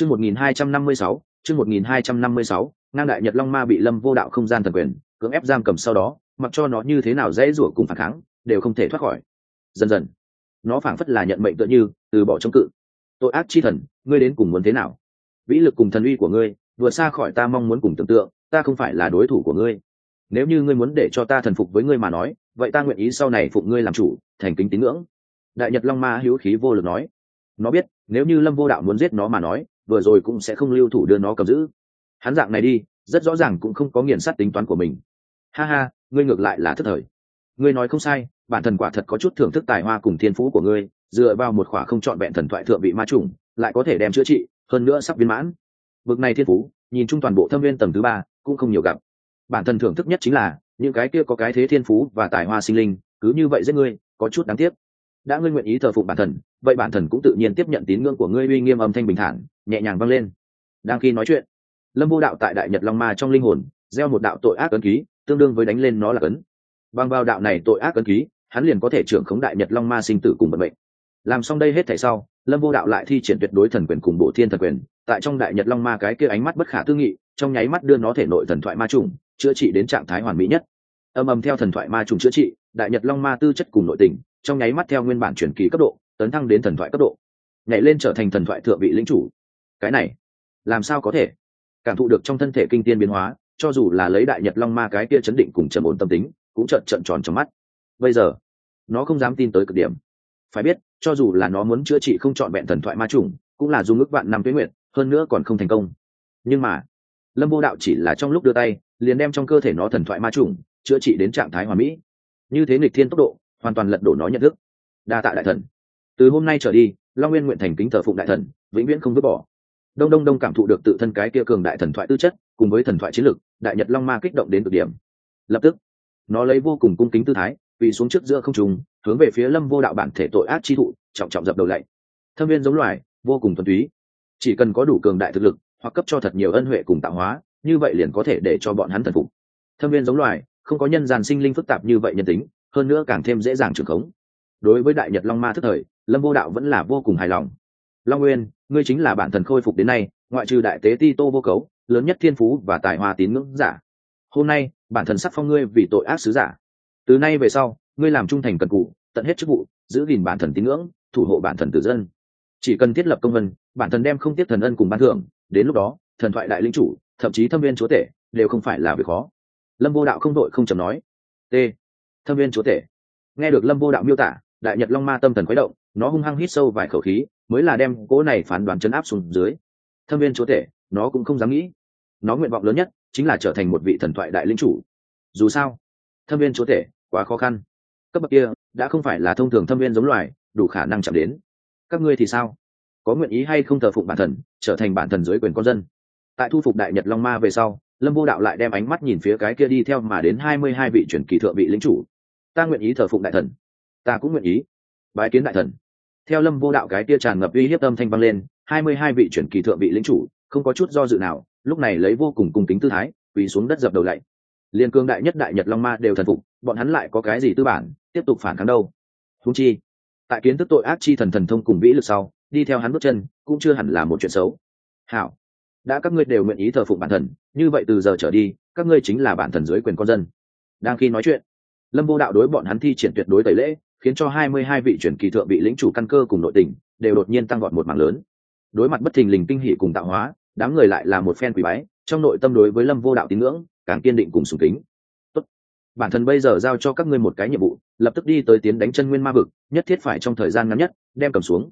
chương một nghìn hai trăm năm mươi sáu, chương một nghìn hai trăm năm mươi sáu, ngang đại nhật long ma bị lâm vô đạo không gian thần quyền, cưỡng ép giam cầm sau đó, mặc cho nó như thế nào dễ rủa cùng phản kháng, đều không thể thoát khỏi. Dần dần, nó phảng phất là nhận mệnh tựa như, từ bỏ chống cự. Tội ác chi thần, ngươi đến cùng muốn thế nào? Vĩ lực cùng thần uy của ngươi, vượt xa khỏi ta mong muốn cùng tưởng tượng, ta không phải là đối thủ của ngươi. Nếu như ngươi muốn để cho ta thần phục với ngươi mà nói, vậy ta nguyện ý sau này phụng ngươi làm chủ, thành kính tín ngưỡng. Đại nhật long ma hữu khí vô lực nói. Nó biết, nếu như lâm vô đạo muốn giết nó mà nói vừa rồi cũng sẽ không lưu thủ đưa nó cầm giữ. Hắn dạng này đi, rất rõ ràng cũng không có nghiền sát tính toán của mình. Ha ha, ngươi ngược lại là thất thời. Ngươi nói không sai, bản thần quả thật có chút thưởng thức tài hoa cùng thiên phú của ngươi, dựa vào một khỏa không chọn vẹn thần thoại thượng vị ma trùng lại có thể đem chữa trị, hơn nữa sắp viên mãn. Vực này thiên phú, nhìn chung toàn bộ thâm viên tầng thứ ba, cũng không nhiều gặp. Bản thân thưởng thức nhất chính là, những cái kia có cái thế thiên phú và tài hoa sinh linh, cứ như vậy giết ngươi, có chút đáng tiếc đã ngươi nguyện ý thờ phụng bản thần, vậy bản thần cũng tự nhiên tiếp nhận tín ngưỡng của ngươi uy nghiêm âm thanh bình thản, nhẹ nhàng vang lên. Đang khi nói chuyện, lâm vô đạo tại đại nhật long ma trong linh hồn, gieo một đạo tội ác ấn ký, tương đương với đánh lên nó là cấn bằng vào đạo này tội ác ấn ký, hắn liền có thể trưởng khống đại nhật long ma sinh tử cùng vận mệnh. Làm xong đây hết thảy sau, lâm vô đạo lại thi triển tuyệt đối thần quyền cùng bộ thiên thần quyền, tại trong đại nhật long ma cái kia ánh mắt bất khả tư nghị, trong nháy mắt đưa nó thể nội thần thoại ma trùng, chữa trị đến trạng thái hoàn mỹ nhất âm âm theo thần thoại ma trùng chữa trị, đại nhật long ma tư chất cùng nội tình, trong nháy mắt theo nguyên bản truyền kỳ cấp độ, tấn thăng đến thần thoại cấp độ. Nhảy lên trở thành thần thoại thượng vị lĩnh chủ. Cái này, làm sao có thể? Cảm thụ được trong thân thể kinh tiên biến hóa, cho dù là lấy đại nhật long ma cái kia chấn định cùng trầm ổn tâm tính, cũng trợn trợn tròn trong mắt. Bây giờ, nó không dám tin tới cực điểm. Phải biết, cho dù là nó muốn chữa trị không trọn vẹn thần thoại ma trùng, cũng là dùng ước vạn năm tuyến nguyện hơn nữa còn không thành công. Nhưng mà, lâm vô đạo chỉ là trong lúc đưa tay, liền đem trong cơ thể nó thần thoại ma trùng chữa trị đến trạng thái hoàn mỹ. Như thế nghịch thiên tốc độ, hoàn toàn lật đổ nó nhận thức. Đa tạ đại thần. Từ hôm nay trở đi, long nguyên nguyện thành kính thờ phụng đại thần, vĩnh viễn không vứt bỏ. Đông đông đông cảm thụ được tự thân cái kia cường đại thần thoại tư chất, cùng với thần thoại chiến lực, đại nhật long ma kích động đến cực điểm. Lập tức, nó lấy vô cùng cung kính tư thái vì xuống trước giữa không trùng hướng về phía lâm vô đạo bản thể tội ác chi thụ, trọng trọng dập đầu lạy thâm viên giống loài, vô cùng thuần túy. Chỉ cần có đủ cường đại thực lực, hoặc cấp cho thật nhiều ân huệ cùng tạo hóa, như vậy liền có thể để cho bọn hắn thần phục. Thâm viên giống loài không có nhân gian sinh linh phức tạp như vậy nhân tính, hơn nữa càng thêm dễ dàng trưởng khống. Đối với đại nhật long ma thức thời, lâm vô đạo vẫn là vô cùng hài lòng. Long nguyên, ngươi chính là bản thần khôi phục đến nay, ngoại trừ đại tế ti tô vô cấu, lớn nhất thiên phú và tài hoa tín ngưỡng giả. Hôm nay, bản thần sắc phong ngươi vì tội ác sứ giả. Từ nay về sau, ngươi làm trung thành cần cụ, tận hết chức vụ, giữ gìn bản thần tín ngưỡng, thủ hộ bản thần tử dân. Chỉ cần thiết lập công vân, bản thần đem không tiếp thần ân cùng ban thưởng, đến lúc đó, thần thoại đại linh chủ, thậm chí thâm viên chúa tể, đều không phải là việc khó lâm vô đạo không đội không chầm nói. T, thâm viên chúa tể. Nghe được lâm vô đạo miêu tả, đại nhật long ma tâm thần khuấy động, nó hung hăng hít sâu vài khẩu khí, mới là đem cỗ này phán đoán chấn áp xuống dưới. Thâm viên chúa tể, nó cũng không dám nghĩ. Nó nguyện vọng lớn nhất chính là trở thành một vị thần thoại đại linh chủ. Dù sao, thâm viên chúa tể, quá khó khăn. Cấp bậc kia đã không phải là thông thường thâm viên giống loài, đủ khả năng chạm đến. Các ngươi thì sao? Có nguyện ý hay không thờ phụng bản thần, trở thành bản thần dưới quyền con dân? Tại thu phục đại nhật long ma về sau lâm vô đạo lại đem ánh mắt nhìn phía cái kia đi theo mà đến hai mươi hai vị truyền kỳ thượng vị lính chủ. Ta nguyện ý thờ phụng đại thần. Ta cũng nguyện ý. Bái kiến đại thần. Theo lâm vô đạo cái kia tràn ngập uy hiếp tâm thanh vang lên, hai mươi hai vị truyền kỳ thượng vị lính chủ, không có chút do dự nào, lúc này lấy vô cùng cung kính tư thái, quỳ xuống đất dập đầu lạy liên cương đại nhất đại nhật long ma đều thần phục, bọn hắn lại có cái gì tư bản, tiếp tục phản kháng đâu? Húng chi, tại kiến thức tội ác chi thần thần thông cùng vĩ lực sau, đi theo hắn bước chân, cũng chưa hẳn là một chuyện xấu. Hảo đã các ngươi đều nguyện ý thờ phụng bản thần, như vậy từ giờ trở đi, các ngươi chính là bản thần dưới quyền con dân. Đang khi nói chuyện, lâm vô đạo đối bọn hắn thi triển tuyệt đối tẩy lễ, khiến cho hai mươi hai vị truyền kỳ thượng vị lĩnh chủ căn cơ cùng nội tình đều đột nhiên tăng gọn một mảng lớn. Đối mặt bất thình lình kinh hỷ cùng tạo hóa, đám người lại là một phen quỷ bái, trong nội tâm đối với lâm vô đạo tín ngưỡng càng kiên định cùng sùng kính. Tốt. bản thân bây giờ giao cho các ngươi một cái nhiệm vụ, lập tức đi tới tiến đánh chân nguyên ma vực, nhất thiết phải trong thời gian ngắn nhất đem cầm xuống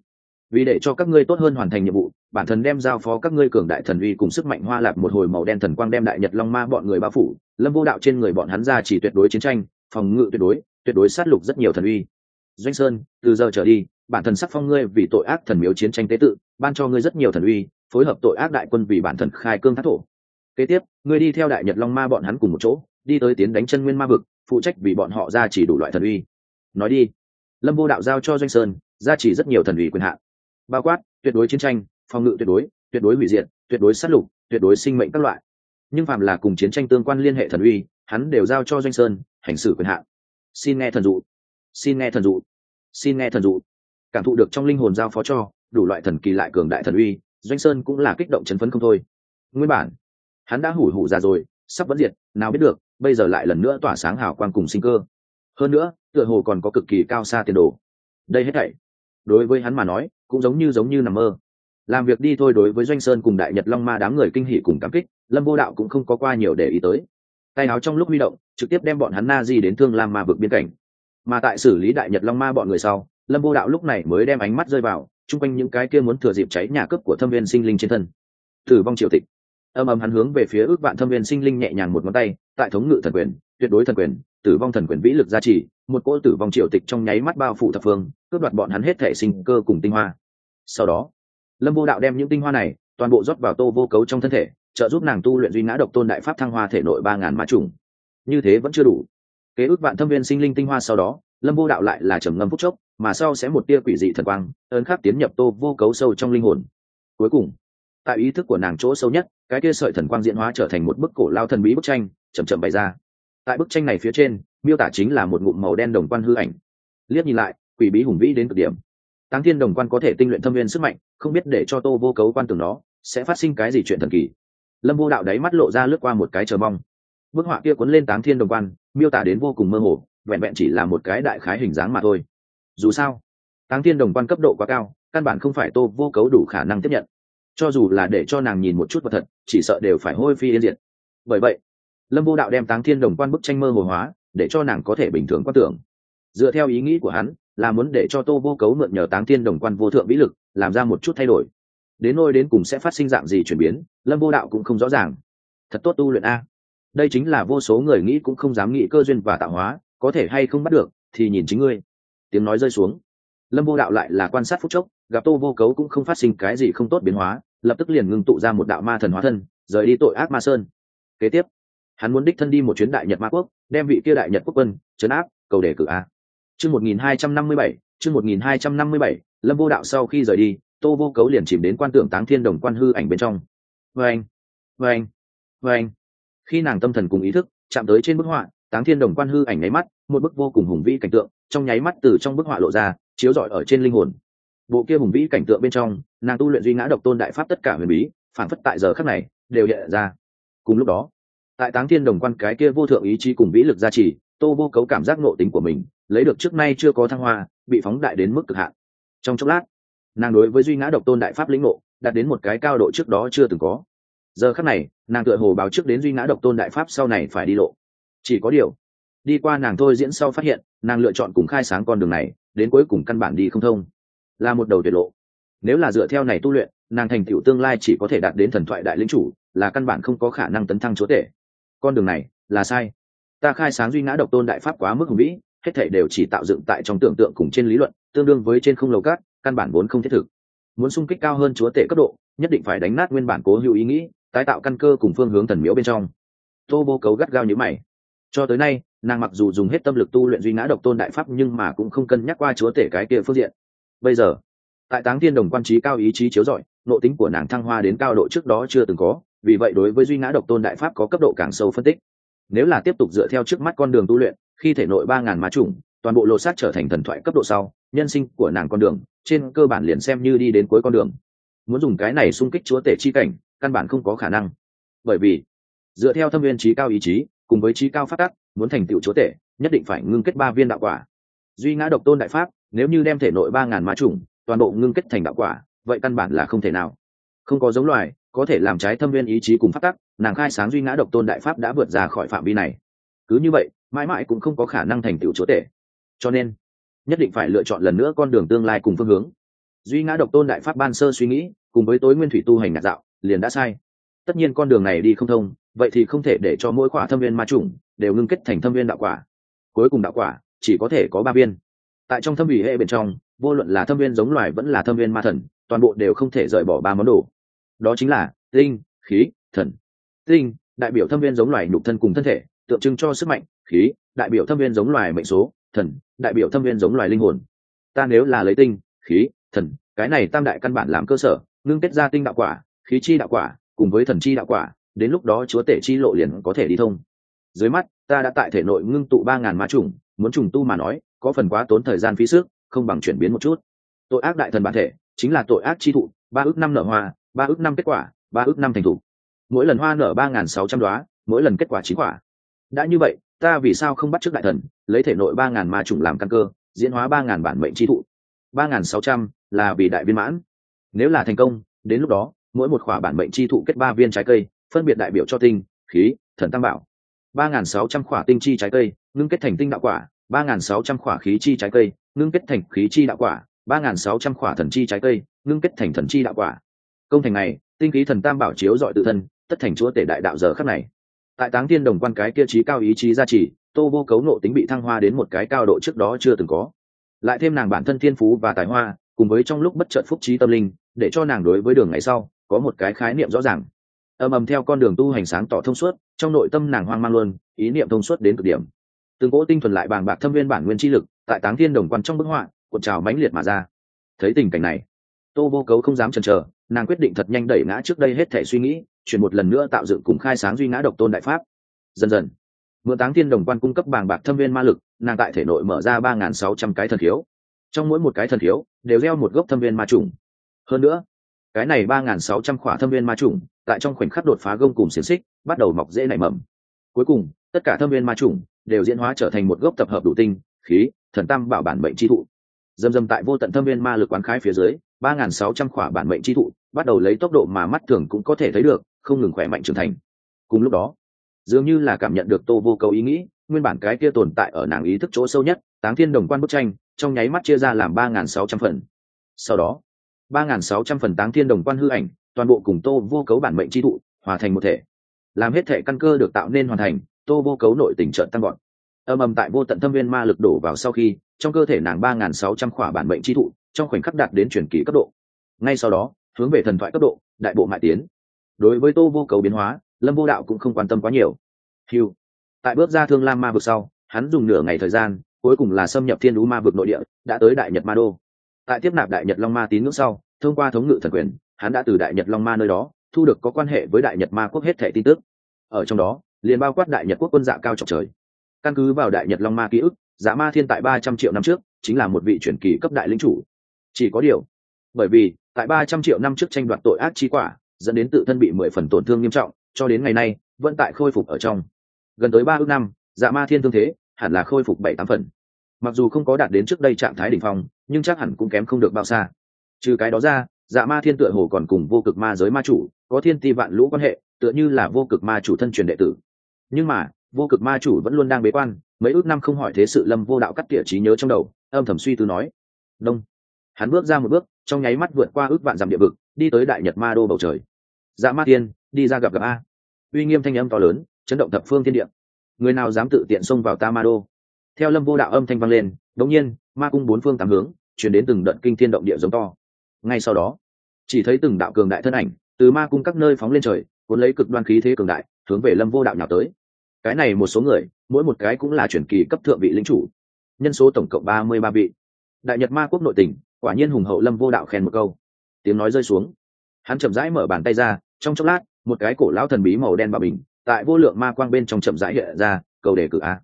vì để cho các ngươi tốt hơn hoàn thành nhiệm vụ, bản thân đem giao phó các ngươi cường đại thần uy cùng sức mạnh hoa lạc một hồi màu đen thần quang đem đại nhật long ma bọn người bao phủ, lâm vô đạo trên người bọn hắn ra chỉ tuyệt đối chiến tranh, phòng ngự tuyệt đối tuyệt đối sát lục rất nhiều thần uy. Doanh sơn, từ giờ trở đi, bản thân sắc phong ngươi vì tội ác thần miếu chiến tranh tế tự, ban cho ngươi rất nhiều thần uy, phối hợp tội ác đại quân vì bản thân khai cương thác thổ. Kế tiếp, ngươi đi theo đại nhật long ma bọn hắn cùng một chỗ, đi tới tiến đánh chân nguyên ma vực, phụ trách vì bọn họ ra chỉ đủ loại thần uy. Nói đi. Lâm vô đạo giao cho doanh sơn, ra chỉ rất nhiều thần uy quyền hạn bao quát, tuyệt đối chiến tranh, phòng ngự tuyệt đối tuyệt đối hủy diệt, tuyệt đối sát lục, tuyệt đối sinh mệnh các loại. Nhưng phàm là cùng chiến tranh tương quan liên hệ thần uy, hắn đều giao cho doanh sơn, hành xử quyền hạn. Xin nghe thần dụ. Xin nghe thần dụ. Xin nghe thần dụ. Cảm thụ được trong linh hồn giao phó cho, đủ loại thần kỳ lại cường đại thần uy, doanh sơn cũng là kích động chấn phấn không thôi. Nguyên bản, hắn đã hủi hủ già rồi, sắp vẫn diệt, nào biết được, bây giờ lại lần nữa tỏa sáng hào quang cùng sinh cơ. Hơn nữa, tựa hồ còn có cực kỳ cao xa tiền đồ. Đây hết thảy đối với hắn mà nói, cũng giống như giống như nằm mơ. Làm việc đi thôi đối với doanh sơn cùng đại nhật long ma đám người kinh hỉ cùng cảm kích, lâm vô đạo cũng không có qua nhiều để ý tới. Tay áo trong lúc huy động, trực tiếp đem bọn hắn na di đến thương lam ma vực biên cảnh. Mà tại xử lý đại nhật long ma bọn người sau, lâm vô đạo lúc này mới đem ánh mắt rơi vào, chung quanh những cái kia muốn thừa dịp cháy nhà cướp của thâm viên sinh linh trên thân. Tử vong triều tịch. Âm âm hắn hướng về phía ước vạn thâm viên sinh linh nhẹ nhàng một ngón tay, tại thống ngự thần quyền, tuyệt đối thần quyền tử vong thần quyền vĩ lực gia trì, một cỗ tử vong triều tịch trong nháy mắt bao phủ thập phương, cướp đoạt bọn hắn hết thể sinh cơ cùng tinh hoa. Sau đó, lâm vô đạo đem những tinh hoa này toàn bộ rót vào tô vô cấu trong thân thể, trợ giúp nàng tu luyện duy ngã độc tôn đại pháp thăng hoa thể nội ba ngàn mã trùng. Như thế vẫn chưa đủ. Kế ước vạn thâm viên sinh linh tinh hoa sau đó, lâm vô đạo lại là trầm ngâm phúc chốc, mà sau sẽ một tia quỷ dị thần quang ơn khắc tiến nhập tô vô cấu sâu trong linh hồn. Cuối cùng, tại ý thức của nàng chỗ sâu nhất, cái kia sợi thần quang diễn hóa trở thành một bức cổ lao thần bí bức tranh chầm chậm bày ra tại bức tranh này phía trên, miêu tả chính là một ngụm màu đen đồng quan hư ảnh. Liếc nhìn lại, quỷ bí hùng vĩ đến cực điểm. Táng thiên đồng quan có thể tinh luyện thâm viên sức mạnh, không biết để cho tô vô cấu quan tưởng đó sẽ phát sinh cái gì chuyện thần kỳ. Lâm vô đạo đáy mắt lộ ra lướt qua một cái chờ mong. Bức họa kia cuốn lên táng thiên đồng quan, miêu tả đến vô cùng mơ hồ, vẹn vẹn chỉ là một cái đại khái hình dáng mà thôi. Dù sao, táng thiên đồng quan cấp độ quá cao, căn bản không phải tô vô cấu đủ khả năng tiếp nhận. Cho dù là để cho nàng nhìn một chút vật thật, chỉ sợ đều phải hôi phi yên diệt. Bởi vậy lâm vô đạo đem táng thiên đồng quan bức tranh mơ hồ hóa, để cho nàng có thể bình thường quan tưởng. Dựa theo ý nghĩ của hắn, là muốn để cho tô vô cấu mượn nhờ táng thiên đồng quan vô thượng vĩ lực, làm ra một chút thay đổi. Đến nôi đến cùng sẽ phát sinh dạng gì chuyển biến, lâm vô đạo cũng không rõ ràng. Thật tốt tu luyện a. Đây chính là vô số người nghĩ cũng không dám nghĩ cơ duyên và tạo hóa, có thể hay không bắt được, thì nhìn chính ngươi. Tiếng nói rơi xuống. Lâm vô đạo lại là quan sát phúc chốc, gặp tô vô cấu cũng không phát sinh cái gì không tốt biến hóa, lập tức liền ngưng tụ ra một đạo ma thần hóa thân, rời đi tội ác ma sơn. Kế tiếp hắn muốn đích thân đi một chuyến đại nhật ma quốc, đem vị kia đại nhật quốc quân chấn áp, cầu đề cử a. Chương một nghìn hai trăm năm mươi bảy, chương một nghìn hai trăm năm mươi bảy, lâm vô đạo sau khi rời đi, tô vô cấu liền chìm đến quan tưởng táng thiên đồng quan hư ảnh bên trong. Vê anh vê anh vê anh khi nàng tâm thần cùng ý thức chạm tới trên bức họa, táng thiên đồng quan hư ảnh nháy mắt, một bức vô cùng hùng vĩ cảnh tượng trong nháy mắt từ trong bức họa lộ ra, chiếu rọi ở trên linh hồn. Bộ kia hùng vĩ cảnh tượng bên trong, nàng tu luyện duy ngã độc tôn đại pháp tất cả huyền bí, phản phất tại giờ khắc này, đều hiện ra. Cùng lúc đó tại táng thiên đồng quan cái kia vô thượng ý chí cùng vĩ lực gia trì, tô vô cấu cảm giác nộ tính của mình, lấy được trước nay chưa có thăng hoa, bị phóng đại đến mức cực hạn. Trong chốc lát, nàng đối với duy ngã độc tôn đại pháp lĩnh ngộ, đạt đến một cái cao độ trước đó chưa từng có. Giờ khắc này, nàng tựa hồ báo trước đến duy ngã độc tôn đại pháp sau này phải đi lộ. Chỉ có điều, đi qua nàng thôi diễn sau phát hiện, nàng lựa chọn cùng khai sáng con đường này, đến cuối cùng căn bản đi không thông. Là một đầu tuyệt lộ. Nếu là dựa theo này tu luyện, nàng thành tựu tương lai chỉ có thể đạt đến thần thoại đại lĩnh chủ, là căn bản không có khả năng tấn thăng chúa tể con đường này là sai. Ta khai sáng duy ngã độc tôn đại pháp quá mức hùng vĩ, hết thể đều chỉ tạo dựng tại trong tưởng tượng cùng trên lý luận, tương đương với trên không lầu cát, căn bản vốn không thiết thực. Muốn sung kích cao hơn chúa tể cấp độ, nhất định phải đánh nát nguyên bản cố hữu ý nghĩ, tái tạo căn cơ cùng phương hướng thần miễu bên trong. Tô vô cấu gắt gao như mày. Cho tới nay, nàng mặc dù dùng hết tâm lực tu luyện duy ngã độc tôn đại pháp nhưng mà cũng không cân nhắc qua chúa tể cái kia phương diện. Bây giờ, tại táng thiên đồng quan trí cao ý chí chiếu rọi, nội tính của nàng thăng hoa đến cao độ trước đó chưa từng có vì vậy đối với duy ngã độc tôn đại pháp có cấp độ càng sâu phân tích. Nếu là tiếp tục dựa theo trước mắt con đường tu luyện, khi thể nội ba ngàn má trùng toàn bộ lô sát trở thành thần thoại cấp độ sau, nhân sinh của nàng con đường, trên cơ bản liền xem như đi đến cuối con đường. Muốn dùng cái này xung kích chúa tể chi cảnh, căn bản không có khả năng. Bởi vì, dựa theo thâm viên trí cao ý chí, cùng với trí cao phát tắc, muốn thành tựu chúa tể, nhất định phải ngưng kết ba viên đạo quả. Duy ngã độc tôn đại pháp, nếu như đem thể nội ba ngàn má trùng toàn bộ ngưng kết thành đạo quả, vậy căn bản là không thể nào. Không có giống loài có thể làm trái thâm viên ý chí cùng phát tắc, nàng khai sáng duy ngã độc tôn đại pháp đã vượt ra khỏi phạm vi này. Cứ như vậy, mãi mãi cũng không có khả năng thành tựu chúa tể. Cho nên, nhất định phải lựa chọn lần nữa con đường tương lai cùng phương hướng. Duy ngã độc tôn đại pháp ban sơ suy nghĩ, cùng với tối nguyên thủy tu hành ngạt dạo, liền đã sai. Tất nhiên con đường này đi không thông, vậy thì không thể để cho mỗi quả thâm viên ma trùng đều ngưng kết thành thâm viên đạo quả. Cuối cùng đạo quả chỉ có thể có ba viên. Tại trong thâm ủy hệ bên trong, vô luận là thâm viên giống loài vẫn là thâm viên ma thần, toàn bộ đều không thể rời bỏ ba món đồ đó chính là tinh, khí, thần. Tinh, đại biểu thâm viên giống loài nhục thân cùng thân thể, tượng trưng cho sức mạnh, khí, đại biểu thâm viên giống loài mệnh số, thần, đại biểu thâm viên giống loài linh hồn. Ta nếu là lấy tinh, khí, thần, cái này tam đại căn bản làm cơ sở, ngưng kết ra tinh đạo quả, khí chi đạo quả, cùng với thần chi đạo quả, đến lúc đó chúa tể chi lộ liền có thể đi thông. Dưới mắt, ta đã tại thể nội ngưng tụ ba ngàn ma trùng muốn trùng tu mà nói, có phần quá tốn thời gian phí sức, không bằng chuyển biến một chút. Tội ác đại thần bản thể, chính là tội ác chi thụ, ba ước năm nở hoa ba ước năm kết quả, ba ước năm thành thủ mỗi lần hoa nở ba nghìn sáu trăm đoá mỗi lần kết quả chín quả. Đã như vậy, ta vì sao không bắt t r ư ớ c đại thần, lấy thể nội ba ngàn ma trùng làm căn cơ, diễn hóa ba ngàn bản mệnh chi thụ? ba ngàn sáu trăm là vì đại viên mãn. Nếu là thành công, đến lúc đó, mỗi một khỏa bản mệnh chi thụ kết ba viên trái cây, phân biệt đại biểu cho tinh, khí, thần tam bảo. ba ngàn sáu trăm khỏa tinh chi trái cây, ngưng kết thành tinh đạo quả. ba ngàn sáu trăm khỏa khí chi trái cây, ngưng kết thành khí chi đạo quả. ba ngàn sáu trăm khỏa thần chi trái cây, ngưng kết thành thần chi đạo quả công thành này, tinh khí thần tam bảo chiếu dọi tự thân, tất thành chúa tể đại đạo giờ khắc này. Tại táng thiên đồng quan cái kia trí cao ý chí gia trì, tô vô cấu nộ tính bị thăng hoa đến một cái cao độ trước đó chưa từng có. Lại thêm nàng bản thân thiên phú và tài hoa, cùng với trong lúc bất chợt phúc trí tâm linh, để cho nàng đối với đường ngày sau, có một cái khái niệm rõ ràng. Ầm ầm theo con đường tu hành sáng tỏ thông suốt, trong nội tâm nàng hoang mang luôn, ý niệm thông suốt đến cực điểm. Từng cỗ tinh thuần lại bàng bạc thâm viên bản nguyên chi lực, tại táng thiên đồng quan trong bức họa, cuộn trào mãnh liệt mà ra. Thấy tình cảnh này, tô vô cấu không dám chần chờ nàng quyết định thật nhanh đẩy ngã trước đây hết thể suy nghĩ, chuyển một lần nữa tạo dựng cùng khai sáng duy ngã độc tôn đại pháp. Dần dần, mượn táng thiên đồng quan cung cấp bàng bạc thâm viên ma lực, nàng tại thể nội mở ra ba nghìn sáu trăm cái thần thiếu. Trong mỗi một cái thần thiếu, đều gieo một gốc thâm viên ma trùng. Hơn nữa, cái này ba nghìn sáu trăm khỏa thâm viên ma trùng, tại trong khoảnh khắc đột phá gông cùng xiềng xích, bắt đầu mọc dễ nảy mầm. Cuối cùng, tất cả thâm viên ma trùng đều diễn hóa trở thành một gốc tập hợp đủ tinh, khí, thần tam bảo bản bệnh chi thụ. Dầm dầm tại vô tận thâm viên ma lực quán khai phía dưới ba nghìn sáu trăm khỏa bản mệnh chi thụ, bắt đầu lấy tốc độ mà mắt thường cũng có thể thấy được, không ngừng khỏe mạnh trưởng thành. Cùng lúc đó, dường như là cảm nhận được tô vô cầu ý nghĩ, nguyên bản cái kia tồn tại ở nàng ý thức chỗ sâu nhất, táng thiên đồng quan bức tranh, trong nháy mắt chia ra làm ba nghìn sáu trăm phần. Sau đó, ba nghìn sáu trăm phần táng thiên đồng quan hư ảnh, toàn bộ cùng tô vô cấu bản mệnh chi thụ, hòa thành một thể. Làm hết thể căn cơ được tạo nên hoàn thành, tô vô cấu nội tình trợn tăng gọn âm ầm tại vô tận thâm viên ma lực đổ vào sau khi, trong cơ thể nàng ba nghìn sáu trăm khỏa bản mệnh chi thụ trong khoảnh khắc đạt đến truyền kỳ cấp độ. Ngay sau đó, hướng về thần thoại cấp độ, đại bộ mại tiến. Đối với tô vô cầu biến hóa, lâm vô đạo cũng không quan tâm quá nhiều. Hiu tại bước ra thương lam ma vực sau, hắn dùng nửa ngày thời gian, cuối cùng là xâm nhập thiên đú ma vực nội địa, đã tới đại nhật ma đô. Tại tiếp nạp đại nhật long ma tín ngưỡng sau, thông qua thống ngự thần quyền, hắn đã từ đại nhật long ma nơi đó, thu được có quan hệ với đại nhật ma quốc hết thẻ tin tức. Ở trong đó, liền bao quát đại nhật quốc quân dạ cao trọng trời. Căn cứ vào đại nhật long ma ký ức giả ma thiên tại ba trăm triệu năm trước, chính là một vị truyền kỳ cấp đại lĩnh chủ chỉ có điều. Bởi vì, tại ba trăm triệu năm trước tranh đoạt tội ác chi quả, dẫn đến tự thân bị mười phần tổn thương nghiêm trọng, cho đến ngày nay, vẫn tại khôi phục ở trong. Gần tới ba ước năm dạ ma thiên thương thế, hẳn là khôi phục bảy tám phần. Mặc dù không có đạt đến trước đây trạng thái đ ỉ n h phong, nhưng chắc hẳn cũng kém không được bao xa. Trừ cái đó ra dạ ma thiên tựa hồ còn cùng vô cực ma giới ma chủ, có thiên ti vạn lũ quan hệ, tựa như là vô cực ma chủ thân truyền đệ tử. Nhưng mà, vô cực ma chủ vẫn luôn đang bế quan, mấy ước năm không hỏi thế sự lâm vô đạo cắt tỉa trí nhớ trong đầu, âm thầm suy tư nói, đông hắn bước ra một bước, trong nháy mắt vượt qua ước vạn dặm địa vực, đi tới đại nhật ma đô bầu trời. Dạ ma tiên, đi ra gặp gặp a. Uy nghiêm thanh âm to lớn, chấn động thập phương thiên địa. Người nào dám tự tiện xông vào ta ma đô? Theo lâm vô đạo âm thanh vang lên đống nhiên, ma cung bốn phương tám hướng, chuyển đến từng đợt kinh thiên động địa giống to. Ngay sau đó, chỉ thấy từng đạo cường đại thân ảnh, từ ma cung các nơi phóng lên trời, cuốn lấy cực đoan khí thế cường đại, hướng về lâm vô đạo nhào tới. Cái này một số người, mỗi một cái cũng là chuyển kỳ cấp thượng vị lính chủ. Nhân số tổng cộng ba mươi ba vị. Đại nhật ma quốc nội tỉnh quả nhiên hùng hậu lâm vô đạo khen một câu. Tiếng nói rơi xuống. Hắn chậm rãi mở bàn tay ra, trong chốc lát, một cái cổ lão thần bí màu đen bà bình, tại vô lượng ma quang bên trong chậm rãi hiện ra, cầu đề cử a.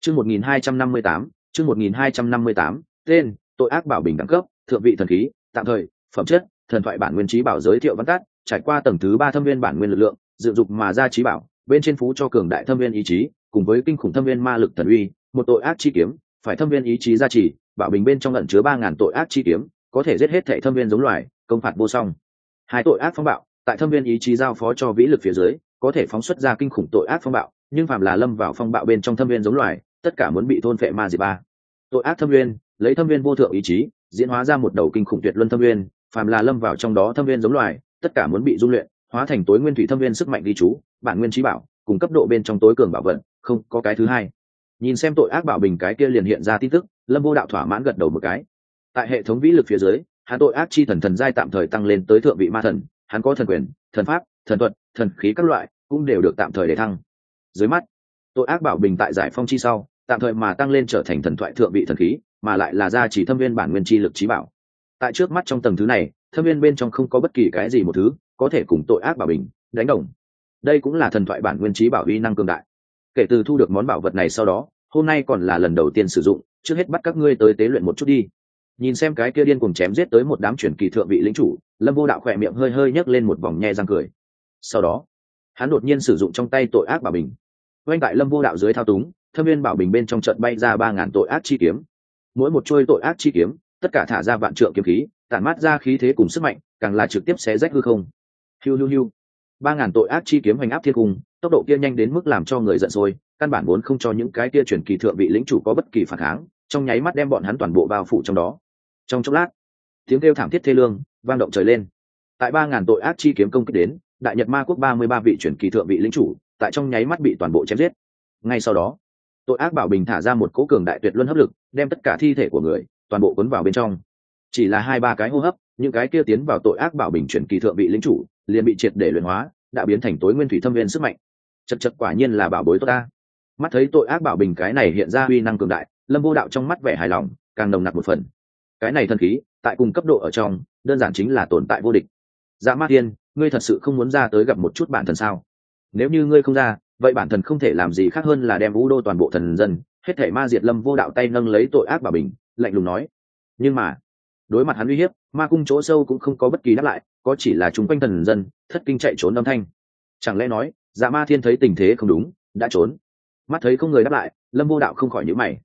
Chương một nghìn hai trăm năm mươi tám, chương một nghìn hai trăm năm mươi tám, tên, tội ác bảo bình đẳng cấp, thượng vị thần khí, tạm thời, phẩm chất, thần thoại bản nguyên trí bảo giới thiệu văn tát trải qua tầng thứ ba thâm viên bản nguyên lực lượng dự dục mà ra trí bảo, bên trên phú cho cường đại thâm viên ý chí, cùng với kinh khủng thâm viên ma lực thần uy, một tội ác chi kiếm, phải thâm viên ý chí gia trì bảo bình bên trong lẩn chứa ba ngàn tội ác chi kiếm, có thể giết hết thệ thâm viên giống loài, công phạt vô song. Hai tội ác phong bạo, tại thâm viên ý chí giao phó cho vĩ lực phía dưới, có thể phóng xuất ra kinh khủng tội ác phong bạo, nhưng phạm là lâm vào phong bạo bên trong thâm viên giống loài, tất cả muốn bị thôn phệ ma diệt ba. Tội ác thâm viên, lấy thâm viên vô thượng ý chí, diễn hóa ra một đầu kinh khủng tuyệt luân thâm viên, phàm là lâm vào trong đó thâm viên giống loài, tất cả muốn bị dung luyện, hóa thành tối nguyên thủy thâm viên sức mạnh đi chú, bản nguyên trí bảo, cùng cấp độ bên trong tối cường bảo vận, không, có cái thứ hai. Nhìn xem tội ác bảo bình cái kia liền hiện ra tin tức lâm vô đạo thỏa mãn gật đầu một cái. Tại hệ thống vĩ lực phía dưới, hắn tội ác chi thần thần giai tạm thời tăng lên tới thượng vị ma thần, hắn có thần quyền, thần pháp, thần thuật, thần khí các loại, cũng đều được tạm thời để thăng. Dưới mắt, tội ác bảo bình tại giải phong chi sau, tạm thời mà tăng lên trở thành thần thoại thượng vị thần khí, mà lại là gia chỉ thâm viên bản nguyên chi lực trí bảo. Tại trước mắt trong tầng thứ này, thâm viên bên trong không có bất kỳ cái gì một thứ có thể cùng tội ác bảo bình đánh đồng. Đây cũng là thần thoại bản nguyên trí bảo uy năng cường đại. Kể từ thu được món bảo vật này sau đó, hôm nay còn là lần đầu tiên sử dụng trước hết bắt các ngươi tới tế luyện một chút đi. Nhìn xem cái kia điên cùng chém giết tới một đám chuyển kỳ thượng vị lĩnh chủ, lâm vô đạo khỏe miệng hơi hơi nhấc lên một vòng nhe răng cười. Sau đó, hắn đột nhiên sử dụng trong tay tội ác bảo bình. Oanh tại lâm vô đạo dưới thao túng, thâm viên bảo bình bên trong trận bay ra ba ngàn tội ác chi kiếm. Mỗi một trôi tội ác chi kiếm, tất cả thả ra vạn trượng kiếm khí, tản mát ra khí thế cùng sức mạnh, càng là trực tiếp xé rách hư không. Hiu hiu hiu. ba ngàn tội ác chi kiếm hoành áp thiên cung, tốc độ kia nhanh đến mức làm cho người giận sôi căn bản vốn không cho những cái kia chuyển kỳ thượng vị lĩnh chủ có bất kỳ phản kháng trong nháy mắt đem bọn hắn toàn bộ bao phủ trong đó. Trong chốc lát, tiếng kêu thảm thiết thê lương vang động trời lên. Tại ba ngàn tội ác chi kiếm công kích đến, đại nhật ma quốc ba mươi ba vị chuyển kỳ thượng vị lĩnh chủ tại trong nháy mắt bị toàn bộ chém giết. Ngay sau đó, tội ác bảo bình thả ra một cố cường đại tuyệt luân hấp lực, đem tất cả thi thể của người, toàn bộ cuốn vào bên trong. Chỉ là hai ba cái hô hấp, những cái kia tiến vào tội ác bảo bình chuyển kỳ thượng vị lĩnh chủ, liền bị triệt để luyện hóa, đã biến thành tối nguyên thủy thâm viên sức mạnh. Chật chật quả nhiên là bảo bối tốt ta. Mắt thấy tội ác bảo bình cái này hiện ra uy năng cường đại lâm vô đạo trong mắt vẻ hài lòng, càng nồng nặc một phần. Cái này thần khí, tại cùng cấp độ ở trong, đơn giản chính là tồn tại vô địch. Dạ ma thiên, ngươi thật sự không muốn ra tới gặp một chút bản thần sao? Nếu như ngươi không ra, vậy bản thần không thể làm gì khác hơn là đem vũ đô toàn bộ thần dân, hết thể ma diệt lâm vô đạo tay nâng lấy tội ác bà bình, lạnh lùng nói. Nhưng mà, đối mặt hắn uy hiếp, ma cung chỗ sâu cũng không có bất kỳ đáp lại, có chỉ là chúng quanh thần dân, thất kinh chạy trốn âm thanh. Chẳng lẽ nói dạ ma thiên thấy tình thế không đúng, đã trốn? Mắt thấy không người đáp lại, lâm vô đạo không khỏi nhữ mày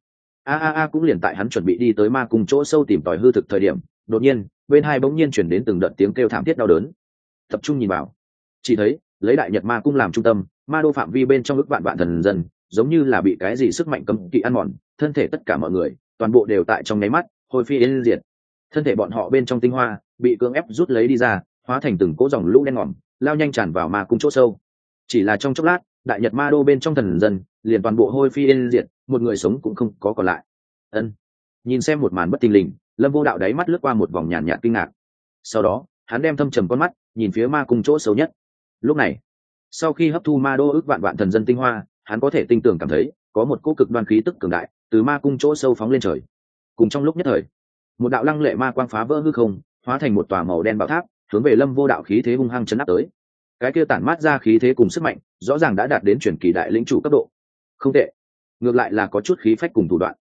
a a a, cũng liền tại hắn chuẩn bị đi tới ma cung chỗ sâu tìm tòi hư thực thời điểm, đột nhiên, bên hai bỗng nhiên chuyển đến từng đợt tiếng kêu thảm thiết đau đớn. Tập trung nhìn vào. Chỉ thấy, lấy đại nhật ma cung làm trung tâm, ma đô phạm vi bên trong ước vạn vạn thần dân, giống như là bị cái gì sức mạnh cấm kỵ ăn mòn, thân thể tất cả mọi người, toàn bộ đều tại trong nháy mắt, hồi phi yên diệt. Thân thể bọn họ bên trong tinh hoa, bị cưỡng ép rút lấy đi ra, hóa thành từng cỗ dòng lũ đen ngòm, lao nhanh tràn vào ma cung chỗ sâu. Chỉ là trong chốc lát đại nhật ma đô bên trong thần dân, liền toàn bộ hôi phi yên diệt, một người sống cũng không có còn lại. Ân. Nhìn xem một màn bất tình lình, lâm vô đạo đáy mắt lướt qua một vòng nhàn nhạt kinh ngạc. Sau đó, hắn đem thâm trầm con mắt nhìn phía ma cung chỗ xấu nhất. Lúc này, sau khi hấp thu ma đô ước vạn vạn thần dân tinh hoa, hắn có thể tinh tưởng cảm thấy có một cỗ cực đoan khí tức cường đại từ ma cung chỗ sâu phóng lên trời. Cùng trong lúc nhất thời, một đạo lăng lệ ma quang phá vỡ hư không, hóa thành một tòa màu đen bảo tháp, hướng về lâm vô đạo khí thế hung hăng chấn áp tới cái kia tản mát ra khí thế cùng sức mạnh, rõ ràng đã đạt đến chuyển kỳ đại lĩnh chủ cấp độ. Không tệ. Ngược lại là có chút khí phách cùng thủ đoạn.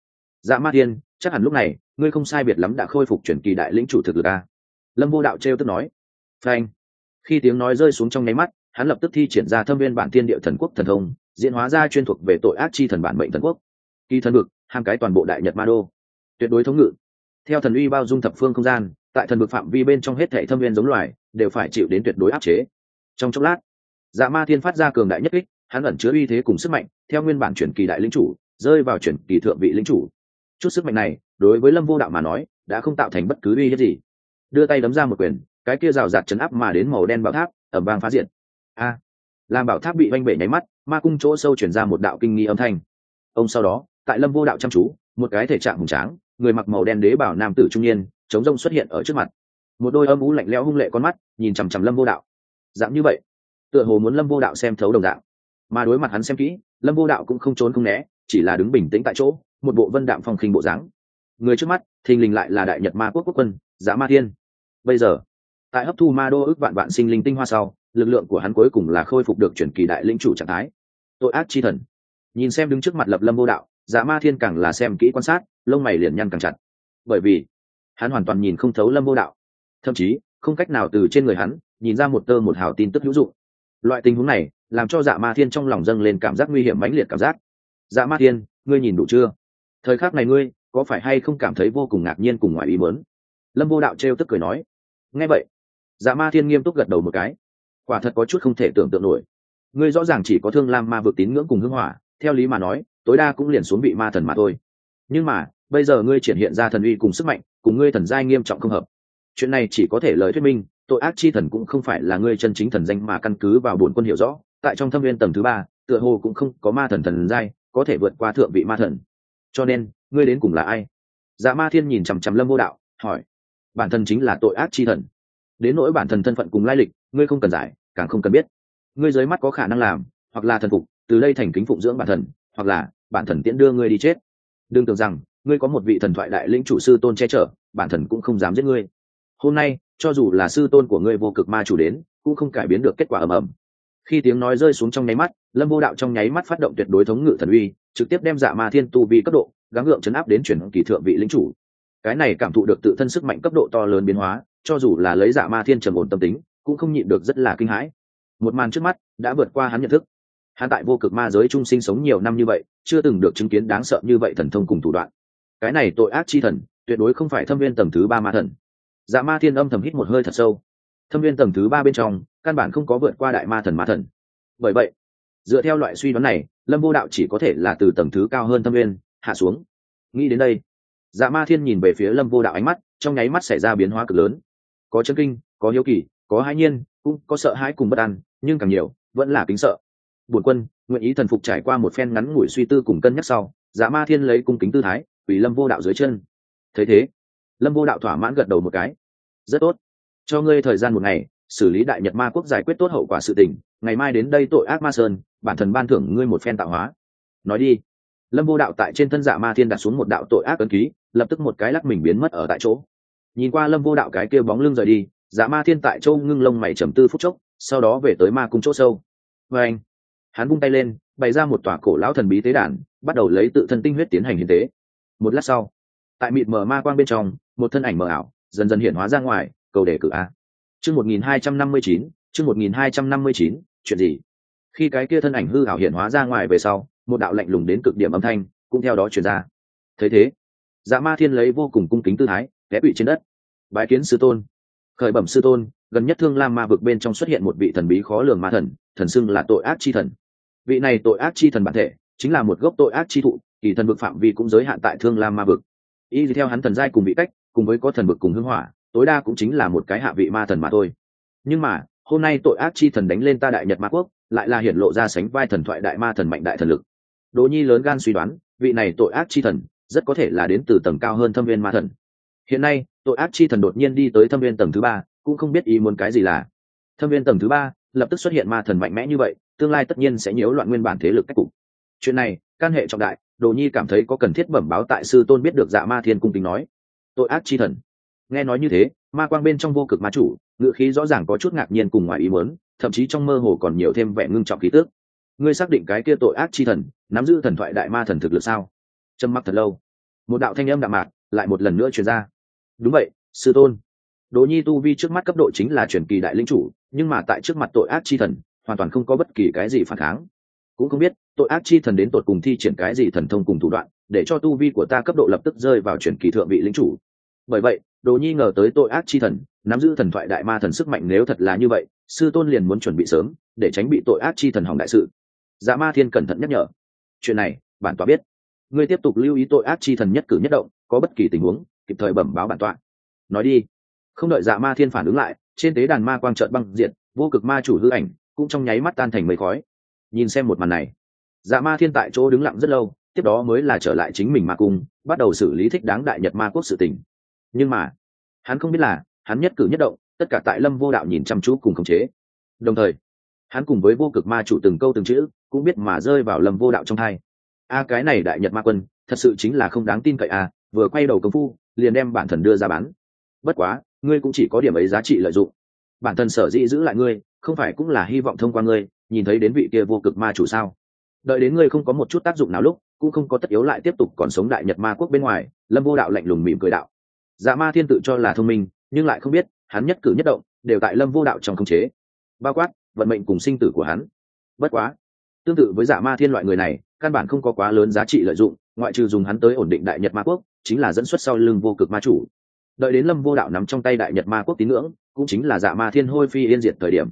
Dạ ma thiên, chắc hẳn lúc này, ngươi không sai biệt lắm đã khôi phục chuyển kỳ đại lĩnh chủ thực lực a lâm vô đạo trêu tức nói. Frank khi tiếng nói rơi xuống trong nháy mắt, hắn lập tức thi triển ra thâm viên bản thiên địa thần quốc thần thông, diễn hóa ra chuyên thuộc về tội ác chi thần bản mệnh thần quốc. Kỳ thần vực hàng cái toàn bộ đại nhật ma đô. Tuyệt đối thống ngự. Theo thần uy bao dung thập phương không gian, tại thần vực phạm vi bên trong hết thể thâm viên giống loài, đều phải chịu đến tuyệt đối áp chế trong chốc lát dạ ma thiên phát ra cường đại nhất kích, hắn ẩn chứa uy thế cùng sức mạnh, theo nguyên bản chuyển kỳ đại lính chủ, rơi vào chuyển kỳ thượng vị lính chủ. Chút sức mạnh này, đối với lâm vô đạo mà nói, đã không tạo thành bất cứ uy hiếp gì. Đưa tay đấm ra một quyền, cái kia rào rạt chấn áp mà đến màu đen bảo tháp ở bang phá diện a! Làm bảo tháp bị oanh bể nháy mắt, ma cung chỗ sâu chuyển ra một đạo kinh nghi âm thanh. Ông sau đó, tại lâm vô đạo chăm chú, một cái thể trạng hùng tráng, người mặc màu đen đế bảo nam tử trung niên, chống rông xuất hiện ở trước mặt. Một đôi âm ú lạnh lẽo hung lệ con mắt, nhìn chằm chằm lâm vô đạo dạng như vậy, tựa hồ muốn lâm vô đạo xem thấu đồng dạng. Mà đối mặt hắn xem kỹ, lâm vô đạo cũng không trốn không né, chỉ là đứng bình tĩnh tại chỗ, một bộ vân đạm phong khinh bộ dáng. Người trước mắt, thình lình lại là đại nhật ma quốc quốc quân, giá ma thiên. Bây giờ, tại hấp thu ma đô ước vạn vạn sinh linh tinh hoa sau, lực lượng của hắn cuối cùng là khôi phục được chuyển kỳ đại linh chủ trạng thái. Tội ác chi thần. Nhìn xem đứng trước mặt lập lâm vô đạo, giá ma thiên càng là xem kỹ quan sát, lông mày liền nhăn càng chặt. Bởi vì, hắn hoàn toàn nhìn không thấu lâm vô đạo. Thậm chí, không cách nào từ trên người hắn nhìn ra một tơ một hào tin tức hữu dụng. Loại tình huống này làm cho dạ ma thiên trong lòng dâng lên cảm giác nguy hiểm mãnh liệt cảm giác. Dạ ma thiên, ngươi nhìn đủ chưa? Thời khắc này ngươi có phải hay không cảm thấy vô cùng ngạc nhiên cùng ngoài ý mớn lâm vô đạo trêu tức cười nói. Nghe vậy dạ ma thiên nghiêm túc gật đầu một cái. Quả thật có chút không thể tưởng tượng nổi. Ngươi rõ ràng chỉ có thương lam ma vượt tín ngưỡng cùng hưng hỏa, theo lý mà nói, tối đa cũng liền xuống vị ma thần mà thôi. Nhưng mà, bây giờ ngươi triển hiện ra thần uy cùng sức mạnh, cùng ngươi thần giai nghiêm trọng không hợp. Chuyện này chỉ có thể lời thuyết minh tội ác chi thần cũng không phải là ngươi chân chính thần danh mà căn cứ vào bổn quân hiểu rõ, tại trong thâm viên tầng thứ ba, tựa hồ cũng không có ma thần thần giai, có thể vượt qua thượng vị ma thần. Cho nên, ngươi đến cùng là ai? Dạ ma thiên nhìn chằm chằm lâm vô đạo, hỏi. Bản thân chính là tội ác chi thần. Đến nỗi bản thân thân phận cùng lai lịch, ngươi không cần giải, càng không cần biết. Ngươi dưới mắt có khả năng làm, hoặc là thần phục, từ đây thành kính phụng dưỡng bản thần hoặc là bản thần tiễn đưa ngươi đi chết. Đừng tưởng rằng, ngươi có một vị thần thoại đại lĩnh chủ sư tôn che chở, bản thần cũng không dám giết ngươi. Hôm nay cho dù là sư tôn của ngươi vô cực ma chủ đến, cũng không cải biến được kết quả ầm ầm. Khi tiếng nói rơi xuống trong nháy mắt, lâm vô đạo trong nháy mắt phát động tuyệt đối thống ngự thần uy, trực tiếp đem dạ ma thiên tu vi cấp độ, gắng gượng chấn áp đến chuyển kỳ thượng vị lính chủ. Cái này cảm thụ được tự thân sức mạnh cấp độ to lớn biến hóa, cho dù là lấy dạ ma thiên trầm ổn tâm tính, cũng không nhịn được rất là kinh hãi. Một màn trước mắt đã vượt qua hắn nhận thức. Hắn tại vô cực ma giới trung sinh sống nhiều năm như vậy, chưa từng được chứng kiến đáng sợ như vậy thần thông cùng thủ đoạn. Cái này tội ác chi thần, tuyệt đối không phải thâm viên tầng thứ ba ma thần dạ ma thiên âm thầm hít một hơi thật sâu. Thâm viên tầng thứ ba bên trong, căn bản không có vượt qua đại ma thần ma thần. Bởi vậy, dựa theo loại suy đoán này, lâm vô đạo chỉ có thể là từ tầng thứ cao hơn thâm viên, hạ xuống. Nghĩ đến đây dạ ma thiên nhìn về phía lâm vô đạo ánh mắt, trong nháy mắt xảy ra biến hóa cực lớn. Có chân kinh, có hiếu kỳ, có hãi nhiên, cũng có sợ hãi cùng bất an, nhưng càng nhiều, vẫn là kính sợ. Bổn quân, nguyện ý thần phục trải qua một phen ngắn ngủi suy tư cùng cân nhắc sau dạ ma thiên lấy cung kính tư thái ủy lâm vô đạo dưới chân. Thấy thế lâm vô đạo thỏa mãn gật đầu một cái. Rất tốt. Cho ngươi thời gian một ngày, xử lý đại nhật ma quốc giải quyết tốt hậu quả sự tình. Ngày mai đến đây tội ác ma sơn, bản thần ban thưởng ngươi một phen tạo hóa. Nói đi. Lâm vô đạo tại trên thân dạ ma thiên đặt xuống một đạo tội ác ấn ký, lập tức một cái lắc mình biến mất ở tại chỗ. Nhìn qua lâm vô đạo cái kia bóng lưng rời đi dạ ma thiên tại châu ngưng lông mày trầm tư phút chốc, sau đó về tới ma cung chỗ sâu. Và anh. Hắn vung tay lên, bày ra một tòa cổ lão thần bí tế đàn, bắt đầu lấy tự thân tinh huyết tiến hành hiến tế. Một lát sau, tại mịt mờ ma quang bên trong một thân ảnh mờ ảo, dần dần hiện hóa ra ngoài cầu đề cử a. Chương một nghìn hai trăm năm mươi chín, chương một nghìn hai trăm năm mươi chín, chuyện gì? Khi cái kia thân ảnh hư ảo hiện hóa ra ngoài về sau, một đạo lạnh lùng đến cực điểm âm thanh cũng theo đó truyền ra. Thấy thế dạ ma thiên lấy vô cùng cung kính tư thái ghé quỵ trên đất. Bái kiến sư tôn. Khởi bẩm sư tôn, gần nhất thương lam ma vực bên trong xuất hiện một vị thần bí khó lường ma thần thần xưng là tội ác chi thần. Vị này tội ác chi thần bản thể chính là một gốc tội ác chi thụ, kỳ thần vực phạm vi cũng giới hạn tại thương lam ma vực. Y theo hắn thần giai cùng vị cách cùng với có thần bực cùng hưng hỏa, tối đa cũng chính là một cái hạ vị ma thần mà thôi. Nhưng mà, hôm nay tội ác chi thần đánh lên ta đại nhật ma quốc, lại là hiện lộ ra sánh vai thần thoại đại ma thần mạnh đại thần lực. Đỗ nhi lớn gan suy đoán, vị này tội ác chi thần, rất có thể là đến từ tầng cao hơn thâm viên ma thần. Hiện nay, tội ác chi thần đột nhiên đi tới thâm viên tầng thứ ba, cũng không biết ý muốn cái gì là. Thâm viên tầng thứ ba, lập tức xuất hiện ma thần mạnh mẽ như vậy, tương lai tất nhiên sẽ nhiễu loạn nguyên bản thế lực cách cục. Chuyện này căn hệ trọng đại đồ nhi cảm thấy có cần thiết bẩm báo tại sư tôn biết được dạ ma thiên cung tính nói tội ác chi thần. Nghe nói như thế, ma quang bên trong vô cực ma chủ, ngự khí rõ ràng có chút ngạc nhiên cùng ngoài ý muốn, thậm chí trong mơ hồ còn nhiều thêm vẻ ngưng trọng khí tước ngươi xác định cái kia tội ác chi thần, nắm giữ thần thoại đại ma thần thực lực sao? Trầm mặc thật lâu. Một đạo thanh âm đạm mạc lại một lần nữa truyền ra. Đúng vậy, sư tôn. Đỗ nhi tu vi trước mắt cấp độ chính là truyền kỳ đại linh chủ, nhưng mà tại trước mặt tội ác chi thần, hoàn toàn không có bất kỳ cái gì phản kháng. Cũng không biết, tội ác chi thần đến tột cùng thi triển cái gì thần thông cùng thủ đoạn để cho tu vi của ta cấp độ lập tức rơi vào chuyển kỳ thượng vị lĩnh chủ. Bởi vậy, đồ nhi ngờ tới tội ác chi thần, nắm giữ thần thoại đại ma thần sức mạnh nếu thật là như vậy, sư tôn liền muốn chuẩn bị sớm, để tránh bị tội ác chi thần hỏng đại sự. Dạ ma thiên cẩn thận nhắc nhở. Chuyện này, bản tọa biết. Ngươi tiếp tục lưu ý tội ác chi thần nhất cử nhất động, có bất kỳ tình huống, kịp thời bẩm báo bản tọa. Nói đi. Không đợi dạ ma thiên phản ứng lại, trên tế đàn ma quang trợn băng diện vô cực ma chủ hư ảnh cũng trong nháy mắt tan thành mây khói. Nhìn xem một màn này dạ ma thiên tại chỗ đứng lặng rất lâu tiếp đó mới là trở lại chính mình ma cung, bắt đầu xử lý thích đáng đại nhật ma quốc sự tình. Nhưng mà, hắn không biết là, hắn nhất cử nhất động, tất cả tại lâm vô đạo nhìn chăm chú cùng khống chế. Đồng thời, hắn cùng với vô cực ma chủ từng câu từng chữ, cũng biết mà rơi vào lâm vô đạo trong thai. A, cái này đại nhật ma quân, thật sự chính là không đáng tin cậy a, vừa quay đầu công phu, liền đem bản thần đưa ra bán. Bất quá, ngươi cũng chỉ có điểm ấy giá trị lợi dụng. Bản thân sở dĩ giữ lại ngươi, không phải cũng là hy vọng thông qua ngươi, nhìn thấy đến vị kia vô cực ma chủ sao? Đợi đến ngươi không có một chút tác dụng nào lúc cũng không có tất yếu lại tiếp tục còn sống đại nhật ma quốc bên ngoài, lâm vô đạo lạnh lùng mỉm cười đạo. Dạ ma thiên tự cho là thông minh, nhưng lại không biết, hắn nhất cử nhất động, đều tại lâm vô đạo trong khống chế. Bao quát, vận mệnh cùng sinh tử của hắn. Bất quá, tương tự với dạ ma thiên loại người này, căn bản không có quá lớn giá trị lợi dụng, ngoại trừ dùng hắn tới ổn định đại nhật ma quốc, chính là dẫn xuất sau lưng vô cực ma chủ. Đợi đến lâm vô đạo nắm trong tay đại nhật ma quốc tín ngưỡng, cũng chính là dạ ma thiên hôi phi yên diệt thời điểm.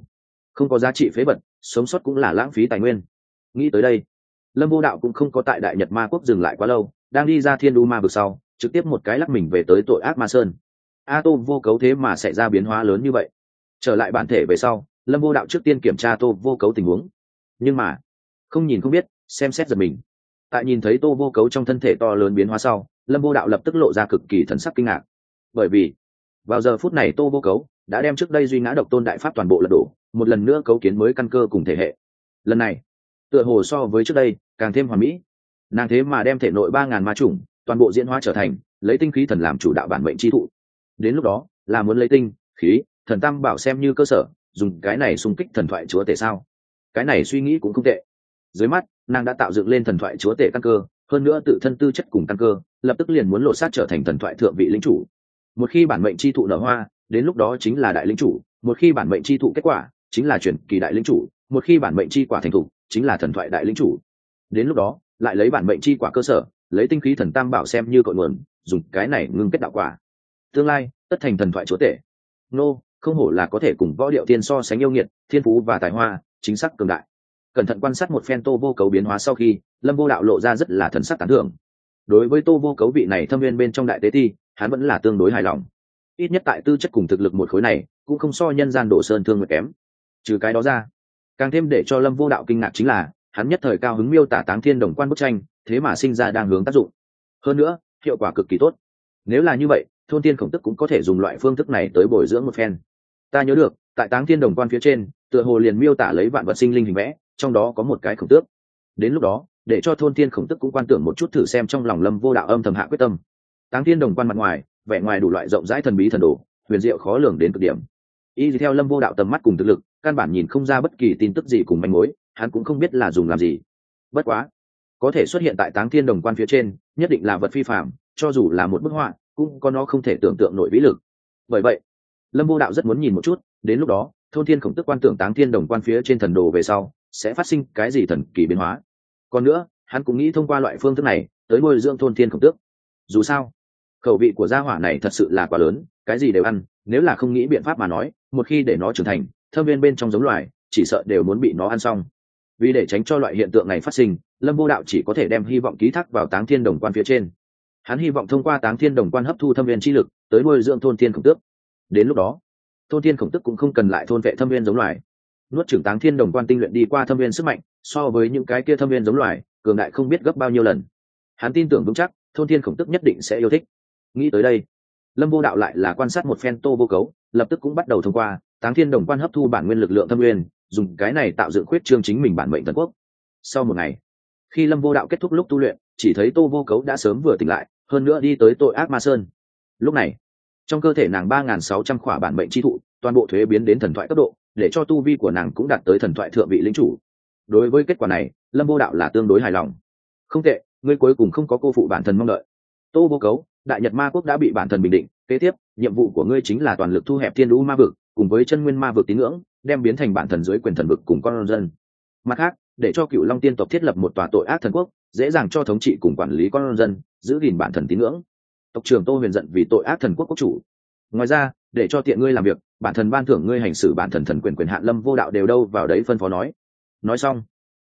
Không có giá trị phế vật, sống sót cũng là lãng phí tài nguyên. Nghĩ tới đây lâm vô đạo cũng không có tại đại nhật ma quốc dừng lại quá lâu, đang đi ra thiên đu ma vực sau, trực tiếp một cái lắc mình về tới tội ác ma sơn. A tô vô cấu thế mà xảy ra biến hóa lớn như vậy. Trở lại bản thể về sau, lâm vô đạo trước tiên kiểm tra tô vô cấu tình huống. Nhưng mà, không nhìn không biết, xem xét giật mình. Tại nhìn thấy tô vô cấu trong thân thể to lớn biến hóa sau, lâm vô đạo lập tức lộ ra cực kỳ thần sắc kinh ngạc. Bởi vì, vào giờ phút này tô vô cấu đã đem trước đây duy ngã độc tôn đại pháp toàn bộ lật đổ, một lần nữa cấu kiến mới căn cơ cùng thể hệ. Lần này, tựa hồ so với trước đây càng thêm hoàn mỹ. Nàng thế mà đem thể nội ba ngàn ma chủng toàn bộ diễn hóa trở thành lấy tinh khí thần làm chủ đạo bản mệnh chi thụ. Đến lúc đó là muốn lấy tinh khí thần tam bảo xem như cơ sở dùng cái này xung kích thần thoại chúa tể sao? Cái này suy nghĩ cũng không tệ. Dưới mắt nàng đã tạo dựng lên thần thoại chúa tể căn cơ hơn nữa tự thân tư chất cùng căn cơ lập tức liền muốn lộ sát trở thành thần thoại thượng vị lĩnh chủ. Một khi bản mệnh chi thụ nở hoa đến lúc đó chính là đại lĩnh chủ một khi bản mệnh chi thụ kết quả chính là chuyển kỳ đại lĩnh chủ một khi bản mệnh chi quả thành thủ, chính là thần thoại đại lĩnh chủ đến lúc đó, lại lấy bản mệnh chi quả cơ sở, lấy tinh khí thần tam bảo xem như cội nguồn, dùng cái này ngưng kết đạo quả. Tương lai, tất thành thần thoại chúa tể. Nô, không hổ là có thể cùng võ điệu tiên so sánh yêu nghiệt, thiên phú và tài hoa, chính xác cường đại. Cẩn thận quan sát một phen tô vô cấu biến hóa sau khi, lâm vô đạo lộ ra rất là thần sắc tán thưởng. Đối với tô vô cấu vị này thâm viên bên trong đại tế thi hắn vẫn là tương đối hài lòng. Ít nhất tại tư chất cùng thực lực một khối này, cũng không so nhân gian đổ sơn thương nguyệt kém. Trừ cái đó ra, càng thêm để cho lâm vô đạo kinh ngạc chính là hắn nhất thời cao hứng miêu tả táng thiên đồng quan bức tranh, thế mà sinh ra đang hướng tác dụng. Hơn nữa, hiệu quả cực kỳ tốt. Nếu là như vậy, thôn tiên khổng tức cũng có thể dùng loại phương thức này tới bồi dưỡng một phen. Ta nhớ được, tại táng thiên đồng quan phía trên, tựa hồ liền miêu tả lấy vạn vật sinh linh hình vẽ, trong đó có một cái khổng tước. Đến lúc đó, để cho thôn tiên khổng tức cũng quan tưởng một chút thử xem trong lòng lâm vô đạo âm thầm hạ quyết tâm. Táng thiên đồng quan mặt ngoài, vẻ ngoài đủ loại rộng rãi thần bí thần đồ, huyền diệu khó lường đến cực điểm. Y theo lâm vô đạo tầm mắt cùng thực lực, căn bản nhìn không ra bất kỳ tin tức gì cùng manh mối hắn cũng không biết là dùng làm gì. Bất quá, có thể xuất hiện tại táng thiên đồng quan phía trên, nhất định là vật phi phạm cho dù là một bức họa, cũng có nó không thể tưởng tượng nổi vĩ lực. Bởi vậy, lâm vô đạo rất muốn nhìn một chút, đến lúc đó, thôn thiên khổng tức quan tưởng táng thiên đồng quan phía trên thần đồ về sau, sẽ phát sinh cái gì thần kỳ biến hóa. Còn nữa, hắn cũng nghĩ thông qua loại phương thức này, tới nuôi dưỡng thôn thiên khổng tước. Dù sao, khẩu vị của gia hỏa này thật sự là quá lớn, cái gì đều ăn, nếu là không nghĩ biện pháp mà nói, một khi để nó trưởng thành, thâm viên bên trong giống loài, chỉ sợ đều muốn bị nó ăn xong vì để tránh cho loại hiện tượng này phát sinh, lâm vô đạo chỉ có thể đem hy vọng ký thác vào táng thiên đồng quan phía trên. Hắn hy vọng thông qua táng thiên đồng quan hấp thu thâm viên chi lực, tới nuôi dưỡng thôn thiên khổng tước. Đến lúc đó, thôn thiên khổng tức cũng không cần lại thôn vệ thâm viên giống loài. Nuốt trưởng táng thiên đồng quan tinh luyện đi qua thâm viên sức mạnh, so với những cái kia thâm viên giống loài, cường đại không biết gấp bao nhiêu lần. Hắn tin tưởng vững chắc, thôn thiên khổng tức nhất định sẽ yêu thích. Nghĩ tới đây, lâm vô đạo lại là quan sát một phen tô vô cấu, lập tức cũng bắt đầu thông qua táng thiên đồng quan hấp thu bản nguyên lực lượng thâm nguyên dùng cái này tạo dựng khuyết trương chính mình bản mệnh tần quốc. Sau một ngày, khi lâm vô đạo kết thúc lúc tu luyện, chỉ thấy tô vô cấu đã sớm vừa tỉnh lại, hơn nữa đi tới tội ác ma sơn. Lúc này, trong cơ thể nàng ba n g h n sáu trăm khỏa bản mệnh chi thụ, toàn bộ thuế biến đến thần thoại cấp độ, để cho tu vi của nàng cũng đạt tới thần thoại thượng vị lính chủ. Đối với kết quả này, lâm vô đạo là tương đối hài lòng. Không tệ, ngươi cuối cùng không có cô phụ bản thân mong đợi. Tô vô cấu, đại nhật ma quốc đã bị bản thân bình định, kế tiếp, nhiệm vụ của ngươi chính là toàn lực thu hẹp thiên lũ ma vực, cùng với chân nguyên ma vực tín ngưỡng đem biến thành bản thần dưới quyền thần vực cùng con dân. Mặt khác, để cho cựu long tiên tộc thiết lập một tòa tội ác thần quốc, dễ dàng cho thống trị cùng quản lý con dân, giữ gìn bản thần tín ngưỡng. Tộc trưởng tô huyền giận vì tội ác thần quốc quốc chủ. Ngoài ra, để cho tiện ngươi làm việc, bản thần ban thưởng ngươi hành xử bản thần thần quyền quyền hạn lâm vô đạo đều đâu vào đấy phân phó nói. Nói xong,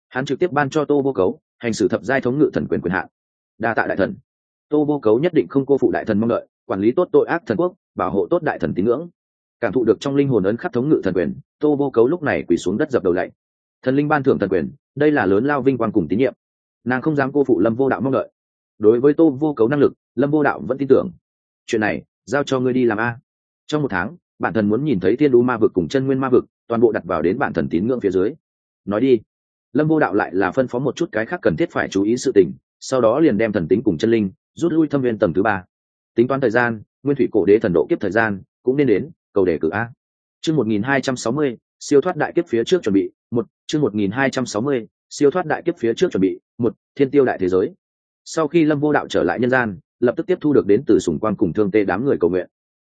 hắn trực tiếp ban cho tô vô cấu, hành xử thập giai thống ngự thần quyền quyền hạn. Đa tạ đại thần. Tô vô cấu nhất định không cô phụ đại thần mong đợi, quản lý tốt tội ác thần quốc, bảo hộ tốt đại thần tín ngưỡng cảm thụ được trong linh hồn ấn khắc thống ngự thần quyền, tô vô cấu lúc này quỳ xuống đất dập đầu lạy. Thần linh ban thưởng thần quyền, đây là lớn lao vinh quang cùng tín nhiệm. Nàng không dám cô phụ lâm vô đạo mong đợi. Đối với tô vô cấu năng lực, lâm vô đạo vẫn tin tưởng. Chuyện này, giao cho ngươi đi làm a. Trong một tháng, bản thần muốn nhìn thấy thiên đu ma vực cùng chân nguyên ma vực, toàn bộ đặt vào đến bản thần tín ngưỡng phía dưới. Nói đi, lâm vô đạo lại là phân phó một chút cái khác cần thiết phải chú ý sự tình, sau đó liền đem thần tính cùng chân linh rút lui thâm viên tầng thứ ba. Tính toán thời gian, nguyên thủy cổ đế thần độ kiếp thời gian cũng nên đến cầu đề cử a. Chương một nghìn hai trăm sáu mươi siêu thoát đại kiếp phía trước chuẩn bị một chương một nghìn hai trăm sáu mươi siêu thoát đại kiếp phía trước chuẩn bị một thiên tiêu đại thế giới. Sau khi lâm vô đạo trở lại nhân gian lập tức tiếp thu được đến từ sùng quan cùng thương tê đám người cầu nguyện.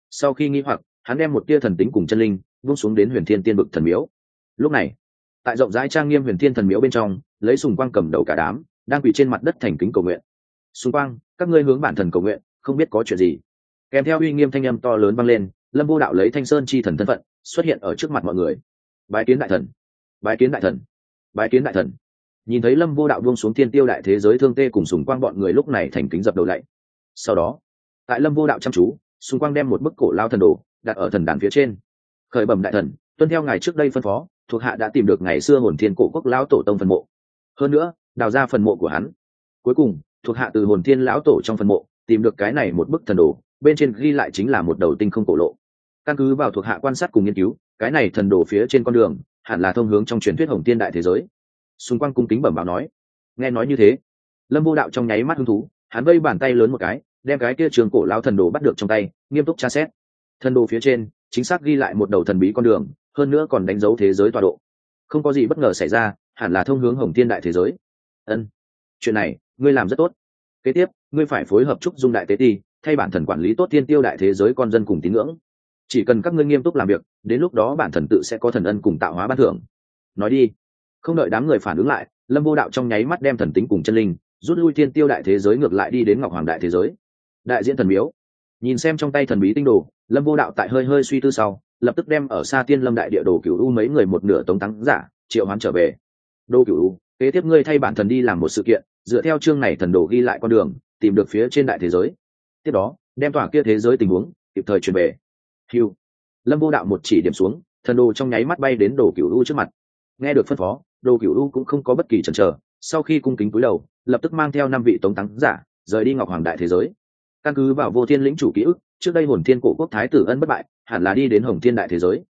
Sau khi nghi hoặc hắn đem một tia thần tính cùng chân linh vung xuống đến huyền thiên tiên bực thần miếu. Lúc này tại rộng rãi trang nghiêm huyền thiên thần miếu bên trong lấy sùng quang cầm đầu cả đám đang quỳ trên mặt đất thành kính cầu nguyện. Sùng quang, các ngươi hướng bản thần cầu nguyện không biết có chuyện gì? Kèm theo uy nghiêm thanh âm to lớn vang lên lâm vô đạo lấy thanh sơn chi thần thân phận, xuất hiện ở trước mặt mọi người. Bái kiến đại thần, bái kiến đại thần, bái kiến đại thần. Nhìn thấy lâm vô đạo buông xuống thiên tiêu đại thế giới thương tê cùng sùng quang bọn người lúc này thành kính dập đầu lạy sau đó, tại lâm vô đạo chăm chú, Sùng Quang đem một bức cổ lao thần đồ đặt ở thần đàn phía trên. Khởi bẩm đại thần, tuân theo ngày trước đây phân phó, thuộc hạ đã tìm được ngày xưa hồn thiên cổ quốc lão tổ tông phần mộ. Hơn nữa, đào ra phần mộ của hắn. Cuối cùng, thuộc hạ từ hồn thiên lão tổ trong phần mộ, tìm được cái này một bức thần đồ bên trên ghi lại chính là một đầu tinh không cổ lộ. Căn cứ vào thuộc hạ quan sát cùng nghiên cứu, cái này thần đồ phía trên con đường, hẳn là thông hướng trong truyền thuyết hồng tiên đại thế giới. Xung quanh cung kính bẩm báo nói. Nghe nói như thế, lâm vô đạo trong nháy mắt hứng thú, hắn vây bàn tay lớn một cái, đem cái kia trường cổ lao thần đồ bắt được trong tay, nghiêm túc tra xét. Thần đồ phía trên, chính xác ghi lại một đầu thần bí con đường, hơn nữa còn đánh dấu thế giới tọa độ. Không có gì bất ngờ xảy ra, hẳn là thông hướng hồng thiên đại thế giới. Ân, chuyện này, ngươi làm rất tốt. Kế tiếp, ngươi phải phối hợp trúc dung đại tế ti thay bản thần quản lý tốt tiên tiêu đại thế giới con dân cùng tín ngưỡng. Chỉ cần các ngươi nghiêm túc làm việc, đến lúc đó bản thần tự sẽ có thần ân cùng tạo hóa ban thưởng. Nói đi. Không đợi đám người phản ứng lại, lâm vô đạo trong nháy mắt đem thần tính cùng chân linh, rút lui thiên tiêu đại thế giới ngược lại đi đến ngọc hoàng đại thế giới. Đại diện thần miếu. Nhìn xem trong tay thần bí tinh đồ, lâm vô đạo tại hơi hơi suy tư sau, lập tức đem ở xa tiên lâm đại địa đồ cửu u mấy người một nửa tống thắng giả, triệu hoán trở về. Đô cửu u, kế tiếp ngươi thay bản thần đi làm một sự kiện, dựa theo chương này thần đồ ghi lại con đường, tìm được phía trên đại thế giới tiếp đó, đem tỏa kia thế giới tình huống kịp thời truyền về. Hiu lâm vô đạo một chỉ điểm xuống, thần đồ trong nháy mắt bay đến đồ cửu u trước mặt. Nghe được phân phó, đồ cửu u cũng không có bất kỳ chần chờ, sau khi cung kính cúi đầu, lập tức mang theo năm vị tống tắng giả, rời đi ngọc hoàng đại thế giới. Căn cứ vào vô thiên lĩnh chủ ký ức, trước đây hồn thiên cổ quốc thái tử ân bất bại, hẳn là đi đến hồng thiên đại thế giới.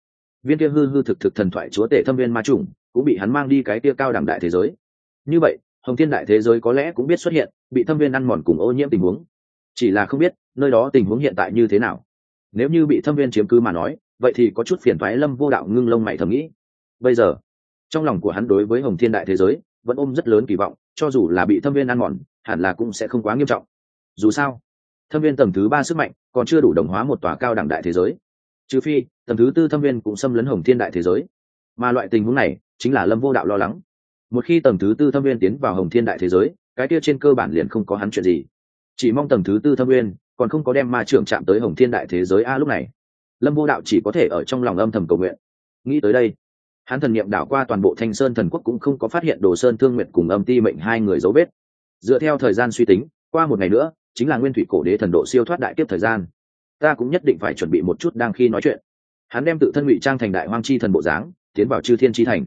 Viên kia hư hư thực thực thần thoại chúa tể thâm viên ma trùng cũng bị hắn mang đi cái kia cao đẳng đại thế giới. Như vậy, hồng thiên đại thế giới có lẽ cũng biết xuất hiện, bị thâm viên ăn mòn cùng ô nhiễm tình huống chỉ là không biết, nơi đó tình huống hiện tại như thế nào. Nếu như bị thâm viên chiếm cứ mà nói, vậy thì có chút phiền thoái lâm vô đạo ngưng lông mày thầm nghĩ. Bây giờ, trong lòng của hắn đối với hồng thiên đại thế giới, vẫn ôm rất lớn kỳ vọng, cho dù là bị thâm viên ăn mòn, hẳn là cũng sẽ không quá nghiêm trọng. Dù sao, thâm viên tầng thứ ba sức mạnh còn chưa đủ đồng hóa một tòa cao đẳng đại thế giới. Trừ phi, tầng thứ tư thâm viên cũng xâm lấn hồng thiên đại thế giới. Mà loại tình huống này chính là lâm vô đạo lo lắng. Một khi tầng thứ tư thâm viên tiến vào hồng thiên đại thế giới, cái kia trên cơ bản liền không có hắn chuyện gì chỉ mong tầng thứ tư thâm nguyên còn không có đem ma trưởng chạm tới hồng thiên đại thế giới a lúc này. Lâm vô đạo chỉ có thể ở trong lòng âm thầm cầu nguyện. Nghĩ tới đây, hắn thần niệm đảo qua toàn bộ thanh sơn thần quốc cũng không có phát hiện đồ sơn thương nguyện cùng âm ti mệnh hai người dấu vết. Dựa theo thời gian suy tính, qua một ngày nữa, chính là nguyên thủy cổ đế thần độ siêu thoát đại kiếp thời gian. Ta cũng nhất định phải chuẩn bị một chút đang khi nói chuyện. Hắn đem tự thân ngụy trang thành đại hoang chi thần bộ dáng, tiến vào chư thiên chi thành.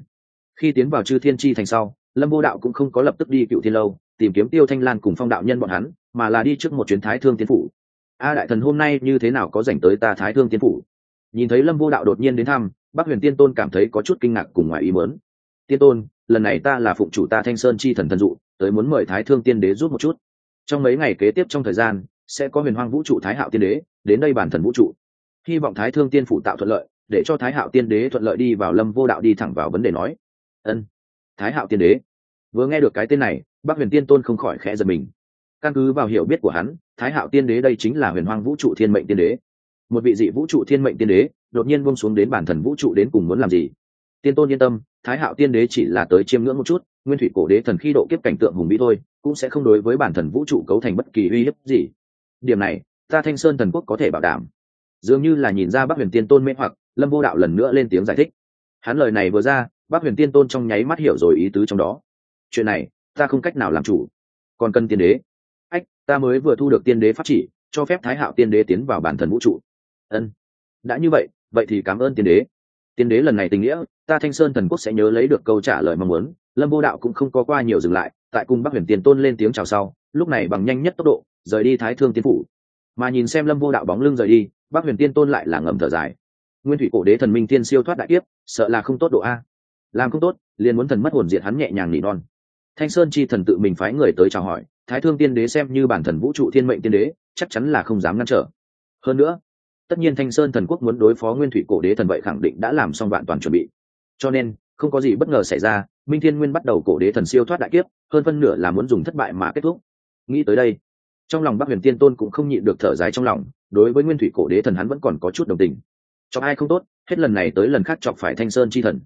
Khi tiến vào chư thiên chi thành sau, lâm vô đạo cũng không có lập tức đi cựu thiên lâu, tìm kiếm tiêu thanh lan cùng phong đạo nhân bọn hắn mà là đi trước một chuyến thái thương tiến phủ. A đại thần hôm nay như thế nào có dành tới ta thái thương tiến phủ? Nhìn thấy lâm vô đạo đột nhiên đến thăm bác huyền tiên tôn cảm thấy có chút kinh ngạc cùng ngoài ý mớn tiên tôn, lần này ta là phụng chủ ta thanh sơn chi thần thần dụ, tới muốn mời thái thương tiên đế rút một chút. Trong mấy ngày kế tiếp trong thời gian, sẽ có huyền hoang vũ trụ thái hạo tiên đế đến đây bản thần vũ trụ. Hy vọng thái thương tiên phủ tạo thuận lợi, để cho thái hạo tiên đế thuận lợi đi vào lâm vô đạo đi thẳng vào vấn đề nói. Ân, thái hạo tiên đế. Vừa nghe được cái tên này bác huyền tiên tôn không khỏi khẽ giật mình căn cứ vào hiểu biết của hắn, thái hạo tiên đế đây chính là huyền hoang vũ trụ thiên mệnh tiên đế. Một vị dị vũ trụ thiên mệnh tiên đế, đột nhiên buông xuống đến bản thần vũ trụ đến cùng muốn làm gì? Tiên tôn yên tâm, thái hạo tiên đế chỉ là tới chiêm ngưỡng một chút, nguyên thủy cổ đế thần khi độ kiếp cảnh tượng hùng vĩ thôi, cũng sẽ không đối với bản thần vũ trụ cấu thành bất kỳ uy hiếp gì. Điểm này, ta thanh sơn thần quốc có thể bảo đảm. Dường như là nhìn ra bác huyền tiên tôn mê hoặc, lâm vô đạo lần nữa lên tiếng giải thích. Hắn lời này vừa ra bác huyền tiên tôn trong nháy mắt hiểu rồi ý tứ trong đó. Chuyện này, ta không cách nào làm chủ. Còn cần tiên đế ta mới vừa thu được tiên đế pháp chỉ, cho phép thái hạo tiên đế tiến vào bản thần vũ trụ. Ân, đã như vậy vậy thì cảm ơn tiên đế. Tiên đế lần này tình nghĩa, ta thanh sơn thần quốc sẽ nhớ lấy được câu trả lời mong muốn. Lâm vô đạo cũng không có qua nhiều dừng lại, tại cung bắc huyền tiền tôn lên tiếng chào sau, lúc này bằng nhanh nhất tốc độ, rời đi thái thương tiên phủ. Mà nhìn xem lâm vô đạo bóng lưng rời đi, bắc huyền tiên tôn lại là ngầm thở dài. Nguyên thủy cổ đế thần minh tiên siêu thoát đại tiếp sợ là không tốt độ a. Làm không tốt, liền muốn thần mất hồn diệt hắn nhẹ nhàng nỉ non. Thanh sơn chi thần tự mình phái người tới chào hỏi thái thương tiên đế xem như bản thần vũ trụ thiên mệnh tiên đế, chắc chắn là không dám ngăn trở. Hơn nữa, tất nhiên thanh sơn thần quốc muốn đối phó nguyên thủy cổ đế thần vậy khẳng định đã làm xong vạn toàn chuẩn bị. Cho nên, không có gì bất ngờ xảy ra, minh thiên nguyên bắt đầu cổ đế thần siêu thoát đại kiếp, hơn phân nửa là muốn dùng thất bại mà kết thúc. Nghĩ tới đây, trong lòng bắc huyền tiên tôn cũng không nhịn được thở dài trong lòng, đối với nguyên thủy cổ đế thần hắn vẫn còn có chút đồng tình. Cho ai không tốt, hết lần này tới lần khác chọc phải thanh sơn chi thần.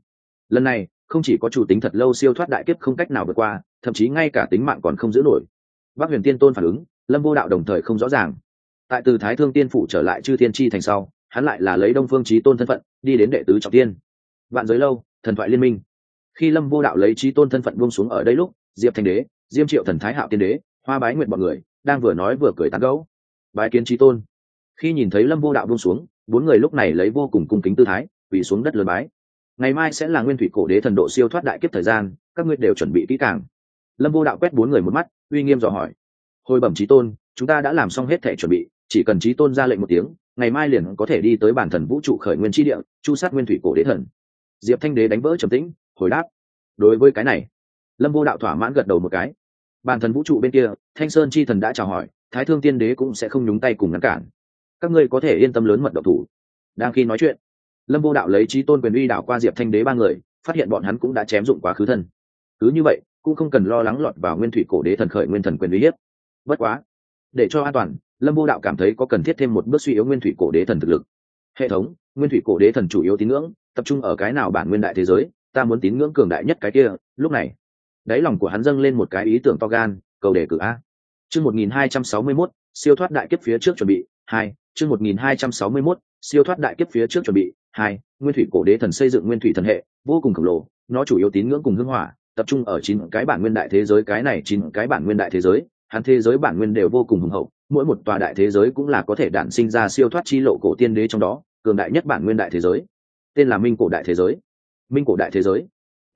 Lần này, không chỉ có chủ tính thật lâu siêu thoát đại kiếp không cách nào vượt qua, thậm chí ngay cả tính mạng còn không giữ nổi bắc huyền tiên tôn phản ứng, lâm vô đạo đồng thời không rõ ràng. Tại từ thái thương tiên phủ trở lại chư thiên chi thành sau, hắn lại là lấy đông phương trí tôn thân phận, đi đến đệ tứ trọng tiên. Vạn giới lâu, thần thoại liên minh. Khi lâm vô đạo lấy trí tôn thân phận buông xuống ở đây lúc, diệp thanh đế, diêm triệu thần thái hạo tiên đế, hoa bái nguyện b ọ n người, đang vừa nói vừa cười tán gấu bái kiến trí tôn. Khi nhìn thấy lâm vô đạo buông xuống, bốn người lúc này lấy vô cùng cung kính tư thái vì xuống đất lớn bái. Ngày mai sẽ là nguyên thủy cổ đế thần độ siêu thoát đại kiếp thời gian, các ngươi đều chuẩn bị kỹ càng lâm vô đạo quét bốn người một mắt, uy nghiêm dò hỏi. Hồi bẩm trí tôn, chúng ta đã làm xong hết thể chuẩn bị, chỉ cần trí tôn ra lệnh một tiếng, ngày mai liền có thể đi tới bản thần vũ trụ khởi nguyên tri địa, chu sát nguyên thủy cổ đế thần. Diệp thanh đế đánh vỡ trầm tĩnh, hồi đáp. Đối với cái này, lâm vô đạo thỏa mãn gật đầu một cái. Bản thần vũ trụ bên kia, thanh sơn chi thần đã chào hỏi, thái thương tiên đế cũng sẽ không nhúng tay cùng ngăn cản. Các ngươi có thể yên tâm lớn mật độc thủ. Đang khi nói chuyện, lâm vô đạo lấy trí tôn quyền uy đạo qua diệp thanh đế ba người, phát hiện bọn hắn cũng đã chém dụng quá khứ thân. Cứ như vậy cũng không cần lo lắng lọt vào nguyên thủy cổ đế thần khởi nguyên thần quyền uy hiếp. Bất quá, để cho an toàn, lâm vô đạo cảm thấy có cần thiết thêm một bước suy yếu nguyên thủy cổ đế thần thực lực. Hệ thống, nguyên thủy cổ đế thần chủ yếu tín ngưỡng, tập trung ở cái nào bản nguyên đại thế giới, ta muốn tín ngưỡng cường đại nhất cái kia, lúc này. Đáy lòng của hắn dâng lên một cái ý tưởng to gan, cầu đề cử a. Chương một nghìn hai trăm sáu mươi mốt, siêu thoát đại kiếp phía trước chuẩn bị, hai. Chương một nghìn hai trăm sáu mươi mốt, siêu thoát đại kiếp phía trước chuẩn bị, hai. Nguyên thủy cổ đế thần xây dựng nguyên thủy thần hệ, vô cùng khổng lồ, nó chủ yếu tín ngưỡng cùng hưng hỏa tập trung ở chín cái bản nguyên đại thế giới, cái này chín cái bản nguyên đại thế giới, hắn thế giới bản nguyên đều vô cùng hùng hậu, mỗi một tòa đại thế giới cũng là có thể đản sinh ra siêu thoát chi lộ cổ tiên đế trong đó, cường đại nhất bản nguyên đại thế giới. Tên là minh cổ đại thế giới. Minh cổ đại thế giới.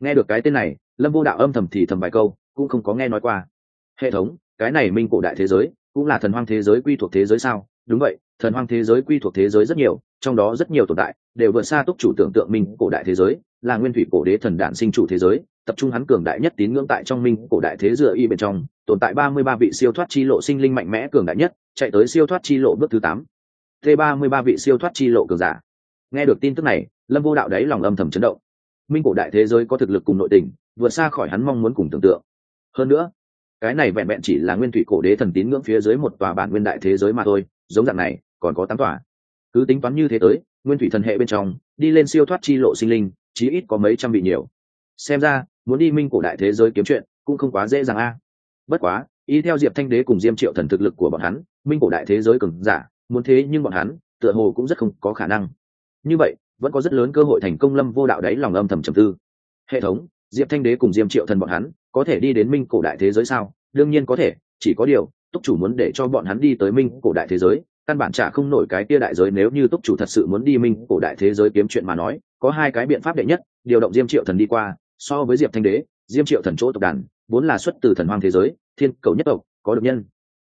Nghe được cái tên này, lâm vô đạo âm thầm thì thầm vài câu, cũng không có nghe nói qua. Hệ thống, cái này minh cổ đại thế giới, cũng là thần hoang thế giới quy thuộc thế giới sao? Đúng vậy, thần hoang thế giới quy thuộc thế giới rất nhiều, trong đó rất nhiều tồn tại, đều vượt xa túc chủ tưởng tượng minh cổ đại thế giới là nguyên thủy cổ đế thần đản sinh chủ thế giới, tập trung hắn cường đại nhất tín ngưỡng tại trong minh cổ đại thế dựa y bên trong, tồn tại ba mươi ba vị siêu thoát chi lộ sinh linh mạnh mẽ cường đại nhất, chạy tới siêu thoát chi lộ bước thứ tám. T ba mươi ba vị siêu thoát chi lộ cường giả. Nghe được tin tức này, lâm vô đạo đấy lòng âm thầm chấn động. Minh cổ đại thế giới có thực lực cùng nội tình, vượt xa khỏi hắn mong muốn cùng tưởng tượng. Hơn nữa, cái này vẹn vẹn chỉ là nguyên thủy cổ đế thần tín ngưỡng phía dưới một tòa bản nguyên đại thế giới mà thôi, giống dạng này, còn có tám tòa. Cứ tính toán như thế tới, nguyên thủy thần hệ bên trong, đi lên siêu thoát chi lộ sinh linh chí ít có mấy trăm vị nhiều. Xem ra, muốn đi minh cổ đại thế giới kiếm chuyện, cũng không quá dễ dàng a. Bất quá ý theo diệp thanh đế cùng diêm triệu thần thực lực của bọn hắn, minh cổ đại thế giới cường giả, muốn thế nhưng bọn hắn, tựa hồ cũng rất không có khả năng. Như vậy, vẫn có rất lớn cơ hội thành công lâm vô đạo đấy lòng âm thầm trầm tư. Hệ thống, diệp thanh đế cùng diêm triệu thần bọn hắn, có thể đi đến minh cổ đại thế giới sao? Đương nhiên có thể, chỉ có điều, túc chủ muốn để cho bọn hắn đi tới minh cổ đại thế giới, căn bản trả không nổi cái kia đại giới nếu như túc chủ thật sự muốn đi minh cổ đại thế giới kiếm chuyện mà nói có hai cái biện pháp đệ nhất, điều động diêm triệu thần đi qua, so với diệp thanh đế, diêm triệu thần chỗ tộc đàn, vốn là xuất từ thần hoang thế giới, thiên cầu nhất tộc, có được nhân.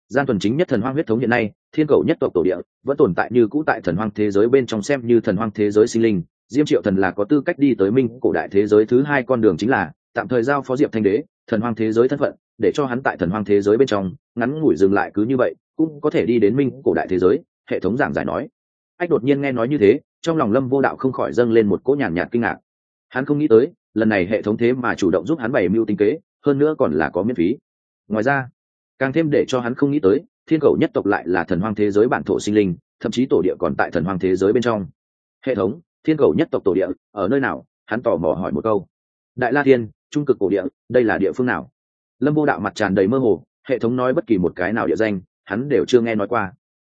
Gian tuần chính nhất thần hoang huyết thống hiện nay, thiên cầu nhất tộc tổ địa, vẫn tồn tại như cũ tại thần hoang thế giới bên trong xem như thần hoang thế giới sinh linh. Diêm triệu thần là có tư cách đi tới minh cổ đại thế giới thứ hai con đường chính là, tạm thời giao phó diệp thanh đế, thần hoang thế giới thân phận, để cho hắn tại thần hoang thế giới bên trong, ngắn ngủi dừng lại cứ như vậy, cũng có thể đi đến minh cổ đại thế giới, hệ thống giảng giải nói. Ách đột nhiên nghe nói như thế trong lòng lâm vô đạo không khỏi dâng lên một cỗ nhàn nhạt kinh ngạc. Hắn không nghĩ tới, lần này hệ thống thế mà chủ động giúp hắn bày mưu tinh kế, hơn nữa còn là có miễn phí. Ngoài ra, càng thêm để cho hắn không nghĩ tới, thiên cầu nhất tộc lại là thần hoang thế giới bản thổ sinh linh, thậm chí tổ địa còn tại thần hoang thế giới bên trong. Hệ thống, thiên cầu nhất tộc tổ địa, ở nơi nào? Hắn tò mò hỏi một câu. Đại la thiên, trung cực cổ địa, đây là địa phương nào? Lâm vô đạo mặt tràn đầy mơ hồ, hệ thống nói bất kỳ một cái nào địa danh, hắn đều chưa nghe nói qua.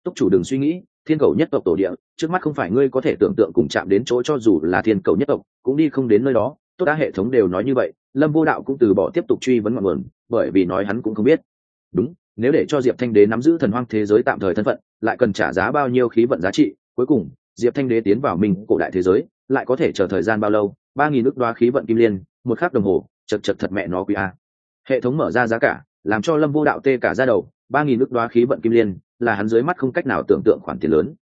Túc chủ đừng suy nghĩ thiên cầu nhất tộc tổ địa, trước mắt không phải ngươi có thể tưởng tượng cùng chạm đến chỗ cho dù là thiên cầu nhất tộc, cũng đi không đến nơi đó. Tốt đã, hệ thống đều nói như vậy, lâm vô đạo cũng từ bỏ tiếp tục truy vấn ngọn nguồn, bởi vì nói hắn cũng không biết. Đúng, nếu để cho diệp thanh đế nắm giữ thần hoang thế giới tạm thời thân phận, lại cần trả giá bao nhiêu khí vận giá trị, cuối cùng, diệp thanh đế tiến vào mình cổ đại thế giới, lại có thể chờ thời gian bao lâu? Ba nghìn nước đoá khí vận kim liên, một khắc đồng hồ, chật chật thật mẹ nó quý a. Hệ thống mở ra giá cả, làm cho lâm vô đạo tê cả ra đầu. Ba nghìn nước đoá khí vận kim liên là hắn dưới mắt không cách nào tưởng tượng khoản tiền lớn.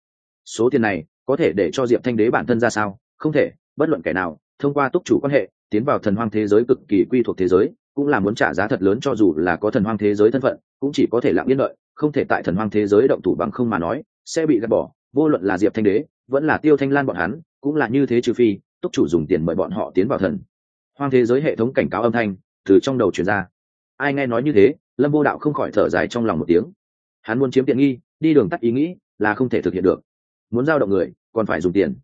Số tiền này có thể để cho diệp thanh đế bản thân ra sao? Không thể, bất luận kẻ nào, thông qua túc chủ quan hệ, tiến vào thần hoang thế giới cực kỳ quy thuộc thế giới, cũng là muốn trả giá thật lớn cho dù là có thần hoang thế giới thân phận, cũng chỉ có thể lặng yên đợi, không thể tại thần hoang thế giới động thủ bằng không mà nói, sẽ bị gạt bỏ. Vô luận là diệp thanh đế, vẫn là tiêu thanh lan bọn hắn, cũng là như thế trừ phi, túc chủ dùng tiền mời bọn họ tiến vào thần. Hoang thế giới hệ thống cảnh cáo âm thanh từ trong đầu truyền ra. Ai nghe nói như thế, lâm vô đạo không khỏi thở dài trong lòng một tiếng hắn muốn chiếm tiện nghi, đi đường tắt ý nghĩ là không thể thực hiện được. Muốn giao động người, còn phải dùng tiền.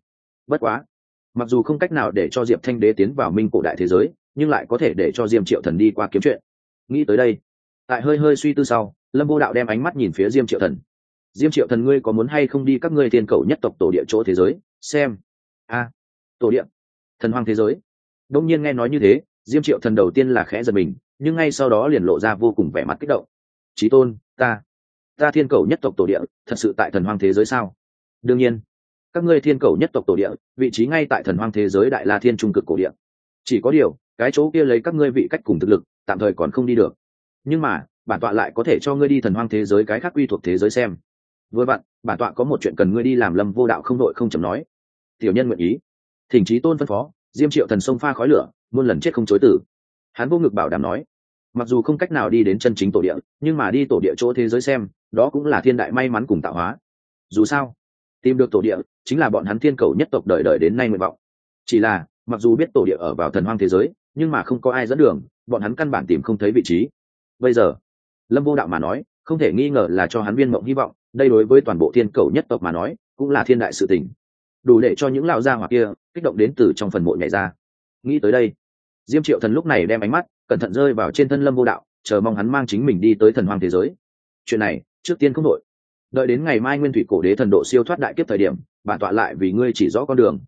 Bất quá, mặc dù không cách nào để cho diệp thanh đế tiến vào minh cổ đại thế giới, nhưng lại có thể để cho diêm triệu thần đi qua kiếm chuyện. Nghĩ tới đây, tại hơi hơi suy tư sau, lâm vô đạo đem ánh mắt nhìn phía diêm triệu thần. Diêm triệu thần, ngươi có muốn hay không đi các ngươi thiên cầu nhất tộc tổ địa chỗ thế giới, xem? A, tổ địa, thần hoang thế giới. Đông nhiên nghe nói như thế, diêm triệu thần đầu tiên là khẽ giật mình, nhưng ngay sau đó liền lộ ra vô cùng vẻ mặt kích động. Trí tôn, ta ta thiên cầu nhất tộc tổ địa, thật sự tại thần hoang thế giới sao? Đương nhiên, các ngươi thiên cầu nhất tộc tổ địa, vị trí ngay tại thần hoang thế giới đại la thiên trung cực cổ địa. Chỉ có điều, cái chỗ kia lấy các ngươi vị cách cùng thực lực, tạm thời còn không đi được. Nhưng mà, bản tọa lại có thể cho ngươi đi thần hoang thế giới cái khác quy thuộc thế giới xem. Vừa bạn bản tọa có một chuyện cần ngươi đi làm lâm vô đạo không đội không chầm nói. Tiểu nhân nguyện ý. Thỉnh trí tôn phân phó, diêm triệu thần sông pha khói lửa, muôn lần chết không chối tử. Hắn vô ngực bảo đảm nói mặc dù không cách nào đi đến chân chính tổ địa, nhưng mà đi tổ địa chỗ thế giới xem, đó cũng là thiên đại may mắn cùng tạo hóa. Dù sao, tìm được tổ địa chính là bọn hắn thiên cầu nhất tộc đời đời đến nay nguyện vọng. Chỉ là, mặc dù biết tổ địa ở vào thần hoang thế giới, nhưng mà không có ai dẫn đường, bọn hắn căn bản tìm không thấy vị trí. Bây giờ, lâm vô đạo mà nói, không thể nghi ngờ là cho hắn viên mộng hy vọng, đây đối với toàn bộ thiên cầu nhất tộc mà nói, cũng là thiên đại sự tình. Đủ để cho những lão gia hoặc kia kích động đến từ trong phần mộ nhảy ra. Nghĩ tới đây, diêm triệu thần lúc này đem ánh mắt cẩn thận rơi vào trên thân lâm vô đạo, chờ mong hắn mang chính mình đi tới thần hoàng thế giới. Chuyện này, trước tiên không đội đợi đến ngày mai nguyên thủy cổ đế thần độ siêu thoát đại kiếp thời điểm, bản tọa lại vì ngươi chỉ rõ con đường.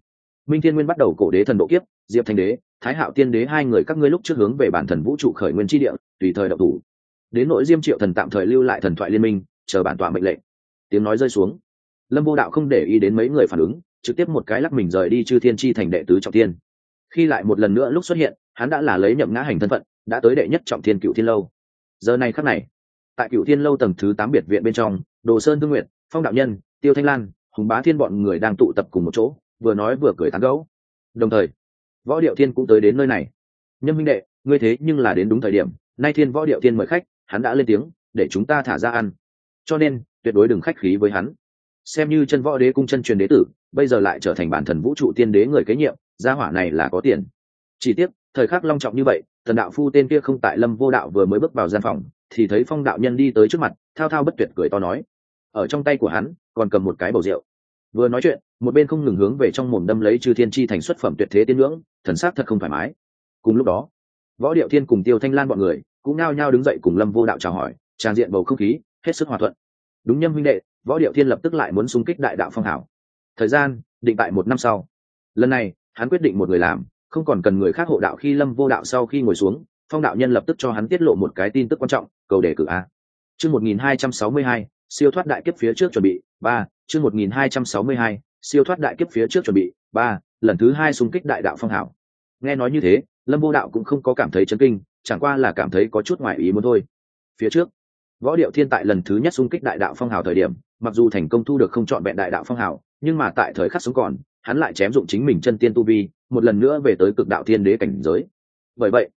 Minh thiên nguyên bắt đầu cổ đế thần độ kiếp, diệp thanh đế, thái hạo tiên đế hai người các ngươi lúc trước hướng về bản thần vũ trụ khởi nguyên tri địa, tùy thời độc thủ. Đến nội diêm triệu thần tạm thời lưu lại thần thoại liên minh, chờ bản tọa mệnh lệnh. Tiếng nói rơi xuống. Lâm vô đạo không để ý đến mấy người phản ứng, trực tiếp một cái lắc mình rời đi chư thiên tri thành đệ tứ trọng thiên khi lại một lần nữa lúc xuất hiện, hắn đã là lấy nhậm ngã hành thân phận, đã tới đệ nhất trọng thiên cựu thiên lâu. Giờ này khắc này, tại cựu thiên lâu tầng thứ tám biệt viện bên trong, đồ sơn thương nguyện phong đạo nhân, tiêu thanh lan, hùng bá thiên bọn người đang tụ tập cùng một chỗ, vừa nói vừa cười tán gấu đồng thời, võ điệu thiên cũng tới đến nơi này. Nhân minh đệ, ngươi thế nhưng là đến đúng thời điểm, nay thiên võ điệu thiên mời khách, hắn đã lên tiếng, để chúng ta thả ra ăn. Cho nên, tuyệt đối đừng khách khí với hắn. Xem như chân võ đế cung chân truyền đế tử, bây giờ lại trở thành bản thần vũ trụ tiên đế người kế nhiệm gia hỏa này là có tiền. Chỉ tiếc, thời khắc long trọng như vậy, thần đạo phu tên kia không tại lâm vô đạo vừa mới bước vào gian phòng, thì thấy phong đạo nhân đi tới trước mặt, thao thao bất tuyệt cười to nói. Ở trong tay của hắn, còn cầm một cái bầu rượu. Vừa nói chuyện, một bên không ngừng hướng về trong mồm đâm lấy chư thiên chi thành xuất phẩm tuyệt thế tiên ngưỡng, thần sắc thật không thoải mái. Cùng lúc đó, võ điệu thiên cùng tiêu thanh lan bọn người, cũng nao nhao đứng dậy cùng lâm vô đạo chào hỏi tràn diện bầu không khí, hết sức hòa thuận. Đúng nhâm huynh đệ, võ điệu thiên lập tức lại muốn xung kích đại đạo phong hảo. Thời gian, định tại một năm sau. Lần này hắn quyết định một người làm, không còn cần người khác hộ đạo khi lâm vô đạo sau khi ngồi xuống, phong đạo nhân lập tức cho hắn tiết lộ một cái tin tức quan trọng, cầu đề cử a. Chương một nghìn hai trăm sáu mươi hai, siêu thoát đại kiếp phía trước chuẩn bị, ba, chương một nghìn hai trăm sáu mươi hai, siêu thoát đại kiếp phía trước chuẩn bị, ba, lần thứ hai xung kích đại đạo phong hảo. Nghe nói như thế, lâm vô đạo cũng không có cảm thấy chấn kinh, chẳng qua là cảm thấy có chút ngoại ý muốn thôi. Phía trước, võ điệu thiên tại lần thứ nhất xung kích đại đạo phong hào thời điểm, mặc dù thành công thu được không chọn vẹn đại đạo phong hào nhưng mà tại thời khắc sống còn hắn lại chém dụng chính mình chân tiên tu vi, một lần nữa về tới cực đạo thiên đế cảnh giới. Bởi vậy,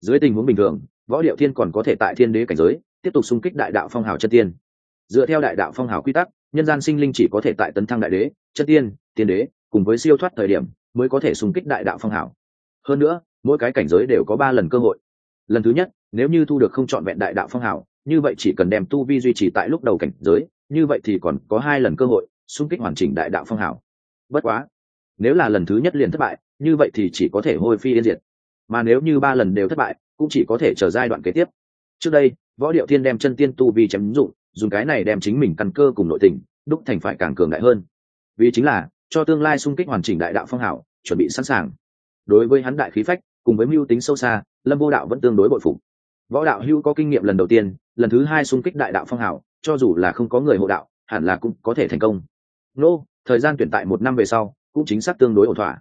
dưới tình huống bình thường, võ điệu thiên còn có thể tại thiên đế cảnh giới, tiếp tục xung kích đại đạo phong hào chân tiên. Dựa theo đại đạo phong hào quy tắc, nhân gian sinh linh chỉ có thể tại tấn thăng đại đế, chân tiên tiên đế, cùng với siêu thoát thời điểm, mới có thể xung kích đại đạo phong hào. Hơn nữa, mỗi cái cảnh giới đều có ba lần cơ hội. Lần thứ nhất, nếu như thu được không chọn vẹn đại đạo phong hào, như vậy chỉ cần đem tu vi duy trì tại lúc đầu cảnh giới, như vậy thì còn có hai lần cơ hội xung kích hoàn chỉnh đại đạo phong hào. Bất quá nếu là lần thứ nhất liền thất bại, như vậy thì chỉ có thể hôi phi yên diệt. Mà nếu như ba lần đều thất bại, cũng chỉ có thể chờ giai đoạn kế tiếp. Trước đây, võ điệu thiên đem chân tiên tu vi chém dụng, dùng cái này đem chính mình căn cơ cùng nội tình, đúc thành phải càng cường đại hơn. Vì chính là, cho tương lai xung kích hoàn chỉnh đại đạo phong hảo chuẩn bị sẵn sàng. Đối với hắn đại khí phách, cùng với mưu tính sâu xa, lâm vô đạo vẫn tương đối bội phục. Võ đạo hưu có kinh nghiệm lần đầu tiên, lần thứ hai xung kích đại đạo phong hảo cho dù là không có người hộ đạo, hẳn là cũng có thể thành công. Nô, thời gian tuyển tại một năm về sau cũng chính xác tương đối ổn thỏa.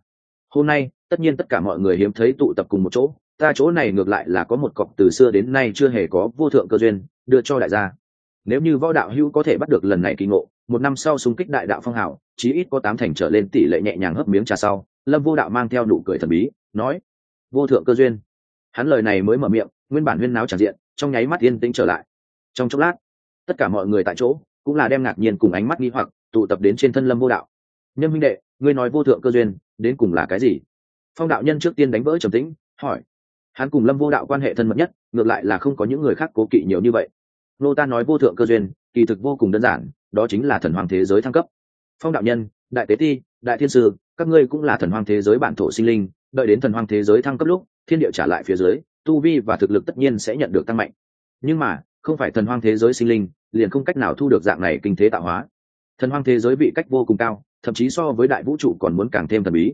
Hôm nay, tất nhiên tất cả mọi người hiếm thấy tụ tập cùng một chỗ, ta chỗ này ngược lại là có một cọc từ xưa đến nay chưa hề có vô thượng cơ duyên, đưa cho đại gia. Nếu như võ đạo hữu có thể bắt được lần này kỳ ngộ, một năm sau xung kích đại đạo phong hảo chí ít có tám thành trở lên tỷ lệ nhẹ nhàng hấp miếng trà sau, lâm vô đạo mang theo nụ cười thần bí, nói, vô thượng cơ duyên. Hắn lời này mới mở miệng, nguyên bản huyên náo tràn diện, trong nháy mắt yên tĩnh trở lại. Trong chốc lát, tất cả mọi người tại chỗ, cũng là đem ngạc nhiên cùng ánh mắt nghi hoặc tụ tập đến trên thân lâm vô đạo nhân minh đệ, ngươi nói vô thượng cơ duyên, đến cùng là cái gì? Phong đạo nhân trước tiên đánh vỡ trầm tĩnh, hỏi. Hắn cùng lâm vô đạo quan hệ thân mật nhất, ngược lại là không có những người khác cố kỵ nhiều như vậy. Nô ta nói vô thượng cơ duyên, kỳ thực vô cùng đơn giản, đó chính là thần hoàng thế giới thăng cấp. Phong đạo nhân, đại tế ti, đại thiên sư, các ngươi cũng là thần hoàng thế giới bản thổ sinh linh, đợi đến thần hoàng thế giới thăng cấp lúc, thiên địa trả lại phía dưới, tu vi và thực lực tất nhiên sẽ nhận được tăng mạnh. Nhưng mà, không phải thần hoàng thế giới sinh linh, liền không cách nào thu được dạng này kinh thế tạo hóa. Thần hoàng thế giới bị cách vô cùng cao thậm chí so với đại vũ trụ còn muốn càng thêm thần bí.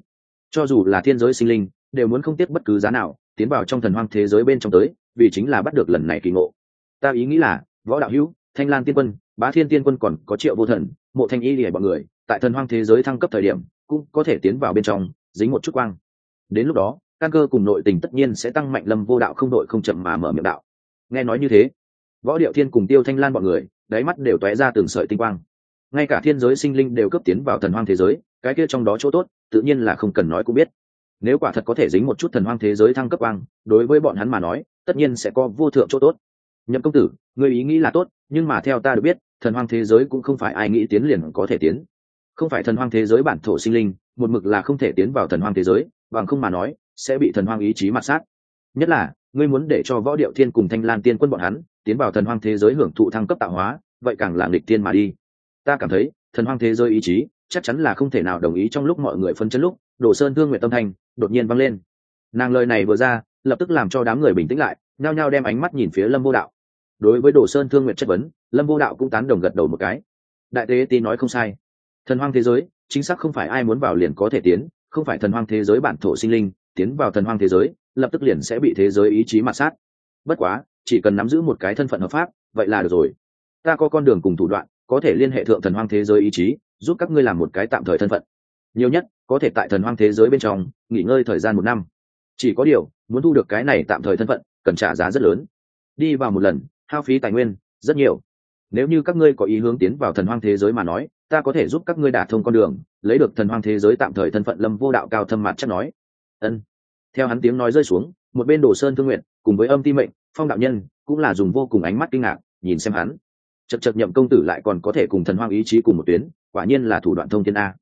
Cho dù là thiên giới sinh linh, đều muốn không tiếc bất cứ giá nào, tiến vào trong thần hoang thế giới bên trong tới, vì chính là bắt được lần này kỳ ngộ. Ta ý nghĩ là, võ đạo hữu, thanh lan tiên quân, bá thiên tiên quân còn có triệu vô thần, mộ thanh y lìa bọn người, tại thần hoang thế giới thăng cấp thời điểm, cũng có thể tiến vào bên trong, dính một chút quang. Đến lúc đó, căn cơ cùng nội tình tất nhiên sẽ tăng mạnh lâm vô đạo không đội không chậm mà mở miệng đạo. Nghe nói như thế, võ điệu thiên cùng tiêu thanh lan bọn người, đáy mắt đều tóe ra từng sợi tinh quang ngay cả thiên giới sinh linh đều cấp tiến vào thần hoang thế giới, cái kia trong đó chỗ tốt, tự nhiên là không cần nói cũng biết. Nếu quả thật có thể dính một chút thần hoang thế giới thăng cấp quang, đối với bọn hắn mà nói, tất nhiên sẽ có vô thượng chỗ tốt. Nhậm công tử người ý nghĩ là tốt, nhưng mà theo ta được biết, thần hoang thế giới cũng không phải ai nghĩ tiến liền có thể tiến. Không phải thần hoang thế giới bản thổ sinh linh, một mực là không thể tiến vào thần hoang thế giới, bằng không mà nói, sẽ bị thần hoang ý chí mặt sát. Nhất là, ngươi muốn để cho võ điệu thiên cùng thanh lan tiên quân bọn hắn, tiến vào thần hoang thế giới hưởng thụ thăng cấp tạo hóa, vậy càng là nghịch tiên mà đi ta cảm thấy, thần hoang thế giới ý chí, chắc chắn là không thể nào đồng ý trong lúc mọi người phân chân lúc đồ sơn thương nguyện tâm thanh, đột nhiên vang lên. Nàng lời này vừa ra, lập tức làm cho đám người bình tĩnh lại, nhao nhao đem ánh mắt nhìn phía lâm vô đạo. Đối với đồ sơn thương nguyện chất vấn, lâm vô đạo cũng tán đồng gật đầu một cái. Đại tế ti nói không sai. Thần hoang thế giới, chính xác không phải ai muốn vào liền có thể tiến, không phải thần hoang thế giới bản thổ sinh linh, tiến vào thần hoang thế giới, lập tức liền sẽ bị thế giới ý chí mặt sát. Bất quá, chỉ cần nắm giữ một cái thân phận hợp pháp, vậy là được rồi. Ta có con đường cùng thủ đoạn có thể liên hệ thượng thần hoang thế giới ý chí, giúp các ngươi làm một cái tạm thời thân phận. Nhiều nhất, có thể tại thần hoang thế giới bên trong, nghỉ ngơi thời gian một năm. Chỉ có điều, muốn thu được cái này tạm thời thân phận, cần trả giá rất lớn. Đi vào một lần, hao phí tài nguyên, rất nhiều. Nếu như các ngươi có ý hướng tiến vào thần hoang thế giới mà nói, ta có thể giúp các ngươi đả thông con đường, lấy được thần hoang thế giới tạm thời thân phận lâm vô đạo cao thâm mặt chắc nói. Ân. Theo hắn tiếng nói rơi xuống, một bên đồ sơn thương nguyện cùng với âm ti mệnh, phong đạo nhân, cũng là dùng vô cùng ánh mắt kinh ngạc, nhìn xem hắn chật chật nhậm công tử lại còn có thể cùng thần hoang ý chí cùng một tuyến, quả nhiên là thủ đoạn thông thiên a.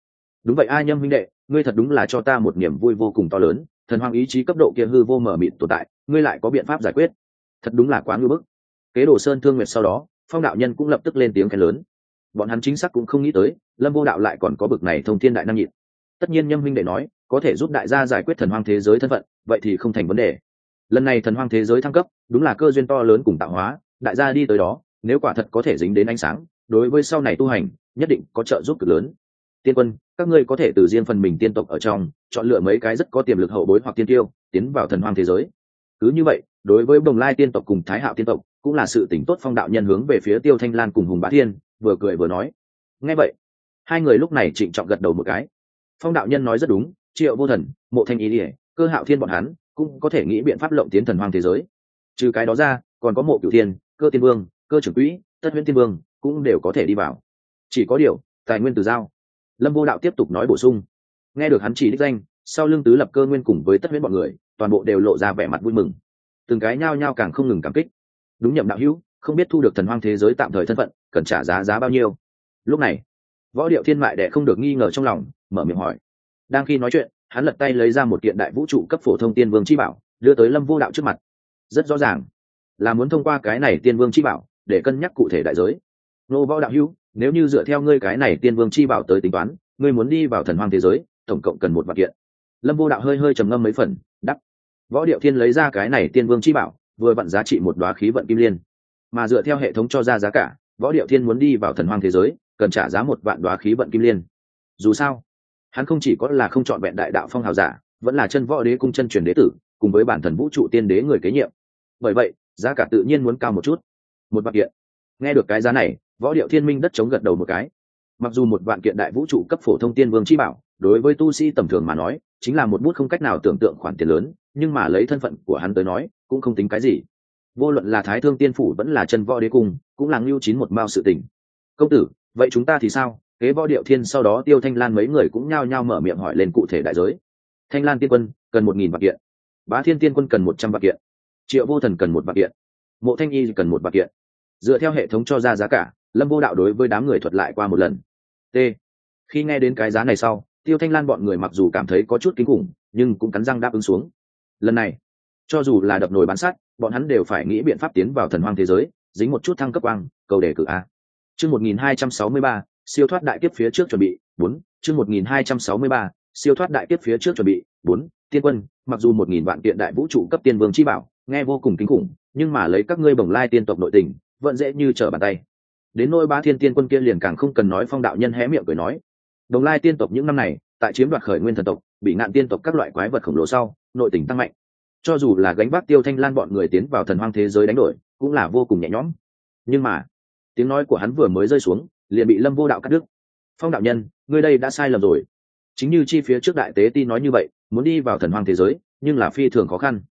Đúng vậy, a nhâm huynh đệ, ngươi thật đúng là cho ta một niềm vui vô cùng to lớn, thần hoang ý chí cấp độ kia hư vô mở mịt tồn tại, ngươi lại có biện pháp giải quyết. Thật đúng là quá ngưỡng bức. Kế đồ sơn thương nguyệt sau đó, phong đạo nhân cũng lập tức lên tiếng khen lớn. Bọn hắn chính xác cũng không nghĩ tới, lâm vô đạo lại còn có bực này thông thiên đại năng nhịn. Tất nhiên nhâm huynh đệ nói, có thể giúp đại gia giải quyết thần hoang thế giới thân phận, vậy thì không thành vấn đề. Lần này thần hoang thế giới thăng cấp, đúng là cơ duyên to lớn cùng tạo hóa, đại gia đi tới đó nếu quả thật có thể dính đến ánh sáng, đối với sau này tu hành, nhất định có trợ giúp cực lớn. Tiên quân, các ngươi có thể từ riêng phần mình tiên tộc ở trong, chọn lựa mấy cái rất có tiềm lực hậu bối hoặc tiên tiêu, tiến vào thần hoang thế giới. Cứ như vậy, đối với đồng lai tiên tộc cùng thái hạo tiên tộc, cũng là sự tỉnh tốt phong đạo nhân hướng về phía tiêu thanh lan cùng hùng bá thiên, vừa cười vừa nói. Nghe vậy, hai người lúc này trịnh trọng gật đầu một cái. Phong đạo nhân nói rất đúng, triệu vô thần, mộ thanh ý ỉa cơ hạo thiên bọn hắn, cũng có thể nghĩ biện pháp lộng tiến thần hoang thế giới. Trừ cái đó ra, còn có mộ cửu thiên, cơ tiên vương cơ trưởng quỹ, tất huyễn tiên vương cũng đều có thể đi vào. Chỉ có điều, tài nguyên từ giao. Lâm vô đạo tiếp tục nói bổ sung. Nghe được hắn chỉ đích danh, sau lưng tứ lập cơ nguyên cùng với tất huyễn bọn người, toàn bộ đều lộ ra vẻ mặt vui mừng. Từng cái nhao nhao càng không ngừng cảm kích. Đúng nhậm đạo hữu, không biết thu được thần hoang thế giới tạm thời thân phận, cần trả giá giá bao nhiêu. Lúc này, võ điệu thiên mại đệ không được nghi ngờ trong lòng, mở miệng hỏi. Đang khi nói chuyện, hắn lật tay lấy ra một kiện đại vũ trụ cấp phổ thông tiên vương chi bảo, đưa tới lâm vô đạo trước mặt. Rất rõ ràng, là muốn thông qua cái này tiên vương chi bảo để cân nhắc cụ thể đại giới. Nô võ đạo hữu, nếu như dựa theo ngươi cái này tiên vương chi bảo tới tính toán, ngươi muốn đi vào thần hoang thế giới, tổng cộng cần một vạn kiện. Lâm vô đạo hơi hơi trầm ngâm mấy phần đắp võ điệu thiên lấy ra cái này tiên vương chi bảo, vừa vặn giá trị một đoá khí vận kim liên. Mà dựa theo hệ thống cho ra giá cả, võ điệu thiên muốn đi vào thần hoang thế giới, cần trả giá một vạn đoá khí vận kim liên. Dù sao, hắn không chỉ có là không chọn vẹn đại đạo phong hào giả, vẫn là chân võ đế cung chân truyền đế tử, cùng với bản thần vũ trụ tiên đế người kế nhiệm. Bởi vậy, giá cả tự nhiên muốn cao một chút một vạn kiện. Nghe được cái giá này, võ điệu thiên minh đất chống gật đầu một cái. Mặc dù một vạn kiện đại vũ trụ cấp phổ thông tiên vương chi bảo, đối với tu sĩ tầm thường mà nói, chính là một bút không cách nào tưởng tượng khoản tiền lớn, nhưng mà lấy thân phận của hắn tới nói, cũng không tính cái gì. Vô luận là thái thương tiên phủ vẫn là chân võ đế cung, cũng là ngưu chín một mao sự tình. Công tử, vậy chúng ta thì sao? Kế võ điệu thiên sau đó tiêu thanh lan mấy người cũng nhao nhao mở miệng hỏi lên cụ thể đại giới. Thanh lan tiên quân, cần một nghìn vạn kiện. Bá thiên tiên quân cần một trăm vạn kiện. Triệu vô thần cần một vạn kiện. Mộ thanh y cần một vạn kiện dựa theo hệ thống cho ra giá cả, lâm vô đạo đối với đám người thuật lại qua một lần. T. Khi nghe đến cái giá này sau, tiêu thanh lan bọn người mặc dù cảm thấy có chút kinh khủng, nhưng cũng cắn răng đáp ứng xuống. Lần này, cho dù là đập nồi bán sát bọn hắn đều phải nghĩ biện pháp tiến vào thần hoang thế giới, dính một chút thăng cấp quang, cầu đề cử a. Chương một nghìn hai trăm sáu mươi ba, siêu thoát đại kiếp phía trước chuẩn bị, bốn. Chương một nghìn hai trăm sáu mươi ba, siêu thoát đại kiếp phía trước chuẩn bị, bốn. Tiên quân, mặc dù một nghìn vạn kiện đại vũ trụ cấp tiên vương chi bảo, nghe vô cùng kinh khủng, nhưng mà lấy các ngươi bồng lai tiên tộc nội tình vẫn dễ như trở bàn tay. Đến nôi ba thiên tiên quân kia liền càng không cần nói phong đạo nhân hé miệng cười nói. Đồng lai tiên tộc những năm này, tại chiếm đoạt khởi nguyên thần tộc, bị ngạn tiên tộc các loại quái vật khổng lồ sau, nội tình tăng mạnh. Cho dù là gánh vác tiêu thanh lan bọn người tiến vào thần hoang thế giới đánh đổi, cũng là vô cùng nhẹ nhõm. Nhưng mà, tiếng nói của hắn vừa mới rơi xuống, liền bị lâm vô đạo cắt đứt. Phong đạo nhân, ngươi đây đã sai lầm rồi. Chính như chi phía trước đại tế ti nói như vậy, muốn đi vào thần hoang thế giới, nhưng là phi thường khó khăn.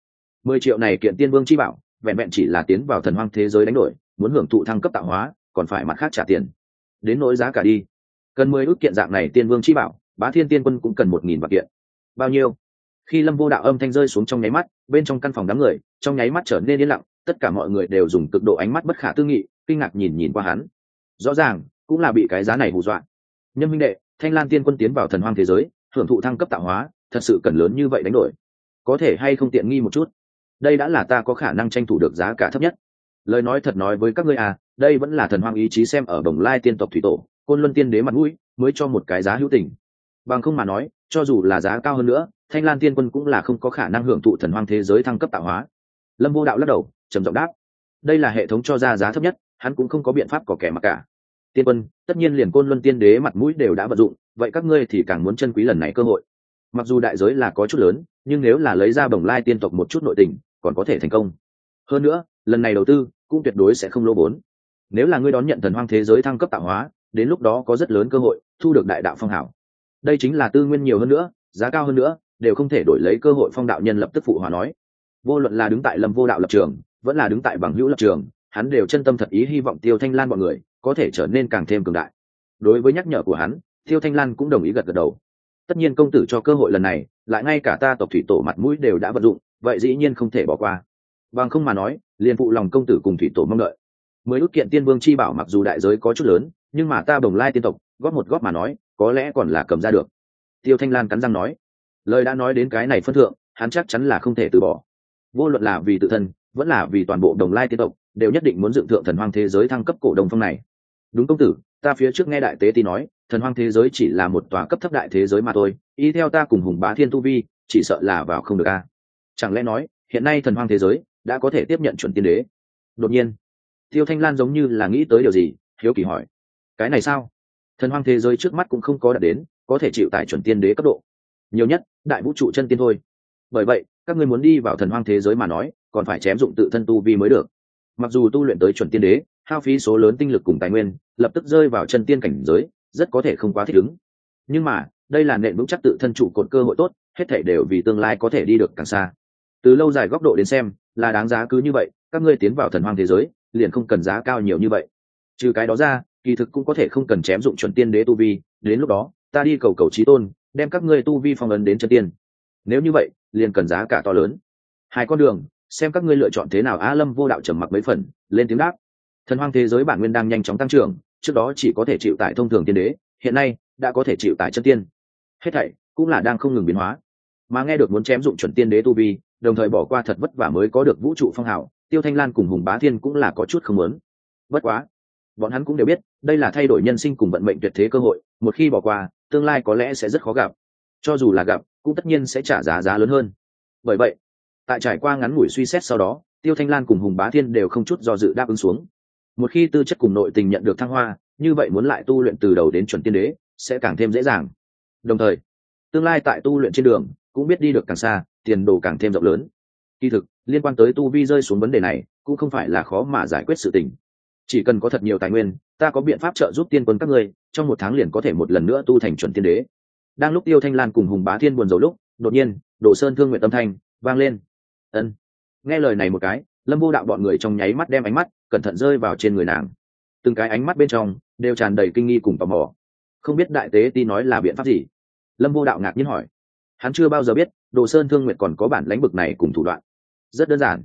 Mười triệu này kiện tiên vương chi bảo, vẹn vẹn chỉ là tiến vào thần hoang thế giới đánh đổi muốn hưởng thụ thăng cấp tạo hóa, còn phải mặt khác trả tiền. Đến nỗi giá cả đi. Cần mười ước kiện dạng này tiên vương chi bảo, bá thiên tiên quân cũng cần một nghìn vạn kiện. Bao nhiêu? Khi lâm vô đạo âm thanh rơi xuống trong nháy mắt, bên trong căn phòng đám người, trong nháy mắt trở nên yên lặng, tất cả mọi người đều dùng cực độ ánh mắt bất khả tư nghị, kinh ngạc nhìn nhìn qua hắn. Rõ ràng, cũng là bị cái giá này hù dọa. Nhân minh đệ, thanh lan tiên quân tiến vào thần hoang thế giới, hưởng thụ thăng cấp tạo hóa, thật sự cần lớn như vậy đánh đổi. Có thể hay không tiện nghi một chút? Đây đã là ta có khả năng tranh thủ được giá cả thấp nhất lời nói thật nói với các ngươi à đây vẫn là thần hoang ý chí xem ở bồng lai tiên tộc thủy tổ, côn luân tiên đế mặt mũi, mới cho một cái giá hữu tình. Bằng không mà nói, cho dù là giá cao hơn nữa, thanh lan tiên quân cũng là không có khả năng hưởng thụ thần hoang thế giới thăng cấp tạo hóa. Lâm vô đạo lắc đầu, trầm giọng đáp. Đây là hệ thống cho ra giá thấp nhất, hắn cũng không có biện pháp có kẻ mặc cả. Tiên quân, tất nhiên liền côn luân tiên đế mặt mũi đều đã vận dụng, vậy các ngươi thì càng muốn chân quý lần này cơ hội. Mặc dù đại giới là có chút lớn, nhưng nếu là lấy ra bồng lai tiên tộc một chút nội tình, còn có thể thành công. Hơn nữa lần này đầu tư cũng tuyệt đối sẽ không lỗ vốn. Nếu là ngươi đón nhận thần hoang thế giới thăng cấp tạo hóa, đến lúc đó có rất lớn cơ hội thu được đại đạo phong hảo. Đây chính là tư nguyên nhiều hơn nữa, giá cao hơn nữa, đều không thể đổi lấy cơ hội phong đạo nhân lập tức phụ hòa nói. Vô luận là đứng tại lâm vô đạo lập trường, vẫn là đứng tại bằng hữu lập trường, hắn đều chân tâm thật ý hy vọng tiêu thanh lan mọi người có thể trở nên càng thêm cường đại. Đối với nhắc nhở của hắn, tiêu thanh lan cũng đồng ý gật gật đầu. Tất nhiên công tử cho cơ hội lần này, lại ngay cả ta tộc thủy tổ mặt mũi đều đã vận dụng, vậy dĩ nhiên không thể bỏ qua bằng không mà nói, liền phụ lòng công tử cùng thủy tổ mong đợi. Mới ước kiện tiên vương chi bảo mặc dù đại giới có chút lớn, nhưng mà ta bồng lai tiên tộc, góp một góp mà nói, có lẽ còn là cầm ra được. Tiêu thanh lan cắn răng nói. Lời đã nói đến cái này phân thượng, hắn chắc chắn là không thể từ bỏ. Vô luận là vì tự thân, vẫn là vì toàn bộ đồng lai tiên tộc, đều nhất định muốn dựng thượng thần hoang thế giới thăng cấp cổ đồng phong này. Đúng công tử, ta phía trước nghe đại tế ti nói, thần hoang thế giới chỉ là một tòa cấp thấp đại thế giới mà thôi, y theo ta cùng hùng bá thiên tu vi, chỉ sợ là vào không được a. Chẳng lẽ nói, hiện nay thần hoang thế giới đã có thể tiếp nhận chuẩn tiên đế. Đột nhiên, tiêu thanh lan giống như là nghĩ tới điều gì, hiếu kỳ hỏi, cái này sao? Thần hoang thế giới trước mắt cũng không có đạt đến, có thể chịu tại chuẩn tiên đế cấp độ. Nhiều nhất, đại vũ trụ chân tiên thôi. Bởi vậy, các ngươi muốn đi vào thần hoang thế giới mà nói, còn phải chém dụng tự thân tu vi mới được. Mặc dù tu luyện tới chuẩn tiên đế, hao phí số lớn tinh lực cùng tài nguyên, lập tức rơi vào chân tiên cảnh giới, rất có thể không quá thích ứng. Nhưng mà, đây là nền vững chắc tự thân trụ cột cơ hội tốt, hết thể đều vì tương lai có thể đi được càng xa từ lâu dài góc độ đến xem, là đáng giá cứ như vậy, các ngươi tiến vào thần hoang thế giới, liền không cần giá cao nhiều như vậy. Trừ cái đó ra, kỳ thực cũng có thể không cần chém dụng chuẩn tiên đế tu vi, đến lúc đó, ta đi cầu cầu trí tôn, đem các ngươi tu vi phong ấn đến chân tiên. Nếu như vậy, liền cần giá cả to lớn. Hai con đường, xem các ngươi lựa chọn thế nào. Á lâm vô đạo trầm mặc mấy phần, lên tiếng đáp. Thần hoang thế giới bản nguyên đang nhanh chóng tăng trưởng, trước đó chỉ có thể chịu tại thông thường tiên đế, hiện nay, đã có thể chịu tại chân tiên. Hết thảy, cũng là đang không ngừng biến hóa. Mà nghe được muốn chém dụng chuẩn tiên đế tu vi đồng thời bỏ qua thật vất vả mới có được vũ trụ phong hào, tiêu thanh lan cùng hùng bá thiên cũng là có chút không muốn. Bất quá, bọn hắn cũng đều biết, đây là thay đổi nhân sinh cùng vận mệnh tuyệt thế cơ hội, một khi bỏ qua, tương lai có lẽ sẽ rất khó gặp. Cho dù là gặp, cũng tất nhiên sẽ trả giá giá lớn hơn. Bởi vậy, tại trải qua ngắn ngủi suy xét sau đó, tiêu thanh lan cùng hùng bá thiên đều không chút do dự đáp ứng xuống. Một khi tư chất cùng nội tình nhận được thăng hoa, như vậy muốn lại tu luyện từ đầu đến chuẩn tiên đế, sẽ càng thêm dễ dàng. Đồng thời, tương lai tại tu luyện trên đường, cũng biết đi được càng xa tiền đồ càng thêm rộng lớn. Kỳ thực, liên quan tới tu vi rơi xuống vấn đề này, cũng không phải là khó mà giải quyết sự tình. Chỉ cần có thật nhiều tài nguyên, ta có biện pháp trợ giúp tiên quân các ngươi, trong một tháng liền có thể một lần nữa tu thành chuẩn tiên đế. Đang lúc tiêu thanh lan cùng hùng bá thiên buồn rầu lúc, đột nhiên, đồ sơn thương nguyện tâm thanh vang lên. Ân. Nghe lời này một cái, lâm vô đạo bọn người trong nháy mắt đem ánh mắt cẩn thận rơi vào trên người nàng. Từng cái ánh mắt bên trong đều tràn đầy kinh nghi cùng tò mò. Không biết đại tế ti nói là biện pháp gì? Lâm vô đạo ngạc nhiên hỏi. Hắn chưa bao giờ biết đồ sơn thương nguyện còn có bản lãnh bực này cùng thủ đoạn. Rất đơn giản.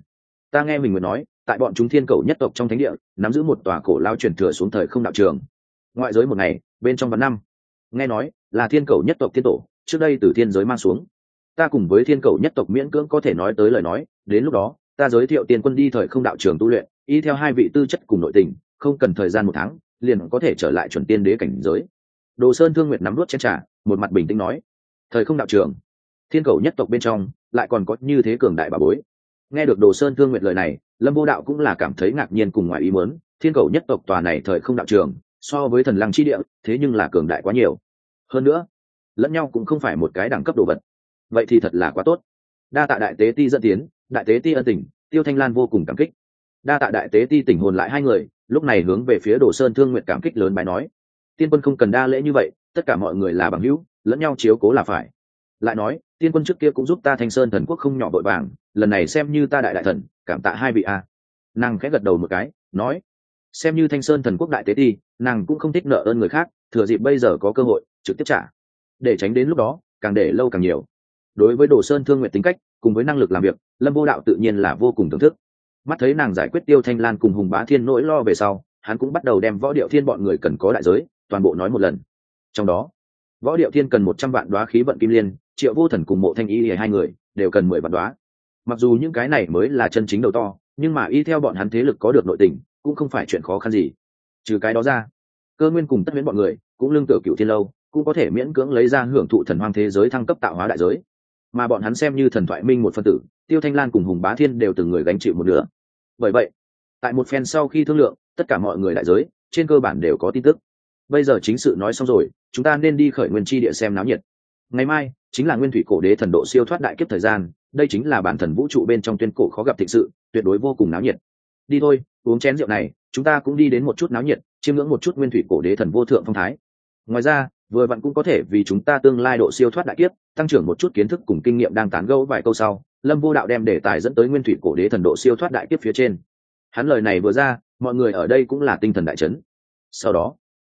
Ta nghe mình nguyện nói, tại bọn chúng thiên cầu nhất tộc trong thánh địa, nắm giữ một tòa cổ lao truyền thừa xuống thời không đạo trường. Ngoại giới một ngày, bên trong vạn năm. Nghe nói, là thiên cầu nhất tộc thiên tổ, trước đây từ thiên giới mang xuống. Ta cùng với thiên cầu nhất tộc miễn cưỡng có thể nói tới lời nói, đến lúc đó, ta giới thiệu tiền quân đi thời không đạo trường tu luyện, y theo hai vị tư chất cùng nội tình, không cần thời gian một tháng, liền có thể trở lại chuẩn tiên đế cảnh giới. Đồ sơn thương nguyệt nắm đuốt chén trà, một mặt bình tĩnh nói, thời không đạo trường thiên cầu nhất tộc bên trong, lại còn có như thế cường đại bà bối. Nghe được đồ sơn thương nguyện lời này, lâm vô đạo cũng là cảm thấy ngạc nhiên cùng ngoài ý muốn, thiên cầu nhất tộc tòa này thời không đạo trường, so với thần lăng chi địa, thế nhưng là cường đại quá nhiều. Hơn nữa, lẫn nhau cũng không phải một cái đẳng cấp đồ vật. Vậy thì thật là quá tốt. Đa tạ đại tế ti dẫn tiến, đại tế ti ân tình, tiêu thanh lan vô cùng cảm kích. Đa tạ đại tế ti tỉnh hồn lại hai người, lúc này hướng về phía đồ sơn thương nguyện cảm kích lớn bài nói. Tiên quân không cần đa lễ như vậy, tất cả mọi người là bằng hữu, lẫn nhau chiếu cố là phải. Lại nói tiên quân trước kia cũng giúp ta thanh sơn thần quốc không nhỏ vội vàng, lần này xem như ta đại đại thần, cảm tạ hai vị a. Nàng khẽ gật đầu một cái, nói, xem như thanh sơn thần quốc đại tế ti, nàng cũng không thích nợ ơn người khác, thừa dịp bây giờ có cơ hội, trực tiếp trả. Để tránh đến lúc đó, càng để lâu càng nhiều. Đối với đồ sơn thương nguyện tính cách, cùng với năng lực làm việc, lâm vô đạo tự nhiên là vô cùng thưởng thức. Mắt thấy nàng giải quyết tiêu thanh lan cùng hùng bá thiên nỗi lo về sau, hắn cũng bắt đầu đem võ điệu thiên bọn người cần có đại giới, toàn bộ nói một lần. Trong đó, võ điệu thiên cần một trăm vạn đoá khí vận kim liên triệu vô thần cùng mộ thanh y hai người đều cần mười vạn đoá. Mặc dù những cái này mới là chân chính đầu to, nhưng mà y theo bọn hắn thế lực có được nội tình, cũng không phải chuyện khó khăn gì. Trừ cái đó ra, cơ nguyên cùng tất miễn bọn người cũng lương tựa cựu thiên lâu, cũng có thể miễn cưỡng lấy ra hưởng thụ thần hoang thế giới thăng cấp tạo hóa đại giới. Mà bọn hắn xem như thần thoại minh một phân tử, tiêu thanh lan cùng hùng bá thiên đều từng người gánh chịu một nửa. Bởi vậy, tại một phen sau khi thương lượng, tất cả mọi người đại giới, trên cơ bản đều có tin tức. Bây giờ chính sự nói xong rồi, chúng ta nên đi khởi nguyên chi địa xem náo nhiệt ngày mai, chính là nguyên thủy cổ đế thần độ siêu thoát đại kiếp thời gian, đây chính là bản thần vũ trụ bên trong tuyên cổ khó gặp thịnh sự, tuyệt đối vô cùng náo nhiệt. Đi thôi, uống chén rượu này, chúng ta cũng đi đến một chút náo nhiệt, chiêm ngưỡng một chút nguyên thủy cổ đế thần vô thượng phong thái. Ngoài ra, vừa vặn cũng có thể vì chúng ta tương lai độ siêu thoát đại kiếp, tăng trưởng một chút kiến thức cùng kinh nghiệm đang tán gẫu vài câu sau, lâm vô đạo đem đề tài dẫn tới nguyên thủy cổ đế thần độ siêu thoát đại kiếp phía trên. Hắn lời này vừa ra, mọi người ở đây cũng là tinh thần đại chấn. Sau đó,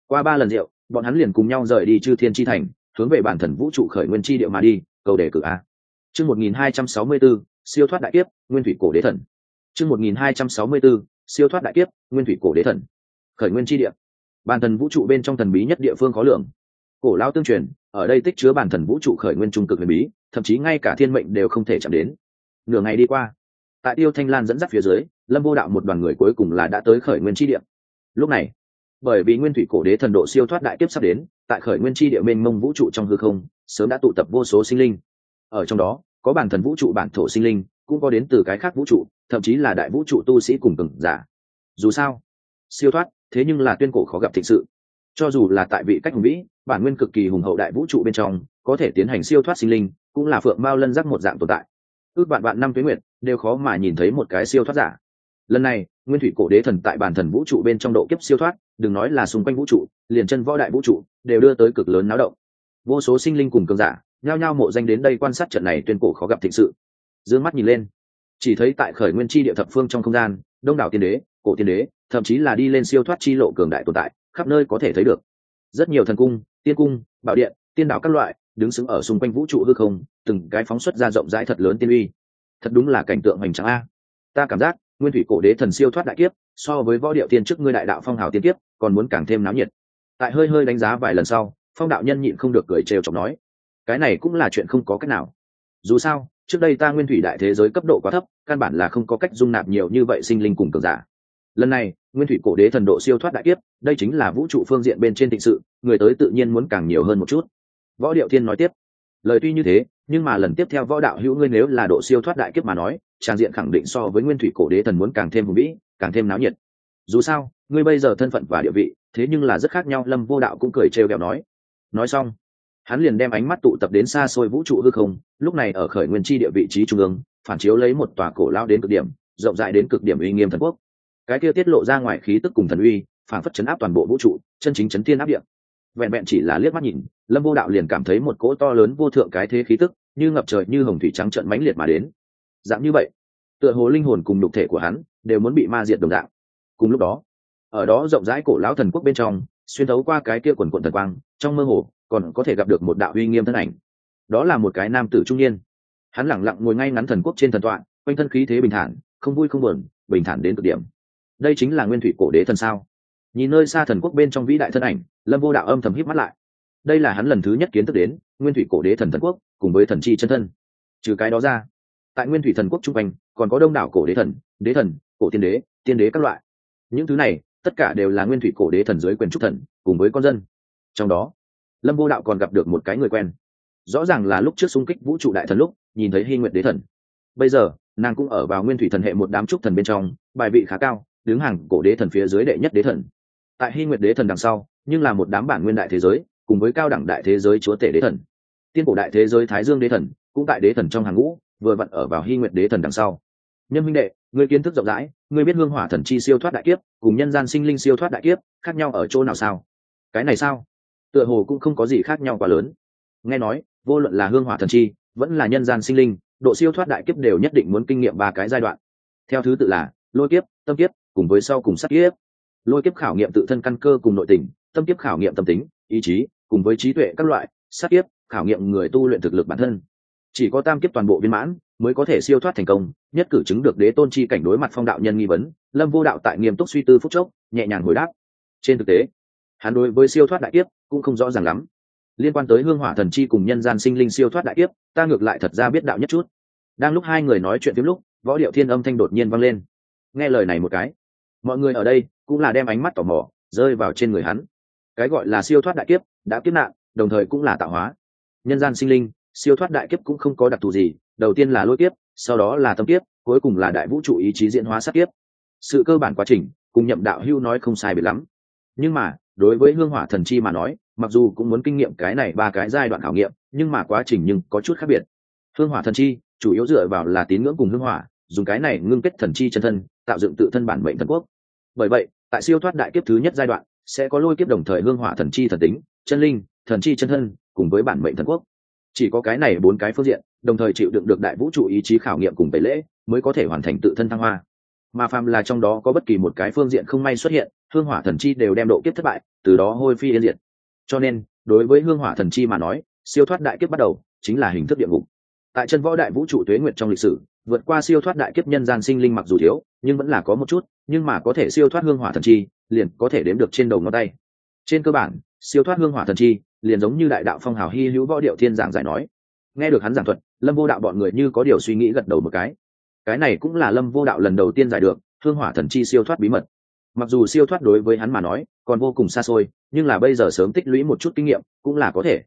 qua ba lần rượu, bọn hắn liền cùng nhau rời đi chư thiên chi thành hướng về bản thần vũ trụ khởi nguyên chi địa mà đi, cầu đề cử a. Chương một nghìn hai trăm sáu mươi b siêu thoát đại kiếp, nguyên thủy cổ đế thần. Chương một nghìn hai trăm sáu mươi b siêu thoát đại kiếp, nguyên thủy cổ đế thần. Khởi nguyên chi địa. Bản thần vũ trụ bên trong thần bí nhất địa phương khó lường. Cổ lao tương truyền, ở đây tích chứa bản thần vũ trụ khởi nguyên trung cực huyền bí, thậm chí ngay cả thiên mệnh đều không thể chạm đến. Nửa ngày đi qua, tại tiêu thanh lan dẫn dắt phía dưới, lâm vô đạo một đoàn người cuối cùng là đã tới khởi nguyên chi địa. Lúc này, bởi vì nguyên thủy cổ đế thần độ siêu thoát đại kiếp sắp đến tại khởi nguyên chi địa mênh mông vũ trụ trong hư không, sớm đã tụ tập vô số sinh linh. Ở trong đó, có bản thần vũ trụ, bản thổ sinh linh, cũng có đến từ cái khác vũ trụ, thậm chí là đại vũ trụ tu sĩ cùng cường giả. Dù sao, siêu thoát, thế nhưng là tuyên cổ khó gặp thực sự. Cho dù là tại vị cách hùng vĩ, bản nguyên cực kỳ hùng hậu đại vũ trụ bên trong, có thể tiến hành siêu thoát sinh linh, cũng là phượng mao lân giác một dạng tồn tại. Ước bạn bạn năm tuyến nguyệt, đều khó mà nhìn thấy một cái siêu thoát giả. Lần này, nguyên thủy cổ đế thần tại bản thần vũ trụ bên trong độ kiếp siêu thoát, đừng nói là xung quanh vũ trụ liền chân võ đại vũ trụ đều đưa tới cực lớn náo động. Vô số sinh linh cùng cường giả, nhao nhao mộ danh đến đây quan sát trận này tuyên cổ khó gặp thịnh sự. D mắt nhìn lên, chỉ thấy tại khởi nguyên chi địa thập phương trong không gian, đông đảo tiên đế, cổ tiên đế, thậm chí là đi lên siêu thoát chi lộ cường đại tồn tại, khắp nơi có thể thấy được. Rất nhiều thần cung, tiên cung, bảo điện, tiên đảo các loại, đứng xứng ở xung quanh vũ trụ hư không, từng cái phóng xuất ra rộng rãi thật lớn tiên uy. Thật đúng là cảnh tượng hoành tráng a. Ta cảm giác, nguyên thủy cổ đế thần siêu thoát đại kiếp, so với võ điệu tiên trước ngươi đại đạo phong hào tiên kiếp, còn muốn càng thêm náo nhiệt tại hơi hơi đánh giá vài lần sau, phong đạo nhân nhịn không được cười trêu chọc nói, cái này cũng là chuyện không có cách nào. Dù sao, trước đây ta nguyên thủy đại thế giới cấp độ quá thấp, căn bản là không có cách dung nạp nhiều như vậy sinh linh cùng cường giả. Lần này, nguyên thủy cổ đế thần độ siêu thoát đại kiếp, đây chính là vũ trụ phương diện bên trên thịnh sự, người tới tự nhiên muốn càng nhiều hơn một chút. Võ điệu thiên nói tiếp, lời tuy như thế, nhưng mà lần tiếp theo võ đạo hữu ngươi nếu là độ siêu thoát đại kiếp mà nói trang diện khẳng định so với nguyên thủy cổ đế thần muốn càng thêm hùng vĩ, càng thêm náo nhiệt. Dù sao, ngươi bây giờ thân phận và địa vị thế nhưng là rất khác nhau, lâm vô đạo cũng cười trêu ghẹo nói. Nói xong, hắn liền đem ánh mắt tụ tập đến xa xôi vũ trụ hư không, lúc này ở khởi nguyên chi địa vị trí trung ương, phản chiếu lấy một tòa cổ lao đến cực điểm, rộng rãi đến cực điểm uy nghiêm thần quốc. Cái kia tiết lộ ra ngoài khí tức cùng thần uy, phản phất chấn áp toàn bộ vũ trụ, chân chính chấn thiên áp điện vẹn vẹn chỉ là liếc mắt nhìn, lâm vô đạo liền cảm thấy một cỗ to lớn vô thượng cái thế khí tức, như ngập trời như hồng thủy trắng trận mãnh liệt mà đến. Dạng như vậy, tựa hồ linh hồn cùng nhục thể của hắn đều muốn bị ma diệt đồng dạng. Cùng lúc đó ở đó rộng rãi cổ lão thần quốc bên trong, xuyên thấu qua cái kia quần quận thần quang, trong mơ hồ còn có thể gặp được một đạo uy nghiêm thân ảnh. Đó là một cái nam tử trung niên. Hắn lẳng lặng ngồi ngay ngắn thần quốc trên thần tọa, quanh thân khí thế bình thản, không vui không buồn, bình thản đến cực điểm. Đây chính là nguyên thủy cổ đế thần sao? Nhìn nơi xa thần quốc bên trong vĩ đại thân ảnh, lâm vô đạo âm thầm hít mắt lại. Đây là hắn lần thứ nhất kiến thức đến, nguyên thủy cổ đế thần thần quốc, cùng với thần chi chân thân. Trừ cái đó ra, tại nguyên thủy thần quốc trung quanh, còn có đông đảo cổ đế thần đế thần, cổ tiên đế tiên đế các loại. Những thứ này tất cả đều là nguyên thủy cổ đế thần dưới quyền trúc thần, cùng với con dân. Trong đó, lâm vô đạo còn gặp được một cái người quen. Rõ ràng là lúc trước xung kích vũ trụ đại thần lúc, nhìn thấy hy nguyện đế thần. Bây giờ, nàng cũng ở vào nguyên thủy thần hệ một đám trúc thần bên trong, bài vị khá cao, đứng hàng cổ đế thần phía dưới đệ nhất đế thần. Tại hy nguyệt đế thần đằng sau, nhưng là một đám bản nguyên đại thế giới, cùng với cao đẳng đại thế giới chúa tể đế thần. Tiên cổ đại thế giới thái dương đế thần, cũng tại đế thần trong hàng ngũ, vừa vặn ở vào hy nguyệt đế thần đằng sau. Nhân minh đệ người kiến thức rộng rãi Ngươi biết hương hỏa thần chi siêu thoát đại kiếp, cùng nhân gian sinh linh siêu thoát đại kiếp, khác nhau ở chỗ nào sao? Cái này sao? Tựa hồ cũng không có gì khác nhau quá lớn. Nghe nói, vô luận là hương hỏa thần chi, vẫn là nhân gian sinh linh, độ siêu thoát đại kiếp đều nhất định muốn kinh nghiệm ba cái giai đoạn. Theo thứ tự là, lôi kiếp, tâm kiếp, cùng với sau cùng sát kiếp. Lôi kiếp khảo nghiệm tự thân căn cơ cùng nội tình, tâm kiếp khảo nghiệm tâm tính, ý chí, cùng với trí tuệ các loại, sát kiếp, khảo nghiệm người tu luyện thực lực bản thân chỉ có tam kiếp toàn bộ viên mãn mới có thể siêu thoát thành công, nhất cử chứng được đế tôn chi cảnh đối mặt phong đạo nhân nghi vấn, lâm vô đạo tại nghiêm túc suy tư phúc chốc, nhẹ nhàng hồi đáp. Trên thực tế, hắn đối với siêu thoát đại kiếp cũng không rõ ràng lắm. Liên quan tới hương hỏa thần chi cùng nhân gian sinh linh siêu thoát đại kiếp, ta ngược lại thật ra biết đạo nhất chút. Đang lúc hai người nói chuyện tiếp lúc, võ điệu thiên âm thanh đột nhiên vang lên. Nghe lời này một cái, mọi người ở đây cũng là đem ánh mắt tò mò rơi vào trên người hắn. Cái gọi là siêu thoát đại kiếp đã kiếp nạn, đồng thời cũng là tạo hóa. Nhân gian sinh linh siêu thoát đại kiếp cũng không có đặc thù gì, đầu tiên là lôi kiếp, sau đó là tâm kiếp, cuối cùng là đại vũ trụ ý chí diễn hóa sát kiếp. Sự cơ bản quá trình, cùng nhậm đạo hưu nói không sai biệt lắm. Nhưng mà, đối với hương hỏa thần chi mà nói, mặc dù cũng muốn kinh nghiệm cái này ba cái giai đoạn khảo nghiệm, nhưng mà quá trình nhưng có chút khác biệt. Hương hỏa thần chi, chủ yếu dựa vào là tín ngưỡng cùng hương hỏa, dùng cái này ngưng kết thần chi chân thân, tạo dựng tự thân bản mệnh thần quốc. Bởi vậy, tại siêu thoát đại kiếp thứ nhất giai đoạn, sẽ có lôi kiếp đồng thời hương hỏa thần chi thần tính, chân linh, thần chi chân thân, cùng với bản mệnh thần quốc chỉ có cái này bốn cái phương diện, đồng thời chịu đựng được đại vũ trụ ý chí khảo nghiệm cùng tẩy lễ, mới có thể hoàn thành tự thân thăng hoa. Mà phàm là trong đó có bất kỳ một cái phương diện không may xuất hiện, hương hỏa thần chi đều đem độ kiếp thất bại, từ đó hôi phi yên diệt. Cho nên, đối với hương hỏa thần chi mà nói, siêu thoát đại kiếp bắt đầu, chính là hình thức địa ngục. Tại chân võ đại vũ trụ tuế nguyệt trong lịch sử, vượt qua siêu thoát đại kiếp nhân gian sinh linh mặc dù thiếu, nhưng vẫn là có một chút, nhưng mà có thể siêu thoát hương hỏa thần chi, liền có thể đếm được trên đầu ngón tay. Trên cơ bản, siêu thoát hương hỏa thần chi liền giống như đại đạo phong hào hy hữu võ điệu thiên giảng giải nói. Nghe được hắn giảng thuật, lâm vô đạo bọn người như có điều suy nghĩ gật đầu một cái. Cái này cũng là lâm vô đạo lần đầu tiên giải được hương hỏa thần chi siêu thoát bí mật. Mặc dù siêu thoát đối với hắn mà nói, còn vô cùng xa xôi, nhưng là bây giờ sớm tích lũy một chút kinh nghiệm, cũng là có thể.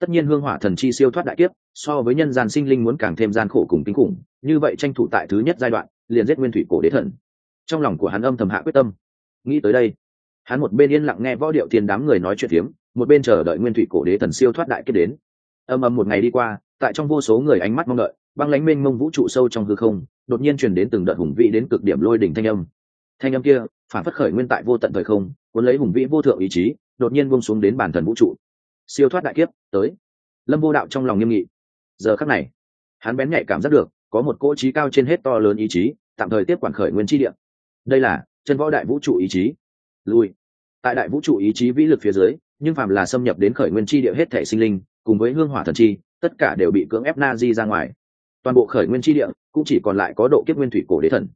Tất nhiên hương hỏa thần chi siêu thoát đại kiếp, so với nhân gian sinh linh muốn càng thêm gian khổ cùng kinh khủng, như vậy tranh thủ tại thứ nhất giai đoạn, liền giết nguyên thủy cổ đế thần. Trong lòng của hắn âm thầm hạ quyết tâm. Nghĩ tới đây, hắn một bên yên lặng nghe võ điệu thiên đám người nói chuyện phiếm một bên chờ đợi nguyên thủy cổ đế thần siêu thoát đại kiếp đến. Âm âm một ngày đi qua, tại trong vô số người ánh mắt mong đợi, băng lánh mênh mông vũ trụ sâu trong hư không, đột nhiên truyền đến từng đợt hùng vĩ đến cực điểm lôi đỉnh thanh âm. Thanh âm kia, phản phất khởi nguyên tại vô tận thời không, cuốn lấy hùng vĩ vô thượng ý chí, đột nhiên buông xuống đến bản thần vũ trụ. Siêu thoát đại kiếp, tới. Lâm vô đạo trong lòng nghiêm nghị. Giờ khắc này, hắn bén nhạy cảm giác được, có một cỗ trí cao trên hết to lớn ý chí, tạm thời tiếp quản khởi nguyên tri địa. Đây là chân võ đại vũ trụ ý chí. Lui. Tại đại vũ trụ ý chí vĩ lực phía dưới nhưng phàm là xâm nhập đến khởi nguyên chi địa hết thể sinh linh, cùng với hương hỏa thần chi, tất cả đều bị cưỡng ép na di ra ngoài. Toàn bộ khởi nguyên chi địa cũng chỉ còn lại có độ kiếp nguyên thủy cổ đế thần.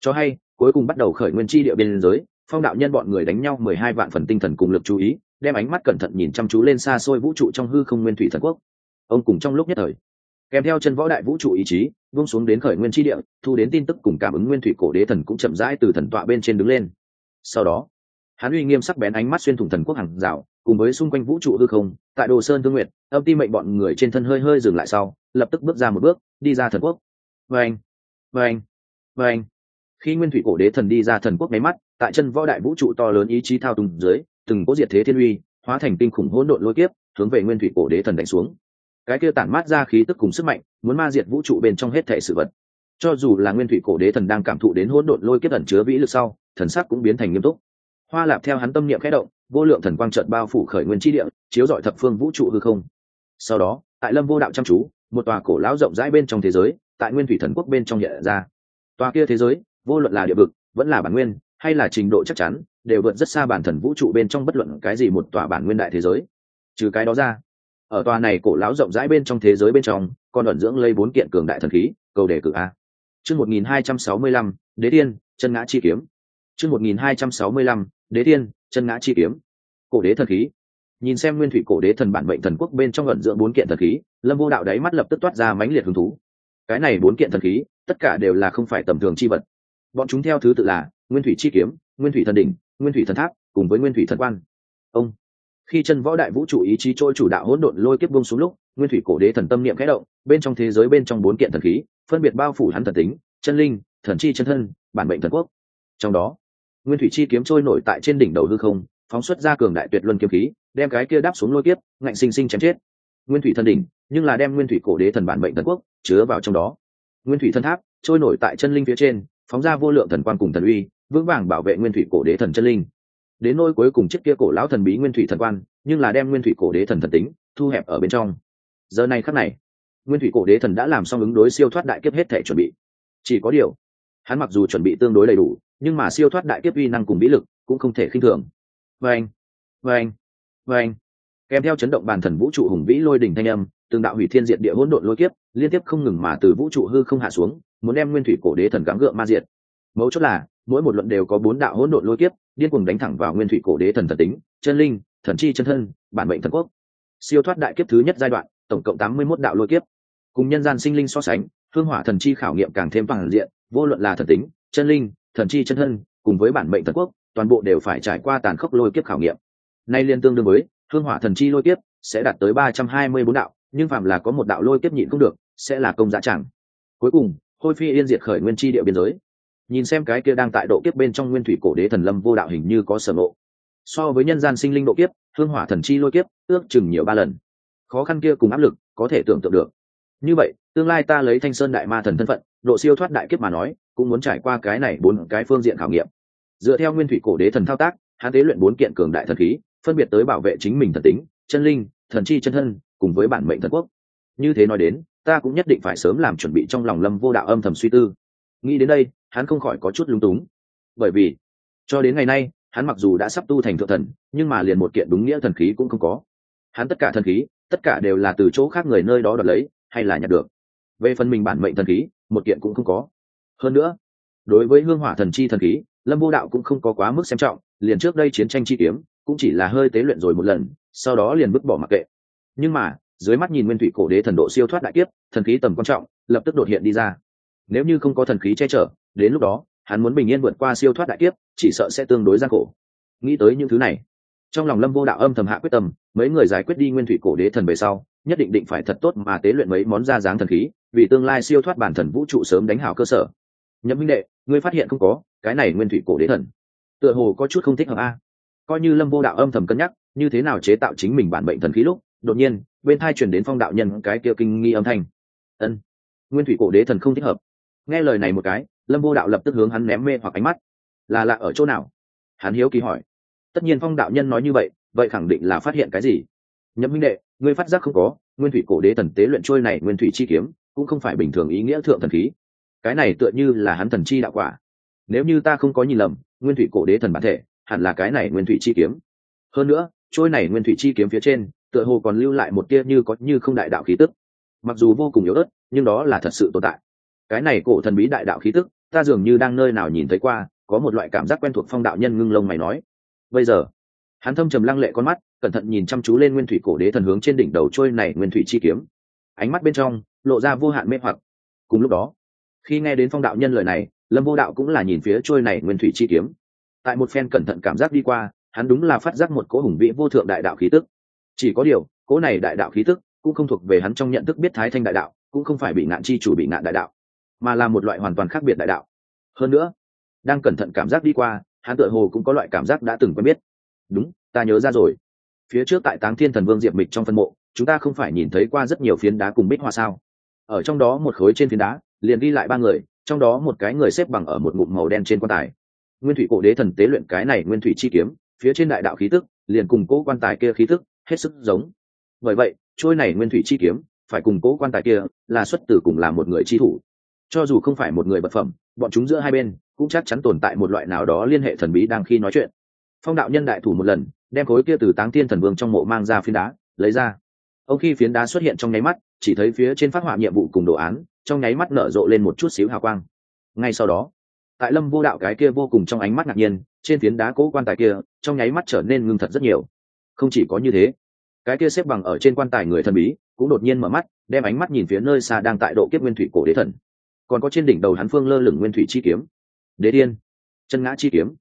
Cho hay, cuối cùng bắt đầu khởi nguyên chi địa biên giới, phong đạo nhân bọn người đánh nhau mười hai vạn phần tinh thần cùng lực chú ý, đem ánh mắt cẩn thận nhìn chăm chú lên xa xôi vũ trụ trong hư không nguyên thủy thần quốc. Ông cùng trong lúc nhất thời, kèm theo chân võ đại vũ trụ ý chí vung xuống đến khởi nguyên tri địa, thu đến tin tức cùng cảm ứng nguyên thủy cổ đế thần cũng chậm rãi từ thần tọa bên trên đứng lên. Sau đó, hắn uy nghiêm sắc bén ánh mắt xuyên thủng thần quốc hàng rào cùng với xung quanh vũ trụ hư không, tại đồ sơn thương nguyện âm ti mệnh bọn người trên thân hơi hơi dừng lại sau, lập tức bước ra một bước, đi ra thần quốc. Vâng vâng vâng. Khi nguyên thủy cổ đế thần đi ra thần quốc máy mắt, tại chân võ đại vũ trụ to lớn ý chí thao túng dưới, từng có diệt thế thiên uy, hóa thành tinh khủng hỗn độn lôi kiếp, hướng về nguyên thủy cổ đế thần đánh xuống. Cái kia tản mát ra khí tức cùng sức mạnh, muốn ma diệt vũ trụ bên trong hết thể sự vật. Cho dù là nguyên thủy cổ đế thần đang cảm thụ đến hỗn độn lôi kiếp ẩn chứa vĩ lực sau, thần sắc cũng biến thành nghiêm túc hoa lạp theo hắn tâm niệm khẽ động, vô lượng thần quang trận bao phủ khởi nguyên tri địa, chiếu dọi thập phương vũ trụ hư không. Sau đó, tại lâm vô đạo chăm chú, một tòa cổ lão rộng rãi bên trong thế giới, tại nguyên thủy thần quốc bên trong hiện ra. Tòa kia thế giới, vô luận là địa vực, vẫn là bản nguyên, hay là trình độ chắc chắn, đều vượt rất xa bản thần vũ trụ bên trong bất luận cái gì một tòa bản nguyên đại thế giới. Trừ cái đó ra, ở tòa này cổ lão rộng rãi bên trong thế giới bên trong, còn ẩn dưỡng lấy bốn kiện cường đại thần khí, cầu đề cử a. Chương một nghìn hai trăm sáu mươi lăm, đế tiên, chân ngã chi kiếm. Chương một nghìn hai trăm sáu mươi lăm đế tiên chân ngã chi kiếm. Cổ đế thần khí. Nhìn xem nguyên thủy cổ đế thần bản mệnh thần quốc bên trong ẩn dưỡng bốn kiện thần khí, lâm vô đạo đáy mắt lập tức toát ra mãnh liệt hứng thú. Cái này bốn kiện thần khí, tất cả đều là không phải tầm thường chi vật. Bọn chúng theo thứ tự là nguyên thủy chi kiếm, nguyên thủy thần đỉnh, nguyên thủy thần tháp cùng với nguyên thủy thần quan ông. Khi chân võ đại vũ trụ ý chí trôi chủ đạo hỗn độn lôi kiếp bông xuống lúc, nguyên thủy cổ đế thần tâm niệm khẽ động, bên trong thế giới bên trong bốn kiện thần khí, phân biệt bao phủ hắn thần tính, chân linh, thần chi chân thân, bản mệnh thần quốc. Trong đó nguyên thủy chi kiếm trôi nổi tại trên đỉnh đầu hư không, phóng xuất ra cường đại tuyệt luân kiếm khí, đem cái kia đáp xuống lôi kiếp, ngạnh sinh sinh chém chết. Nguyên thủy thần đỉnh, nhưng là đem nguyên thủy cổ đế thần bản mệnh thần quốc chứa vào trong đó. Nguyên thủy thân tháp trôi nổi tại chân linh phía trên, phóng ra vô lượng thần quan cùng thần uy, vững vàng bảo vệ nguyên thủy cổ đế thần chân linh. Đến nôi cuối cùng chiếc kia cổ lão thần bí nguyên thủy thần quan nhưng là đem nguyên thủy cổ đế thần thần tính thu hẹp ở bên trong. Giờ này khắc này, nguyên thủy cổ đế thần đã làm xong ứng đối siêu thoát đại kiếp hết thể chuẩn bị. Chỉ có điều hắn mặc dù chuẩn bị tương đối đầy đủ, nhưng mà siêu thoát đại kiếp uy năng cùng vĩ lực cũng không thể khinh thường. Vâng vâng vâng. Kèm theo chấn động bàn thần vũ trụ hùng vĩ lôi đỉnh thanh âm, từng đạo hủy thiên diệt địa hỗn độn lôi kiếp liên tiếp không ngừng mà từ vũ trụ hư không hạ xuống, muốn đem nguyên thủy cổ đế thần gắng gượng ma diệt. Mấu chốt là, mỗi một luận đều có bốn đạo hỗn độn lôi kiếp, điên cuồng đánh thẳng vào nguyên thủy cổ đế thần thần tính, chân linh, thần chi chân thân, bản mệnh thần quốc. Siêu thoát đại kiếp thứ nhất giai đoạn, tổng cộng tám mươi 81 đạo lôi kiếp. Cùng nhân gian sinh linh so sánh hương hỏa thần chi khảo nghiệm càng thêm bằng diện, vô luận là thần tính, chân linh, thần chi chân thân, cùng với bản mệnh thần quốc, toàn bộ đều phải trải qua tàn khốc lôi kiếp khảo nghiệm. Nay liên tương đương với, hương hỏa thần chi lôi kiếp sẽ đạt tới ba trăm hai mươi bốn đạo, nhưng phạm là có một đạo lôi kiếp nhịn không được, sẽ là công giá chẳng. Cuối cùng, hôi phi yên diệt khởi nguyên chi địa biên giới. Nhìn xem cái kia đang tại độ kiếp bên trong nguyên thủy cổ đế thần lâm vô đạo hình như có sở ngộ. So với nhân gian sinh linh độ kiếp, hương hỏa thần chi lôi kiếp ước chừng nhiều ba lần. Khó khăn kia cùng áp lực có thể tưởng tượng được như vậy, tương lai ta lấy thanh sơn đại ma thần thân phận, độ siêu thoát đại kiếp mà nói, cũng muốn trải qua cái này bốn cái phương diện khảo nghiệm. Dựa theo nguyên thủy cổ đế thần thao tác, hắn tế luyện bốn kiện cường đại thần khí, phân biệt tới bảo vệ chính mình thần tính, chân linh, thần chi chân thân, cùng với bản mệnh thần quốc. Như thế nói đến, ta cũng nhất định phải sớm làm chuẩn bị trong lòng lâm vô đạo âm thầm suy tư. Nghĩ đến đây, hắn không khỏi có chút lung túng. Bởi vì, cho đến ngày nay, hắn mặc dù đã sắp tu thành thượng thần, nhưng mà liền một kiện đúng nghĩa thần khí cũng không có. Hắn tất cả thần khí, tất cả đều là từ chỗ khác người nơi đó đoạt lấy hay là nhặt được. Về phần mình bản mệnh thần khí, một kiện cũng không có. Hơn nữa, đối với hương hỏa thần chi thần khí, lâm vô đạo cũng không có quá mức xem trọng, liền trước đây chiến tranh chi kiếm, cũng chỉ là hơi tế luyện rồi một lần, sau đó liền vứt bỏ mặc kệ. Nhưng mà, dưới mắt nhìn nguyên thủy cổ đế thần độ siêu thoát đại kiếp, thần khí tầm quan trọng, lập tức đột hiện đi ra. Nếu như không có thần khí che chở, đến lúc đó, hắn muốn bình yên vượt qua siêu thoát đại kiếp, chỉ sợ sẽ tương đối gian khổ. Nghĩ tới những thứ này, trong lòng lâm vô đạo âm thầm hạ quyết tâm, mấy người giải quyết đi nguyên thủy cổ đế thần về sau nhất định định phải thật tốt mà tế luyện mấy món da dáng thần khí, vì tương lai siêu thoát bản thần vũ trụ sớm đánh hảo cơ sở. Nhậm minh đệ, ngươi phát hiện không có, cái này nguyên thủy cổ đế thần. Tựa hồ có chút không thích hợp a. Coi như lâm vô đạo âm thầm cân nhắc, như thế nào chế tạo chính mình bản bệnh thần khí lúc, đột nhiên, bên thai chuyển đến phong đạo nhân cái kia kinh nghi âm thanh. Ân, nguyên thủy cổ đế thần không thích hợp. Nghe lời này một cái, lâm vô đạo lập tức hướng hắn ném mê hoặc ánh mắt. Là lạ ở chỗ nào? Hắn hiếu kỳ hỏi. Tất nhiên phong đạo nhân nói như vậy vậy khẳng định là phát hiện cái gì? Nhậm minh đệ, ngươi phát giác không có, nguyên thủy cổ đế thần tế luyện trôi này nguyên thủy chi kiếm, cũng không phải bình thường ý nghĩa thượng thần khí. Cái này tựa như là hắn thần chi đạo quả. Nếu như ta không có nhìn lầm, nguyên thủy cổ đế thần bản thể, hẳn là cái này nguyên thủy chi kiếm. Hơn nữa, trôi này nguyên thủy chi kiếm phía trên, tựa hồ còn lưu lại một tia như có như không đại đạo khí tức. Mặc dù vô cùng yếu ớt, nhưng đó là thật sự tồn tại. Cái này cổ thần bí đại đạo khí tức, ta dường như đang nơi nào nhìn thấy qua, có một loại cảm giác quen thuộc phong đạo nhân ngưng lông mày nói. Bây giờ, hắn thâm trầm lăng lệ con mắt cẩn thận nhìn chăm chú lên nguyên thủy cổ đế thần hướng trên đỉnh đầu trôi này nguyên thủy chi kiếm. Ánh mắt bên trong lộ ra vô hạn mê hoặc. Cùng lúc đó, khi nghe đến phong đạo nhân lời này, lâm vô đạo cũng là nhìn phía trôi này nguyên thủy chi kiếm. Tại một phen cẩn thận cảm giác đi qua, hắn đúng là phát giác một cỗ hùng vĩ vô thượng đại đạo khí tức. Chỉ có điều, cỗ này đại đạo khí tức cũng không thuộc về hắn trong nhận thức biết thái thanh đại đạo, cũng không phải bị nạn chi chủ bị nạn đại đạo, mà là một loại hoàn toàn khác biệt đại đạo. Hơn nữa, đang cẩn thận cảm giác đi qua, hắn tựa hồ cũng có loại cảm giác đã từng quen biết. Đúng, ta nhớ ra rồi phía trước tại táng thiên thần vương diệp mịch trong phân mộ, chúng ta không phải nhìn thấy qua rất nhiều phiến đá cùng bích hoa sao? Ở trong đó một khối trên phiến đá, liền ghi lại ba người, trong đó một cái người xếp bằng ở một ngụm màu đen trên quan tài. Nguyên thủy cổ đế thần tế luyện cái này nguyên thủy chi kiếm, phía trên đại đạo khí tức, liền cùng cố quan tài kia khí tức hết sức giống. Bởi vậy, trôi này nguyên thủy chi kiếm, phải cùng cố quan tài kia là xuất từ cùng là một người chi thủ. Cho dù không phải một người vật phẩm, bọn chúng giữa hai bên cũng chắc chắn tồn tại một loại nào đó liên hệ thần bí đang khi nói chuyện. Phong đạo nhân đại thủ một lần đem khối kia từ táng thiên thần vương trong mộ mang ra phiến đá, lấy ra. Ông khi phiến đá xuất hiện trong nháy mắt, chỉ thấy phía trên phát họa nhiệm vụ cùng đồ án, trong nháy mắt nở rộ lên một chút xíu hào quang. Ngay sau đó, tại lâm vô đạo cái kia vô cùng trong ánh mắt ngạc nhiên, trên phiến đá cố quan tài kia, trong nháy mắt trở nên ngưng thật rất nhiều. Không chỉ có như thế, cái kia xếp bằng ở trên quan tài người thần bí cũng đột nhiên mở mắt, đem ánh mắt nhìn phía nơi xa đang tại độ kiếp nguyên thủy cổ đế thần. Còn có trên đỉnh đầu hắn phương lơ lửng nguyên thủy chi kiếm, đế tiên chân ngã chi kiếm.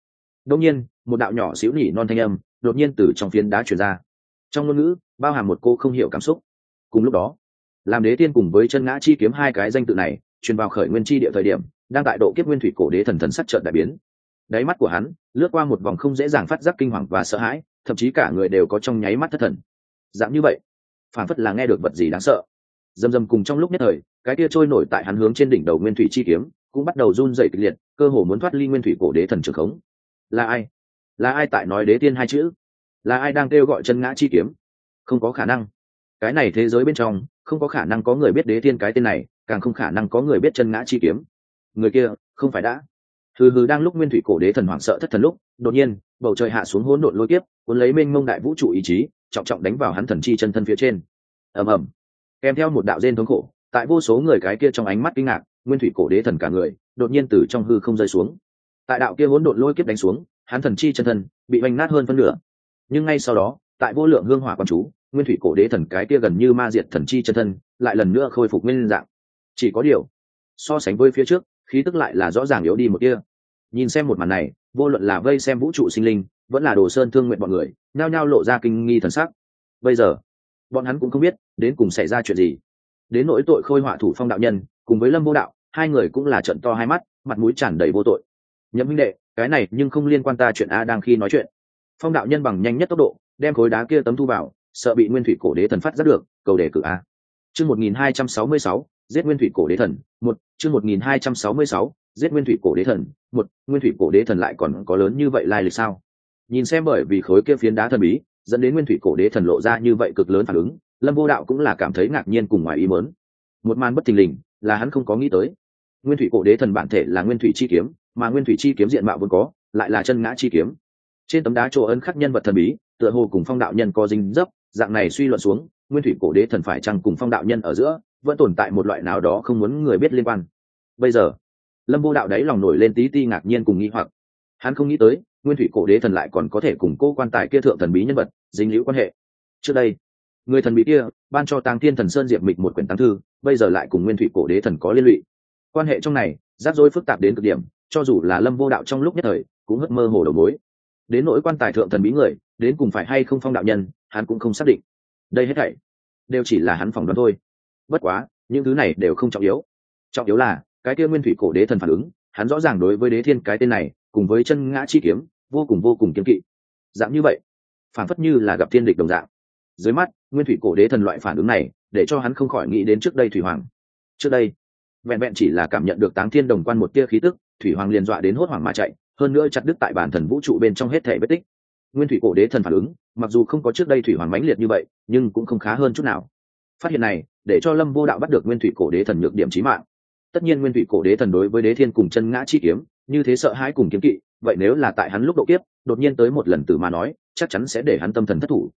Đông nhiên, một đạo nhỏ xíu nhỉ non thanh âm đột nhiên từ trong phiến đá truyền ra. Trong ngôn ngữ, bao hàm một cô không hiểu cảm xúc. Cùng lúc đó làm đế tiên cùng với chân ngã chi kiếm hai cái danh tự này, truyền vào khởi nguyên chi địa thời điểm, đang tại độ kiếp nguyên thủy cổ đế thần thần sắc trợn đại biến. Đáy mắt của hắn, lướt qua một vòng không dễ dàng phát giác kinh hoàng và sợ hãi, thậm chí cả người đều có trong nháy mắt thất thần. Dạng như vậy phản phất là nghe được vật gì đáng sợ. Dầm dầm cùng trong lúc nhất thời, cái kia trôi nổi tại hắn hướng trên đỉnh đầu nguyên thủy chi kiếm, cũng bắt đầu run dậy kịch liệt, cơ hồ muốn thoát ly nguyên thủy cổ đế thần trường khống. Là ai? Là ai tại nói đế tiên hai chữ? Là ai đang kêu gọi chân ngã chi kiếm? Không có khả năng. Cái này thế giới bên trong, không có khả năng có người biết đế tiên cái tên này, càng không khả năng có người biết chân ngã chi kiếm. Người kia, không phải đã. Hừ hừ, đang lúc nguyên thủy cổ đế thần hoảng sợ thất thần lúc, đột nhiên, bầu trời hạ xuống hỗn độn lôi kiếp, cuốn lấy mênh mông đại vũ trụ ý chí, trọng trọng đánh vào hắn thần chi chân thân phía trên. Ầm ầm. Kèm theo một đạo rên thống khổ, tại vô số người cái kia trong ánh mắt kinh ngạc, nguyên thủy cổ đế thần cả người, đột nhiên từ trong hư không rơi xuống. Tại đạo kia hỗn độn lôi kiếp đánh xuống hắn thần chi chân thân, bị vành nát hơn phân nửa. Nhưng ngay sau đó, tại vô lượng hương hỏa quan chú, nguyên thủy cổ đế thần cái kia gần như ma diệt thần chi chân thân, lại lần nữa khôi phục nguyên dạng. Chỉ có điều, so sánh với phía trước, khí tức lại là rõ ràng yếu đi một kia. Nhìn xem một màn này, vô luận là vây xem vũ trụ sinh linh, vẫn là đồ sơn thương nguyện bọn người, nhao nhao lộ ra kinh nghi thần sắc. Bây giờ, bọn hắn cũng không biết, đến cùng xảy ra chuyện gì. Đến nỗi tội khôi họa thủ phong đạo nhân, cùng với lâm vô đạo, hai người cũng là trận to hai mắt, mặt mũi tràn đầy vô tội. Nhậm minh đệ cái này nhưng không liên quan ta chuyện a đang khi nói chuyện. Phong đạo nhân bằng nhanh nhất tốc độ, đem khối đá kia tấm thu vào, sợ bị nguyên thủy cổ đế thần phát giác được, cầu đề cử a. Chương một nghìn hai trăm sáu mươi sáu, giết nguyên thủy cổ đế thần, một. Chương một nghìn hai trăm sáu mươi sáu, giết nguyên thủy cổ đế thần, một. Nguyên thủy cổ đế thần lại còn có lớn như vậy lai lịch sao? Nhìn xem bởi vì khối kia phiến đá thần bí, dẫn đến nguyên thủy cổ đế thần lộ ra như vậy cực lớn phản ứng, lâm vô đạo cũng là cảm thấy ngạc nhiên cùng ngoài ý mớn một màn bất thình lình, là hắn không có nghĩ tới. Nguyên thủy cổ đế thần bản thể là nguyên thủy chi kiếm mà nguyên thủy chi kiếm diện mạo vốn có, lại là chân ngã chi kiếm. Trên tấm đá chỗ ấn khắc nhân vật thần bí, tựa hồ cùng phong đạo nhân có dính dấp, dạng này suy luận xuống, nguyên thủy cổ đế thần phải chăng cùng phong đạo nhân ở giữa, vẫn tồn tại một loại nào đó không muốn người biết liên quan. Bây giờ, lâm vô đạo đáy lòng nổi lên tí ti ngạc nhiên cùng nghĩ hoặc. Hắn không nghĩ tới, nguyên thủy cổ đế thần lại còn có thể cùng cô quan tài kia thượng thần bí nhân vật, dính liễu quan hệ. Trước đây, người thần bí kia, ban cho tàng thiên thần sơn diệp mịch một quyển tăng thư, bây giờ lại cùng nguyên thủy cổ đế thần có liên lụy. Quan hệ trong này, rắc rối phức tạp đến cực điểm cho dù là lâm vô đạo trong lúc nhất thời, cũng hất mơ hồ đầu mối. Đến nỗi quan tài thượng thần bí người, đến cùng phải hay không phong đạo nhân, hắn cũng không xác định. Đây hết thảy, đều chỉ là hắn phỏng đoán thôi. Bất quá, những thứ này đều không trọng yếu. Trọng yếu là, cái kia nguyên thủy cổ đế thần phản ứng, hắn rõ ràng đối với đế thiên cái tên này, cùng với chân ngã chi kiếm, vô cùng vô cùng kiếm kỵ. Dạng như vậy, phản phất như là gặp thiên địch đồng dạng. Dưới mắt, nguyên thủy cổ đế thần loại phản ứng này, để cho hắn không khỏi nghĩ đến trước đây thủy hoàng. Trước đây, vẹn vẹn chỉ là cảm nhận được táng thiên đồng quan một tia khí tức thủy hoàng liền dọa đến hốt hoảng mà chạy, hơn nữa chặt đứt tại bản thần vũ trụ bên trong hết thể vết tích. Nguyên thủy cổ đế thần phản ứng, mặc dù không có trước đây thủy hoàng mãnh liệt như vậy, nhưng cũng không khá hơn chút nào. Phát hiện này, để cho lâm vô đạo bắt được nguyên thủy cổ đế thần nhược điểm trí mạng. Tất nhiên nguyên thủy cổ đế thần đối với đế thiên cùng chân ngã chi kiếm, như thế sợ hãi cùng kiếm kỵ, vậy nếu là tại hắn lúc độ kiếp, đột nhiên tới một lần từ mà nói, chắc chắn sẽ để hắn tâm thần thất thủ.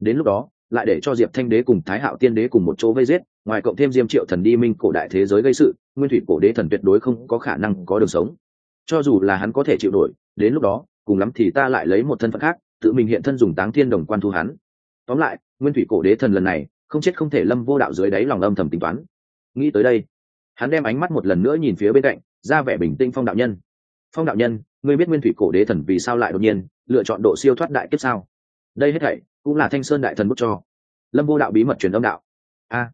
Đến lúc đó lại để cho diệp thanh đế cùng thái hạo tiên đế cùng một chỗ vây giết, ngoài cộng thêm diêm triệu thần đi minh cổ đại thế giới gây sự, nguyên thủy cổ đế thần tuyệt đối không có khả năng có đường sống. Cho dù là hắn có thể chịu nổi, đến lúc đó, cùng lắm thì ta lại lấy một thân phận khác, tự mình hiện thân dùng táng thiên đồng quan thu hắn. Tóm lại, nguyên thủy cổ đế thần lần này, không chết không thể lâm vô đạo dưới đáy lòng âm thầm tính toán. Nghĩ tới đây, hắn đem ánh mắt một lần nữa nhìn phía bên cạnh, ra vẻ bình tĩnh phong đạo nhân. Phong đạo nhân, ngươi biết nguyên thủy cổ đế thần vì sao lại đột nhiên lựa chọn độ siêu thoát đại kiếp sao? Đây hết thảy cũng là thanh sơn đại thần bức cho. Lâm vô đạo bí mật truyền âm đạo. A,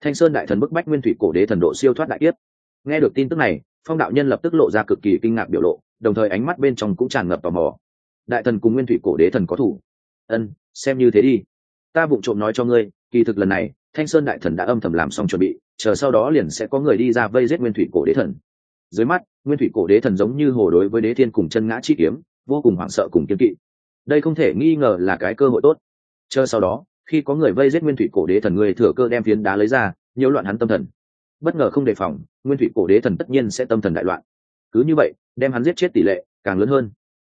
thanh sơn đại thần bức bách nguyên thủy cổ đế thần độ siêu thoát đại kiếp. Nghe được tin tức này, phong đạo nhân lập tức lộ ra cực kỳ kinh ngạc biểu lộ, đồng thời ánh mắt bên trong cũng tràn ngập tò mò. Đại thần cùng nguyên thủy cổ đế thần có thủ. Ân, xem như thế đi. Ta vụng trộm nói cho ngươi, kỳ thực lần này, thanh sơn đại thần đã âm thầm làm xong chuẩn bị, chờ sau đó liền sẽ có người đi ra vây giết nguyên thủy cổ đế thần. Dưới mắt, nguyên thủy cổ đế thần giống như hồ đối với đế thiên cùng chân ngã chi kiếm, vô cùng hoảng sợ cùng kiếm kỵ. Đây không thể nghi ngờ là cái cơ hội tốt chờ sau đó, khi có người vây giết nguyên thủy cổ đế thần, người thừa cơ đem phiến đá lấy ra, nhiễu loạn hắn tâm thần. Bất ngờ không đề phòng, nguyên thủy cổ đế thần tất nhiên sẽ tâm thần đại loạn. Cứ như vậy, đem hắn giết chết tỷ lệ càng lớn hơn.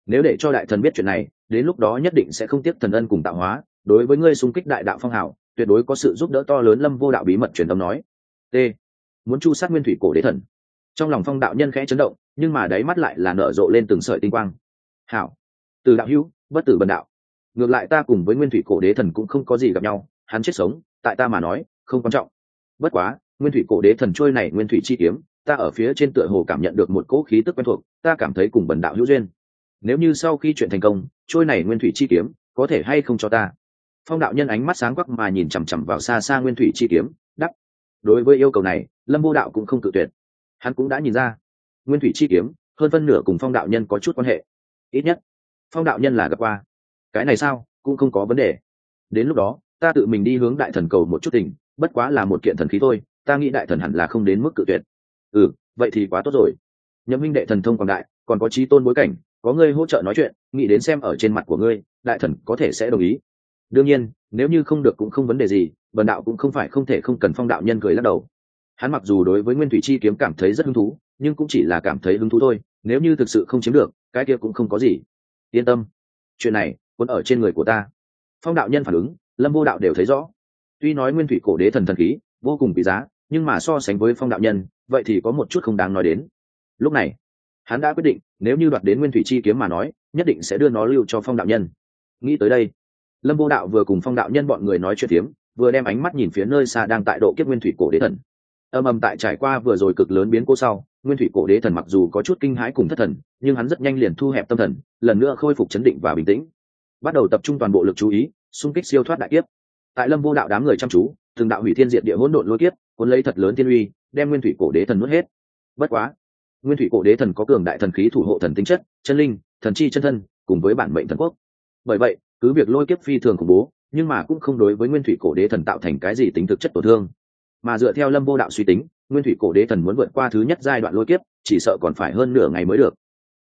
Nếu để cho đại thần biết chuyện này, đến lúc đó nhất định sẽ không tiếc thần ân cùng tạo hóa. Đối với ngươi xung kích đại đạo phong hào, tuyệt đối có sự giúp đỡ to lớn lâm vô đạo bí mật truyền âm nói. T. Muốn chu sát nguyên thủy cổ đế thần. Trong lòng phong đạo nhân khẽ chấn động, nhưng mà đáy mắt lại là nở rộ lên từng sợi tinh quang. Hảo. Từ đạo hữu, bất tử bần đạo ngược lại ta cùng với nguyên thủy cổ đế thần cũng không có gì gặp nhau, hắn chết sống, tại ta mà nói, không quan trọng. Bất quá, nguyên thủy cổ đế thần trôi này nguyên thủy chi kiếm, ta ở phía trên tựa hồ cảm nhận được một cỗ khí tức quen thuộc, ta cảm thấy cùng bần đạo hữu duyên. Nếu như sau khi chuyện thành công, trôi này nguyên thủy chi kiếm, có thể hay không cho ta? Phong đạo nhân ánh mắt sáng quắc mà nhìn chằm chằm vào xa xa nguyên thủy chi kiếm đắp đối với yêu cầu này, lâm vô đạo cũng không cự tuyệt. Hắn cũng đã nhìn ra. Nguyên thủy chi kiếm, hơn phân nửa cùng phong đạo nhân có chút quan hệ. Ít nhất, phong đạo nhân là gặp qua cái này sao? Cũng không có vấn đề. Đến lúc đó, ta tự mình đi hướng đại thần cầu một chút tình, bất quá là một kiện thần khí thôi, ta nghĩ đại thần hẳn là không đến mức cự tuyệt. Ừ vậy thì quá tốt rồi. Nhậm minh đệ thần thông quảng đại, còn có trí tôn bối cảnh, có ngươi hỗ trợ nói chuyện, nghĩ đến xem ở trên mặt của ngươi, đại thần có thể sẽ đồng ý. Đương nhiên, nếu như không được cũng không vấn đề gì, bần đạo cũng không phải không thể không cần phong đạo nhân cười lắc đầu. Hắn mặc dù đối với nguyên thủy chi kiếm cảm thấy rất hứng thú, nhưng cũng chỉ là cảm thấy hứng thú thôi, nếu như thực sự không chiếm được, cái kia cũng không có gì. Yên tâm. Chuyện này cuốn ở trên người của ta. Phong đạo nhân phản ứng lâm vô đạo đều thấy rõ. Tuy nói nguyên thủy cổ đế thần thần khí vô cùng quý giá nhưng mà so sánh với phong đạo nhân vậy thì có một chút không đáng nói đến. Lúc này hắn đã quyết định nếu như đoạt đến nguyên thủy chi kiếm mà nói nhất định sẽ đưa nó lưu cho phong đạo nhân. Nghĩ tới đây lâm vô đạo vừa cùng phong đạo nhân bọn người nói chuyện tiếng, vừa đem ánh mắt nhìn phía nơi xa đang tại độ kiếp nguyên thủy cổ đế thần. Âm ầm tại trải qua vừa rồi cực lớn biến cố sau nguyên thủy cổ đế thần mặc dù có chút kinh hãi cùng thất thần nhưng hắn rất nhanh liền thu hẹp tâm thần lần nữa khôi phục chấn định và bình tĩnh bắt đầu tập trung toàn bộ lực chú ý, xung kích siêu thoát đại kiếp. Tại lâm vô đạo đám người chăm chú, từng đạo hủy thiên diệt địa hỗn độn lôi kiếp, cuốn lấy thật lớn thiên uy, đem nguyên thủy cổ đế thần nuốt hết. Bất quá, nguyên thủy cổ đế thần có cường đại thần khí thủ hộ thần tính chất, chân linh, thần chi chân thân, cùng với bản mệnh thần quốc. Bởi vậy, cứ việc lôi kiếp phi thường khủng bố, nhưng mà cũng không đối với nguyên thủy cổ đế thần tạo thành cái gì tính thực chất tổn thương. Mà dựa theo lâm vô đạo suy tính, nguyên thủy cổ đế thần muốn vượt qua thứ nhất giai đoạn lôi kiếp, chỉ sợ còn phải hơn nửa ngày mới được.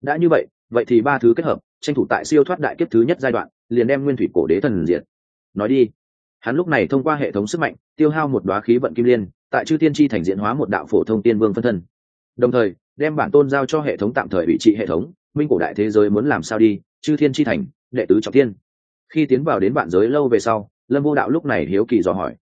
Đã như vậy vậy thì ba thứ kết hợp, tranh thủ tại siêu thoát đại kiếp thứ nhất giai đoạn, liền đem nguyên thủy cổ đế thần diệt. Nói đi. Hắn lúc này thông qua hệ thống sức mạnh, tiêu hao một đoá khí vận kim liên, tại chư tiên tri thành diện hóa một đạo phổ thông tiên vương phân thân. Đồng thời, đem bản tôn giao cho hệ thống tạm thời ủy trị hệ thống, minh cổ đại thế giới muốn làm sao đi, chư thiên tri thành, đệ tứ trọng tiên. Khi tiến vào đến bản giới lâu về sau, lâm vô đạo lúc này hiếu kỳ dò hỏi.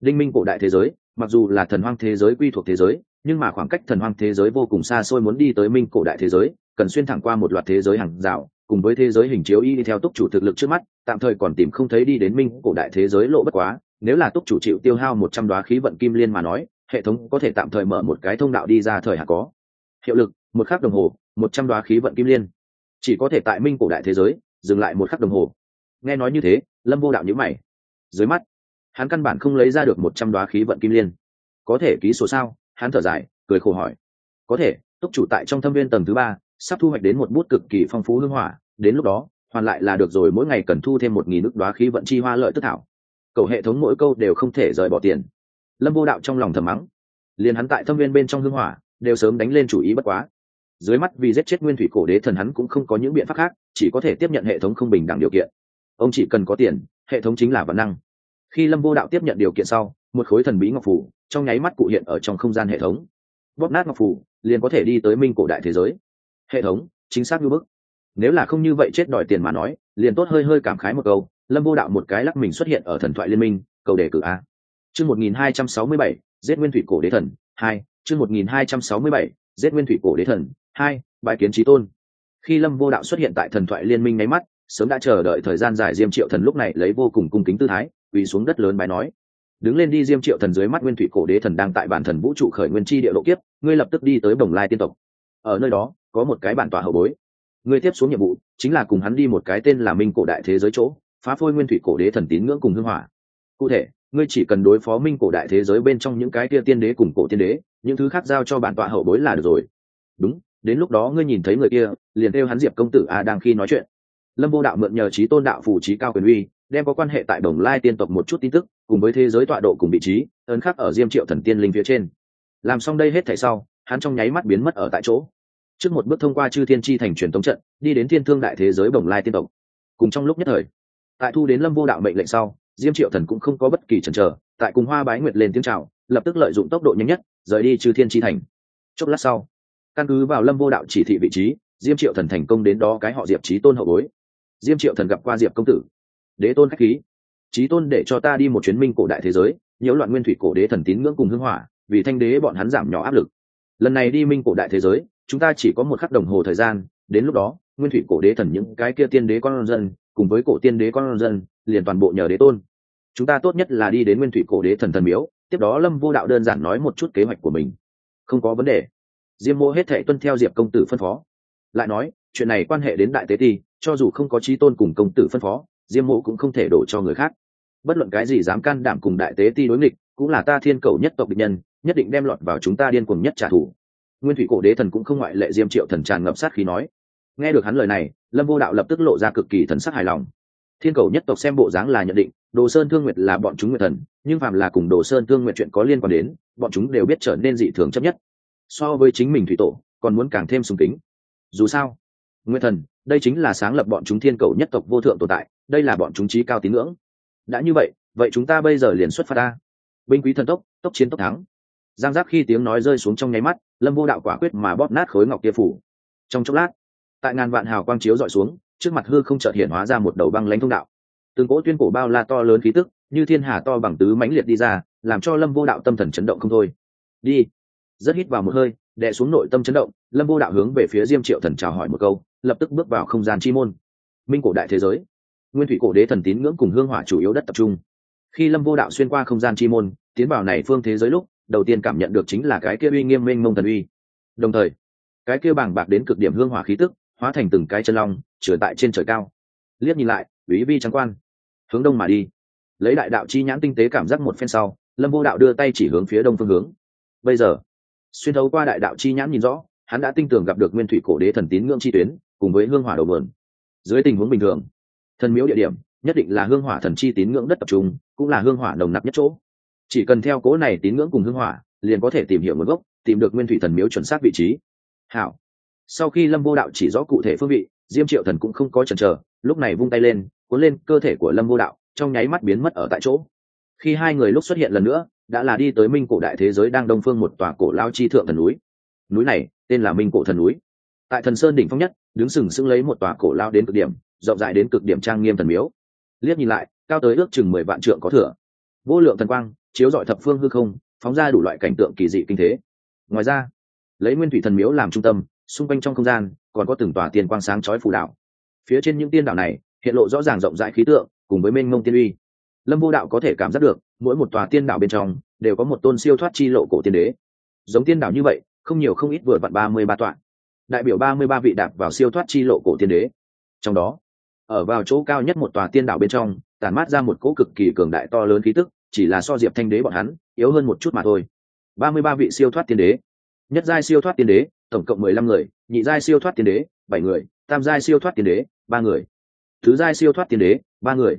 Linh minh cổ đại thế giới, mặc dù là thần hoang thế giới quy thuộc thế giới nhưng mà khoảng cách thần hoang thế giới vô cùng xa xôi muốn đi tới minh cổ đại thế giới, cần xuyên thẳng qua một loạt thế giới hàng rào, cùng với thế giới hình chiếu y theo túc chủ thực lực trước mắt, tạm thời còn tìm không thấy đi đến minh cổ đại thế giới lộ bất quá. Nếu là túc chủ chịu tiêu hao một trăm đoá khí vận kim liên mà nói, hệ thống có thể tạm thời mở một cái thông đạo đi ra thời hạn có. Hiệu lực, một khắc đồng hồ, một trăm đoá khí vận kim liên. Chỉ có thể tại minh cổ đại thế giới, dừng lại một khắc đồng hồ. Nghe nói như thế, lâm vô đạo nhữ mày. Dưới mắt, hắn căn bản không lấy ra được một trăm đoá khí vận kim liên. Có thể ký số sao? Hắn thở dài, cười khổ hỏi. Có thể, túc chủ tại trong thâm viên tầng thứ ba, sắp thu hoạch đến một bút cực kỳ phong phú hưng hỏa. Đến lúc đó, hoàn lại là được rồi, mỗi ngày cần thu thêm một nghìn nước đoá khí vận chi hoa lợi tức thảo. Cầu hệ thống mỗi câu đều không thể rời bỏ tiền. Lâm vô đạo trong lòng thầm mắng. Liền hắn tại thâm viên bên trong hưng hỏa, đều sớm đánh lên chủ ý bất quá. Dưới mắt vì giết chết nguyên thủy cổ đế thần hắn cũng không có những biện pháp khác, chỉ có thể tiếp nhận hệ thống không bình đẳng điều kiện. Ông chỉ cần có tiền, hệ thống chính là văn năng. Khi lâm vô đạo tiếp nhận điều kiện sau một khối thần bí ngọc phủ, trong nháy mắt cụ hiện ở trong không gian hệ thống. Bóp nát ngọc phủ, liền có thể đi tới minh cổ đại thế giới. Hệ thống, chính xác như bức. Nếu là không như vậy chết đòi tiền mà nói, liền tốt hơi hơi cảm khái một câu, lâm vô đạo một cái lắc mình xuất hiện ở thần thoại liên minh, cầu đề cử a. Chương một nghìn hai trăm sáu mươi bảy, giết nguyên thủy cổ đế thần, hai, chương một nghìn hai trăm sáu mươi bảy, giết nguyên thủy cổ đế thần, hai bài kiến trí tôn. Khi lâm vô đạo xuất hiện tại thần thoại liên minh nháy mắt, sớm đã chờ đợi thời gian dài diêm triệu thần lúc này lấy vô cùng cung kính tư thái, quỳ xuống đất lớn bài nói đứng lên đi diêm triệu thần dưới mắt nguyên thủy cổ đế thần đang tại bản thần vũ trụ khởi nguyên chi địa độ kiếp, ngươi lập tức đi tới bồng lai tiên tộc. Ở nơi đó, có một cái bản tòa hậu bối. Ngươi tiếp xuống nhiệm vụ, chính là cùng hắn đi một cái tên là minh cổ đại thế giới chỗ, phá phôi nguyên thủy cổ đế thần tín ngưỡng cùng hưng hỏa. Cụ thể, ngươi chỉ cần đối phó minh cổ đại thế giới bên trong những cái kia tiên đế cùng cổ tiên đế, những thứ khác giao cho bản tọa hậu bối là được rồi. Đúng, đến lúc đó ngươi nhìn thấy người kia, liền kêu hắn diệp công tử a đang khi nói chuyện. Lâm vô đạo mượn nhờ trí tôn đạo phủ trí cao quyền uy đem có quan hệ tại đồng lai tiên tộc một chút tin tức, cùng với thế giới tọa độ cùng vị trí, ấn khắc ở diêm triệu thần tiên linh phía trên. Làm xong đây hết thảy sau, hắn trong nháy mắt biến mất ở tại chỗ. Trước một bước thông qua chư thiên tri thành truyền tống trận, đi đến thiên thương đại thế giới bồng lai tiên tộc. Cùng trong lúc nhất thời, tại thu đến lâm vô đạo mệnh lệnh sau, diêm triệu thần cũng không có bất kỳ chần chờ, tại cùng hoa bái nguyệt lên tiếng chào, lập tức lợi dụng tốc độ nhanh nhất, rời đi chư thiên tri thành. Chốc lát sau, căn cứ vào lâm vô đạo chỉ thị vị trí, diêm triệu thần thành công đến đó cái họ diệp trí tôn hậu bối. Diêm triệu thần gặp qua diệp công tử đế tôn khách khí. Trí tôn để cho ta đi một chuyến minh cổ đại thế giới, nhiễu loạn nguyên thủy cổ đế thần tín ngưỡng cùng hưng hỏa, vì thanh đế bọn hắn giảm nhỏ áp lực. Lần này đi minh cổ đại thế giới, chúng ta chỉ có một khắc đồng hồ thời gian, đến lúc đó, nguyên thủy cổ đế thần những cái kia tiên đế con dân, cùng với cổ tiên đế con dân, liền toàn bộ nhờ đế tôn. Chúng ta tốt nhất là đi đến nguyên thủy cổ đế thần thần miếu, tiếp đó lâm vô đạo đơn giản nói một chút kế hoạch của mình. Không có vấn đề. Diêm mô hết thệ tuân theo diệp công tử phân phó. Lại nói, chuyện này quan hệ đến đại tế ti, cho dù không có trí tôn cùng công tử phân phó diêm mộ cũng không thể đổ cho người khác. Bất luận cái gì dám can đảm cùng đại tế ti đối nghịch, cũng là ta thiên cầu nhất tộc địch nhân, nhất định đem lọt vào chúng ta điên cuồng nhất trả thù. Nguyên thủy cổ đế thần cũng không ngoại lệ diêm triệu thần tràn ngập sát khí nói. Nghe được hắn lời này, lâm vô đạo lập tức lộ ra cực kỳ thần sắc hài lòng. Thiên cầu nhất tộc xem bộ dáng là nhận định, đồ sơn thương nguyệt là bọn chúng nguyệt thần, nhưng phàm là cùng đồ sơn thương nguyệt chuyện có liên quan đến, bọn chúng đều biết trở nên dị thường chấp nhất. So với chính mình thủy tổ, còn muốn càng thêm sùng kính. Dù sao nguyên thần, đây chính là sáng lập bọn chúng thiên cầu nhất tộc vô thượng tồn tại, đây là bọn chúng trí cao tín ngưỡng. Đã như vậy vậy chúng ta bây giờ liền xuất phát ta binh quý thần tốc tốc chiến tốc thắng. Giang giác khi tiếng nói rơi xuống trong nháy mắt, lâm vô đạo quả quyết mà bóp nát khối ngọc kia phủ. Trong chốc lát, tại ngàn vạn hào quang chiếu dọi xuống, trước mặt hư không chợt hiện hóa ra một đầu băng lãnh thông đạo. Từng cỗ tuyên cổ bao la to lớn khí tức, như thiên hà to bằng tứ mãnh liệt đi ra, làm cho lâm vô đạo tâm thần chấn động không thôi. Đi. Rất hít vào một hơi đè xuống nội tâm chấn động, lâm vô đạo hướng về phía diêm triệu thần chào hỏi một câu, lập tức bước vào không gian chi môn. Minh cổ đại thế giới, nguyên thủy cổ đế thần tín ngưỡng cùng hương hỏa chủ yếu đất tập trung. Khi lâm vô đạo xuyên qua không gian chi môn, tiến vào này phương thế giới lúc, đầu tiên cảm nhận được chính là cái kia uy nghiêm minh mông thần uy. Đồng thời, cái kia bàng bạc đến cực điểm hương hỏa khí tức, hóa thành từng cái chân long trở tại trên trời cao. Liếc nhìn lại ý vi trắng quan, hướng đông mà đi. Lấy đại đạo chi nhãn tinh tế cảm giác một phen sau, lâm vô đạo đưa tay chỉ hướng phía đông phương hướng. Bây giờ xuyên thấu qua đại đạo chi nhãn nhìn rõ, hắn đã tinh tường gặp được nguyên thủy cổ đế thần tín ngưỡng chi tuyến, cùng với hương hỏa đầu vườn dưới tình huống bình thường, thần miếu địa điểm nhất định là hương hỏa thần chi tín ngưỡng đất tập trung, cũng là hương hỏa nồng nặc nhất chỗ. Chỉ cần theo cố này tín ngưỡng cùng hương hỏa, liền có thể tìm hiểu nguồn gốc, tìm được nguyên thủy thần miếu chuẩn xác vị trí. Hảo. Sau khi lâm vô đạo chỉ rõ cụ thể phương vị, diêm triệu thần cũng không có chần chờ, lúc này vung tay lên, cuốn lên cơ thể của lâm vô đạo, trong nháy mắt biến mất ở tại chỗ. Khi hai người lúc xuất hiện lần nữa đã là đi tới minh cổ đại thế giới đang đông phương một tòa cổ lao chi thượng thần núi. Núi này, tên là minh cổ thần núi. Tại thần sơn đỉnh phong nhất, đứng sừng sững lấy một tòa cổ lao đến cực điểm, rộng rãi đến cực điểm trang nghiêm thần miếu. Liếc nhìn lại, cao tới ước chừng mười vạn trượng có thừa. Vô lượng thần quang, chiếu dọi thập phương hư không, phóng ra đủ loại cảnh tượng kỳ dị kinh thế. Ngoài ra, lấy nguyên thủy thần miếu làm trung tâm, xung quanh trong không gian, còn có từng tòa tiên quang sáng chói phù đạo. Phía trên những tiên đạo này, hiện lộ rõ ràng rộng rãi khí tượng, cùng với mênh mông tiên uy lâm vô đạo có thể cảm giác được, mỗi một tòa tiên đạo bên trong đều có một tôn siêu thoát chi lộ cổ tiên đế. Giống tiên đạo như vậy, không nhiều không ít vừa vặn ba mươi ba tọa. Đại biểu ba mươi ba vị đạp vào siêu thoát chi lộ cổ tiên đế. Trong đó, ở vào chỗ cao nhất một tòa tiên đạo bên trong, tản mát ra một cỗ cực kỳ cường đại to lớn khí tức, chỉ là so diệp thanh đế bọn hắn yếu hơn một chút mà thôi. ba mươi ba vị siêu thoát tiên đế. Nhất giai siêu thoát tiên đế, tổng cộng mười lăm người, nhị giai siêu thoát tiên đế, bảy người, tam giai siêu thoát tiên đế, ba người. Thứ giai siêu thoát tiên đế, ba người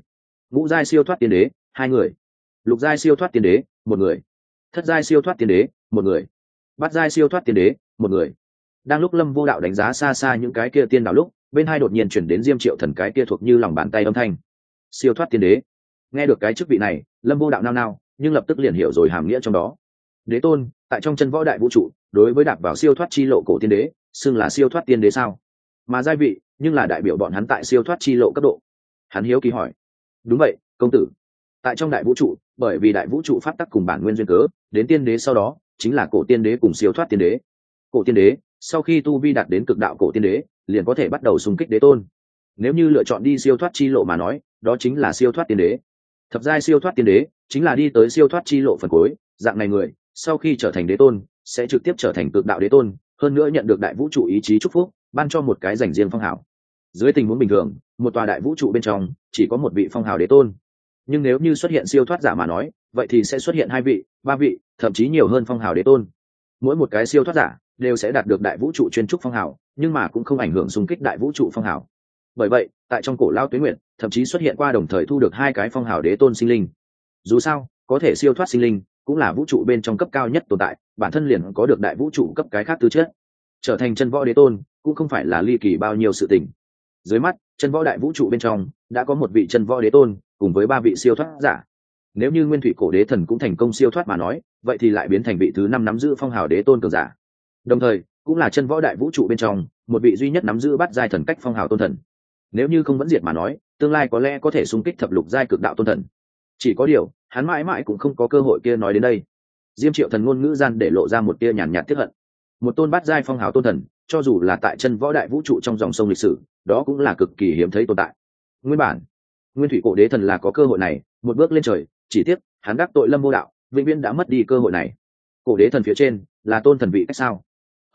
ngũ giai siêu thoát tiên đế, hai người. Lục giai siêu thoát tiên đế, một người. Thất giai siêu thoát tiên đế, một người. Bát giai siêu thoát tiên đế, một người. Đang lúc lâm vô đạo đánh giá xa xa những cái kia tiên đạo lúc, bên hai đột nhiên chuyển đến diêm triệu thần cái kia thuộc như lòng bàn tay âm thanh. Siêu thoát tiên đế. Nghe được cái chức vị này, lâm vô đạo nao nao, nhưng lập tức liền hiểu rồi hàm nghĩa trong đó. Đế tôn, tại trong chân võ đại vũ trụ, đối với đạp vào siêu thoát chi lộ cổ tiên đế, xưng là siêu thoát tiên đế sao? Mà giai vị, nhưng là đại biểu bọn hắn tại siêu thoát chi lộ cấp độ. Hắn hiếu kỳ hỏi đúng vậy, công tử. Tại trong đại vũ trụ, bởi vì đại vũ trụ phát tắc cùng bản nguyên duyên cớ, đến tiên đế sau đó, chính là cổ tiên đế cùng siêu thoát tiên đế. Cổ tiên đế, sau khi tu vi đạt đến cực đạo cổ tiên đế, liền có thể bắt đầu xung kích đế tôn. Nếu như lựa chọn đi siêu thoát chi lộ mà nói, đó chính là siêu thoát tiên đế. Thập giai siêu thoát tiên đế, chính là đi tới siêu thoát chi lộ phần cuối, dạng này người, sau khi trở thành đế tôn, sẽ trực tiếp trở thành cực đạo đế tôn, hơn nữa nhận được đại vũ trụ ý chí chúc phúc, ban cho một cái dành riêng phong hảo dưới tình huống bình thường, một tòa đại vũ trụ bên trong, chỉ có một vị phong hào đế tôn. Nhưng nếu như xuất hiện siêu thoát giả mà nói, vậy thì sẽ xuất hiện hai vị, ba vị, thậm chí nhiều hơn phong hào đế tôn. Mỗi một cái siêu thoát giả đều sẽ đạt được đại vũ trụ chuyên trúc phong hào, nhưng mà cũng không ảnh hưởng xung kích đại vũ trụ phong hào. Bởi vậy, tại trong cổ lao tuyến nguyện thậm chí xuất hiện qua đồng thời thu được hai cái phong hào đế tôn sinh linh. Dù sao, có thể siêu thoát sinh linh cũng là vũ trụ bên trong cấp cao nhất tồn tại, bản thân liền có được đại vũ trụ cấp cái khác tư chất. Trở thành chân võ đế tôn cũng không phải là ly kỳ bao nhiêu sự tình dưới mắt, chân võ đại vũ trụ bên trong, đã có một vị chân võ đế tôn, cùng với ba vị siêu thoát giả. Nếu như nguyên thủy cổ đế thần cũng thành công siêu thoát mà nói, vậy thì lại biến thành vị thứ năm nắm giữ phong hào đế tôn cường giả. Đồng thời, cũng là chân võ đại vũ trụ bên trong, một vị duy nhất nắm giữ bắt giai thần cách phong hào tôn thần. Nếu như không vẫn diệt mà nói, tương lai có lẽ có thể xung kích thập lục giai cực đạo tôn thần. Chỉ có điều, hắn mãi mãi cũng không có cơ hội kia nói đến đây. Diêm triệu thần ngôn ngữ gian để lộ ra một tia nhàn nhạt tiếp hận. Một tôn bát giai phong hào tôn thần cho dù là tại chân võ đại vũ trụ trong dòng sông lịch sử, đó cũng là cực kỳ hiếm thấy tồn tại. Nguyên bản, nguyên thủy cổ đế thần là có cơ hội này, một bước lên trời, chỉ tiếc, hắn đắc tội lâm vô đạo, vĩnh viễn đã mất đi cơ hội này. Cổ đế thần phía trên, là tôn thần vị cách sao?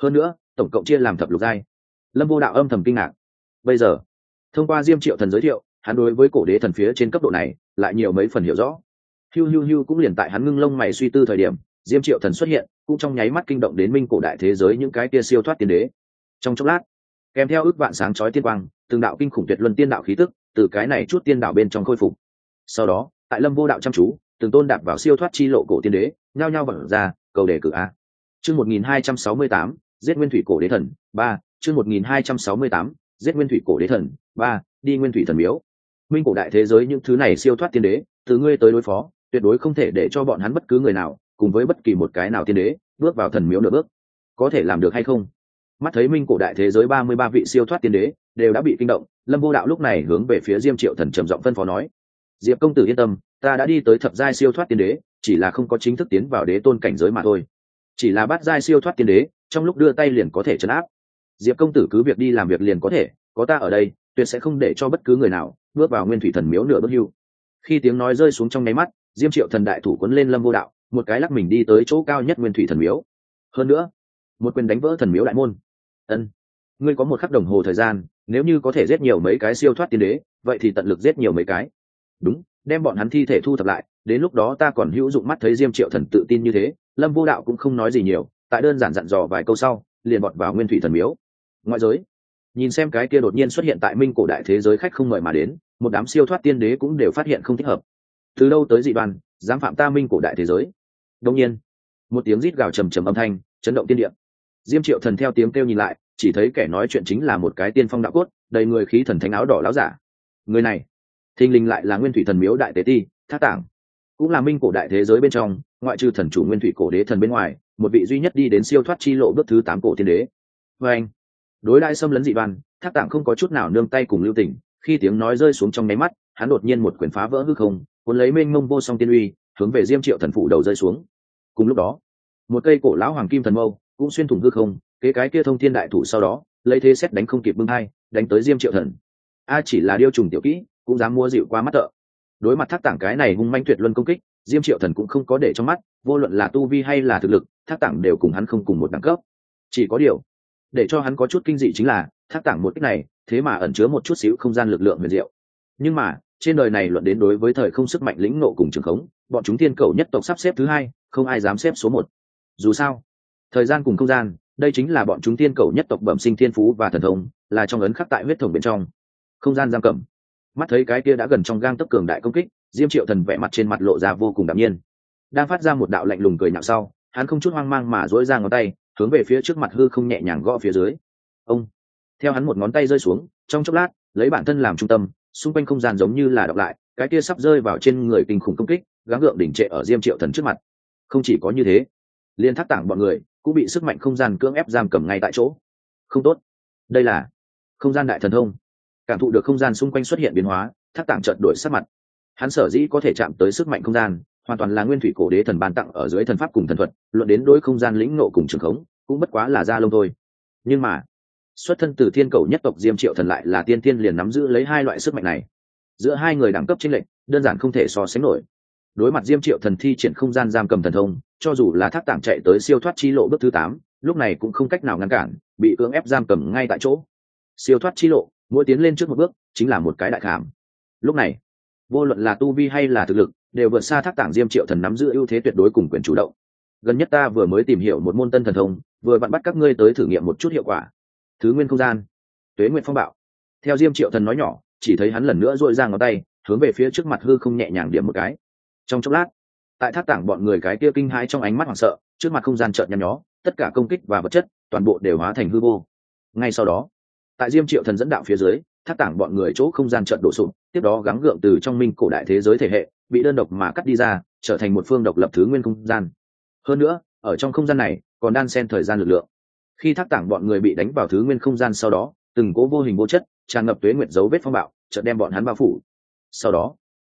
Hơn nữa, tổng cộng chia làm thập lục giai. Lâm vô đạo âm thầm kinh ngạc. Bây giờ, thông qua diêm triệu thần giới thiệu, hắn đối với cổ đế thần phía trên cấp độ này, lại nhiều mấy phần hiểu rõ. Hiu hiu hiu cũng liền tại hắn ngưng lông mày suy tư thời điểm, diêm triệu thần xuất hiện, cũng trong nháy mắt kinh động đến minh cổ đại thế giới những cái kia siêu thoát tiên đế trong chốc lát. Kèm theo ước vạn sáng chói tiên quang, từng đạo kinh khủng tuyệt luân tiên đạo khí tức từ cái này chút tiên đạo bên trong khôi phục. Sau đó, tại lâm vô đạo chăm chú, từng tôn đạp vào siêu thoát chi lộ cổ tiên đế, nhao nhao vật ra, cầu đề cử a. Chương một nghìn hai trăm sáu mươi tám, giết nguyên thủy cổ đế thần, ba. Chương một nghìn hai trăm sáu mươi tám, giết nguyên thủy cổ đế thần, ba. Đi nguyên thủy thần miếu. Minh cổ đại thế giới những thứ này siêu thoát tiên đế, từ ngươi tới đối phó, tuyệt đối không thể để cho bọn hắn bất cứ người nào, cùng với bất kỳ một cái nào tiên đế, bước vào thần miếu nửa bước. Có thể làm được hay không? Mắt thấy minh cổ đại thế giới ba mươi ba vị siêu thoát tiên đế đều đã bị kinh động, lâm vô đạo lúc này hướng về phía diêm triệu thần trầm giọng phân phó nói, diệp công tử yên tâm, ta đã đi tới thập giai siêu thoát tiên đế, chỉ là không có chính thức tiến vào đế tôn cảnh giới mà thôi. Chỉ là bắt giai siêu thoát tiên đế, trong lúc đưa tay liền có thể chấn áp. Diệp công tử cứ việc đi làm việc liền có thể, có ta ở đây, tuyệt sẽ không để cho bất cứ người nào bước vào nguyên thủy thần miếu nửa bước hưu. Khi tiếng nói rơi xuống trong nháy mắt, diêm triệu thần đại thủ quấn lên lâm vô đạo, một cái lắc mình đi tới chỗ cao nhất nguyên thủy thần miếu. Hơn nữa, một quyền đánh vỡ thần miếu đại môn ân. Ngươi có một khắc đồng hồ thời gian, nếu như có thể giết nhiều mấy cái siêu thoát tiên đế, vậy thì tận lực giết nhiều mấy cái. Đúng, đem bọn hắn thi thể thu thập lại, đến lúc đó ta còn hữu dụng mắt thấy diêm triệu thần tự tin như thế, lâm vô đạo cũng không nói gì nhiều, tại đơn giản dặn dò vài câu sau, liền bọt vào nguyên thủy thần miếu. Ngoại giới, nhìn xem cái kia đột nhiên xuất hiện tại minh cổ đại thế giới khách không mời mà đến, một đám siêu thoát tiên đế cũng đều phát hiện không thích hợp. Từ đâu tới dị đoàn, dám phạm ta minh cổ đại thế giới? Đông nhiên, một tiếng rít gào trầm trầm âm thanh, chấn động tiên địa diêm triệu thần theo tiếng kêu nhìn lại, chỉ thấy kẻ nói chuyện chính là một cái tiên phong đạo cốt, đầy người khí thần thánh áo đỏ láo giả. Người này, thình lình lại là nguyên thủy thần miếu đại tế ti, thác tảng cũng là minh cổ đại thế giới bên trong, ngoại trừ thần chủ nguyên thủy cổ đế thần bên ngoài, một vị duy nhất đi đến siêu thoát chi lộ bước thứ tám cổ Thiên đế. Vê anh, đối đại xâm lấn dị văn thác tạng không có chút nào nương tay cùng lưu tình, khi tiếng nói rơi xuống trong nháy mắt, hắn đột nhiên một quyển phá vỡ hư không, cuốn lấy mênh mông vô song tiên uy, hướng về diêm triệu thần phủ đầu rơi xuống. Cùng lúc đó, một cây cổ lão hoàng kim thần mâu cũng xuyên thủng hư không, kế cái kia thông thiên đại thủ sau đó, lấy thế xét đánh không kịp bưng hai, đánh tới diêm triệu thần. A chỉ là điêu trùng tiểu kỹ, cũng dám mua dịu qua mắt thợ. Đối mặt thác tảng cái này hung manh tuyệt luân công kích, diêm triệu thần cũng không có để trong mắt, vô luận là tu vi hay là thực lực, thác tảng đều cùng hắn không cùng một đẳng cấp. Chỉ có điều, để cho hắn có chút kinh dị chính là, thác tảng một cách này, thế mà ẩn chứa một chút xíu không gian lực lượng huyền diệu. Nhưng mà, trên đời này luận đến đối với thời không sức mạnh lĩnh nộ cùng trường khống, bọn chúng thiên cầu nhất tộc sắp xếp thứ hai, không ai dám xếp số một. Dù sao thời gian cùng không gian, đây chính là bọn chúng tiên cầu nhất tộc bẩm sinh thiên phú và thần thông, là trong ấn khắc tại huyết thống bên trong. Không gian giam cầm. Mắt thấy cái kia đã gần trong gang tấc cường đại công kích, diêm triệu thần vẽ mặt trên mặt lộ ra vô cùng đạm nhiên. Đang phát ra một đạo lạnh lùng cười nhạo sau, hắn không chút hoang mang mà dỗi ra ngón tay, hướng về phía trước mặt hư không nhẹ nhàng gõ phía dưới. Ông! Theo hắn một ngón tay rơi xuống, trong chốc lát, lấy bản thân làm trung tâm, xung quanh không gian giống như là đọc lại, cái kia sắp rơi vào trên người kinh khủng công kích, gắng gượng đỉnh trệ ở diêm triệu thần trước mặt. Không chỉ có như thế liên thác tảng bọn người cũng bị sức mạnh không gian cưỡng ép giam cầm ngay tại chỗ. Không tốt. Đây là không gian đại thần thông. Cảm thụ được không gian xung quanh xuất hiện biến hóa, thác tảng trợt đổi sắc mặt. Hắn sở dĩ có thể chạm tới sức mạnh không gian, hoàn toàn là nguyên thủy cổ đế thần ban tặng ở dưới thần pháp cùng thần thuật, luận đến đối không gian lĩnh nộ cùng trường khống, cũng bất quá là da lông thôi. Nhưng mà, xuất thân từ thiên cầu nhất tộc diêm triệu thần lại là tiên thiên liền nắm giữ lấy hai loại sức mạnh này. Giữa hai người đẳng cấp tranh lệch, đơn giản không thể so sánh nổi đối mặt diêm triệu thần thi triển không gian giam cầm thần thông, cho dù là thác Tảng chạy tới siêu thoát chi lộ bước thứ tám, lúc này cũng không cách nào ngăn cản, bị cưỡng ép giam cầm ngay tại chỗ. Siêu thoát chi lộ, mỗi tiến lên trước một bước, chính là một cái đại khảm. Lúc này, vô luận là tu vi hay là thực lực, đều vượt xa thác Tảng diêm triệu thần nắm giữ ưu thế tuyệt đối cùng quyền chủ động. Gần nhất ta vừa mới tìm hiểu một môn tân thần thông, vừa vặn bắt các ngươi tới thử nghiệm một chút hiệu quả. Thứ nguyên không gian, tuế nguyện phong bạo. Theo diêm triệu thần nói nhỏ, chỉ thấy hắn lần nữa dội ra ngón tay, hướng về phía trước mặt hư không nhẹ nhàng điểm một cái trong chốc lát, tại thác tảng bọn người cái kia kinh hãi trong ánh mắt hoảng sợ, trước mặt không gian trợn nhăn nhó, tất cả công kích và vật chất toàn bộ đều hóa thành hư vô. Ngay sau đó, tại diêm triệu thần dẫn đạo phía dưới, thác tảng bọn người chỗ không gian trợn đổ sụp, tiếp đó gắng gượng từ trong minh cổ đại thế giới thể hệ, bị đơn độc mà cắt đi ra, trở thành một phương độc lập thứ nguyên không gian. Hơn nữa, ở trong không gian này, còn đan xen thời gian lực lượng. Khi thác tảng bọn người bị đánh vào thứ nguyên không gian sau đó, từng cố vô hình vô chất, tràn ngập tuế nguyện dấu vết phong bạo, chợt đem bọn hắn bao phủ. Sau đó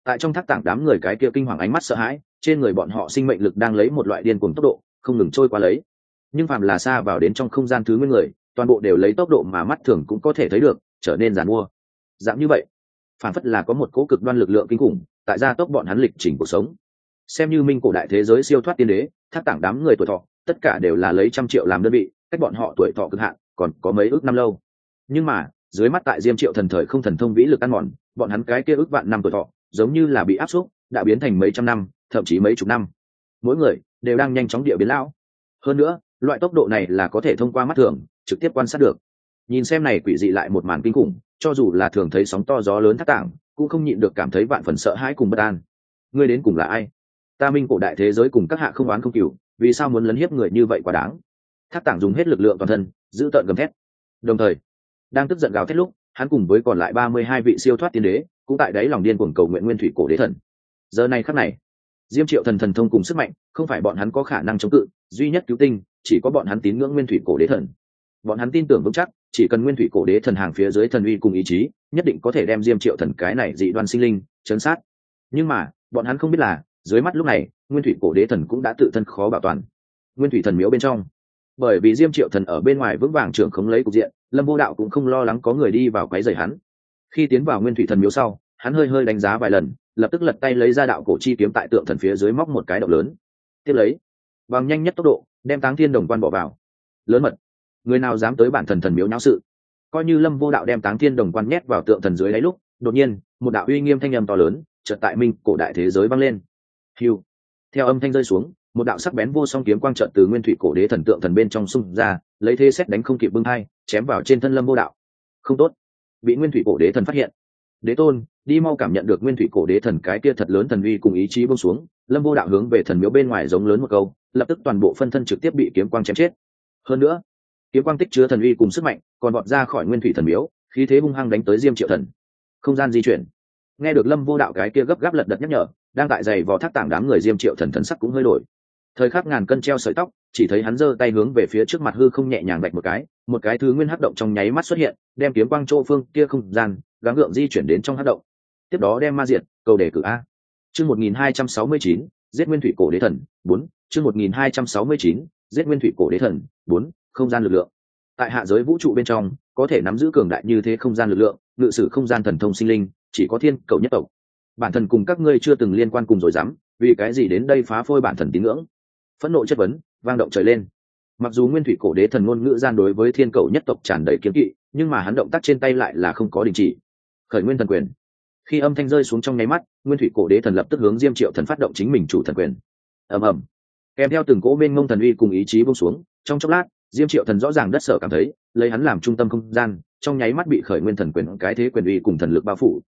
tại trong thác tảng đám người cái kia kinh hoàng ánh mắt sợ hãi, trên người bọn họ sinh mệnh lực đang lấy một loại điên cuồng tốc độ, không ngừng trôi qua lấy. Nhưng phàm là xa vào đến trong không gian thứ nguyên người, toàn bộ đều lấy tốc độ mà mắt thường cũng có thể thấy được, trở nên giàn mua. Dạng như vậy phản phất là có một cố cực đoan lực lượng kinh khủng, tại gia tốc bọn hắn lịch trình cuộc sống. Xem như minh cổ đại thế giới siêu thoát tiên đế, thác tảng đám người tuổi thọ, tất cả đều là lấy trăm triệu làm đơn vị, cách bọn họ tuổi thọ cực hạn, còn có mấy ước năm lâu. Nhưng mà, dưới mắt tại diêm triệu thần thời không thần thông vĩ lực ăn mòn, bọn hắn cái kia ước vạn năm tuổi thọ giống như là bị áp suất đã biến thành mấy trăm năm, thậm chí mấy chục năm. Mỗi người đều đang nhanh chóng địa biến lão. Hơn nữa, loại tốc độ này là có thể thông qua mắt thường, trực tiếp quan sát được. Nhìn xem này quỷ dị lại một màn kinh khủng, cho dù là thường thấy sóng to gió lớn thác tảng, cũng không nhịn được cảm thấy vạn phần sợ hãi cùng bất an. Ngươi đến cùng là ai? Ta minh cổ đại thế giới cùng các hạ không oán không cừu, vì sao muốn lấn hiếp người như vậy quá đáng? Thác tảng dùng hết lực lượng toàn thân, giữ tợn gầm thét. Đồng thời, đang tức giận gào thét lúc, hắn cùng với còn lại ba mươi hai vị siêu thoát tiên đế cũng tại đáy lòng điên cuồng cầu nguyện nguyên thủy cổ đế thần. Giờ này khắc này, diêm triệu thần thần thông cùng sức mạnh, không phải bọn hắn có khả năng chống cự, duy nhất cứu tinh, chỉ có bọn hắn tín ngưỡng nguyên thủy cổ đế thần. Bọn hắn tin tưởng vững chắc, chỉ cần nguyên thủy cổ đế thần hàng phía dưới thần uy cùng ý chí, nhất định có thể đem diêm triệu thần cái này dị đoan sinh linh chấn sát. Nhưng mà, bọn hắn không biết là, dưới mắt lúc này, nguyên thủy cổ đế thần cũng đã tự thân khó bảo toàn. Nguyên thủy thần miếu bên trong. Bởi vì diêm triệu thần ở bên ngoài vững vàng trưởng khống lấy cục diện, lâm vô đạo cũng không lo lắng có người đi vào quấy rầy hắn khi tiến vào nguyên thủy thần miếu sau, hắn hơi hơi đánh giá vài lần, lập tức lật tay lấy ra đạo cổ chi kiếm tại tượng thần phía dưới móc một cái động lớn. Tiếp lấy, bằng nhanh nhất tốc độ, đem táng thiên đồng quan bỏ vào. Lớn mật, người nào dám tới bản thần thần miếu nháo sự? Coi như lâm vô đạo đem táng thiên đồng quan nhét vào tượng thần dưới đáy lúc, đột nhiên, một đạo uy nghiêm thanh âm to lớn, chợt tại minh cổ đại thế giới vang lên. Hiu theo âm thanh rơi xuống, một đạo sắc bén vô song kiếm quang trợn từ nguyên thủy cổ đế thần tượng thần bên trong xung ra, lấy thế xét đánh không kịp bưng hai chém vào trên thân lâm vô đạo. Không tốt bị nguyên thủy cổ đế thần phát hiện. Đế tôn, đi mau cảm nhận được nguyên thủy cổ đế thần cái kia thật lớn thần uy cùng ý chí bông xuống, lâm vô đạo hướng về thần miếu bên ngoài giống lớn một câu, lập tức toàn bộ phân thân trực tiếp bị kiếm quang chém chết. Hơn nữa, kiếm quang tích chứa thần uy cùng sức mạnh, còn bọt ra khỏi nguyên thủy thần miếu, khí thế hung hăng đánh tới diêm triệu thần. Không gian di chuyển. Nghe được lâm vô đạo cái kia gấp gáp lật đật nhắc nhở, đang tại giày vò thác tảng đám người diêm triệu thần thần sắc cũng hơi đổi. Thời khắc ngàn cân treo sợi tóc, chỉ thấy hắn giơ tay hướng về phía trước mặt hư không nhẹ nhàng gạch một cái một cái thứ nguyên hắc động trong nháy mắt xuất hiện, đem kiếm quang chỗ phương kia không gian, gắng gượng di chuyển đến trong hắc động. Tiếp đó đem ma diệt cầu đề cử a. Chương một nghìn hai trăm sáu mươi chín, giết nguyên thủy cổ đế thần, bốn. Chương một nghìn hai trăm sáu mươi chín, giết nguyên thủy cổ đế thần, bốn. Không gian lực lượng. Tại hạ giới vũ trụ bên trong, có thể nắm giữ cường đại như thế không gian lực lượng, ngự sử không gian thần thông sinh linh, chỉ có thiên cầu nhất tộc. Bản thân cùng các ngươi chưa từng liên quan cùng rồi dám, vì cái gì đến đây phá phôi bản thần tín ngưỡng? Phẫn nộ chất vấn, vang động trời lên mặc dù nguyên thủy cổ đế thần ngôn ngữ gian đối với thiên cầu nhất tộc tràn đầy kiếm kỵ, nhưng mà hắn động tác trên tay lại là không có đình chỉ. Khởi nguyên thần quyền. Khi âm thanh rơi xuống trong nháy mắt, nguyên thủy cổ đế thần lập tức hướng diêm triệu thần phát động chính mình chủ thần quyền. Ầm ầm. Kèm theo từng cỗ bên ngông thần uy cùng ý chí bông xuống, trong chốc lát, diêm triệu thần rõ ràng đất sở cảm thấy, lấy hắn làm trung tâm không gian, trong nháy mắt bị khởi nguyên thần quyền, cái thế quyền uy cùng thần lực bao phủ.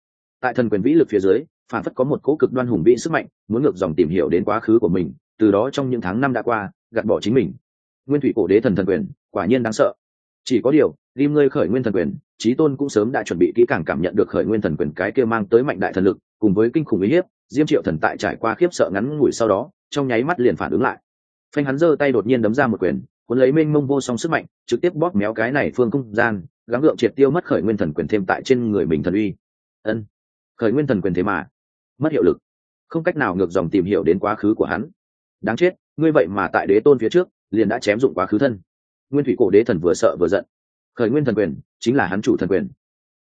Tại thần quyền vĩ lực phía dưới, phản phất có một cỗ cực đoan hùng vĩ sức mạnh, muốn ngược dòng tìm hiểu đến quá khứ của mình, từ đó trong những tháng năm đã qua, gạt bỏ chính mình nguyên thủy cổ đế thần thần quyền, quả nhiên đáng sợ. Chỉ có điều ghim ngươi khởi nguyên thần quyền trí tôn cũng sớm đã chuẩn bị kỹ càng cảm nhận được khởi nguyên thần quyền cái kia mang tới mạnh đại thần lực, cùng với kinh khủng uy hiếp, diêm triệu thần tại trải qua khiếp sợ ngắn ngủi sau đó, trong nháy mắt liền phản ứng lại. Phanh hắn giơ tay đột nhiên đấm ra một quyền, cuốn lấy mênh mông vô song sức mạnh, trực tiếp bóp méo cái này phương không gian, gắng gượng triệt tiêu mất khởi nguyên thần quyền thêm tại trên người mình thần uy. Ân, khởi nguyên thần quyền thế mà, mất hiệu lực. Không cách nào ngược dòng tìm hiểu đến quá khứ của hắn. Đáng chết, ngươi vậy mà tại đế tôn phía trước liền đã chém dụng quá khứ thân. Nguyên thủy cổ đế thần vừa sợ vừa giận. Khởi nguyên thần quyền, chính là hắn chủ thần quyền.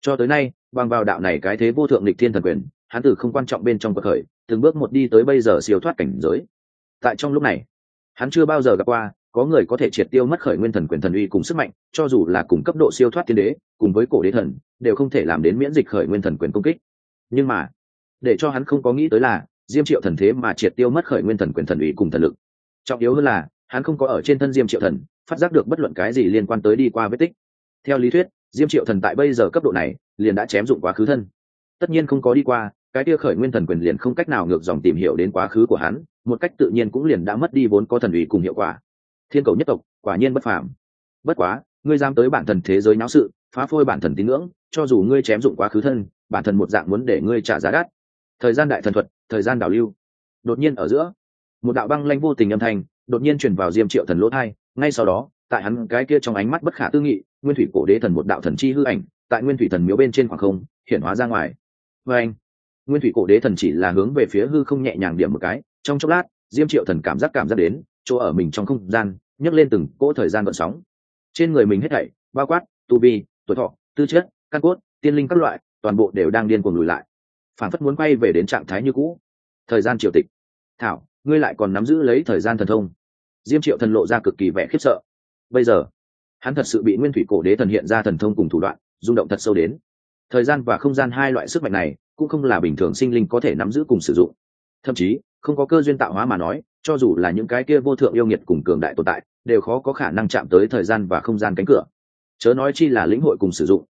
Cho tới nay, bằng vào đạo này cái thế vô thượng lịch thiên thần quyền, hắn từ không quan trọng bên trong cuộc khởi, từng bước một đi tới bây giờ siêu thoát cảnh giới. Tại trong lúc này, hắn chưa bao giờ gặp qua có người có thể triệt tiêu mất khởi nguyên thần quyền thần uy cùng sức mạnh, cho dù là cùng cấp độ siêu thoát thiên đế, cùng với cổ đế thần, đều không thể làm đến miễn dịch khởi nguyên thần quyền công kích. Nhưng mà, để cho hắn không có nghĩ tới là, diêm triệu thần thế mà triệt tiêu mất khởi nguyên thần quyền thần uy cùng thần lực. Trọng yếu hơn là hắn không có ở trên thân diêm triệu thần, phát giác được bất luận cái gì liên quan tới đi qua vết tích. Theo lý thuyết, diêm triệu thần tại bây giờ cấp độ này, liền đã chém dụng quá khứ thân. Tất nhiên không có đi qua, cái tia khởi nguyên thần quyền liền không cách nào ngược dòng tìm hiểu đến quá khứ của hắn, một cách tự nhiên cũng liền đã mất đi vốn có thần ủy cùng hiệu quả. Thiên cầu nhất tộc, quả nhiên bất phàm. Bất quá, ngươi dám tới bản thần thế giới náo sự, phá phôi bản thần tín ngưỡng, cho dù ngươi chém dụng quá khứ thân, bản thần một dạng muốn để ngươi trả giá đắt. Thời gian đại thần thuật, thời gian đảo lưu. Đột nhiên ở giữa, một đạo băng lanh vô tình âm thanh đột nhiên truyền vào diêm triệu thần lỗ thai, ngay sau đó, tại hắn cái kia trong ánh mắt bất khả tư nghị, nguyên thủy cổ đế thần một đạo thần chi hư ảnh, tại nguyên thủy thần miếu bên trên khoảng không, hiển hóa ra ngoài. Và anh, nguyên thủy cổ đế thần chỉ là hướng về phía hư không nhẹ nhàng điểm một cái, trong chốc lát, diêm triệu thần cảm giác cảm giác đến, chỗ ở mình trong không gian, nhấc lên từng cỗ thời gian gợn sóng. Trên người mình hết thảy, bao quát, tu vi, tuổi thọ, tư chất, căn cốt, tiên linh các loại, toàn bộ đều đang điên cuồng lùi lại. Phản phất muốn quay về đến trạng thái như cũ. Thời gian triều tịch. Thảo ngươi lại còn nắm giữ lấy thời gian thần thông. Diêm triệu thần lộ ra cực kỳ vẻ khiếp sợ. Bây giờ, hắn thật sự bị nguyên thủy cổ đế thần hiện ra thần thông cùng thủ đoạn, rung động thật sâu đến. Thời gian và không gian hai loại sức mạnh này cũng không là bình thường sinh linh có thể nắm giữ cùng sử dụng. Thậm chí, không có cơ duyên tạo hóa mà nói, cho dù là những cái kia vô thượng yêu nghiệt cùng cường đại tồn tại, đều khó có khả năng chạm tới thời gian và không gian cánh cửa. Chớ nói chi là lĩnh hội cùng sử dụng.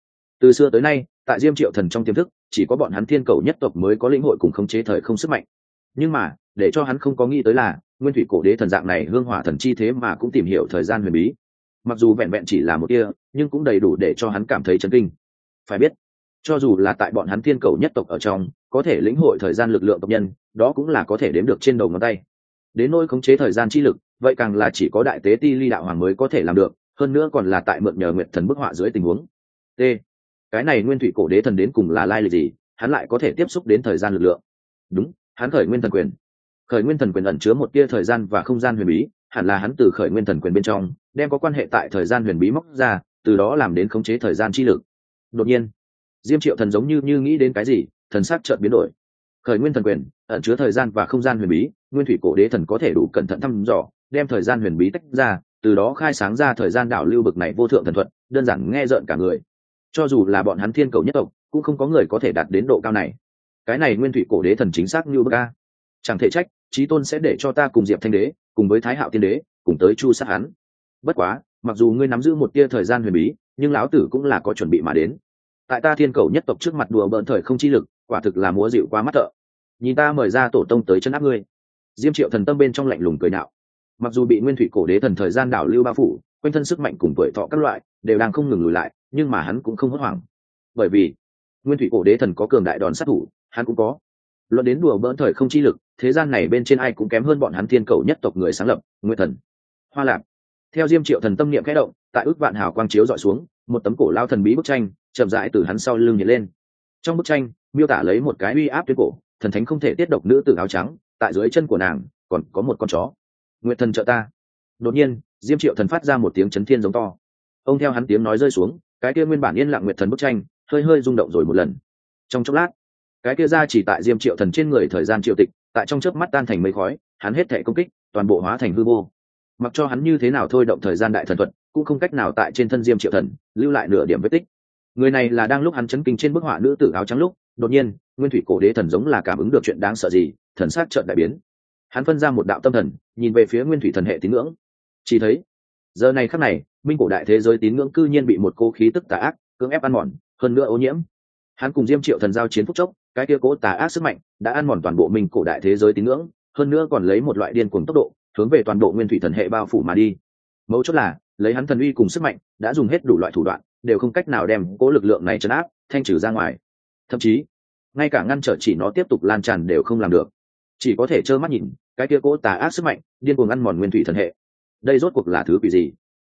Từ xưa tới nay, tại diêm triệu thần trong tiềm thức, chỉ có bọn hắn thiên cầu nhất tộc mới có lĩnh hội cùng khống chế thời không sức mạnh. Nhưng mà để cho hắn không có nghĩ tới là, nguyên thủy cổ đế thần dạng này hương hỏa thần chi thế mà cũng tìm hiểu thời gian huyền bí. Mặc dù vẹn vẹn chỉ là một kia nhưng cũng đầy đủ để cho hắn cảm thấy chấn kinh. Phải biết, cho dù là tại bọn hắn thiên cầu nhất tộc ở trong, có thể lĩnh hội thời gian lực lượng tộc nhân, đó cũng là có thể đếm được trên đầu ngón tay. Đến nỗi khống chế thời gian chi lực, vậy càng là chỉ có đại tế ti ly đạo hoàng mới có thể làm được, hơn nữa còn là tại mượn nhờ nguyện thần bức họa dưới tình huống. T. Cái này nguyên thủy cổ đế thần đến cùng là lai lịch gì, hắn lại có thể tiếp xúc đến thời gian lực lượng? Đúng, hắn khởi nguyên thần quyền khởi nguyên thần quyền ẩn chứa một tia thời gian và không gian huyền bí, hẳn là hắn từ khởi nguyên thần quyền bên trong, đem có quan hệ tại thời gian huyền bí móc ra, từ đó làm đến khống chế thời gian chi lực. Đột nhiên, diêm triệu thần giống như như nghĩ đến cái gì, thần sắc chợt biến đổi. Khởi nguyên thần quyền, ẩn chứa thời gian và không gian huyền bí, nguyên thủy cổ đế thần có thể đủ cẩn thận thăm dò, đem thời gian huyền bí tách ra, từ đó khai sáng ra thời gian đảo lưu bực này vô thượng thần thuật, đơn giản nghe rợn cả người. Cho dù là bọn hắn thiên cầu nhất tộc, cũng không có người có thể đạt đến độ cao này. Cái này nguyên thủy cổ đế thần chính xác như bậc a chẳng thể trách trí tôn sẽ để cho ta cùng diệp thanh đế, cùng với thái hạo tiên đế, cùng tới chu sát hắn. Bất quá, mặc dù ngươi nắm giữ một tia thời gian huyền bí, nhưng lão tử cũng là có chuẩn bị mà đến. Tại ta thiên cầu nhất tộc trước mặt đùa bỡn thời không chi lực, quả thực là múa dịu quá mắt thợ. Nhìn ta mời ra tổ tông tới chân áp ngươi. Diêm triệu thần tâm bên trong lạnh lùng cười nạo. Mặc dù bị nguyên thủy cổ đế thần thời gian đảo lưu bao phủ, quanh thân sức mạnh cùng tuổi thọ các loại đều đang không ngừng lùi lại, nhưng mà hắn cũng không hốt hoảng. Bởi vì, nguyên thủy cổ đế thần có cường đại đòn sát thủ, hắn cũng có luận đến đùa bỡn thời không chi lực, thế gian này bên trên ai cũng kém hơn bọn hắn thiên cầu nhất tộc người sáng lập nguyên thần. Hoa lạc. Theo diêm triệu thần tâm niệm khẽ động, tại ước vạn hào quang chiếu dọi xuống, một tấm cổ lao thần bí bức tranh chậm rãi từ hắn sau lưng nhiệt lên. Trong bức tranh, miêu tả lấy một cái uy áp tuyến cổ, thần thánh không thể tiết độc nữ tử áo trắng, tại dưới chân của nàng còn có một con chó. Nguyện thần trợ ta. Đột nhiên, diêm triệu thần phát ra một tiếng chấn thiên giống to. Ông theo hắn tiếng nói rơi xuống, cái kia nguyên bản yên lặng nguyệt thần bức tranh, hơi hơi rung động rồi một lần. Trong chốc lát cái kia ra chỉ tại diêm triệu thần trên người thời gian triệu tịch, tại trong chớp mắt tan thành mây khói, hắn hết thể công kích, toàn bộ hóa thành hư vô. Mặc cho hắn như thế nào thôi động thời gian đại thần thuật, cũng không cách nào tại trên thân diêm triệu thần lưu lại nửa điểm vết tích. Người này là đang lúc hắn chấn kinh trên bức họa nữ tử áo trắng lúc, đột nhiên, nguyên thủy cổ đế thần giống là cảm ứng được chuyện đáng sợ gì, thần sát trợn đại biến. Hắn phân ra một đạo tâm thần, nhìn về phía nguyên thủy thần hệ tín ngưỡng. Chỉ thấy, giờ này khắc này, minh cổ đại thế giới tín ngưỡng cư nhiên bị một cô khí tức tà ác, cưỡng ép ăn mòn, hơn nữa ô nhiễm. Hắn cùng diêm triệu thần giao chiến phúc chốc cái kia cố tà ác sức mạnh đã ăn mòn toàn bộ mình cổ đại thế giới tín ngưỡng, hơn nữa còn lấy một loại điên cuồng tốc độ, hướng về toàn bộ nguyên thủy thần hệ bao phủ mà đi. Mấu chốt là, lấy hắn thần uy cùng sức mạnh, đã dùng hết đủ loại thủ đoạn, đều không cách nào đem cố lực lượng này chấn áp, thanh trừ ra ngoài. Thậm chí, ngay cả ngăn trở chỉ nó tiếp tục lan tràn đều không làm được. Chỉ có thể trơ mắt nhìn, cái kia cố tà ác sức mạnh, điên cuồng ăn mòn nguyên thủy thần hệ. Đây rốt cuộc là thứ quỷ gì?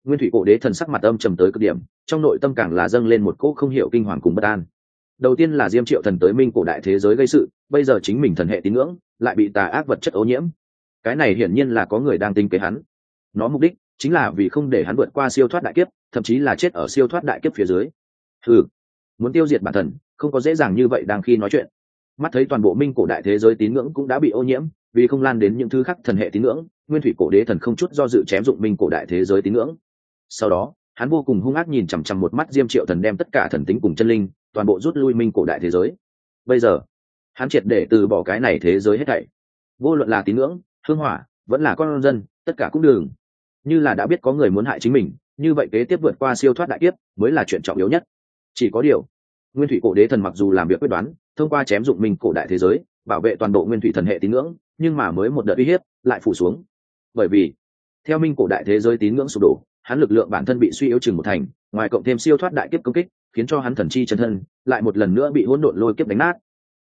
Nguyên thủy cổ đế thần sắc mặt âm trầm tới cực điểm, trong nội tâm càng là dâng lên một cỗ không hiểu kinh hoàng cùng bất an đầu tiên là diêm triệu thần tới minh cổ đại thế giới gây sự, bây giờ chính mình thần hệ tín ngưỡng, lại bị tà ác vật chất ô nhiễm. Cái này hiển nhiên là có người đang tính kế hắn. Nó mục đích chính là vì không để hắn vượt qua siêu thoát đại kiếp, thậm chí là chết ở siêu thoát đại kiếp phía dưới. Ừ muốn tiêu diệt bản thần không có dễ dàng như vậy đang khi nói chuyện. Mắt thấy toàn bộ minh cổ đại thế giới tín ngưỡng cũng đã bị ô nhiễm, vì không lan đến những thứ khác thần hệ tín ngưỡng, nguyên thủy cổ đế thần không chút do dự chém dụng minh cổ đại thế giới tín ngưỡng. Sau đó hắn vô cùng hung ác nhìn chằm chằm một mắt diêm triệu thần đem tất cả thần tính cùng chân linh, toàn bộ rút lui minh cổ đại thế giới. Bây giờ, hắn triệt để từ bỏ cái này thế giới hết thảy. Vô luận là tín ngưỡng, hương hỏa, vẫn là con dân, tất cả cũng đường. Như là đã biết có người muốn hại chính mình, như vậy kế tiếp vượt qua siêu thoát đại kiếp mới là chuyện trọng yếu nhất. Chỉ có điều, nguyên thủy cổ đế thần mặc dù làm việc quyết đoán, thông qua chém dụng minh cổ đại thế giới, bảo vệ toàn bộ nguyên thủy thần hệ tín ngưỡng, nhưng mà mới một đợt uy hiếp lại phủ xuống. Bởi vì, theo minh cổ đại thế giới tín ngưỡng sụp đổ hắn lực lượng bản thân bị suy yếu chừng một thành, ngoài cộng thêm siêu thoát đại kiếp công kích, khiến cho hắn thần chi chân thân lại một lần nữa bị hỗn độn lôi kiếp đánh nát.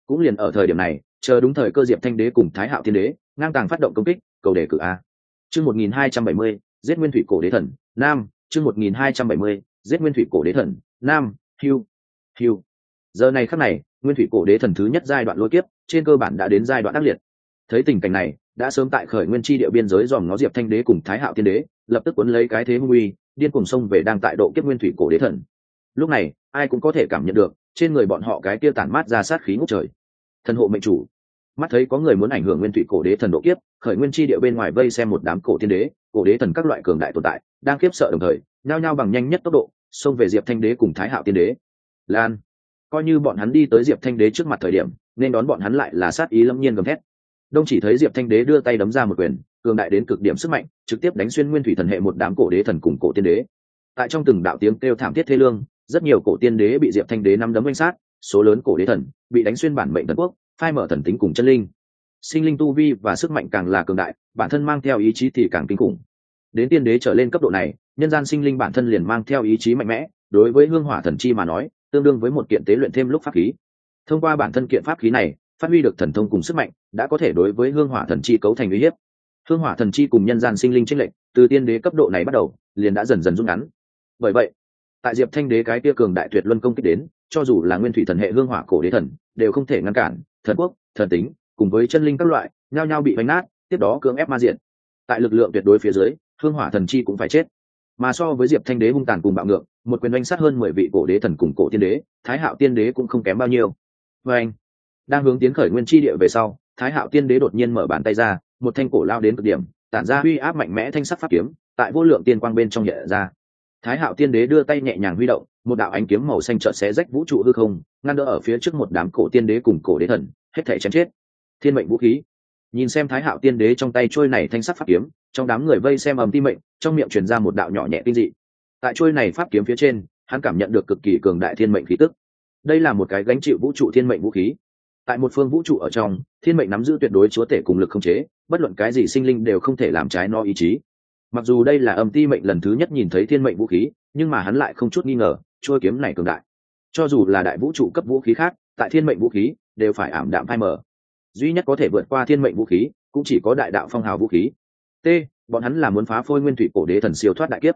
Cũng liền ở thời điểm này, chờ đúng thời cơ diệp thanh đế cùng thái hạo thiên đế ngang tàng phát động công kích, cầu đề cử a. Chương một nghìn hai trăm bảy mươi, giết nguyên thủy cổ đế thần, nam. Chương một nghìn hai trăm bảy mươi, giết nguyên thủy cổ đế thần, nam. Hiu hiu giờ này khắc này, nguyên thủy cổ đế thần thứ nhất giai đoạn lôi kiếp, trên cơ bản đã đến giai đoạn ác liệt. Thấy tình cảnh này đã sớm tại khởi nguyên tri địa biên giới dòm nó diệp thanh đế cùng thái hạo thiên đế, lập tức cuốn lấy cái thế hung uy, điên cùng xông về đang tại độ kiếp nguyên thủy cổ đế thần. Lúc này, ai cũng có thể cảm nhận được, trên người bọn họ cái kia tản mát ra sát khí ngốc trời. Thần hộ mệnh chủ. Mắt thấy có người muốn ảnh hưởng nguyên thủy cổ đế thần độ kiếp, khởi nguyên tri địa bên ngoài vây xem một đám cổ thiên đế, cổ đế thần các loại cường đại tồn tại, đang kiếp sợ đồng thời nao nhao bằng nhanh nhất tốc độ, xông về diệp thanh đế cùng thái hạo tiên đế. Lan, coi như bọn hắn đi tới diệp thanh đế trước mặt thời điểm, nên đón bọn hắn lại là sát ý lâm nhiên gầm thét đông chỉ thấy diệp thanh đế đưa tay đấm ra một quyền, cường đại đến cực điểm sức mạnh, trực tiếp đánh xuyên nguyên thủy thần hệ một đám cổ đế thần cùng cổ tiên đế. Tại trong từng đạo tiếng kêu thảm thiết thê lương, rất nhiều cổ tiên đế bị diệp thanh đế năm đấm danh sát, số lớn cổ đế thần bị đánh xuyên bản mệnh thần quốc, phai mở thần tính cùng chân linh. Sinh linh tu vi và sức mạnh càng là cường đại, bản thân mang theo ý chí thì càng kinh khủng. Đến tiên đế trở lên cấp độ này, nhân gian sinh linh bản thân liền mang theo ý chí mạnh mẽ, đối với hương hỏa thần chi mà nói, tương đương với một kiện tế luyện thêm lúc pháp khí. Thông qua bản thân kiện pháp khí này phát huy được thần thông cùng sức mạnh, đã có thể đối với hương hỏa thần chi cấu thành uy hiếp. Hương hỏa thần chi cùng nhân gian sinh linh tranh lệch, từ tiên đế cấp độ này bắt đầu, liền đã dần dần rút ngắn. Bởi vậy, tại diệp thanh đế cái tia cường đại tuyệt luân công kích đến, cho dù là nguyên thủy thần hệ hương hỏa cổ đế thần, đều không thể ngăn cản, thần quốc, thần tính, cùng với chân linh các loại, nhao nhao bị bánh nát, tiếp đó cưỡng ép ma diện. Tại lực lượng tuyệt đối phía dưới, hương hỏa thần chi cũng phải chết. Mà so với diệp thanh đế hung tàn cùng bạo ngược, một quyền oanh sát hơn mười vị cổ đế thần cùng cổ tiên đế, thái hạo tiên đế cũng không kém bao nhiêu. Vê anh đang hướng tiến khởi nguyên tri địa về sau, thái hạo tiên đế đột nhiên mở bàn tay ra, một thanh cổ lao đến cực điểm, tản ra uy áp mạnh mẽ thanh sắc pháp kiếm, tại vô lượng tiên quang bên trong hiện ra. Thái hạo tiên đế đưa tay nhẹ nhàng huy động, một đạo ánh kiếm màu xanh trợn xé rách vũ trụ hư không, ngăn đỡ ở phía trước một đám cổ tiên đế cùng cổ đế thần, hết thể chém chết. Thiên mệnh vũ khí. Nhìn xem thái hạo tiên đế trong tay trôi này thanh sắc pháp kiếm, trong đám người vây xem ầm ti mệnh, trong miệng truyền ra một đạo nhỏ nhẹ tinh dị. Tại trôi này pháp kiếm phía trên, hắn cảm nhận được cực kỳ cường đại thiên mệnh khí tức. Đây là một cái gánh chịu vũ trụ thiên mệnh vũ khí tại một phương vũ trụ ở trong, thiên mệnh nắm giữ tuyệt đối chúa tể cùng lực không chế, bất luận cái gì sinh linh đều không thể làm trái no ý chí. Mặc dù đây là âm ti mệnh lần thứ nhất nhìn thấy thiên mệnh vũ khí, nhưng mà hắn lại không chút nghi ngờ trôi kiếm này cường đại. Cho dù là đại vũ trụ cấp vũ khí khác, tại thiên mệnh vũ khí, đều phải ảm đạm phai mờ. Duy nhất có thể vượt qua thiên mệnh vũ khí, cũng chỉ có đại đạo phong hào vũ khí. T, bọn hắn là muốn phá phôi nguyên thủy cổ đế thần siêu thoát đại kiếp.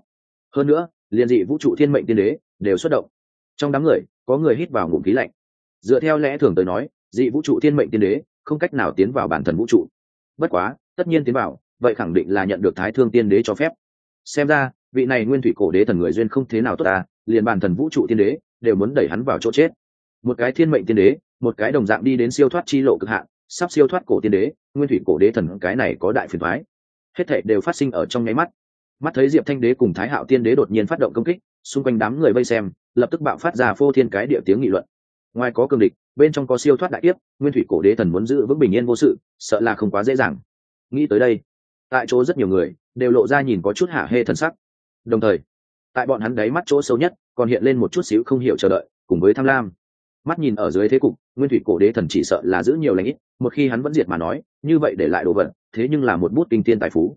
Hơn nữa, liền dị vũ trụ thiên mệnh tiên đế, đều xuất động. Trong đám người, có người hít vào ngụm khí lạnh. Dựa theo lẽ thường tới nói dị vũ trụ thiên mệnh tiên đế, không cách nào tiến vào bản thần vũ trụ. Bất quá, tất nhiên tiến vào, vậy khẳng định là nhận được thái thương tiên đế cho phép. Xem ra, vị này nguyên thủy cổ đế thần người duyên không thế nào tốt ta, liền bản thần vũ trụ tiên đế, đều muốn đẩy hắn vào chỗ chết. Một cái thiên mệnh tiên đế, một cái đồng dạng đi đến siêu thoát chi lộ cực hạn, sắp siêu thoát cổ tiên đế, nguyên thủy cổ đế thần cái này có đại phiền thoái hết thệ đều phát sinh ở trong nháy mắt. Mắt thấy diệp thanh đế cùng thái hạo tiên đế đột nhiên phát động công kích, xung quanh đám người vây xem, lập tức bạo phát ra phô thiên cái địa tiếng nghị luận. Ngoài có cường địch bên trong có siêu thoát đại tiếp nguyên thủy cổ đế thần muốn giữ vững bình yên vô sự, sợ là không quá dễ dàng. Nghĩ tới đây, tại chỗ rất nhiều người đều lộ ra nhìn có chút hạ hê thần sắc. Đồng thời, tại bọn hắn đáy mắt chỗ sâu nhất, còn hiện lên một chút xíu không hiểu chờ đợi, cùng với tham lam. Mắt nhìn ở dưới thế cục, nguyên thủy cổ đế thần chỉ sợ là giữ nhiều lãnh ít, một khi hắn vẫn diệt mà nói, như vậy để lại đồ vật, thế nhưng là một bút kinh tiên tài phú.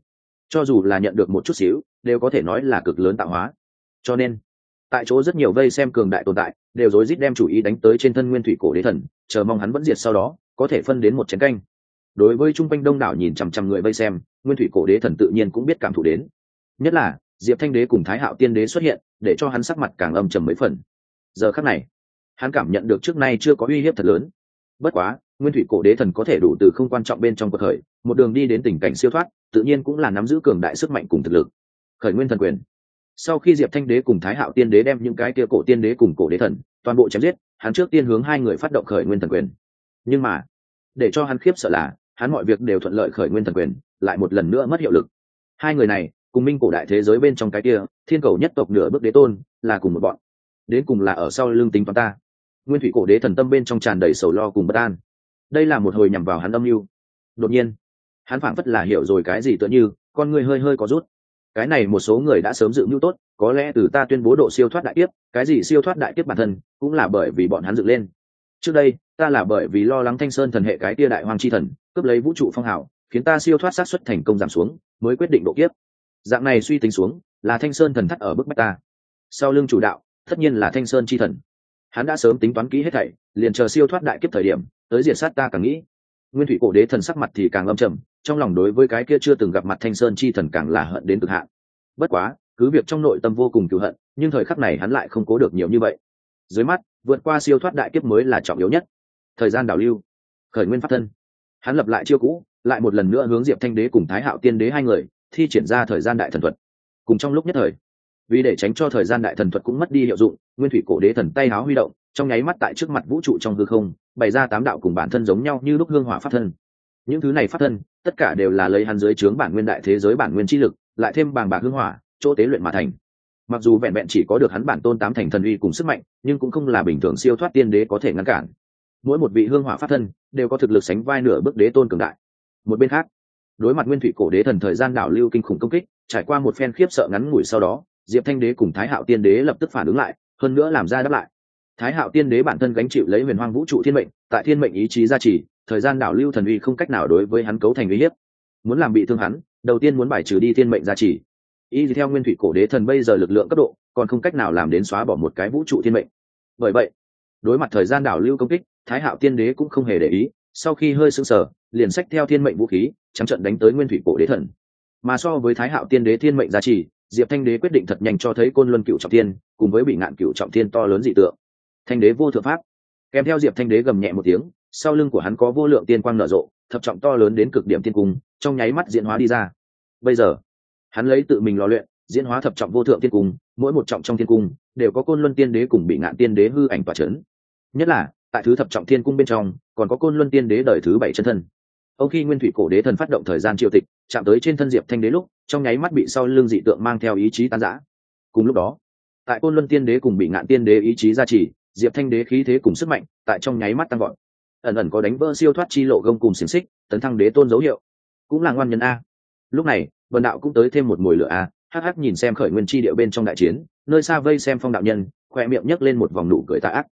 Cho dù là nhận được một chút xíu, đều có thể nói là cực lớn tạo hóa. Cho nên tại chỗ rất nhiều vây xem cường đại tồn tại, đều rối rít đem chủ ý đánh tới trên thân nguyên thủy cổ đế thần, chờ mong hắn vẫn diệt sau đó, có thể phân đến một chén canh. Đối với chung quanh đông đảo nhìn chằm chằm người vây xem, nguyên thủy cổ đế thần tự nhiên cũng biết cảm thụ đến. Nhất là, diệp thanh đế cùng thái hạo tiên đế xuất hiện, để cho hắn sắc mặt càng âm trầm mấy phần. Giờ khắc này, hắn cảm nhận được trước nay chưa có uy hiếp thật lớn. Bất quá, nguyên thủy cổ đế thần có thể đủ từ không quan trọng bên trong cuộc khởi, một đường đi đến tình cảnh siêu thoát, tự nhiên cũng là nắm giữ cường đại sức mạnh cùng thực lực. Khởi nguyên thần quyền sau khi diệp thanh đế cùng thái hạo tiên đế đem những cái kia cổ tiên đế cùng cổ đế thần toàn bộ chém giết, hắn trước tiên hướng hai người phát động khởi nguyên thần quyền. Nhưng mà, để cho hắn khiếp sợ là, hắn mọi việc đều thuận lợi khởi nguyên thần quyền, lại một lần nữa mất hiệu lực. Hai người này, cùng minh cổ đại thế giới bên trong cái kia, thiên cầu nhất tộc nửa bước đế tôn, là cùng một bọn. Đến cùng là ở sau lưng tính toán ta. Nguyên thủy cổ đế thần tâm bên trong tràn đầy sầu lo cùng bất an. Đây là một hồi nhằm vào hắn âm mưu. Đột nhiên, hắn phảng phất là hiểu rồi cái gì tựa như, con người hơi hơi có rút cái này một số người đã sớm dự mưu tốt, có lẽ từ ta tuyên bố độ siêu thoát đại tiếp cái gì siêu thoát đại tiếp bản thân, cũng là bởi vì bọn hắn dựng lên. Trước đây, ta là bởi vì lo lắng thanh sơn thần hệ cái tia đại hoàng chi thần, cướp lấy vũ trụ phong hào, khiến ta siêu thoát sát xuất thành công giảm xuống, mới quyết định độ kiếp. Dạng này suy tính xuống, là thanh sơn thần thắt ở bức bách ta. Sau lưng chủ đạo, tất nhiên là thanh sơn chi thần. Hắn đã sớm tính toán kỹ hết thảy, liền chờ siêu thoát đại kiếp thời điểm, tới diệt sát ta càng nghĩ. Nguyên thủy cổ đế thần sắc mặt thì càng âm trầm trong lòng đối với cái kia chưa từng gặp mặt thanh sơn chi thần càng là hận đến cực hạn. Bất quá, cứ việc trong nội tâm vô cùng cựu hận, nhưng thời khắc này hắn lại không cố được nhiều như vậy. Dưới mắt, vượt qua siêu thoát đại kiếp mới là trọng yếu nhất. Thời gian đảo lưu, khởi nguyên pháp thân. Hắn lập lại chiêu cũ, lại một lần nữa hướng diệp thanh đế cùng thái hạo tiên đế hai người, thi triển ra thời gian đại thần thuật. Cùng trong lúc nhất thời, vì để tránh cho thời gian đại thần thuật cũng mất đi hiệu dụng, nguyên thủy cổ đế thần tay háo huy động, trong nháy mắt tại trước mặt vũ trụ trong hư không, bày ra tám đạo cùng bản thân giống nhau như lúc hương hỏa pháp thân những thứ này phát thân, tất cả đều là lấy hắn dưới trướng bản nguyên đại thế giới bản nguyên chi lực, lại thêm bàng bạc hương hỏa, chỗ tế luyện mà thành. Mặc dù vẹn vẹn chỉ có được hắn bản tôn tám thành thần uy cùng sức mạnh, nhưng cũng không là bình thường siêu thoát tiên đế có thể ngăn cản. Mỗi một vị hương hỏa pháp thân đều có thực lực sánh vai nửa bước đế tôn cường đại. Một bên khác, đối mặt nguyên thủy cổ đế thần thời gian đảo lưu kinh khủng công kích, trải qua một phen khiếp sợ ngắn ngủi sau đó, diệp thanh đế cùng thái hạo tiên đế lập tức phản ứng lại, hơn nữa làm ra đáp lại. Thái hạo tiên đế bản thân gánh chịu lấy huyền hoang vũ trụ thiên mệnh, tại thiên mệnh ý chí gia trì thời gian đảo lưu thần uy không cách nào đối với hắn cấu thành uy hiếp. Muốn làm bị thương hắn, đầu tiên muốn bài trừ đi thiên mệnh gia trì. Y theo nguyên thủy cổ đế thần bây giờ lực lượng cấp độ, còn không cách nào làm đến xóa bỏ một cái vũ trụ thiên mệnh. Bởi vậy, đối mặt thời gian đảo lưu công kích, thái hạo tiên đế cũng không hề để ý, sau khi hơi sưng sờ, liền sách theo thiên mệnh vũ khí, trắng trận đánh tới nguyên thủy cổ đế thần. Mà so với thái hạo tiên đế thiên mệnh gia trì, diệp thanh đế quyết định thật nhanh cho thấy côn luân cựu trọng thiên, cùng với bị ngạn cựu trọng thiên to lớn dị tượng. Thanh đế vô thượng pháp. Kèm theo diệp thanh đế gầm nhẹ một tiếng sau lưng của hắn có vô lượng tiên quang nở rộ, thập trọng to lớn đến cực điểm tiên cung, trong nháy mắt diễn hóa đi ra. Bây giờ, hắn lấy tự mình lò luyện, diễn hóa thập trọng vô thượng tiên cung, mỗi một trọng trong tiên cung đều có côn luân tiên đế cùng bị ngạn tiên đế hư ảnh tỏa c nhất là, tại thứ thập trọng thiên cung bên trong, còn có côn luân tiên đế đời thứ bảy chân thân. Ông khi nguyên thủy cổ đế thần phát động thời gian triều tịch, chạm tới trên thân diệp thanh đế lúc, trong nháy mắt bị sau lưng dị tượng mang theo ý chí tan giã cùng lúc đó, tại côn luân tiên đế cùng bị ngạn tiên đế ý chí gia trì, diệp thanh đế khí thế cùng sức mạnh tại trong nháy mắt tăng gọn ẩn ẩn có đánh vỡ siêu thoát chi lộ gông cùng xiềng xích, tấn thăng đế tôn dấu hiệu. Cũng là ngoan nhân a. Lúc này vần đạo cũng tới thêm một mùi lửa a hh nhìn xem khởi nguyên chi điệu bên trong đại chiến, nơi xa vây xem phong đạo nhân, khoe miệng nhấc lên một vòng nụ cười tạ ác.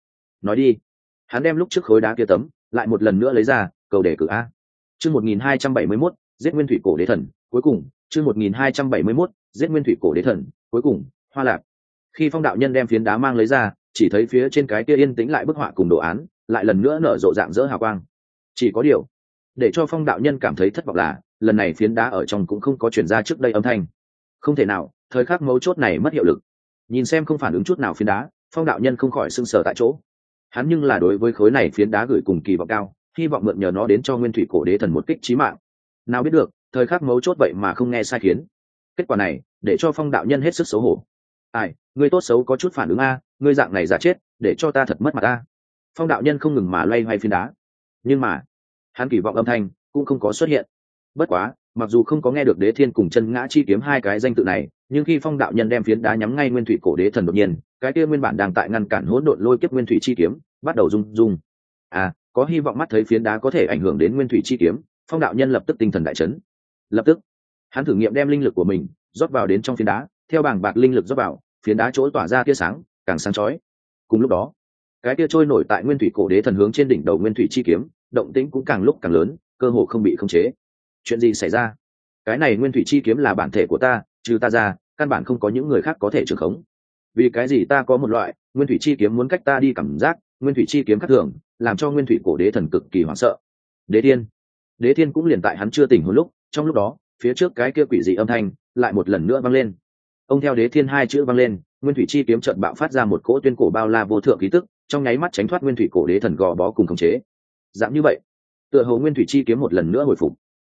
Nói đi. Hắn đem lúc trước khối đá kia tấm, lại một lần nữa lấy ra, cầu đề cử a. Chương một nghìn hai trăm bảy mươi mốt, giết nguyên thủy cổ đế thần, cuối cùng. Chương một nghìn hai trăm bảy mươi mốt, giết nguyên thủy cổ đế thần, cuối cùng. Hoa lạc. Khi phong đạo nhân đem phiến đá mang lấy ra chỉ thấy phía trên cái kia yên tĩnh lại bức họa cùng đồ án, lại lần nữa nở rộ dạng dỡ hào quang. Chỉ có điều, để cho phong đạo nhân cảm thấy thất vọng là, lần này phiến đá ở trong cũng không có chuyển ra trước đây âm thanh. Không thể nào, thời khắc mấu chốt này mất hiệu lực. Nhìn xem không phản ứng chút nào phiến đá, phong đạo nhân không khỏi sưng sờ tại chỗ. Hắn nhưng là đối với khối này phiến đá gửi cùng kỳ vọng cao, hy vọng mượn nhờ nó đến cho nguyên thủy cổ đế thần một kích trí mạng. Nào biết được, thời khắc mấu chốt vậy mà không nghe sai khiến. Kết quả này, để cho phong đạo nhân hết sức xấu hổ. Ai, người tốt xấu có chút phản ứng a ngươi dạng này giả chết, để cho ta thật mất mặt ta phong đạo nhân không ngừng mà loay hoay phiến đá. Nhưng mà, hắn kỳ vọng âm thanh cũng không có xuất hiện. Bất quá, mặc dù không có nghe được đế thiên cùng chân ngã chi kiếm hai cái danh tự này, nhưng khi phong đạo nhân đem phiến đá nhắm ngay nguyên thủy cổ đế thần đột nhiên, cái kia nguyên bản đang tại ngăn cản hỗn độn lôi kiếp nguyên thủy chi kiếm bắt đầu rung rung. À có hy vọng mắt thấy phiến đá có thể ảnh hưởng đến nguyên thủy chi kiếm, phong đạo nhân lập tức tinh thần đại chấn. Lập tức, hắn thử nghiệm đem linh lực của mình rót vào đến trong phiến đá, theo bảng bạc linh lực rót vào, phiến đá chỗ tỏa ra tia sáng càng sáng chói. Cùng lúc đó, cái kia trôi nổi tại nguyên thủy cổ đế thần hướng trên đỉnh đầu nguyên thủy chi kiếm, động tĩnh cũng càng lúc càng lớn, cơ hồ không bị khống chế. Chuyện gì xảy ra? Cái này nguyên thủy chi kiếm là bản thể của ta, trừ ta ra, căn bản không có những người khác có thể trưởng khống. Vì cái gì ta có một loại, nguyên thủy chi kiếm muốn cách ta đi cảm giác, nguyên thủy chi kiếm khắc thường, làm cho nguyên thủy cổ đế thần cực kỳ hoảng sợ. Đế thiên. Đế thiên cũng liền tại hắn chưa tỉnh hồi lúc, trong lúc đó, phía trước cái kia quỷ dị âm thanh lại một lần nữa vang lên ông theo đế thiên hai chữ vang lên, nguyên thủy chi kiếm trận bạo phát ra một cỗ tuyên cổ bao la vô thượng khí tức, trong nháy mắt tránh thoát nguyên thủy cổ đế thần gò bó cùng khống chế. Giảm như vậy, tựa hồ nguyên thủy chi kiếm một lần nữa hồi phục.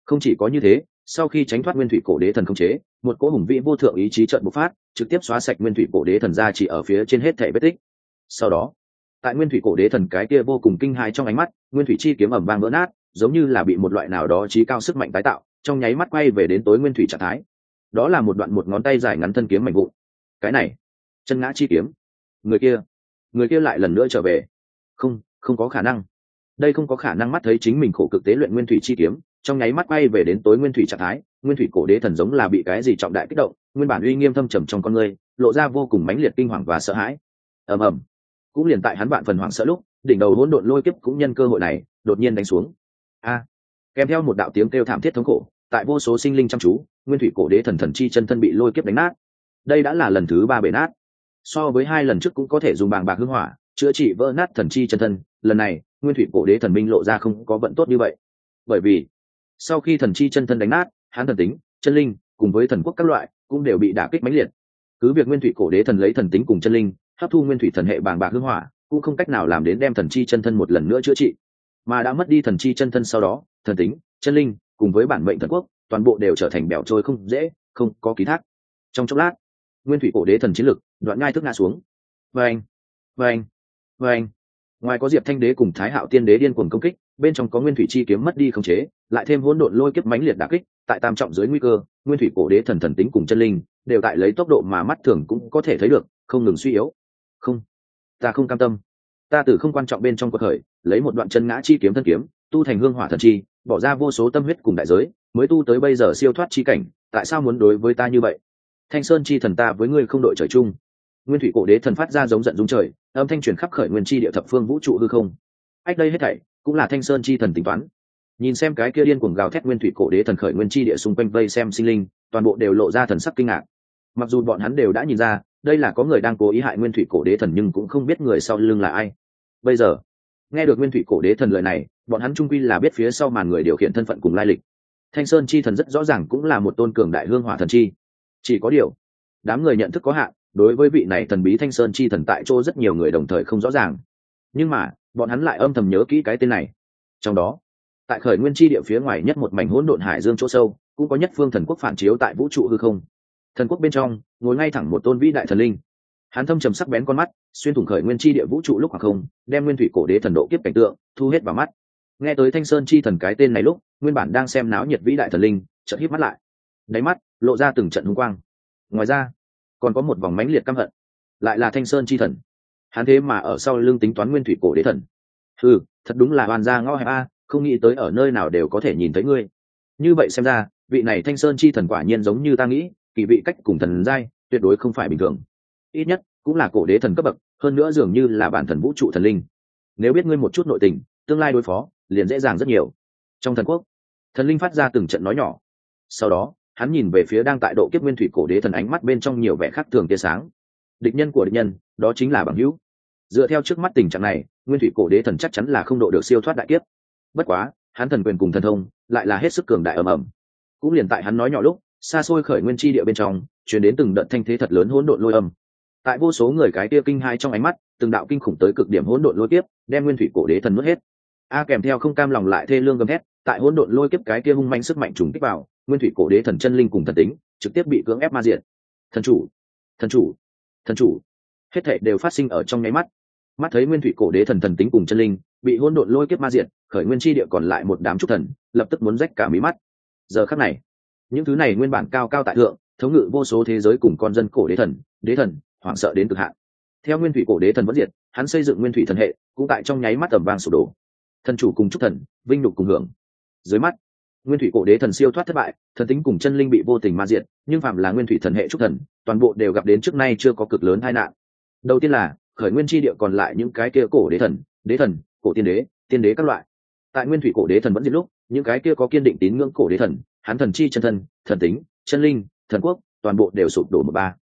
Không chỉ có như thế, sau khi tránh thoát nguyên thủy cổ đế thần khống chế, một cỗ hùng vĩ vô thượng ý chí trận bộc phát, trực tiếp xóa sạch nguyên thủy cổ đế thần ra chỉ ở phía trên hết thể vết tích. Sau đó, tại nguyên thủy cổ đế thần cái kia vô cùng kinh hãi trong ánh mắt, nguyên thủy chi kiếm ẩm vang vỡ nát, giống như là bị một loại nào đó trí cao sức mạnh tái tạo, trong nháy mắt quay về đến tối nguyên thủy trạng thái đó là một đoạn một ngón tay dài ngắn thân kiếm mảnh vụn. Cái này, chân ngã chi kiếm. Người kia người kia lại lần nữa trở về. Không không có khả năng. Đây không có khả năng mắt thấy chính mình khổ cực tế luyện nguyên thủy chi kiếm, trong nháy mắt bay về đến tối nguyên thủy trạng thái. Nguyên thủy cổ đế thần giống là bị cái gì trọng đại kích động, nguyên bản uy nghiêm thâm trầm trong con người, lộ ra vô cùng mãnh liệt kinh hoàng và sợ hãi. Ầm ầm. Cũng liền tại hắn bạn phần hoảng sợ lúc, đỉnh đầu hỗn độn lôi kiếp cũng nhân cơ hội này đột nhiên đánh xuống. A. Kèm theo một đạo tiếng kêu thảm thiết thống khổ tại vô số sinh linh chăm chú, nguyên thủy cổ đế thần thần chi chân thân bị lôi kiếp đánh nát. Đây đã là lần thứ ba bể nát. So với hai lần trước cũng có thể dùng bàng bạc hưng hỏa, chữa trị vỡ nát thần chi chân thân, lần này, nguyên thủy cổ đế thần minh lộ ra không có vận tốt như vậy. Bởi vì, sau khi thần chi chân thân đánh nát, hán thần tính, chân linh, cùng với thần quốc các loại, cũng đều bị đả kích mãnh liệt. Cứ việc nguyên thủy cổ đế thần lấy thần tính cùng chân linh, hấp thu nguyên thủy thần hệ bàng bạc hưng hỏa, cũng không cách nào làm đến đem thần chi chân thân một lần nữa chữa trị. Mà đã mất đi thần chi chân thân sau đó, thần tính, chân linh cùng với bản mệnh thần quốc, toàn bộ đều trở thành bẻo trôi không dễ, không có ký thác. Trong chốc lát, nguyên thủy cổ đế thần chiến lực, đoạn ngai thức ngã xuống. Vâng vâng vâng. Ngoài có diệp thanh đế cùng thái hạo tiên đế điên cuồng công kích, bên trong có nguyên thủy chi kiếm mất đi khống chế, lại thêm hỗn độn lôi kiếp mãnh liệt đả kích, tại tam trọng dưới nguy cơ, nguyên thủy cổ đế thần thần tính cùng chân linh, đều tại lấy tốc độ mà mắt thường cũng có thể thấy được, không ngừng suy yếu. Không, ta không cam tâm. Ta từ không quan trọng bên trong cuộc khởi, lấy một đoạn chân ngã chi kiếm thân kiếm, tu thành hương hỏa thần chi bỏ ra vô số tâm huyết cùng đại giới, mới tu tới bây giờ siêu thoát chi cảnh, tại sao muốn đối với ta như vậy? Thanh sơn chi thần ta với ngươi không đội trời chung. Nguyên thủy cổ đế thần phát ra giống giận dung trời, âm thanh truyền khắp khởi nguyên chi địa thập phương vũ trụ hư không. Ách đây hết thảy, cũng là thanh sơn chi thần tính toán. Nhìn xem cái kia điên cuồng gào thét nguyên thủy cổ đế thần khởi nguyên chi địa xung quanh vây xem sinh linh, toàn bộ đều lộ ra thần sắc kinh ngạc. Mặc dù bọn hắn đều đã nhìn ra, đây là có người đang cố ý hại nguyên thủy cổ đế thần nhưng cũng không biết người sau lưng là ai. Bây giờ, nghe được nguyên thủy cổ đế thần lời này bọn hắn trung quy là biết phía sau màn người điều khiển thân phận cùng lai lịch. Thanh sơn chi thần rất rõ ràng cũng là một tôn cường đại hương hỏa thần chi. Chỉ có điều, đám người nhận thức có hạn, đối với vị này thần bí thanh sơn chi thần tại chỗ rất nhiều người đồng thời không rõ ràng. Nhưng mà, bọn hắn lại âm thầm nhớ kỹ cái tên này. Trong đó, tại khởi nguyên chi địa phía ngoài nhất một mảnh hỗn độn hải dương chỗ sâu, cũng có nhất phương thần quốc phản chiếu tại vũ trụ hư không. Thần quốc bên trong, ngồi ngay thẳng một tôn vĩ đại thần linh. Hắn thâm trầm sắc bén con mắt, xuyên thủng khởi nguyên chi địa vũ trụ lúc hoặc không, đem nguyên thủy cổ đế thần độ kiếp cảnh tượng, thu hết vào mắt nghe tới thanh sơn chi thần cái tên này lúc, nguyên bản đang xem náo nhiệt vĩ đại thần linh, chợt híp mắt lại. Đáy mắt, lộ ra từng trận hung quang. Ngoài ra, còn có một vòng mãnh liệt căm hận. Lại là thanh sơn chi thần. Hắn thế mà ở sau lưng tính toán nguyên thủy cổ đế thần. Ừ thật đúng là hoàn gia ngõ hẹp a, không nghĩ tới ở nơi nào đều có thể nhìn thấy ngươi. Như vậy xem ra, vị này thanh sơn chi thần quả nhiên giống như ta nghĩ, kỳ vị cách cùng thần giai, tuyệt đối không phải bình thường. Ít nhất, cũng là cổ đế thần cấp bậc, hơn nữa dường như là bản thần vũ trụ thần linh. Nếu biết ngươi một chút nội tình, tương lai đối phó liền dễ dàng rất nhiều. Trong thần quốc, thần linh phát ra từng trận nói nhỏ. Sau đó, hắn nhìn về phía đang tại độ kiếp nguyên thủy cổ đế thần ánh mắt bên trong nhiều vẻ khác thường tia sáng. Địch nhân của địch nhân, đó chính là bằng hữu. Dựa theo trước mắt tình trạng này, nguyên thủy cổ đế thần chắc chắn là không độ được siêu thoát đại kiếp. Bất quá, hắn thần quyền cùng thần thông lại là hết sức cường đại ầm ầm. Cũng liền tại hắn nói nhỏ lúc, xa xôi khởi nguyên chi địa bên trong chuyển đến từng đợt thanh thế thật lớn hỗn độn lôi âm. Tại vô số người cái tia kinh hai trong ánh mắt, từng đạo kinh khủng tới cực điểm hỗn độn lôi tiếp đem nguyên thủy cổ đế thần nuốt hết a kèm theo không cam lòng lại thê lương gầm hét tại hỗn độn lôi kiếp cái kia hung manh sức mạnh trùng kích vào, nguyên thủy cổ đế thần chân linh cùng thần tính, trực tiếp bị cưỡng ép ma diện thần chủ thần chủ thần chủ. Hết thệ đều phát sinh ở trong nháy mắt. Mắt thấy nguyên thủy cổ đế thần thần tính cùng chân linh bị hỗn độn lôi kiếp ma diện khởi nguyên chi địa còn lại một đám trúc thần, lập tức muốn rách cả mí mắt. Giờ khắc này, những thứ này nguyên bản cao cao tại thượng, thống ngự vô số thế giới cùng con dân cổ đế thần đế thần, hoảng sợ đến cực hạn. Theo nguyên thủy cổ đế thần vẫn diệt, hắn xây dựng nguyên thủy thần hệ, cũng tại trong nháy mắt tầm vang sụp đổ thần chủ cùng chúc thần vinh nhục cùng hưởng. Dưới mắt nguyên thủy cổ đế thần siêu thoát thất bại thần tính cùng chân linh bị vô tình ma diệt nhưng phạm là nguyên thủy thần hệ trúc thần toàn bộ đều gặp đến trước nay chưa có cực lớn tai nạn. Đầu tiên là khởi nguyên tri địa còn lại những cái kia cổ đế thần đế thần cổ tiên đế tiên đế các loại. Tại nguyên thủy cổ đế thần vẫn diệt lúc những cái kia có kiên định tín ngưỡng cổ đế thần hán thần chi chân thần, thần tính chân linh thần quốc toàn bộ đều sụp đổ một ba.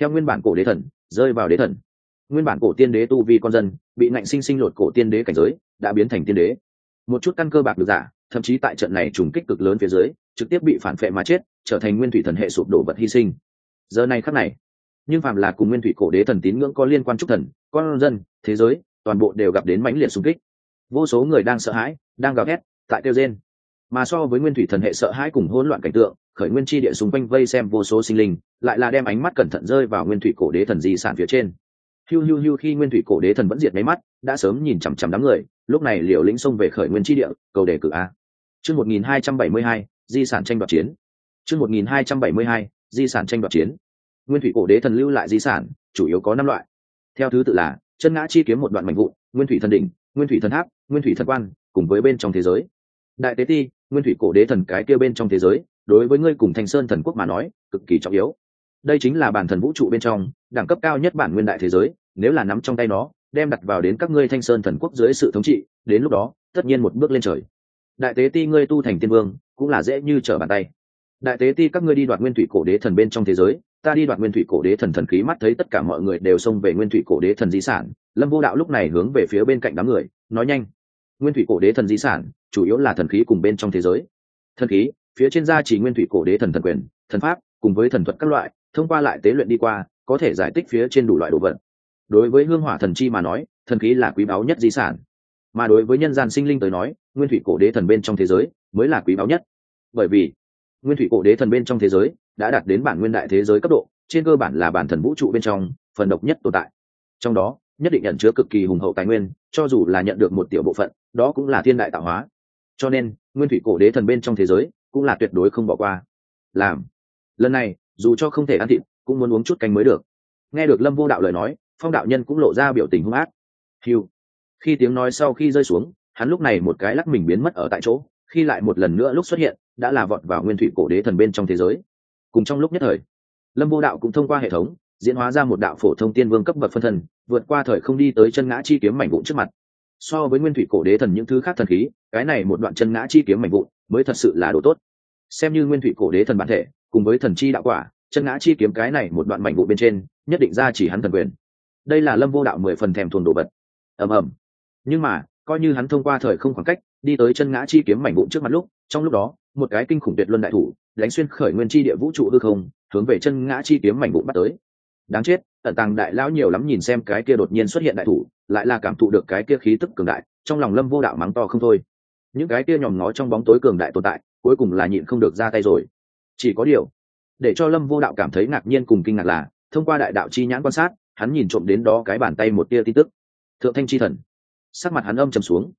Theo nguyên bản cổ đế thần rơi vào đế thần nguyên bản cổ tiên đế tu vi con dân, bị ngạnh sinh sinh lột cổ tiên đế cảnh giới, đã biến thành tiên đế. Một chút căn cơ bạc được giả, thậm chí tại trận này trùng kích cực lớn phía dưới, trực tiếp bị phản phệ mà chết, trở thành nguyên thủy thần hệ sụp đổ vật hy sinh. Giờ này khắc này, nhưng phàm là cùng nguyên thủy cổ đế thần tín ngưỡng có liên quan trúc thần, con dân, thế giới, toàn bộ đều gặp đến mãnh liệt xung kích. Vô số người đang sợ hãi, đang gào thét, tại tiêu gen mà so với nguyên thủy thần hệ sợ hãi cùng hỗn loạn cảnh tượng, khởi nguyên chi địa xung quanh vây xem vô số sinh linh, lại là đem ánh mắt cẩn thận rơi vào nguyên thủy cổ đế thần di sản phía trên hiu hiu hiu khi nguyên thủy cổ đế thần vẫn diệt máy mắt, đã sớm nhìn chằm chằm đám người, lúc này liều lĩnh xông về khởi nguyên chi địa, cầu đề cử a. Chương một nghìn hai trăm bảy mươi hai, di sản tranh đoạt chiến. Chương một nghìn hai trăm bảy mươi hai, di sản tranh đoạt chiến. Nguyên thủy cổ đế thần lưu lại di sản, chủ yếu có năm loại. Theo thứ tự là, chân ngã chi kiếm một đoạn mạnh vụn, nguyên thủy thần đỉnh, nguyên thủy thần tháp nguyên thủy thần quan, cùng với bên trong thế giới. Đại tế ti, nguyên thủy cổ đế thần cái kia bên trong thế giới, đối với ngươi cùng thanh sơn thần quốc mà nói, cực kỳ trọng yếu đây chính là bản thần vũ trụ bên trong, đẳng cấp cao nhất bản nguyên đại thế giới, nếu là nắm trong tay nó, đem đặt vào đến các ngươi thanh sơn thần quốc dưới sự thống trị, đến lúc đó, tất nhiên một bước lên trời. Đại tế ti ngươi tu thành tiên vương, cũng là dễ như trở bàn tay. Đại tế ti các ngươi đi đoạt nguyên thủy cổ đế thần bên trong thế giới, ta đi đoạt nguyên thủy cổ đế thần thần khí mắt thấy tất cả mọi người đều xông về nguyên thủy cổ đế thần di sản, lâm vô đạo lúc này hướng về phía bên cạnh đám người, nói nhanh. Nguyên thủy cổ đế thần di sản, chủ yếu là thần khí cùng bên trong thế giới. Thần khí, phía trên da chỉ nguyên thủy cổ đế thần thần quyền, thần pháp, cùng với thần thuật các loại thông qua lại tế luyện đi qua, có thể giải tích phía trên đủ loại đồ vật. Đối với hương hỏa thần chi mà nói, thần khí là quý báu nhất di sản. Mà đối với nhân gian sinh linh tới nói, nguyên thủy cổ đế thần bên trong thế giới mới là quý báu nhất. Bởi vì, nguyên thủy cổ đế thần bên trong thế giới đã đạt đến bản nguyên đại thế giới cấp độ, trên cơ bản là bản thần vũ trụ bên trong phần độc nhất tồn tại. Trong đó, nhất định nhận chứa cực kỳ hùng hậu tài nguyên, cho dù là nhận được một tiểu bộ phận, đó cũng là thiên đại tạo hóa. Cho nên, nguyên thủy cổ đế thần bên trong thế giới cũng là tuyệt đối không bỏ qua. Làm, lần này dù cho không thể ăn thịt, cũng muốn uống chút canh mới được. Nghe được lâm vô đạo lời nói, phong đạo nhân cũng lộ ra biểu tình hung ác. Hiu khi tiếng nói sau khi rơi xuống, hắn lúc này một cái lắc mình biến mất ở tại chỗ, khi lại một lần nữa lúc xuất hiện, đã là vọt vào nguyên thủy cổ đế thần bên trong thế giới. Cùng trong lúc nhất thời, lâm vô đạo cũng thông qua hệ thống, diễn hóa ra một đạo phổ thông tiên vương cấp bậc phân thần, vượt qua thời không đi tới chân ngã chi kiếm mảnh vụn trước mặt. So với nguyên thủy cổ đế thần những thứ khác thần khí, cái này một đoạn chân ngã chi kiếm mảnh vụn mới thật sự là đồ tốt xem như nguyên thủy cổ đế thần bản thể, cùng với thần chi đạo quả, chân ngã chi kiếm cái này một đoạn mảnh vụn bên trên, nhất định ra chỉ hắn thần quyền. Đây là lâm vô đạo mười phần thèm thuồng đồ vật. Ầm ầm. Nhưng mà, coi như hắn thông qua thời không khoảng cách, đi tới chân ngã chi kiếm mảnh vụn trước mặt lúc, trong lúc đó, một cái kinh khủng tuyệt luân đại thủ, đánh xuyên khởi nguyên chi địa vũ trụ hư không, hướng về chân ngã chi kiếm mảnh vụn bắt tới. Đáng chết tận tàng đại lão nhiều lắm nhìn xem cái kia đột nhiên xuất hiện đại thủ, lại là cảm thụ được cái kia khí tức cường đại, trong lòng lâm vô đạo mắng to không thôi. Những cái kia nhòm ngó trong bóng tối cường đại tồn tại cuối cùng là nhịn không được ra tay rồi. Chỉ có điều, để cho lâm vô đạo cảm thấy ngạc nhiên cùng kinh ngạc là, thông qua đại đạo chi nhãn quan sát, hắn nhìn trộm đến đó cái bàn tay một tia tin tức. Thượng thanh chi thần. Sắc mặt hắn âm trầm xuống.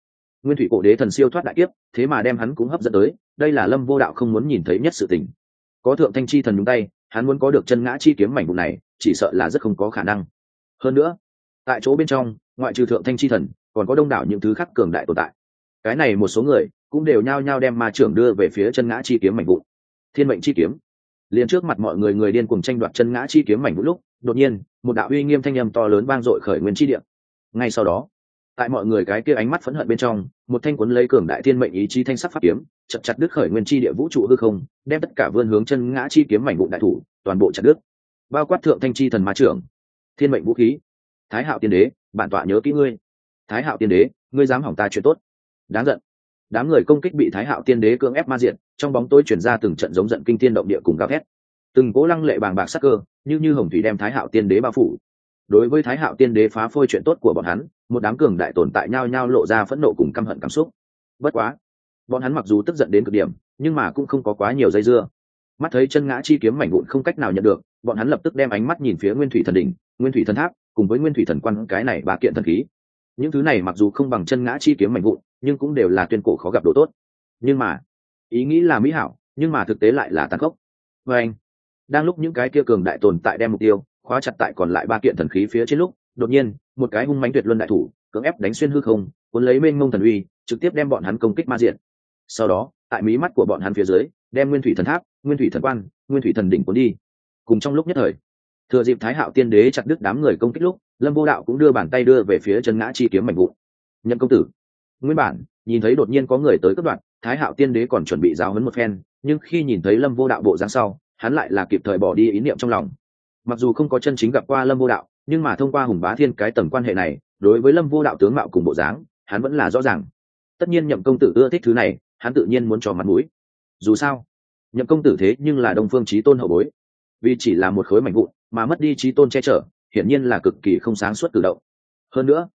Nguyên thủy cổ đế thần siêu thoát đại kiếp, thế mà đem hắn cũng hấp dẫn tới, đây là lâm vô đạo không muốn nhìn thấy nhất sự tình. Có thượng thanh chi thần đúng tay, hắn muốn có được chân ngã chi kiếm mảnh vụ này, chỉ sợ là rất không có khả năng. Hơn nữa, tại chỗ bên trong, ngoại trừ thượng thanh chi thần, còn có đông đảo những thứ khác cường đại tồn tại. Cái này một số người cũng đều nhao nhao đem ma trưởng đưa về phía chân ngã chi kiếm mảnh vụn. Thiên mệnh chi kiếm. Liền trước mặt mọi người người điên cùng tranh đoạt chân ngã chi kiếm mảnh vụn lúc, đột nhiên, một đạo uy nghiêm thanh âm to lớn vang dội khởi nguyên chi điện ngay sau đó, tại mọi người cái kia ánh mắt phẫn hận bên trong, một thanh cuốn lấy cường đại thiên mệnh ý chí thanh sắc pháp kiếm chặt chặt đứt khởi nguyên chi địa vũ trụ hư không, đem tất cả vươn hướng chân ngã chi kiếm mảnh vụn đại thủ, toàn bộ chặt đứt. Bao quát thượng thanh chi thần ma trưởng. Thiên mệnh vũ khí. Thái hạo tiên đế, bản tọa nhớ kỹ ngươi. Thái hạo tiên đế, ngươi dám hỏng ta chuyện tốt. Đáng giận đám người công kích bị thái hạo tiên đế cưỡng ép ma diện, trong bóng tối chuyển ra từng trận giống giận kinh tiên động địa cùng gào thét. Từng cố lăng lệ bàng bạc sắc cơ, như như hồng thủy đem thái hạo tiên đế bao phủ. Đối với thái hạo tiên đế phá phôi chuyện tốt của bọn hắn, một đám cường đại tồn tại nhao nhao lộ ra phẫn nộ cùng căm hận cảm xúc. Bất quá, bọn hắn mặc dù tức giận đến cực điểm, nhưng mà cũng không có quá nhiều dây dưa. Mắt thấy chân ngã chi kiếm mảnh vụn không cách nào nhận được, bọn hắn lập tức đem ánh mắt nhìn phía nguyên thủy thần đỉnh, nguyên thủy thần tháp, cùng với nguyên thủy thần quan cái này ba kiện thần khí. Những thứ này mặc dù không bằng chân ngã chi kiếm mảnh vụn nhưng cũng đều là tuyên cổ khó gặp đồ tốt. Nhưng mà, ý nghĩ là mỹ hảo, nhưng mà thực tế lại là tàn khốc. Và anh, đang lúc những cái kia cường đại tồn tại đem mục tiêu khóa chặt tại còn lại ba kiện thần khí phía trên lúc, đột nhiên, một cái hung mánh tuyệt luân đại thủ, cưỡng ép đánh xuyên hư không, cuốn lấy mênh mông thần uy, trực tiếp đem bọn hắn công kích ma diện sau đó, tại mí mắt của bọn hắn phía dưới, đem nguyên thủy thần tháp, nguyên thủy thần quan, nguyên thủy thần đỉnh cuốn đi. Cùng trong lúc nhất thời, thừa dịp thái hạo tiên đế chặt đứt đám người công kích lúc, lâm vô đạo cũng đưa bàn tay đưa về phía chân ngã chi kiếm mảnh vụn. Nhân công tử nguyên bản, nhìn thấy đột nhiên có người tới cất đoạn thái hạo tiên đế còn chuẩn bị giáo hấn một phen, nhưng khi nhìn thấy lâm vô đạo bộ dáng sau, hắn lại là kịp thời bỏ đi ý niệm trong lòng. Mặc dù không có chân chính gặp qua lâm vô đạo, nhưng mà thông qua hùng bá thiên cái tầng quan hệ này, đối với lâm vô đạo tướng mạo cùng bộ dáng, hắn vẫn là rõ ràng. Tất nhiên nhậm công tử ưa thích thứ này, hắn tự nhiên muốn cho mặt mũi. Dù sao, nhậm công tử thế nhưng là đông phương trí tôn hậu bối. Vì chỉ là một khối mảnh vụn, mà mất đi trí tôn che chở, hiển nhiên là cực kỳ không sáng suốt cử động. Hơn nữa,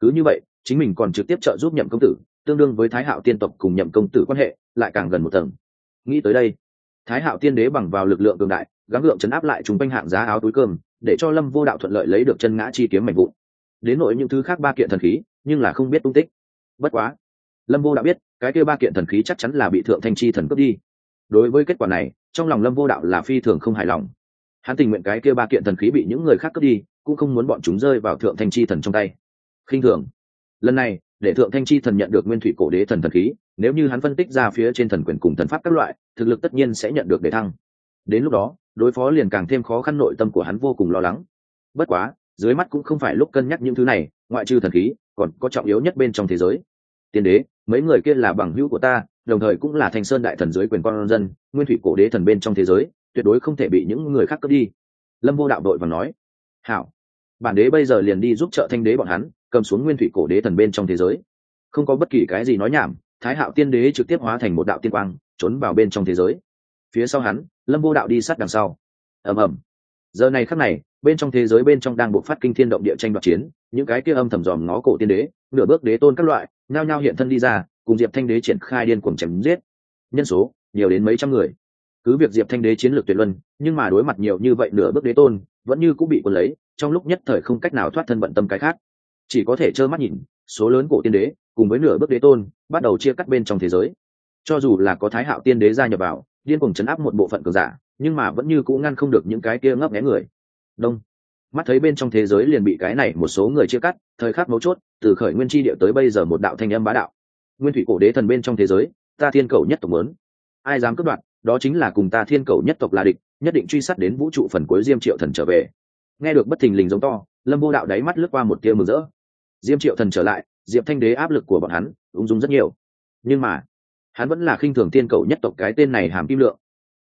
cứ như vậy chính mình còn trực tiếp trợ giúp nhậm công tử, tương đương với thái hạo tiên tộc cùng nhậm công tử quan hệ, lại càng gần một tầng. Nghĩ tới đây, thái hạo tiên đế bằng vào lực lượng cường đại, gắng gượng chấn áp lại chúng quanh hạng giá áo túi cơm, để cho lâm vô đạo thuận lợi lấy được chân ngã chi kiếm mảnh vụn. Đến nội những thứ khác ba kiện thần khí, nhưng là không biết tung tích. Bất quá, lâm vô đạo biết, cái kia ba kiện thần khí chắc chắn là bị thượng thanh chi thần cướp đi. Đối với kết quả này, trong lòng lâm vô đạo là phi thường không hài lòng. Hắn tình nguyện cái kia ba kiện thần khí bị những người khác cướp đi, cũng không muốn bọn chúng rơi vào thượng thanh chi thần trong tay. Khinh thường lần này, để thượng thanh chi thần nhận được nguyên thủy cổ đế thần thần khí, nếu như hắn phân tích ra phía trên thần quyền cùng thần pháp các loại, thực lực tất nhiên sẽ nhận được đề thăng. Đến lúc đó, đối phó liền càng thêm khó khăn nội tâm của hắn vô cùng lo lắng. Bất quá, dưới mắt cũng không phải lúc cân nhắc những thứ này, ngoại trừ thần khí, còn có trọng yếu nhất bên trong thế giới. Tiên đế, mấy người kia là bằng hữu của ta, đồng thời cũng là thanh sơn đại thần dưới quyền con dân, nguyên thủy cổ đế thần bên trong thế giới, tuyệt đối không thể bị những người khác cướp đi. Lâm vô đạo đội và nói, hảo, bản đế bây giờ liền đi giúp trợ thanh đế bọn hắn cầm xuống nguyên thủy cổ đế thần bên trong thế giới. Không có bất kỳ cái gì nói nhảm, thái hạo tiên đế trực tiếp hóa thành một đạo tiên quang, trốn vào bên trong thế giới. Phía sau hắn, lâm vô đạo đi sát đằng sau. Ầm ầm. Giờ này khắc này, bên trong thế giới bên trong đang buộc phát kinh thiên động địa tranh đoạt chiến, những cái kia âm thầm dòm ngó cổ tiên đế, nửa bước đế tôn các loại nao nhao hiện thân đi ra, cùng diệp thanh đế triển khai điên cuồng chém giết. Nhân số, nhiều đến mấy trăm người. Cứ việc diệp thanh đế chiến lược tuyệt luân, nhưng mà đối mặt nhiều như vậy nửa bước đế tôn, vẫn như cũng bị quân lấy, trong lúc nhất thời không cách nào thoát thân bận tâm cái khác chỉ có thể trơ mắt nhìn, số lớn cổ tiên đế cùng với nửa bước đế tôn bắt đầu chia cắt bên trong thế giới. Cho dù là có thái hạo tiên đế gia nhập vào, điên cùng chấn áp một bộ phận cường giả, nhưng mà vẫn như cũng ngăn không được những cái kia ngấp nghé người. Đông. Mắt thấy bên trong thế giới liền bị cái này một số người chia cắt, thời khắc mấu chốt, từ khởi nguyên tri địa tới bây giờ một đạo thanh âm bá đạo. Nguyên thủy cổ đế thần bên trong thế giới, ta thiên cầu nhất tộc lớn. Ai dám cướp đoạt, đó chính là cùng ta thiên cầu nhất tộc là địch, nhất định truy sát đến vũ trụ phần cuối diêm triệu thần trở về. Nghe được bất thình lình giống to, lâm vô đạo đáy mắt lướt qua một tia mừng rỡ diêm triệu thần trở lại, diệp thanh đế áp lực của bọn hắn, ung dung rất nhiều. Nhưng mà, hắn vẫn là khinh thường tiên cầu nhất tộc cái tên này hàm kim lượng.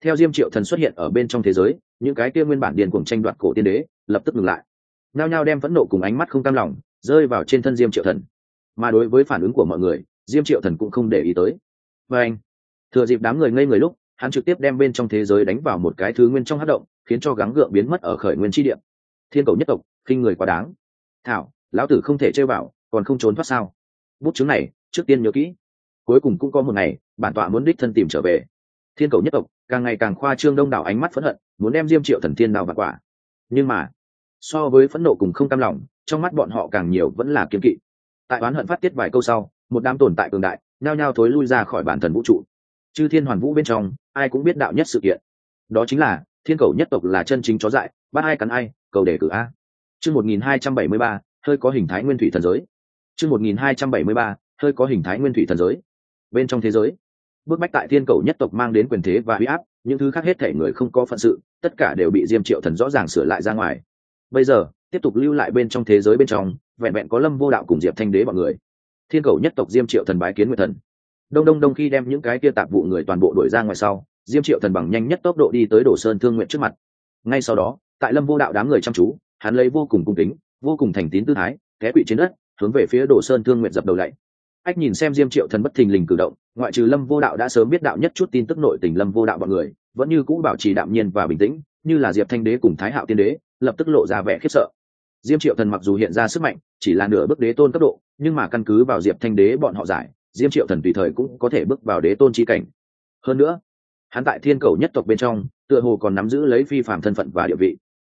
Theo diêm triệu thần xuất hiện ở bên trong thế giới, những cái kia nguyên bản điền cùng tranh đoạt cổ tiên đế, lập tức ngừng lại. Nao nhao đem phẫn nộ cùng ánh mắt không cam lòng, rơi vào trên thân diêm triệu thần. Mà đối với phản ứng của mọi người, diêm triệu thần cũng không để ý tới. Và anh, thừa dịp đám người ngây người lúc, hắn trực tiếp đem bên trong thế giới đánh vào một cái thứ nguyên trong hát động, khiến cho gắng gượng biến mất ở khởi nguyên tri điểm thiên cầu nhất tộc, khinh người quá đáng. Thảo lão tử không thể chơi vào, còn không trốn thoát sao? Bút chứng này, trước tiên nhớ kỹ. Cuối cùng cũng có một ngày, bản tọa muốn đích thân tìm trở về. Thiên cầu nhất tộc, càng ngày càng khoa trương đông đảo ánh mắt phẫn hận, muốn đem diêm triệu thần thiên đào và quả. Nhưng mà, so với phẫn nộ cùng không cam lòng, trong mắt bọn họ càng nhiều vẫn là kiếm kỵ. Tại oán hận phát tiết vài câu sau, một đám tồn tại cường đại, nhao nhao thối lui ra khỏi bản thần vũ trụ. Chư thiên hoàn vũ bên trong, ai cũng biết đạo nhất sự kiện. Đó chính là, thiên cầu nhất tộc là chân chính chó dại, bắt ai cắn ai, cầu đề cử a. Chương một nghìn hai trăm bảy mươi ba hơi có hình thái nguyên thủy thần giới. Chương một nghìn hai trăm bảy mươi ba, hơi có hình thái nguyên thủy thần giới. Bên trong thế giới bước bách tại thiên cầu nhất tộc mang đến quyền thế và huy áp, những thứ khác hết thể người không có phận sự, tất cả đều bị diêm triệu thần rõ ràng sửa lại ra ngoài. Bây giờ, tiếp tục lưu lại bên trong thế giới bên trong, vẹn vẹn có lâm vô đạo cùng diệp thanh đế bọn người. Thiên cầu nhất tộc diêm triệu thần bái kiến nguyệt thần. Đông đông đông khi đem những cái kia tạp vụ người toàn bộ đuổi ra ngoài sau, diêm triệu thần bằng nhanh nhất tốc độ đi tới đồ sơn thương nguyện trước mặt. Ngay sau đó, tại lâm vô đạo đám người chăm chú, hắn lấy vô cùng cung kính vô cùng thành tín tư thái, té quỵ trên đất, hướng về phía đồ sơn thương nguyện dập đầu lạy. Ách nhìn xem diêm triệu thần bất thình lình cử động, ngoại trừ lâm vô đạo đã sớm biết đạo nhất chút tin tức nội tình lâm vô đạo bọn người, vẫn như cũ bảo trì đạm nhiên và bình tĩnh, như là diệp thanh đế cùng thái hạo tiên đế, lập tức lộ ra vẻ khiếp sợ. Diêm triệu thần mặc dù hiện ra sức mạnh, chỉ là nửa bước đế tôn cấp độ, nhưng mà căn cứ vào diệp thanh đế bọn họ giải, diêm triệu thần tùy thời cũng có thể bước vào đế tôn chi cảnh. Hơn nữa, hắn tại thiên cầu nhất tộc bên trong, tựa hồ còn nắm giữ lấy phi phạm thân phận và địa vị.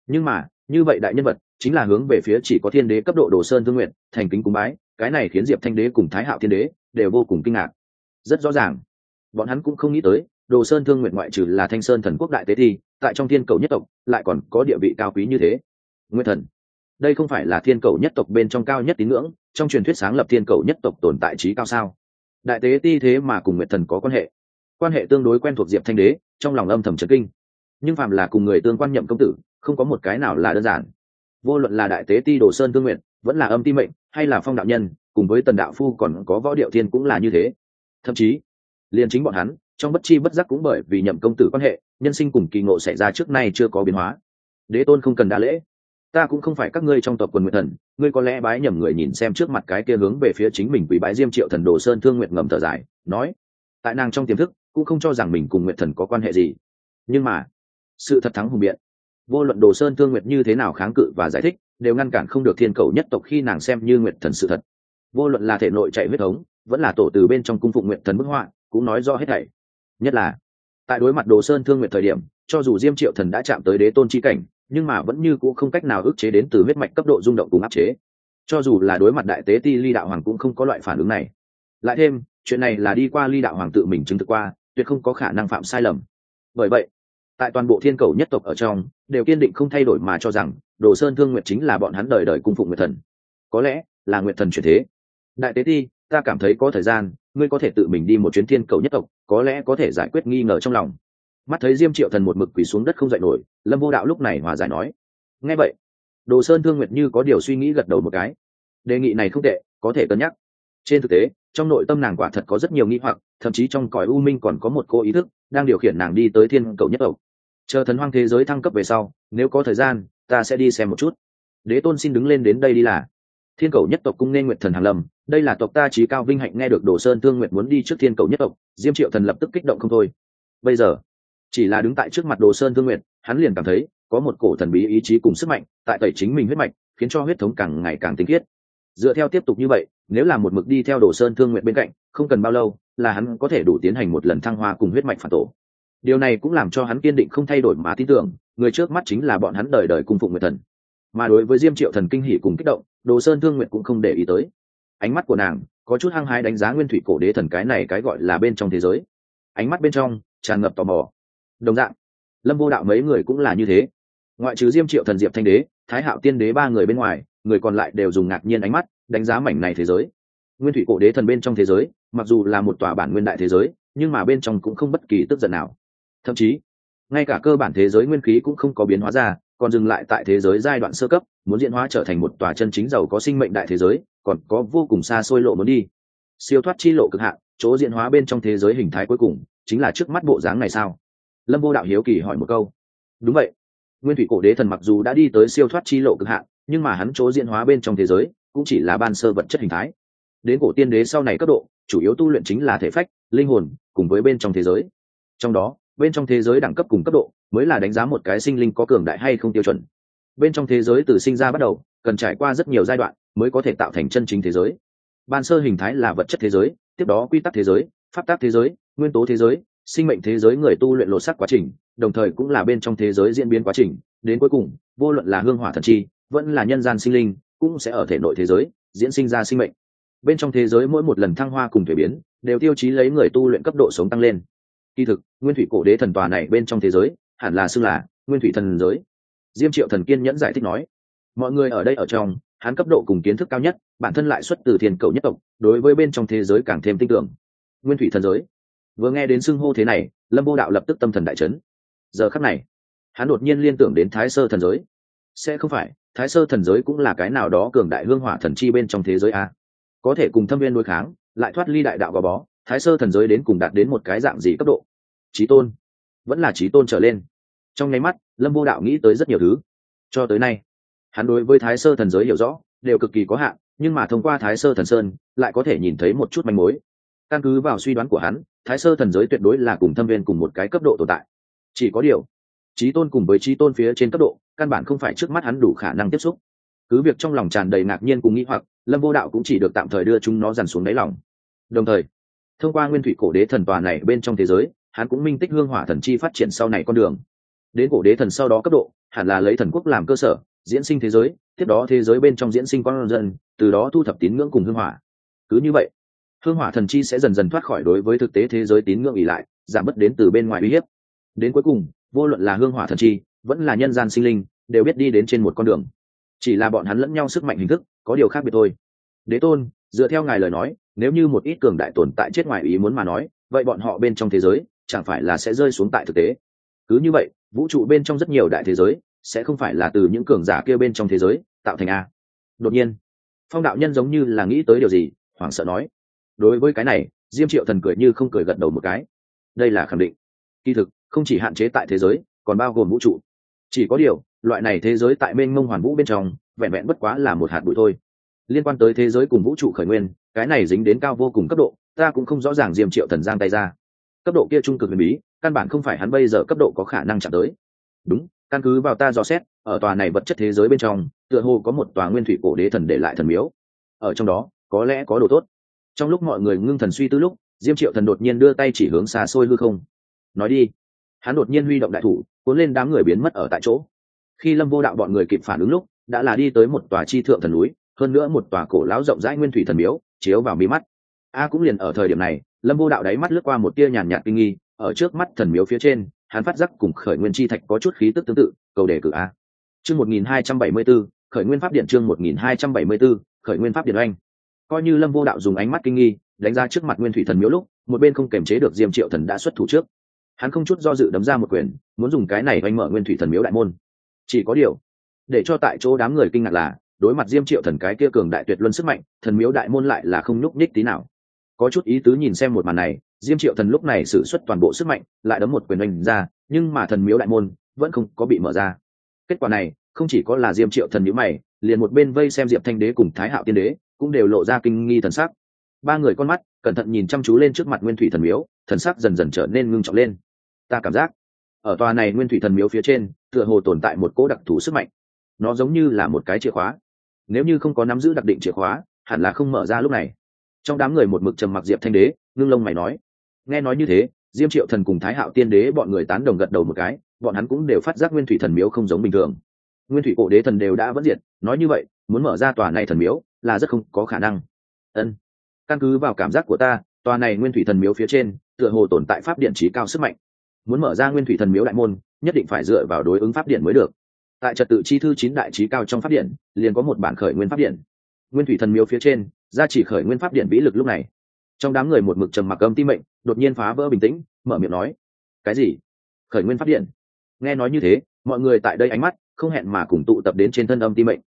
Nhưng mà, như vậy đại nhân vật chính là hướng về phía chỉ có thiên đế cấp độ đồ sơn thương nguyện, thành kính cúng bái, cái này khiến diệp thanh đế cùng thái hạo thiên đế đều vô cùng kinh ngạc. Rất rõ ràng, bọn hắn cũng không nghĩ tới, đồ sơn thương nguyện ngoại trừ là thanh sơn thần quốc đại tế thi, tại trong thiên cầu nhất tộc, lại còn có địa vị cao quý như thế. Nguyên thần, đây không phải là thiên cầu nhất tộc bên trong cao nhất tín ngưỡng, trong truyền thuyết sáng lập thiên cầu nhất tộc tồn tại trí cao sao? Đại tế ti thế mà cùng nguyệt thần có quan hệ. Quan hệ tương đối quen thuộc diệp thanh đế, trong lòng âm thầm trấn kinh. Nhưng phạm là cùng người tương quan nhậm công tử, không có một cái nào là đơn giản vô luận là đại tế ti đồ sơn tương nguyện, vẫn là âm ti mệnh, hay là phong đạo nhân, cùng với tần đạo phu còn có võ điệu thiên cũng là như thế. Thậm chí, liền chính bọn hắn, trong bất chi bất giác cũng bởi vì nhậm công tử quan hệ, nhân sinh cùng kỳ ngộ xảy ra trước nay chưa có biến hóa. Đế tôn không cần đa lễ. Ta cũng không phải các ngươi trong tộc quần nguyện thần, ngươi có lẽ bái nhầm người nhìn xem trước mặt cái kia hướng về phía chính mình quỷ bái diêm triệu thần đồ sơn thương nguyện ngầm thở dài, nói, tại nàng trong tiềm thức, cũng không cho rằng mình cùng nguyện thần có quan hệ gì. Nhưng mà, sự thật thắng hùng biện vô luận đồ sơn thương nguyệt như thế nào kháng cự và giải thích, đều ngăn cản không được thiên cầu nhất tộc khi nàng xem như nguyệt thần sự thật. Vô luận là thể nội chạy huyết thống, vẫn là tổ từ bên trong cung phụng nguyệt thần bức họa, cũng nói rõ hết thảy. Nhất là, tại đối mặt đồ sơn thương nguyệt thời điểm, cho dù diêm triệu thần đã chạm tới đế tôn chi cảnh, nhưng mà vẫn như cũng không cách nào ức chế đến từ huyết mạch cấp độ rung động cùng áp chế. Cho dù là đối mặt đại tế ti ly đạo hoàng cũng không có loại phản ứng này. Lại thêm, chuyện này là đi qua ly đạo hoàng tự mình chứng thực qua, tuyệt không có khả năng phạm sai lầm. Bởi vậy tại toàn bộ thiên cầu nhất tộc ở trong, đều kiên định không thay đổi mà cho rằng, đồ sơn thương nguyệt chính là bọn hắn đời đời cung phụng nguyệt thần. Có lẽ, là nguyệt thần chuyển thế. Đại tế ti, ta cảm thấy có thời gian, ngươi có thể tự mình đi một chuyến thiên cầu nhất tộc, có lẽ có thể giải quyết nghi ngờ trong lòng. Mắt thấy diêm triệu thần một mực quỳ xuống đất không dậy nổi, lâm vô đạo lúc này hòa giải nói. Nghe vậy, đồ sơn thương nguyệt như có điều suy nghĩ gật đầu một cái. Đề nghị này không tệ, có thể cân nhắc trên thực tế trong nội tâm nàng quả thật có rất nhiều nghi hoặc thậm chí trong cõi u minh còn có một cô ý thức đang điều khiển nàng đi tới thiên cầu nhất tộc. Chờ thần hoang thế giới thăng cấp về sau nếu có thời gian ta sẽ đi xem một chút. Đế tôn xin đứng lên đến đây đi là. Thiên cầu nhất tộc cung nên nguyện thần hàn lâm đây là tộc ta trí cao vinh hạnh nghe được đồ sơn thương nguyện muốn đi trước thiên cầu nhất tộc diêm triệu thần lập tức kích động không thôi. Bây giờ chỉ là đứng tại trước mặt đồ sơn thương nguyện, hắn liền cảm thấy có một cổ thần bí ý chí cùng sức mạnh tại tẩy chính mình huyết mạch khiến cho huyết thống càng ngày càng tinh khiết dựa theo tiếp tục như vậy, nếu là một mực đi theo đồ sơn thương nguyện bên cạnh, không cần bao lâu, là hắn có thể đủ tiến hành một lần thăng hoa cùng huyết mạch phản tổ. Điều này cũng làm cho hắn kiên định không thay đổi mà tin tưởng, người trước mắt chính là bọn hắn đời đời cung phụng nguyệt thần. Mà đối với diêm triệu thần kinh hỷ cùng kích động, đồ sơn thương nguyện cũng không để ý tới. Ánh mắt của nàng có chút hăng hái đánh giá nguyên thủy cổ đế thần cái này cái gọi là bên trong thế giới. Ánh mắt bên trong tràn ngập tò mò. Đồng dạng, lâm vô đạo mấy người cũng là như thế. Ngoại trừ diêm triệu thần diệp thanh đế, thái hạo tiên đế ba người bên ngoài người còn lại đều dùng ngạc nhiên ánh mắt đánh giá mảnh này thế giới. Nguyên thủy cổ đế thần bên trong thế giới, mặc dù là một tòa bản nguyên đại thế giới, nhưng mà bên trong cũng không bất kỳ tức giận nào. Thậm chí, ngay cả cơ bản thế giới nguyên khí cũng không có biến hóa ra, còn dừng lại tại thế giới giai đoạn sơ cấp, muốn diễn hóa trở thành một tòa chân chính giàu có sinh mệnh đại thế giới, còn có vô cùng xa xôi lộ muốn đi. Siêu thoát chi lộ cực hạn, chỗ diễn hóa bên trong thế giới hình thái cuối cùng, chính là trước mắt bộ dáng này sao? Lâm vô đạo hiếu kỳ hỏi một câu. Đúng vậy. Nguyên thủy cổ đế thần mặc dù đã đi tới siêu thoát chi lộ cực hạn nhưng mà hắn chỗ diễn hóa bên trong thế giới cũng chỉ là ban sơ vật chất hình thái. Đến cổ tiên đế sau này cấp độ, chủ yếu tu luyện chính là thể phách, linh hồn, cùng với bên trong thế giới. Trong đó, bên trong thế giới đẳng cấp cùng cấp độ mới là đánh giá một cái sinh linh có cường đại hay không tiêu chuẩn. Bên trong thế giới từ sinh ra bắt đầu, cần trải qua rất nhiều giai đoạn mới có thể tạo thành chân chính thế giới. Ban sơ hình thái là vật chất thế giới, tiếp đó quy tắc thế giới, pháp tác thế giới, nguyên tố thế giới, sinh mệnh thế giới người tu luyện lột sắc quá trình, đồng thời cũng là bên trong thế giới diễn biến quá trình, đến cuối cùng, vô luận là hương hỏa thần chi vẫn là nhân gian sinh linh, cũng sẽ ở thể nội thế giới, diễn sinh ra sinh mệnh. Bên trong thế giới mỗi một lần thăng hoa cùng thuế biến, đều tiêu chí lấy người tu luyện cấp độ sống tăng lên. Kỳ thực, nguyên thủy cổ đế thần tòa này bên trong thế giới, hẳn là xưng là nguyên thủy thần giới. Diêm triệu thần kiên nhẫn giải thích nói, mọi người ở đây ở trong, hắn cấp độ cùng kiến thức cao nhất, bản thân lại xuất từ thiên cầu nhất tộc, đối với bên trong thế giới càng thêm tin tưởng. Nguyên thủy thần giới. Vừa nghe đến xưng hô thế này, lâm vô đạo lập tức tâm thần đại chấn. Giờ khắc này, hắn đột nhiên liên tưởng đến thái sơ thần giới sẽ không phải, thái sơ thần giới cũng là cái nào đó cường đại hương hỏa thần chi bên trong thế giới a. Có thể cùng thâm viên đối kháng, lại thoát ly đại đạo gò bó, thái sơ thần giới đến cùng đạt đến một cái dạng gì cấp độ? Trí tôn. Vẫn là trí tôn trở lên. Trong nháy mắt, lâm vô đạo nghĩ tới rất nhiều thứ. Cho tới nay, hắn đối với thái sơ thần giới hiểu rõ, đều cực kỳ có hạn, nhưng mà thông qua thái sơ thần sơn, lại có thể nhìn thấy một chút manh mối. Căn cứ vào suy đoán của hắn, thái sơ thần giới tuyệt đối là cùng thâm viên cùng một cái cấp độ tồn tại. Chỉ có điều trí tôn cùng với trí tôn phía trên cấp độ, căn bản không phải trước mắt hắn đủ khả năng tiếp xúc. Cứ việc trong lòng tràn đầy ngạc nhiên cùng nghĩ hoặc, lâm vô đạo cũng chỉ được tạm thời đưa chúng nó dằn xuống đáy lòng. Đồng thời, thông qua nguyên thủy cổ đế thần tòa này bên trong thế giới, hắn cũng minh tích hương hỏa thần chi phát triển sau này con đường. Đến cổ đế thần sau đó cấp độ, hẳn là lấy thần quốc làm cơ sở, diễn sinh thế giới, tiếp đó thế giới bên trong diễn sinh con dân, từ đó thu thập tín ngưỡng cùng hương hỏa. Cứ như vậy, hương hỏa thần chi sẽ dần dần thoát khỏi đối với thực tế thế giới tín ngưỡng ỉ lại, giảm bớt đến từ bên ngoài uy hiếp đến cuối cùng, vô luận là hương hỏa thần chi, vẫn là nhân gian sinh linh, đều biết đi đến trên một con đường. Chỉ là bọn hắn lẫn nhau sức mạnh hình thức, có điều khác biệt thôi. Đế tôn, dựa theo ngài lời nói, nếu như một ít cường đại tồn tại chết ngoài ý muốn mà nói, vậy bọn họ bên trong thế giới, chẳng phải là sẽ rơi xuống tại thực tế? Cứ như vậy, vũ trụ bên trong rất nhiều đại thế giới, sẽ không phải là từ những cường giả kia bên trong thế giới, tạo thành a. Đột nhiên, phong đạo nhân giống như là nghĩ tới điều gì, hoảng sợ nói. Đối với cái này, diêm triệu thần cười như không cười gật đầu một cái. Đây là khẳng định. Kỳ thực không chỉ hạn chế tại thế giới, còn bao gồm vũ trụ. Chỉ có điều, loại này thế giới tại mênh mông hoàn vũ bên trong, vẹn vẹn bất quá là một hạt bụi thôi. Liên quan tới thế giới cùng vũ trụ khởi nguyên, cái này dính đến cao vô cùng cấp độ, ta cũng không rõ ràng diêm triệu thần giang tay ra. Cấp độ kia trung cực huyền bí, căn bản không phải hắn bây giờ cấp độ có khả năng chạm tới. Đúng, căn cứ vào ta dò xét, ở tòa này vật chất thế giới bên trong, tựa hồ có một tòa nguyên thủy cổ đế thần để lại thần miếu. Ở trong đó, có lẽ có đồ tốt. Trong lúc mọi người ngưng thần suy tư lúc, diêm triệu thần đột nhiên đưa tay chỉ hướng xa xôi hư không. Nói đi hắn đột nhiên huy động đại thủ, cuốn lên đám người biến mất ở tại chỗ. Khi lâm vô đạo bọn người kịp phản ứng lúc, đã là đi tới một tòa chi thượng thần núi, hơn nữa một tòa cổ lão rộng rãi nguyên thủy thần miếu, chiếu vào mi mắt. A cũng liền ở thời điểm này, lâm vô đạo đáy mắt lướt qua một tia nhàn nhạt kinh nghi, ở trước mắt thần miếu phía trên, hắn phát giác cùng khởi nguyên chi thạch có chút khí tức tương tự, cầu đề cử a. Chương một nghìn hai trăm bảy mươi b ố khởi nguyên pháp điện chương một nghìn hai trăm bảy mươi b ố khởi nguyên pháp điện oanh. Coi như lâm vô đạo dùng ánh mắt kinh nghi, đánh ra trước mặt nguyên thủy thần miếu lúc, một bên không kềm chế được diêm triệu thần đã xuất thủ trước hắn không chút do dự đấm ra một quyền, muốn dùng cái này oanh mở nguyên thủy thần miếu đại môn. Chỉ có điều, để cho tại chỗ đám người kinh ngạc là, đối mặt diêm triệu thần cái kia cường đại tuyệt luân sức mạnh, thần miếu đại môn lại là không nhúc nhích tí nào. Có chút ý tứ nhìn xem một màn này, diêm triệu thần lúc này xử suất toàn bộ sức mạnh, lại đấm một quyền oanh ra, nhưng mà thần miếu đại môn vẫn không có bị mở ra. Kết quả này, không chỉ có là diêm triệu thần nhữ mày, liền một bên vây xem diệp thanh đế cùng thái hạo tiên đế, cũng đều lộ ra kinh nghi thần sắc. Ba người con mắt cẩn thận nhìn chăm chú lên trước mặt nguyên thủy thần miếu, thần sắc dần dần trở nên ngưng trọng lên ta cảm giác. Ở tòa này nguyên thủy thần miếu phía trên, tựa hồ tồn tại một cỗ đặc thù sức mạnh. Nó giống như là một cái chìa khóa. Nếu như không có nắm giữ đặc định chìa khóa, hẳn là không mở ra lúc này. Trong đám người một mực trầm mặc diệp thanh đế, ngưng lông mày nói. Nghe nói như thế, diêm triệu thần cùng thái hạo tiên đế bọn người tán đồng gật đầu một cái, bọn hắn cũng đều phát giác nguyên thủy thần miếu không giống bình thường. Nguyên thủy cổ đế thần đều đã vẫn diệt, nói như vậy, muốn mở ra tòa này thần miếu là rất không có khả năng. Ân. Căn cứ vào cảm giác của ta, tòa này nguyên thủy thần miếu phía trên, tựa hồ tồn tại pháp điện trí cao sức mạnh muốn mở ra nguyên thủy thần miếu đại môn, nhất định phải dựa vào đối ứng pháp điện mới được. Tại trật tự chi thư chín đại trí cao trong pháp điện, liền có một bản khởi nguyên pháp điện. Nguyên thủy thần miếu phía trên, ra chỉ khởi nguyên pháp điện vĩ lực lúc này. Trong đám người một mực trầm mặc âm tim mệnh, đột nhiên phá vỡ bình tĩnh, mở miệng nói, cái gì? Khởi nguyên pháp điện? Nghe nói như thế, mọi người tại đây ánh mắt, không hẹn mà cùng tụ tập đến trên thân âm tim mệnh.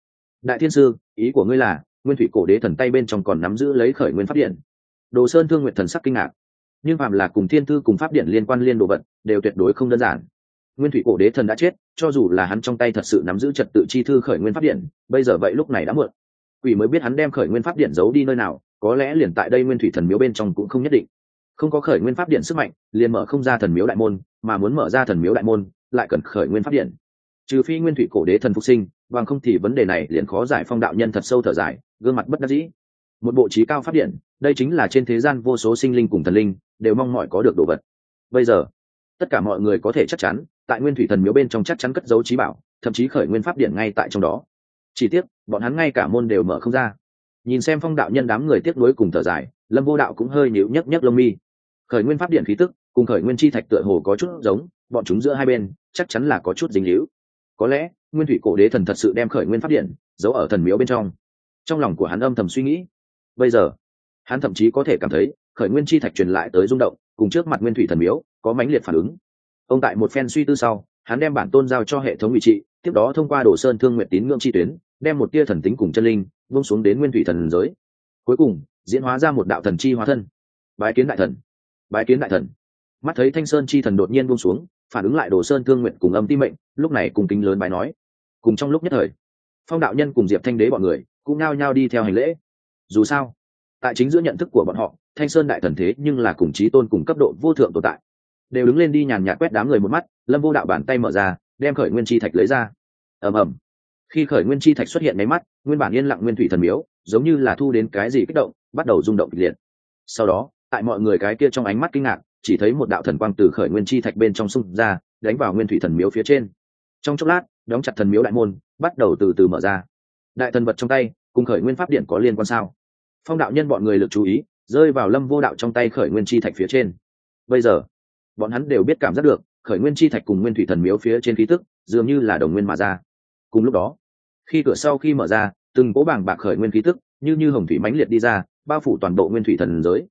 Đại thiên sư, ý của ngươi là, nguyên thủy cổ đế thần tay bên trong còn nắm giữ lấy khởi nguyên pháp điện. Đồ sơn thương nguyện thần sắc kinh ngạc nhưng phạm là cùng thiên thư cùng pháp điện liên quan liên đồ vật, đều tuyệt đối không đơn giản. Nguyên thủy cổ đế thần đã chết, cho dù là hắn trong tay thật sự nắm giữ trật tự chi thư khởi nguyên pháp điện, bây giờ vậy lúc này đã muộn. Quỷ mới biết hắn đem khởi nguyên pháp điện giấu đi nơi nào, có lẽ liền tại đây nguyên thủy thần miếu bên trong cũng không nhất định. Không có khởi nguyên pháp điện sức mạnh, liền mở không ra thần miếu đại môn, mà muốn mở ra thần miếu đại môn, lại cần khởi nguyên pháp điện. Trừ phi nguyên thủy cổ đế thần phục sinh, bằng không thì vấn đề này liền khó giải phong đạo nhân thật sâu thở dài, gương mặt bất đắc dĩ. Một bộ trí cao pháp điện, đây chính là trên thế gian vô số sinh linh cùng thần linh đều mong mỏi có được đồ vật. Bây giờ, tất cả mọi người có thể chắc chắn, tại nguyên thủy thần miếu bên trong chắc chắn cất dấu trí bảo, thậm chí khởi nguyên pháp điện ngay tại trong đó. Chỉ tiếc, bọn hắn ngay cả môn đều mở không ra. Nhìn xem phong đạo nhân đám người tiếc nuối cùng thở dài, lâm vô đạo cũng hơi nhịu nhấc nhấc lông mi. Khởi nguyên pháp điện khí tức, cùng khởi nguyên chi thạch tựa hồ có chút giống, bọn chúng giữa hai bên, chắc chắn là có chút dính líu. Có lẽ, nguyên thủy cổ đế thần thật sự đem khởi nguyên pháp điện, giấu ở thần miếu bên trong. Trong lòng của hắn âm thầm suy nghĩ. Bây giờ, hắn thậm chí có thể cảm thấy khởi nguyên chi thạch truyền lại tới rung động, cùng trước mặt nguyên thủy thần miếu, có mãnh liệt phản ứng. Ông tại một phen suy tư sau, hắn đem bản tôn giao cho hệ thống ủy trị, tiếp đó thông qua đồ sơn thương nguyện tín ngưỡng chi tuyến, đem một tia thần tính cùng chân linh vung xuống đến nguyên thủy thần giới. Cuối cùng, diễn hóa ra một đạo thần chi hóa thân. Bái kiến đại thần. Bái kiến đại thần. Mắt thấy thanh sơn chi thần đột nhiên buông xuống, phản ứng lại đồ sơn thương nguyện cùng âm ti mệnh, lúc này cùng kính lớn bài nói. Cùng trong lúc nhất thời, phong đạo nhân cùng diệp thanh đế bọn người cũng nao nhao đi theo hành lễ. Dù sao, tại chính giữa nhận thức của bọn họ thanh sơn đại thần thế nhưng là cùng trí tôn cùng cấp độ vô thượng tồn tại. Đều đứng lên đi nhàn nhạt quét đám người một mắt, lâm vô đạo bàn tay mở ra, đem khởi nguyên chi thạch lấy ra. Ầm ầm. Khi khởi nguyên chi thạch xuất hiện máy mắt, nguyên bản yên lặng nguyên thủy thần miếu, giống như là thu đến cái gì kích động, bắt đầu rung động kịch liệt. Sau đó, tại mọi người cái kia trong ánh mắt kinh ngạc, chỉ thấy một đạo thần quang từ khởi nguyên chi thạch bên trong sông ra, đánh vào nguyên thủy thần miếu phía trên. Trong chốc lát, đóng chặt thần miếu đại môn, bắt đầu từ từ mở ra. Đại thần vật trong tay, cùng khởi nguyên pháp điện có liên quan sao? Phong đạo nhân bọn người lực chú ý rơi vào lâm vô đạo trong tay khởi nguyên chi thạch phía trên. Bây giờ, bọn hắn đều biết cảm giác được, khởi nguyên chi thạch cùng nguyên thủy thần miếu phía trên khí tức, dường như là đồng nguyên mà ra. Cùng lúc đó, khi cửa sau khi mở ra, từng cố bảng bạc khởi nguyên khí tức, như như hồng thủy mãnh liệt đi ra, bao phủ toàn bộ nguyên thủy thần giới.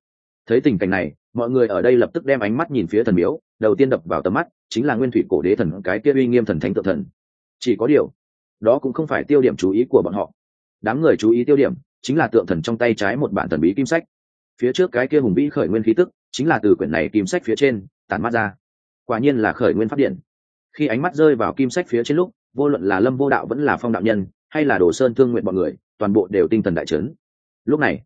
Thấy tình cảnh này, mọi người ở đây lập tức đem ánh mắt nhìn phía thần miếu, đầu tiên đập vào tầm mắt, chính là nguyên thủy cổ đế thần, cái kia uy nghiêm thần thánh tự thần. Chỉ có điều, đó cũng không phải tiêu điểm chú ý của bọn họ. Đám người chú ý tiêu điểm, chính là tượng thần trong tay trái một bản thần bí kim sách phía trước cái kia hùng vĩ khởi nguyên khí tức, chính là từ quyển này kim sách phía trên, tản mắt ra. Quả nhiên là khởi nguyên phát điện. Khi ánh mắt rơi vào kim sách phía trên lúc, vô luận là lâm vô đạo vẫn là phong đạo nhân, hay là đồ sơn thương nguyện bọn người, toàn bộ đều tinh thần đại trấn lúc này,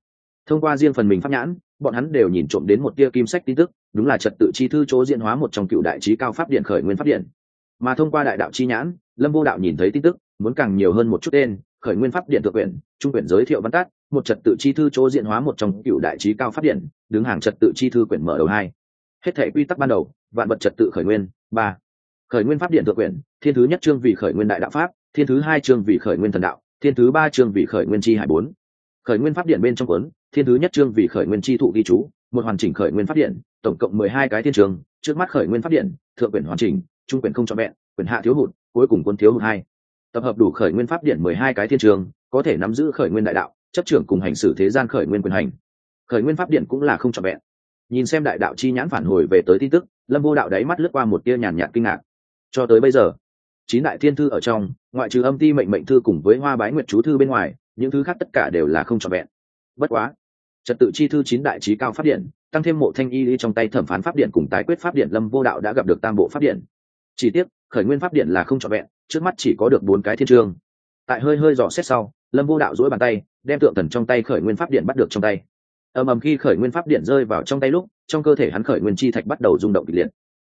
thông qua riêng phần mình pháp nhãn, bọn hắn đều nhìn trộm đến một tia kim sách tin tức, đúng là trật tự chi thư chỗ diễn hóa một trong cựu đại trí cao pháp điện khởi nguyên pháp điện. Mà thông qua đại đạo chi nhãn, lâm vô đạo nhìn thấy tin tức, muốn càng nhiều hơn một chút tên, khởi nguyên pháp điện thượng quyển, trung quyển giới thiệu văn tát một trật tự chi thư chỗ diện hóa một trong cựu đại trí cao phát điện đứng hàng trật tự chi thư quyển mở đầu hai. Hết thể quy tắc ban đầu, vạn vật trật tự khởi nguyên, ba. Khởi nguyên pháp điện thượng quyển, thiên thứ nhất chương vì khởi nguyên đại đạo pháp, thiên thứ hai chương vì khởi nguyên thần đạo, thiên thứ ba chương vì khởi nguyên chi hải bốn. Khởi nguyên pháp điện bên trong cuốn, thiên thứ nhất chương vì khởi nguyên chi thụ ghi chú, một hoàn chỉnh khởi nguyên pháp điện tổng cộng mười hai cái thiên trường, trước mắt khởi nguyên pháp điện thượng quyển hoàn chỉnh, trung quyển không trọn vẹn, quyển hạ thiếu hụt, cuối cùng quân thiếu hụt hai. Tập hợp đủ khởi nguyên pháp điện mười hai cái thiên trường, có thể nắm giữ khởi nguyên đại đạo chấp trưởng cùng hành xử thế gian khởi nguyên quyền hành. Khởi nguyên pháp điện cũng là không trọn vẹn. Nhìn xem đại đạo chi nhãn phản hồi về tới tin tức, lâm vô đạo đáy mắt lướt qua một tia nhàn nhạt kinh ngạc. Cho tới bây giờ, chín đại thiên thư ở trong, ngoại trừ âm ti mệnh mệnh thư cùng với hoa bái nguyệt chú thư bên ngoài, những thứ khác tất cả đều là không trọn vẹn. Bất quá, trật tự chi thư chín đại trí cao pháp điện, tăng thêm mộ thanh y đi trong tay thẩm phán pháp điện cùng tái quyết pháp điện, lâm vô đạo đã gặp được tam bộ pháp điện. Chỉ tiếc, khởi nguyên pháp điện là không trọn vẹn, trước mắt chỉ có được bốn cái thiên trương tại hơi hơi dò xét sau lâm vô đạo dỗi bàn tay, đem tượng thần trong tay khởi nguyên pháp điện bắt được trong tay. Ầm ầm khi khởi nguyên pháp điện rơi vào trong tay lúc, trong cơ thể hắn khởi nguyên chi thạch bắt đầu rung động kịch liệt.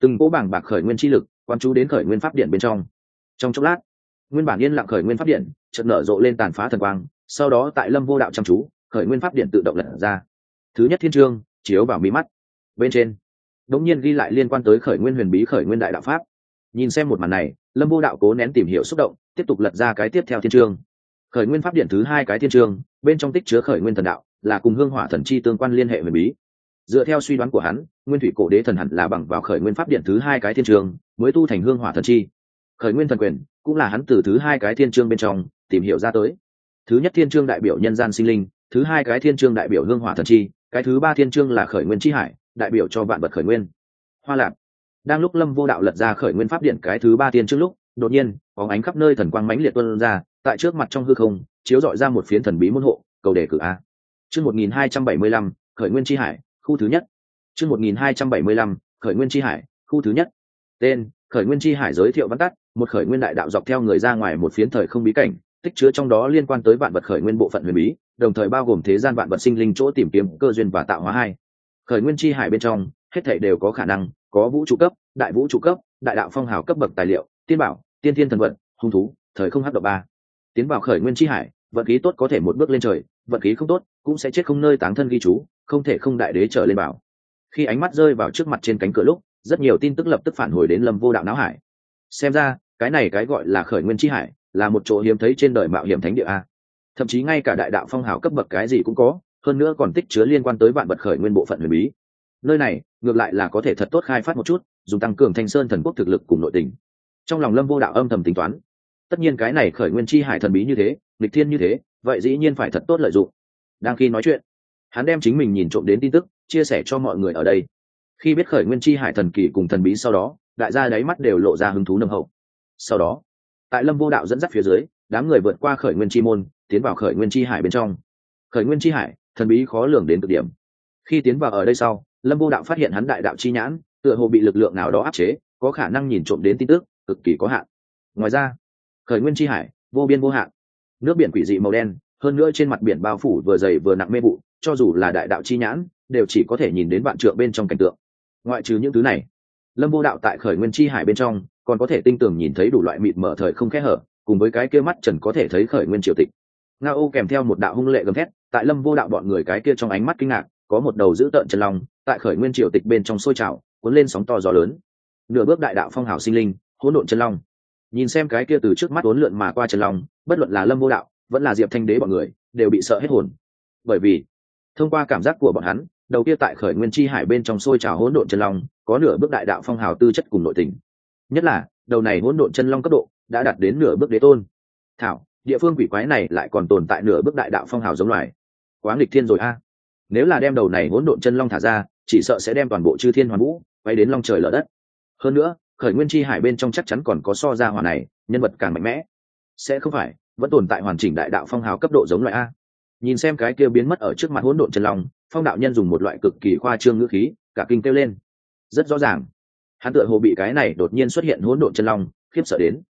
Từng cỗ bảng bạc khởi nguyên chi lực quan chú đến khởi nguyên pháp điện bên trong. Trong chốc lát, nguyên bản yên lặng khởi nguyên pháp điện chợt nở rộ lên tàn phá thần quang, sau đó tại lâm vô đạo chăm chú, khởi nguyên pháp điện tự động lật ra. Thứ nhất thiên trương, chiếu vào mí mắt. Bên trên, đống nhiên ghi lại liên quan tới khởi nguyên huyền bí, khởi nguyên đại đạo pháp. Nhìn xem một màn này, lâm vô đạo cố nén tìm hiểu xúc động, tiếp tục lật ra cái tiếp theo thiên trương khởi nguyên pháp điện thứ hai cái thiên Trường, bên trong tích chứa khởi nguyên thần đạo, là cùng hương hỏa thần chi tương quan liên hệ huyền bí. Dựa theo suy đoán của hắn, nguyên thủy cổ đế thần hẳn là bằng vào khởi nguyên pháp điện thứ hai cái thiên Trường, mới tu thành hương hỏa thần chi. Khởi nguyên thần quyền, cũng là hắn từ thứ hai cái thiên trương bên trong, tìm hiểu ra tới. Thứ nhất thiên trương đại biểu nhân gian sinh linh, thứ hai cái thiên trương đại biểu hương hỏa thần chi, cái thứ ba thiên trương là khởi nguyên chi hải, đại biểu cho vạn vật khởi nguyên. Hoa lạc đang lúc lâm vô đạo lật ra khởi nguyên pháp điện cái thứ ba thiên trương lúc đột nhiên có ánh khắp nơi thần quang mãnh liệt tuân ra, tại trước mặt trong hư không, chiếu dọi ra một phiến thần bí môn hộ, cầu đề cử a. Chương một nghìn hai trăm bảy mươi lăm, khởi nguyên chi hải, khu thứ nhất. Chương một nghìn hai trăm bảy mươi lăm, khởi nguyên chi hải, khu thứ nhất. Tên, khởi nguyên chi hải giới thiệu văn tắt, một khởi nguyên đại đạo dọc theo người ra ngoài một phiến thời không bí cảnh, tích chứa trong đó liên quan tới vạn vật khởi nguyên bộ phận huyền bí, đồng thời bao gồm thế gian vạn vật sinh linh chỗ tìm kiếm, cơ duyên và tạo hóa hai. Khởi nguyên chi hải bên trong, hết thảy đều có khả năng, có vũ trụ cấp, đại vũ trụ cấp, đại đạo phong hào cấp bậc tài liệu, tiên bảo tiên thiên thần vận, hung thú, thời không hấp độ ba. Tiến vào khởi nguyên chi hải, vận khí tốt có thể một bước lên trời, vận khí không tốt cũng sẽ chết không nơi táng thân ghi chú, không thể không đại đế trở lên bảo. Khi ánh mắt rơi vào trước mặt trên cánh cửa lúc, rất nhiều tin tức lập tức phản hồi đến lâm vô đạo não hải. Xem ra, cái này cái gọi là khởi nguyên chi hải là một chỗ hiếm thấy trên đời mạo hiểm thánh địa a. Thậm chí ngay cả đại đạo phong hào cấp bậc cái gì cũng có, hơn nữa còn tích chứa liên quan tới vạn vật khởi nguyên bộ phận huyền bí. Nơi này, ngược lại là có thể thật tốt khai phát một chút, dùng tăng cường thanh sơn thần quốc thực lực cùng nội tình trong lòng lâm vô đạo âm thầm tính toán. Tất nhiên cái này khởi nguyên chi hải thần bí như thế lịch thiên như thế, vậy dĩ nhiên phải thật tốt lợi dụng. Đang khi nói chuyện, hắn đem chính mình nhìn trộm đến tin tức, chia sẻ cho mọi người ở đây. Khi biết khởi nguyên chi hải thần kỳ cùng thần bí sau đó, đại gia đáy mắt đều lộ ra hứng thú nâng hậu. Sau đó, tại lâm vô đạo dẫn dắt phía dưới, đám người vượt qua khởi nguyên chi môn, tiến vào khởi nguyên chi hải bên trong. Khởi nguyên chi hải, thần bí khó lường đến cực điểm. Khi tiến vào ở đây sau, lâm vô đạo phát hiện hắn đại đạo chi nhãn, tựa hồ bị lực lượng nào đó áp chế, có khả năng nhìn trộm đến tin tức cực kỳ có hạn. Ngoài ra, khởi nguyên chi hải, vô biên vô hạn. Nước biển quỷ dị màu đen, hơn nữa trên mặt biển bao phủ vừa dày vừa nặng mê vụ, cho dù là đại đạo chi nhãn, đều chỉ có thể nhìn đến vạn trượng bên trong cảnh tượng. Ngoại trừ những thứ này, lâm vô đạo tại khởi nguyên chi hải bên trong, còn có thể tinh tường nhìn thấy đủ loại mịt mở thời không khẽ hở, cùng với cái kia mắt trần có thể thấy khởi nguyên triều tịch. Nga ô kèm theo một đạo hung lệ gầm thét, tại lâm vô đạo bọn người cái kia trong ánh mắt kinh ngạc, có một đầu dữ tợn chân lòng tại khởi nguyên triều tịch bên trong sôi trào, cuốn lên sóng to gió lớn. Nửa bước đại đạo phong hào sinh linh hỗn độn chân long. Nhìn xem cái kia từ trước mắt uốn lượn mà qua chân long, bất luận là lâm vô đạo, vẫn là diệp thanh đế bọn người, đều bị sợ hết hồn. Bởi vì, thông qua cảm giác của bọn hắn, đầu kia tại khởi nguyên chi hải bên trong sôi trào hỗn độn chân long, có nửa bước đại đạo phong hào tư chất cùng nội tình. Nhất là, đầu này hỗn độn chân long cấp độ, đã đạt đến nửa bước đế tôn. Thảo, địa phương quỷ quái này lại còn tồn tại nửa bước đại đạo phong hào giống loài. Quá nghịch thiên rồi a. Nếu là đem đầu này hỗn độn chân long thả ra, chỉ sợ sẽ đem toàn bộ chư thiên hoàn vũ, bay đến long trời lở đất. Hơn nữa khởi nguyên chi hải bên trong chắc chắn còn có so ra hỏa này, nhân vật càng mạnh mẽ. Sẽ không phải, vẫn tồn tại hoàn chỉnh đại đạo phong hào cấp độ giống loại a. Nhìn xem cái kia biến mất ở trước mặt hỗn độn chân long, phong đạo nhân dùng một loại cực kỳ khoa trương ngữ khí, cả kinh kêu lên. Rất rõ ràng. Hắn tựa hồ bị cái này đột nhiên xuất hiện hỗn độn chân long, khiếp sợ đến.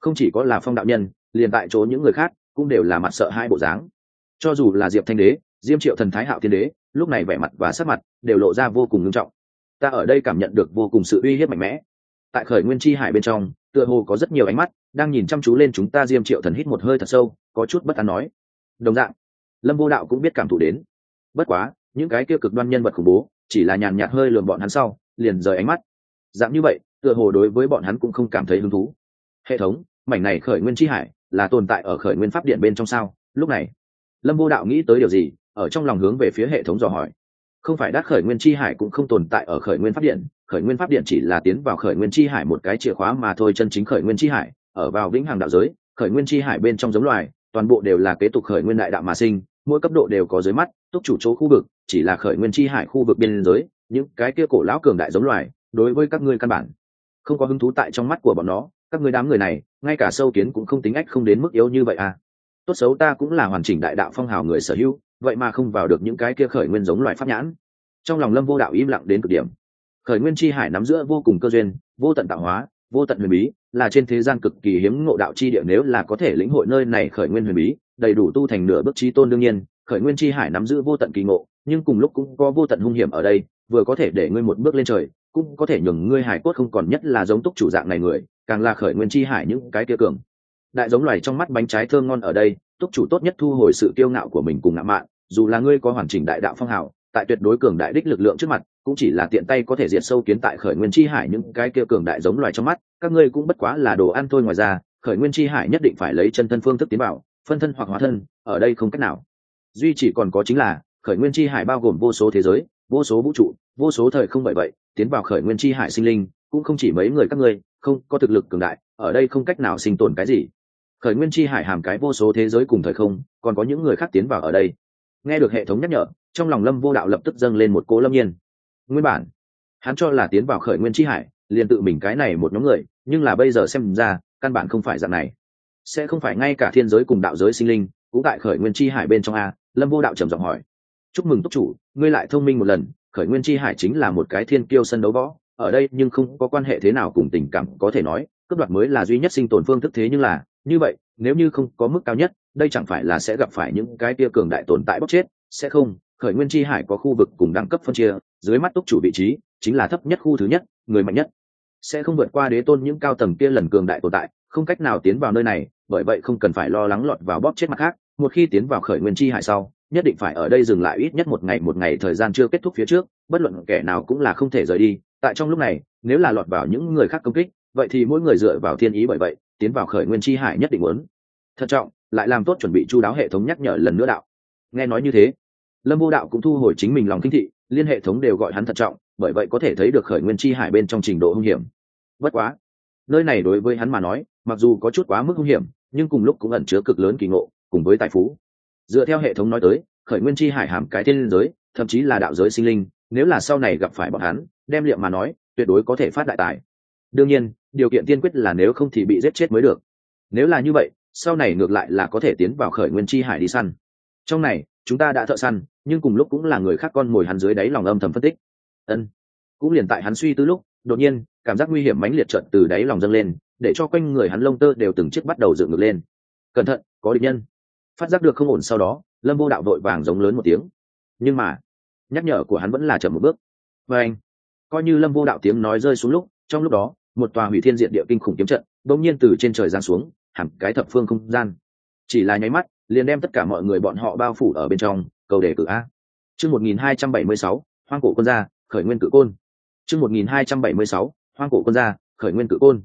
Không chỉ có là phong đạo nhân, liền tại chỗ những người khác cũng đều là mặt sợ hai bộ dáng. Cho dù là diệp thanh đế, diêm triệu thần thái hạo thiên đế, lúc này vẻ mặt và sắc mặt đều lộ ra vô cùng nghiêm trọng. Ta ở đây cảm nhận được vô cùng sự uy hiếp mạnh mẽ tại khởi nguyên chi hải bên trong, tựa hồ có rất nhiều ánh mắt đang nhìn chăm chú lên chúng ta diêm triệu thần hít một hơi thật sâu, có chút bất an nói. Đồng dạng, lâm vô đạo cũng biết cảm thụ đến. Bất quá, những cái kia cực đoan nhân vật khủng bố, chỉ là nhàn nhạt hơi lườm bọn hắn sau, liền rời ánh mắt. Dạng như vậy, tựa hồ đối với bọn hắn cũng không cảm thấy hứng thú. Hệ thống, mảnh này khởi nguyên chi hải là tồn tại ở khởi nguyên pháp điện bên trong sao? Lúc này, lâm vô đạo nghĩ tới điều gì, ở trong lòng hướng về phía hệ thống dò hỏi. Không phải đắc khởi nguyên chi hải cũng không tồn tại ở khởi nguyên pháp điện khởi nguyên pháp điện chỉ là tiến vào khởi nguyên chi hải một cái chìa khóa mà thôi, chân chính khởi nguyên chi hải, ở vào vĩnh hằng đạo giới, khởi nguyên chi hải bên trong giống loài, toàn bộ đều là kế tục khởi nguyên đại đạo mà sinh, mỗi cấp độ đều có dưới mắt, túc chủ chỗ khu vực, chỉ là khởi nguyên chi hải khu vực biên giới, những cái kia cổ lão cường đại giống loài, đối với các ngươi căn bản không có hứng thú tại trong mắt của bọn nó, các ngươi đám người này, ngay cả sâu kiến cũng không tính ách không đến mức yếu như vậy à. Tốt xấu ta cũng là hoàn chỉnh đại đạo phong hào người sở hữu, vậy mà không vào được những cái kia khởi nguyên giống loài pháp nhãn. Trong lòng lâm vô đạo im lặng đến cực điểm khởi nguyên chi hải nắm giữa vô cùng cơ duyên, vô tận tạo hóa, vô tận huyền bí, là trên thế gian cực kỳ hiếm ngộ đạo chi địa nếu là có thể lĩnh hội nơi này khởi nguyên huyền bí, đầy đủ tu thành nửa bước trí tôn đương nhiên, khởi nguyên chi hải nắm giữ vô tận kỳ ngộ, nhưng cùng lúc cũng có vô tận hung hiểm ở đây, vừa có thể để ngươi một bước lên trời, cũng có thể nhường ngươi hải cốt không còn nhất là giống túc chủ dạng này người, càng là khởi nguyên chi hải những cái kia cường. Đại giống loài trong mắt bánh trái thơm ngon ở đây, túc chủ tốt nhất thu hồi sự kiêu ngạo của mình cùng ngạo mạn, dù là ngươi có hoàn chỉnh đại đạo phong hào, tại tuyệt đối cường đại đích lực lượng trước mặt cũng chỉ là tiện tay có thể diệt sâu kiến tại khởi nguyên chi hải những cái kia cường đại giống loài trong mắt, các ngươi cũng bất quá là đồ ăn thôi ngoài ra, khởi nguyên chi hải nhất định phải lấy chân thân phương thức tiến bảo, phân thân hoặc hóa thân, ở đây không cách nào. Duy chỉ còn có chính là, khởi nguyên chi hải bao gồm vô số thế giới, vô số vũ trụ, vô số thời không bởi vậy, tiến vào khởi nguyên chi hải sinh linh, cũng không chỉ mấy người các ngươi, không, có thực lực cường đại, ở đây không cách nào sinh tồn cái gì. Khởi nguyên chi hải hàm cái vô số thế giới cùng thời không, còn có những người khác tiến vào ở đây. Nghe được hệ thống nhắc nhở, trong lòng lâm vô đạo lập tức dâng lên một cố lâm nhiên nguyên bản. Hắn cho là tiến vào khởi nguyên chi hải, liền tự mình cái này một nhóm người, nhưng là bây giờ xem ra, căn bản không phải dạng này. Sẽ không phải ngay cả thiên giới cùng đạo giới sinh linh, cũng tại khởi nguyên chi hải bên trong a, lâm vô đạo trầm giọng hỏi. Chúc mừng túc chủ, ngươi lại thông minh một lần, khởi nguyên chi hải chính là một cái thiên kiêu sân đấu võ, ở đây nhưng không có quan hệ thế nào cùng tình cảm có thể nói, cướp đoạt mới là duy nhất sinh tồn phương thức thế nhưng là, như vậy, nếu như không có mức cao nhất, đây chẳng phải là sẽ gặp phải những cái tia cường đại tồn tại bóc chết, sẽ không, khởi nguyên chi hải có khu vực cùng đẳng cấp phân chia dưới mắt túc chủ vị trí chính là thấp nhất khu thứ nhất, người mạnh nhất. Sẽ không vượt qua đế tôn những cao tầng kia lần cường đại tồn tại, không cách nào tiến vào nơi này, bởi vậy không cần phải lo lắng lọt vào bóp chết mặt khác. Một khi tiến vào khởi nguyên chi hải sau, nhất định phải ở đây dừng lại ít nhất một ngày một ngày thời gian chưa kết thúc phía trước, bất luận kẻ nào cũng là không thể rời đi. Tại trong lúc này, nếu là lọt vào những người khác công kích, vậy thì mỗi người dựa vào thiên ý bởi vậy, tiến vào khởi nguyên chi hải nhất định muốn. Thận trọng, lại làm tốt chuẩn bị chu đáo hệ thống nhắc nhở lần nữa đạo. Nghe nói như thế, lâm vô đạo cũng thu hồi chính mình lòng kinh thị liên hệ thống đều gọi hắn thận trọng, bởi vậy có thể thấy được khởi nguyên chi hải bên trong trình độ hung hiểm. Bất quá, nơi này đối với hắn mà nói, mặc dù có chút quá mức hung hiểm, nhưng cùng lúc cũng ẩn chứa cực lớn kỳ ngộ, cùng với tài phú. Dựa theo hệ thống nói tới, khởi nguyên chi hải hàm cái thiên giới, thậm chí là đạo giới sinh linh, nếu là sau này gặp phải bọn hắn, đem liệm mà nói, tuyệt đối có thể phát đại tài. Đương nhiên, điều kiện tiên quyết là nếu không thì bị giết chết mới được. Nếu là như vậy, sau này ngược lại là có thể tiến vào khởi nguyên chi hải đi săn. Trong này, chúng ta đã thợ săn nhưng cùng lúc cũng là người khác con mồi hắn dưới đáy lòng âm thầm phân tích. Ân. Cũng liền tại hắn suy tư lúc, đột nhiên, cảm giác nguy hiểm mãnh liệt trận từ đáy lòng dâng lên, để cho quanh người hắn lông tơ đều từng chiếc bắt đầu dựng ngược lên. Cẩn thận, có địch nhân. Phát giác được không ổn sau đó, lâm vô đạo vội vàng giống lớn một tiếng. Nhưng mà, nhắc nhở của hắn vẫn là chậm một bước. Và anh, coi như lâm vô đạo tiếng nói rơi xuống lúc, trong lúc đó, một tòa hủy thiên diện địa kinh khủng kiếm trận bỗng nhiên từ trên trời giáng xuống, hẳn cái thập phương không gian. Chỉ là nháy mắt, liền đem tất cả mọi người bọn họ bao phủ ở bên trong cầu đề cử a. Chương một nghìn hai trăm bảy mươi sáu, hoang cổ quân gia, khởi nguyên cự côn. Chương một nghìn hai trăm bảy mươi sáu, hoang cổ quân gia, khởi nguyên cự côn.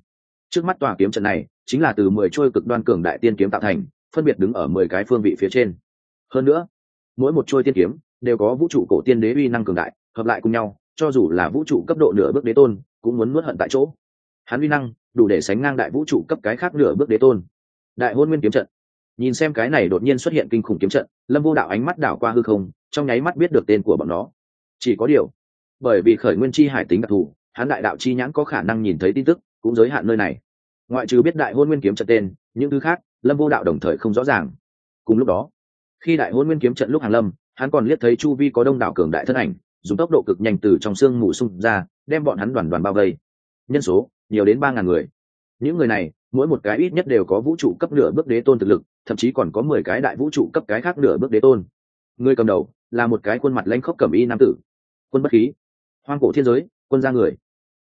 Trước mắt tòa kiếm trận này, chính là từ mười trôi cực đoan cường đại tiên kiếm tạo thành, phân biệt đứng ở mười cái phương vị phía trên. Hơn nữa, mỗi một trôi tiên kiếm đều có vũ trụ cổ tiên đế uy năng cường đại, hợp lại cùng nhau, cho dù là vũ trụ cấp độ nửa bước đế tôn, cũng muốn nuốt hận tại chỗ. Hắn uy năng đủ để sánh ngang đại vũ trụ cấp cái khác nửa bước đế tôn. Đại hôn nguyên kiếm trận nhìn xem cái này đột nhiên xuất hiện kinh khủng kiếm trận, lâm vô đạo ánh mắt đảo qua hư không, trong nháy mắt biết được tên của bọn nó. Chỉ có điều, bởi vì khởi nguyên chi hải tính đặc thù, hắn đại đạo chi nhãn có khả năng nhìn thấy tin tức, cũng giới hạn nơi này. Ngoại trừ biết đại hôn nguyên kiếm trận tên, những thứ khác, lâm vô đạo đồng thời không rõ ràng. Cùng lúc đó, khi đại hôn nguyên kiếm trận lúc hàng lâm, hắn còn liếc thấy chu vi có đông đảo cường đại thân ảnh, dùng tốc độ cực nhanh từ trong xương mù sung ra, đem bọn hắn đoàn đoàn bao vây. Nhân số, nhiều đến ba ngàn người. Những người này, mỗi một cái ít nhất đều có vũ trụ cấp nửa bước đế tôn thực lực thậm chí còn có mười cái đại vũ trụ cấp cái khác nửa bước đế tôn. Người cầm đầu là một cái khuôn mặt lanh khóc cẩm y nam tử. Quân bất khí. Hoang cổ thiên giới, quân ra người.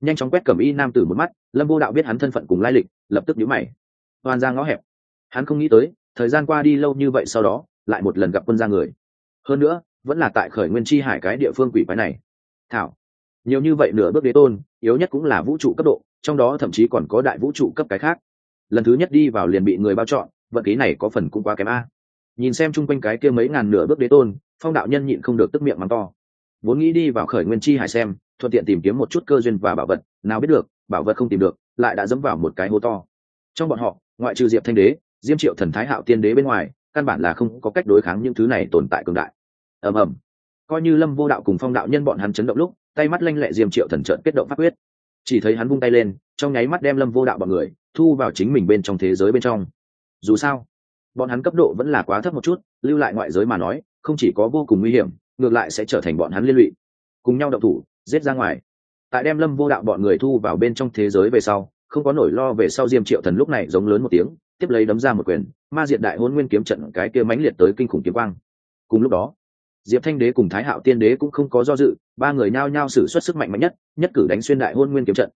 Nhanh chóng quét cẩm y nam tử một mắt, lâm vô đạo biết hắn thân phận cùng lai lịch, lập tức nhíu mày. Toàn ra ngõ hẹp. Hắn không nghĩ tới, thời gian qua đi lâu như vậy sau đó, lại một lần gặp quân ra người. Hơn nữa, vẫn là tại khởi nguyên chi hải cái địa phương quỷ quái này. Thảo. Nhiều như vậy nửa bước đế tôn, yếu nhất cũng là vũ trụ cấp độ, trong đó thậm chí còn có đại vũ trụ cấp cái khác. Lần thứ nhất đi vào liền bị người bao chọn vận khí này có phần cũng quá kém a. Nhìn xem chung quanh cái kia mấy ngàn nửa bước đế tôn, phong đạo nhân nhịn không được tức miệng mắng to. Vốn nghĩ đi vào khởi nguyên chi hải xem, thuận tiện tìm kiếm một chút cơ duyên và bảo vật, nào biết được, bảo vật không tìm được, lại đã dẫm vào một cái hố to. Trong bọn họ, ngoại trừ diệp thanh đế, diêm triệu thần thái hạo tiên đế bên ngoài, căn bản là không có cách đối kháng những thứ này tồn tại cường đại. Ầm ầm. Coi như lâm vô đạo cùng phong đạo nhân bọn hắn chấn động lúc, tay mắt lanh lẹ diêm triệu thần trợn kết động pháp quyết. Chỉ thấy hắn vung tay lên, trong nháy mắt đem lâm vô đạo bọn người, thu vào chính mình bên trong thế giới bên trong dù sao, bọn hắn cấp độ vẫn là quá thấp một chút, lưu lại ngoại giới mà nói, không chỉ có vô cùng nguy hiểm, ngược lại sẽ trở thành bọn hắn liên lụy. Cùng nhau đậu thủ, giết ra ngoài. Tại đem lâm vô đạo bọn người thu vào bên trong thế giới về sau, không có nổi lo về sau diêm triệu thần lúc này giống lớn một tiếng, tiếp lấy đấm ra một quyền, ma diệt đại hôn nguyên kiếm trận cái kia mãnh liệt tới kinh khủng kiếm quang. Cùng lúc đó, diệp thanh đế cùng thái hạo tiên đế cũng không có do dự, ba người nhao nhao xử suất sức mạnh mạnh nhất nhất cử đánh xuyên đại hôn nguyên kiếm trận.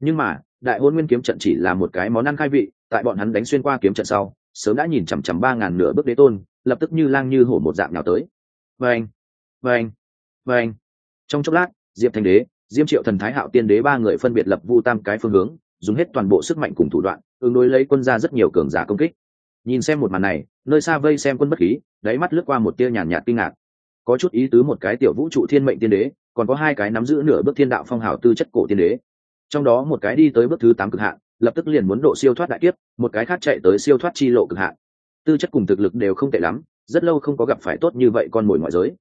Nhưng mà đại hôn nguyên kiếm trận chỉ là một cái món ăn khai vị, tại bọn hắn đánh xuyên qua kiếm trận sau, sớm đã nhìn chằm chằm ba ngàn nửa bước đế tôn, lập tức như lang như hổ một dạng nào tới. Vâng vâng vâng. Trong chốc lát, diệp thanh đế, diêm triệu thần thái hạo tiên đế ba người phân biệt lập vu tam cái phương hướng, dùng hết toàn bộ sức mạnh cùng thủ đoạn, ứng đối lấy quân ra rất nhiều cường giả công kích. Nhìn xem một màn này, nơi xa vây xem quân bất khí đáy mắt lướt qua một tia nhàn nhạt kinh ngạc. Có chút ý tứ một cái tiểu vũ trụ thiên mệnh tiên đế, còn có hai cái nắm giữ nửa bước thiên đạo phong hào tư chất cổ tiên đế trong đó một cái đi tới bước thứ tám cực hạn, lập tức liền muốn độ siêu thoát đại kiếp, một cái khác chạy tới siêu thoát chi lộ cực hạn. Tư chất cùng thực lực đều không tệ lắm, rất lâu không có gặp phải tốt như vậy con mồi ngoại giới.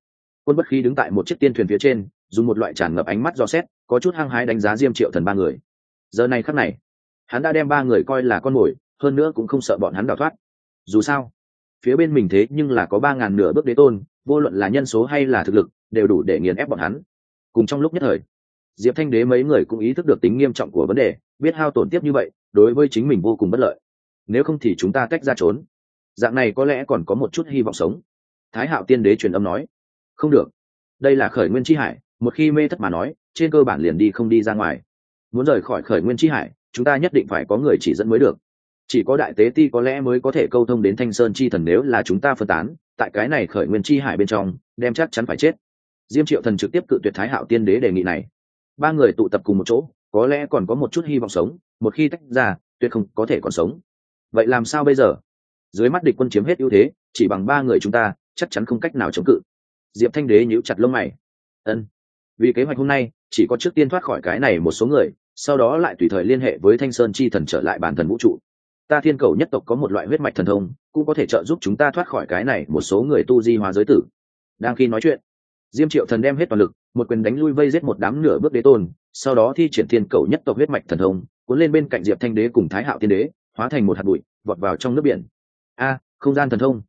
Quân bất khí đứng tại một chiếc tiên thuyền phía trên, dùng một loại tràn ngập ánh mắt do xét, có chút hăng hái đánh giá diêm triệu thần ba người. Giờ này khắc này, hắn đã đem ba người coi là con mồi, hơn nữa cũng không sợ bọn hắn đào thoát. Dù sao, phía bên mình thế nhưng là có ba ngàn nửa bước đế tôn, vô luận là nhân số hay là thực lực, đều đủ để nghiền ép bọn hắn. Cùng trong lúc nhất thời diệp thanh đế mấy người cũng ý thức được tính nghiêm trọng của vấn đề, biết hao tổn tiếp như vậy, đối với chính mình vô cùng bất lợi. Nếu không thì chúng ta tách ra trốn. Dạng này có lẽ còn có một chút hy vọng sống. Thái hạo tiên đế truyền âm nói. Không được. Đây là khởi nguyên tri hải, một khi mê thất mà nói, trên cơ bản liền đi không đi ra ngoài. Muốn rời khỏi khởi nguyên tri hải, chúng ta nhất định phải có người chỉ dẫn mới được. Chỉ có đại tế ti có lẽ mới có thể câu thông đến thanh sơn chi thần nếu là chúng ta phân tán, tại cái này khởi nguyên chi hải bên trong, đem chắc chắn phải chết. Diêm triệu thần trực tiếp cự tuyệt thái hạo tiên đế đề nghị này ba người tụ tập cùng một chỗ, có lẽ còn có một chút hy vọng sống, một khi tách ra, tuyệt không có thể còn sống. Vậy làm sao bây giờ? Dưới mắt địch quân chiếm hết ưu thế, chỉ bằng ba người chúng ta, chắc chắn không cách nào chống cự. Diệp thanh đế nhíu chặt lông mày. Ân. Vì kế hoạch hôm nay, chỉ có trước tiên thoát khỏi cái này một số người, sau đó lại tùy thời liên hệ với thanh sơn chi thần trở lại bản thần vũ trụ. Ta thiên cầu nhất tộc có một loại huyết mạch thần thông, cũng có thể trợ giúp chúng ta thoát khỏi cái này một số người tu di hóa giới tử. Đang khi nói chuyện, diêm triệu thần đem hết toàn lực một quyền đánh lui vây giết một đám nửa bước đế tôn, sau đó thi triển thiên cầu nhất tộc huyết mạch thần thông, cuốn lên bên cạnh diệp thanh đế cùng thái hạo tiên đế, hóa thành một hạt bụi, vọt vào trong nước biển. A, không gian thần thông.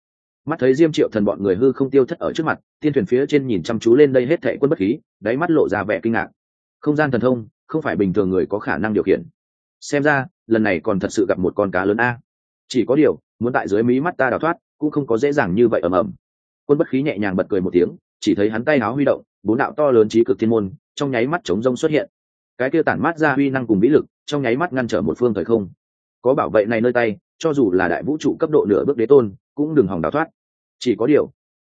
Mắt thấy diêm triệu thần bọn người hư không tiêu thất ở trước mặt, tiên thuyền phía trên nhìn chăm chú lên đây hết thệ quân bất khí, đáy mắt lộ ra vẻ kinh ngạc. Không gian thần thông, không phải bình thường người có khả năng điều khiển. Xem ra, lần này còn thật sự gặp một con cá lớn a. Chỉ có điều, muốn tại dưới mí mắt ta đào thoát, cũng không có dễ dàng như vậy ầm ầm. Quân bất khí nhẹ nhàng bật cười một tiếng, chỉ thấy hắn tay áo huy động bốn đạo to lớn trí cực thiên môn, trong nháy mắt chống rông xuất hiện. Cái kia tản mát ra huy năng cùng vĩ lực, trong nháy mắt ngăn trở một phương thời không. Có bảo vệ này nơi tay, cho dù là đại vũ trụ cấp độ nửa bước đế tôn, cũng đừng hòng đào thoát. Chỉ có điều,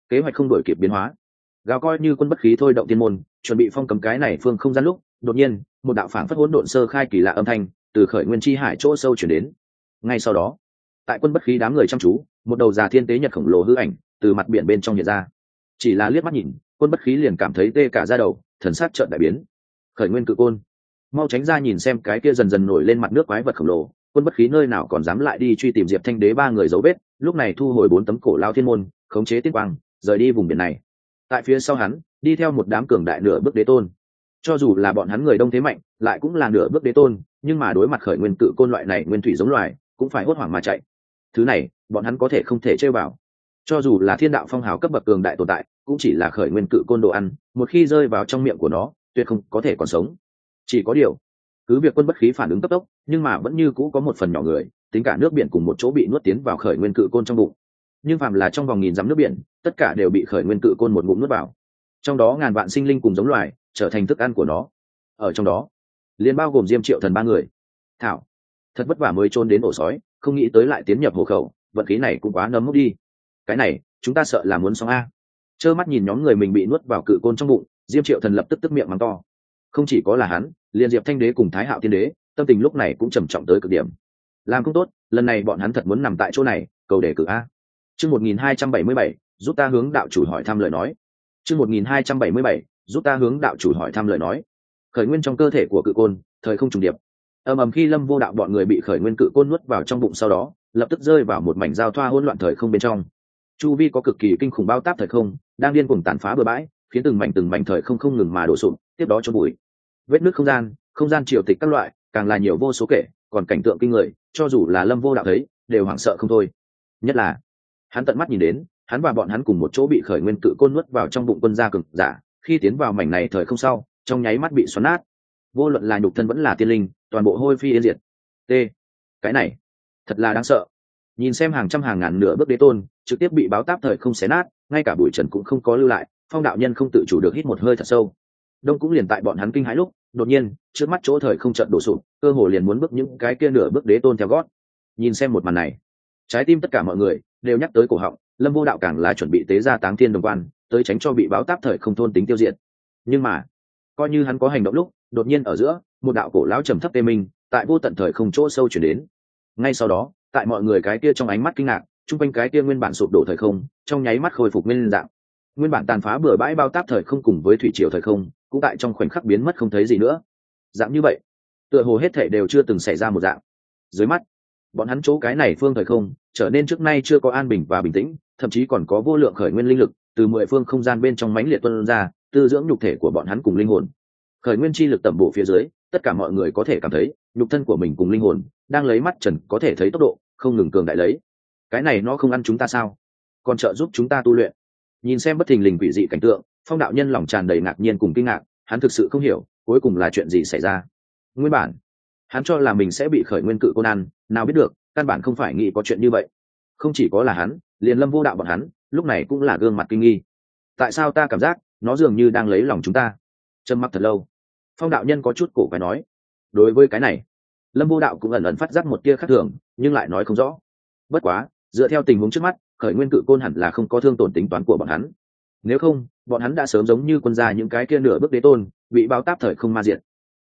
kế hoạch không đổi kịp biến hóa. Gào coi như quân bất khí thôi động thiên môn, chuẩn bị phong cầm cái này phương không gian lúc, đột nhiên, một đạo phản phất hỗn độn sơ khai kỳ lạ âm thanh, từ khởi nguyên chi hải chỗ sâu chuyển đến. Ngay sau đó, tại quân bất khí đám người chăm chú, một đầu già thiên tế nhật khổng lồ hư ảnh, từ mặt biển bên trong hiện ra. Chỉ là liếc mắt nhìn quân bất khí liền cảm thấy tê cả ra đầu, thần sát trợn đại biến. Khởi nguyên cự côn. Mau tránh ra nhìn xem cái kia dần dần nổi lên mặt nước quái vật khổng lồ quân bất khí nơi nào còn dám lại đi truy tìm diệp thanh đế ba người dấu vết, lúc này thu hồi bốn tấm cổ lao thiên môn, khống chế tiết quang, rời đi vùng biển này. Tại phía sau hắn, đi theo một đám cường đại nửa bước đế tôn. Cho dù là bọn hắn người đông thế mạnh, lại cũng là nửa bước đế tôn, nhưng mà đối mặt khởi nguyên cự côn loại này nguyên thủy giống loài, cũng phải hốt hoảng mà chạy. Thứ này, bọn hắn có thể không thể chơi vào cho dù là thiên đạo phong hào cấp bậc cường đại tồn tại, cũng chỉ là khởi nguyên cự côn đồ ăn, một khi rơi vào trong miệng của nó, tuyệt không có thể còn sống. Chỉ có điều, cứ việc quân bất khí phản ứng cấp tốc, nhưng mà vẫn như cũ có một phần nhỏ người, tính cả nước biển cùng một chỗ bị nuốt tiến vào khởi nguyên cự côn trong bụng. Nhưng phàm là trong vòng nghìn dặm nước biển, tất cả đều bị khởi nguyên cự côn một ngụm nuốt vào. Trong đó ngàn vạn sinh linh cùng giống loài, trở thành thức ăn của nó. Ở trong đó liên bao gồm diêm triệu thần ba người. Thảo, thật vất vả mới trôn đến ổ sói, không nghĩ tới lại tiến nhập hộ khẩu, vận khí này cũng quá nấm mốc đi cái này, chúng ta sợ là muốn xong a. Trơ mắt nhìn nhóm người mình bị nuốt vào cự côn trong bụng, diêm triệu thần lập tức tức miệng mắng to. Không chỉ có là hắn, liền diệp thanh đế cùng thái hạo tiên đế, tâm tình lúc này cũng trầm trọng tới cực điểm. Làm không tốt, lần này bọn hắn thật muốn nằm tại chỗ này, cầu đề cử a. Chương một nghìn hai trăm bảy mươi bảy, giúp ta hướng đạo chủ hỏi thăm lời nói. Chương một nghìn hai trăm bảy mươi bảy, giúp ta hướng đạo chủ hỏi thăm lời nói. Khởi nguyên trong cơ thể của cự côn, thời không trùng điệp. Ầm ầm khi lâm vô đạo bọn người bị khởi nguyên cự côn nuốt vào trong bụng sau đó, lập tức rơi vào một mảnh giao thoa hỗn loạn thời không bên trong chu vi có cực kỳ kinh khủng bao táp thời không, đang điên cuồng tàn phá bừa bãi, khiến từng mảnh từng mảnh thời không không ngừng mà đổ sụp, tiếp đó cho bụi vết nước không gian không gian triều tịch các loại, càng là nhiều vô số kể, còn cảnh tượng kinh người, cho dù là lâm vô đạo thấy, đều hoảng sợ không thôi. Nhất là, hắn tận mắt nhìn đến, hắn và bọn hắn cùng một chỗ bị khởi nguyên cự côn nuốt vào trong bụng quân gia cực giả, khi tiến vào mảnh này thời không sau, trong nháy mắt bị xoắn nát. Vô luận là nhục thân vẫn là tiên linh, toàn bộ hôi phi yên diệt. T, cái này, thật là đáng sợ nhìn xem hàng trăm hàng ngàn nửa bước đế tôn, trực tiếp bị báo táp thời không xé nát, ngay cả bụi trần cũng không có lưu lại, phong đạo nhân không tự chủ được hít một hơi thật sâu. Đông cũng liền tại bọn hắn kinh hãi lúc, đột nhiên, trước mắt chỗ thời không trận đổ sụp, cơ hồ liền muốn bước những cái kia nửa bước đế tôn theo gót. Nhìn xem một màn này, trái tim tất cả mọi người đều nhắc tới cổ họng, lâm vô đạo càng là chuẩn bị tế ra táng thiên đồng quan, tới tránh cho bị báo táp thời không thôn tính tiêu diệt. Nhưng mà, coi như hắn có hành động lúc, đột nhiên ở giữa, một đạo cổ lão trầm thấp tê minh, tại vô tận thời không chỗ sâu chuyển đến. Ngay sau đó tại mọi người cái kia trong ánh mắt kinh ngạc, chung quanh cái kia nguyên bản sụp đổ thời không, trong nháy mắt khôi phục nguyên dạng. Nguyên bản tàn phá bừa bãi bao táp thời không cùng với thủy triều thời không, cũng tại trong khoảnh khắc biến mất không thấy gì nữa. Dạng như vậy, tựa hồ hết thể đều chưa từng xảy ra một dạng. Dưới mắt, bọn hắn chỗ cái này phương thời không, trở nên trước nay chưa có an bình và bình tĩnh, thậm chí còn có vô lượng khởi nguyên linh lực từ mười phương không gian bên trong mãnh liệt tuân ra, tư dưỡng nhục thể của bọn hắn cùng linh hồn. Khởi nguyên chi lực tẩm bộ phía dưới tất cả mọi người có thể cảm thấy, nhục thân của mình cùng linh hồn đang lấy mắt trần có thể thấy tốc độ không ngừng cường đại lấy. Cái này nó không ăn chúng ta sao? Còn trợ giúp chúng ta tu luyện. Nhìn xem bất thình lình quỷ dị cảnh tượng, phong đạo nhân lòng tràn đầy ngạc nhiên cùng kinh ngạc, hắn thực sự không hiểu, cuối cùng là chuyện gì xảy ra. Nguyên bản, hắn cho là mình sẽ bị khởi nguyên cự côn ăn, nào biết được, căn bản không phải nghĩ có chuyện như vậy. Không chỉ có là hắn, liền lâm vô đạo bọn hắn, lúc này cũng là gương mặt kinh nghi. Tại sao ta cảm giác nó dường như đang lấy lòng chúng ta? Trầm mặc thật lâu phong đạo nhân có chút cổ phải nói, đối với cái này, lâm vô đạo cũng ẩn ẩn phát giác một tia khác thường, nhưng lại nói không rõ. Bất quá, dựa theo tình huống trước mắt, khởi nguyên cự côn hẳn là không có thương tổn tính toán của bọn hắn. Nếu không, bọn hắn đã sớm giống như quân gia những cái kia nửa bước đế tôn, bị báo táp thời không ma diện.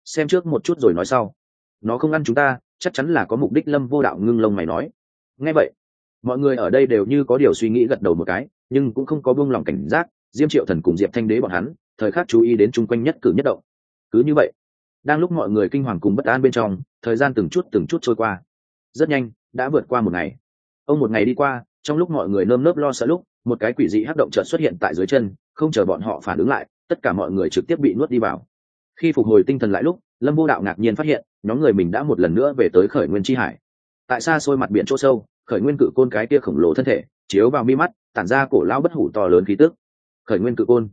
Xem trước một chút rồi nói sau. Nó không ăn chúng ta, chắc chắn là có mục đích lâm vô đạo ngưng lông mày nói. Nghe vậy, mọi người ở đây đều như có điều suy nghĩ gật đầu một cái, nhưng cũng không có buông lòng cảnh giác, diêm triệu thần cùng diệp thanh đế bọn hắn, thời khắc chú ý đến chung quanh nhất cử nhất động cứ như vậy, đang lúc mọi người kinh hoàng cùng bất an bên trong, thời gian từng chút từng chút trôi qua. Rất nhanh, đã vượt qua một ngày. Ông một ngày đi qua, trong lúc mọi người nơm nớp lo sợ lúc, một cái quỷ dị hắc động chợt xuất hiện tại dưới chân, không chờ bọn họ phản ứng lại, tất cả mọi người trực tiếp bị nuốt đi vào. Khi phục hồi tinh thần lại lúc, lâm vô đạo ngạc nhiên phát hiện, nhóm người mình đã một lần nữa về tới khởi nguyên tri hải. Tại xa xôi mặt biển chỗ sâu, khởi nguyên cự côn cái kia khổng lồ thân thể, chiếu vào mi mắt, tản ra cổ lao bất hủ to lớn khí tức. Khởi nguyên cự côn.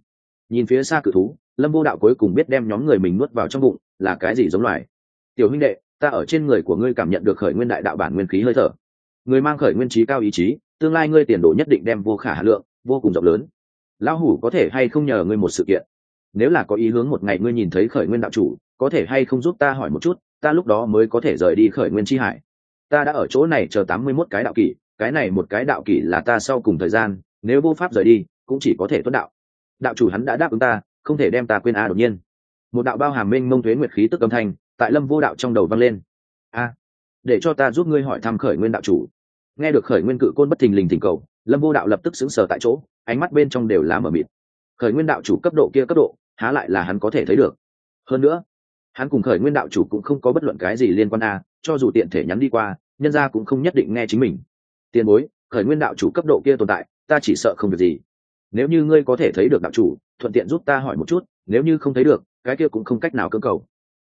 Nhìn phía xa cự thú lâm vô đạo cuối cùng biết đem nhóm người mình nuốt vào trong bụng là cái gì giống loài. Tiểu huynh đệ, ta ở trên người của ngươi cảm nhận được khởi nguyên đại đạo bản nguyên khí hơi thở. Người mang khởi nguyên trí cao ý chí, tương lai ngươi tiền đồ nhất định đem vô khả hà lượng, vô cùng rộng lớn. Lão hủ có thể hay không nhờ ngươi một sự kiện? Nếu là có ý hướng một ngày ngươi nhìn thấy khởi nguyên đạo chủ, có thể hay không giúp ta hỏi một chút, ta lúc đó mới có thể rời đi khởi nguyên tri hải. Ta đã ở chỗ này chờ tám mươi mốt cái đạo kỷ, cái này một cái đạo kỷ là ta sau cùng thời gian, nếu vô pháp rời đi, cũng chỉ có thể tuất đạo. Đạo chủ hắn đã đáp ứng ta không thể đem ta quên a đột nhiên. Một đạo bao hàm minh mông thuế nguyệt khí tức âm thanh tại lâm vô đạo trong đầu vang lên. A, để cho ta giúp ngươi hỏi thăm khởi nguyên đạo chủ. Nghe được khởi nguyên cự côn bất thình lình thỉnh cầu, lâm vô đạo lập tức xứng sờ tại chỗ, ánh mắt bên trong đều là mờ mịt. Khởi nguyên đạo chủ cấp độ kia cấp độ, há lại là hắn có thể thấy được. Hơn nữa, hắn cùng khởi nguyên đạo chủ cũng không có bất luận cái gì liên quan a, cho dù tiện thể nhắn đi qua, nhân ra cũng không nhất định nghe chính mình. Tiền bối, khởi nguyên đạo chủ cấp độ kia tồn tại, ta chỉ sợ không được gì. Nếu như ngươi có thể thấy được đạo chủ thuận tiện giúp ta hỏi một chút, nếu như không thấy được, cái kia cũng không cách nào cơ cầu.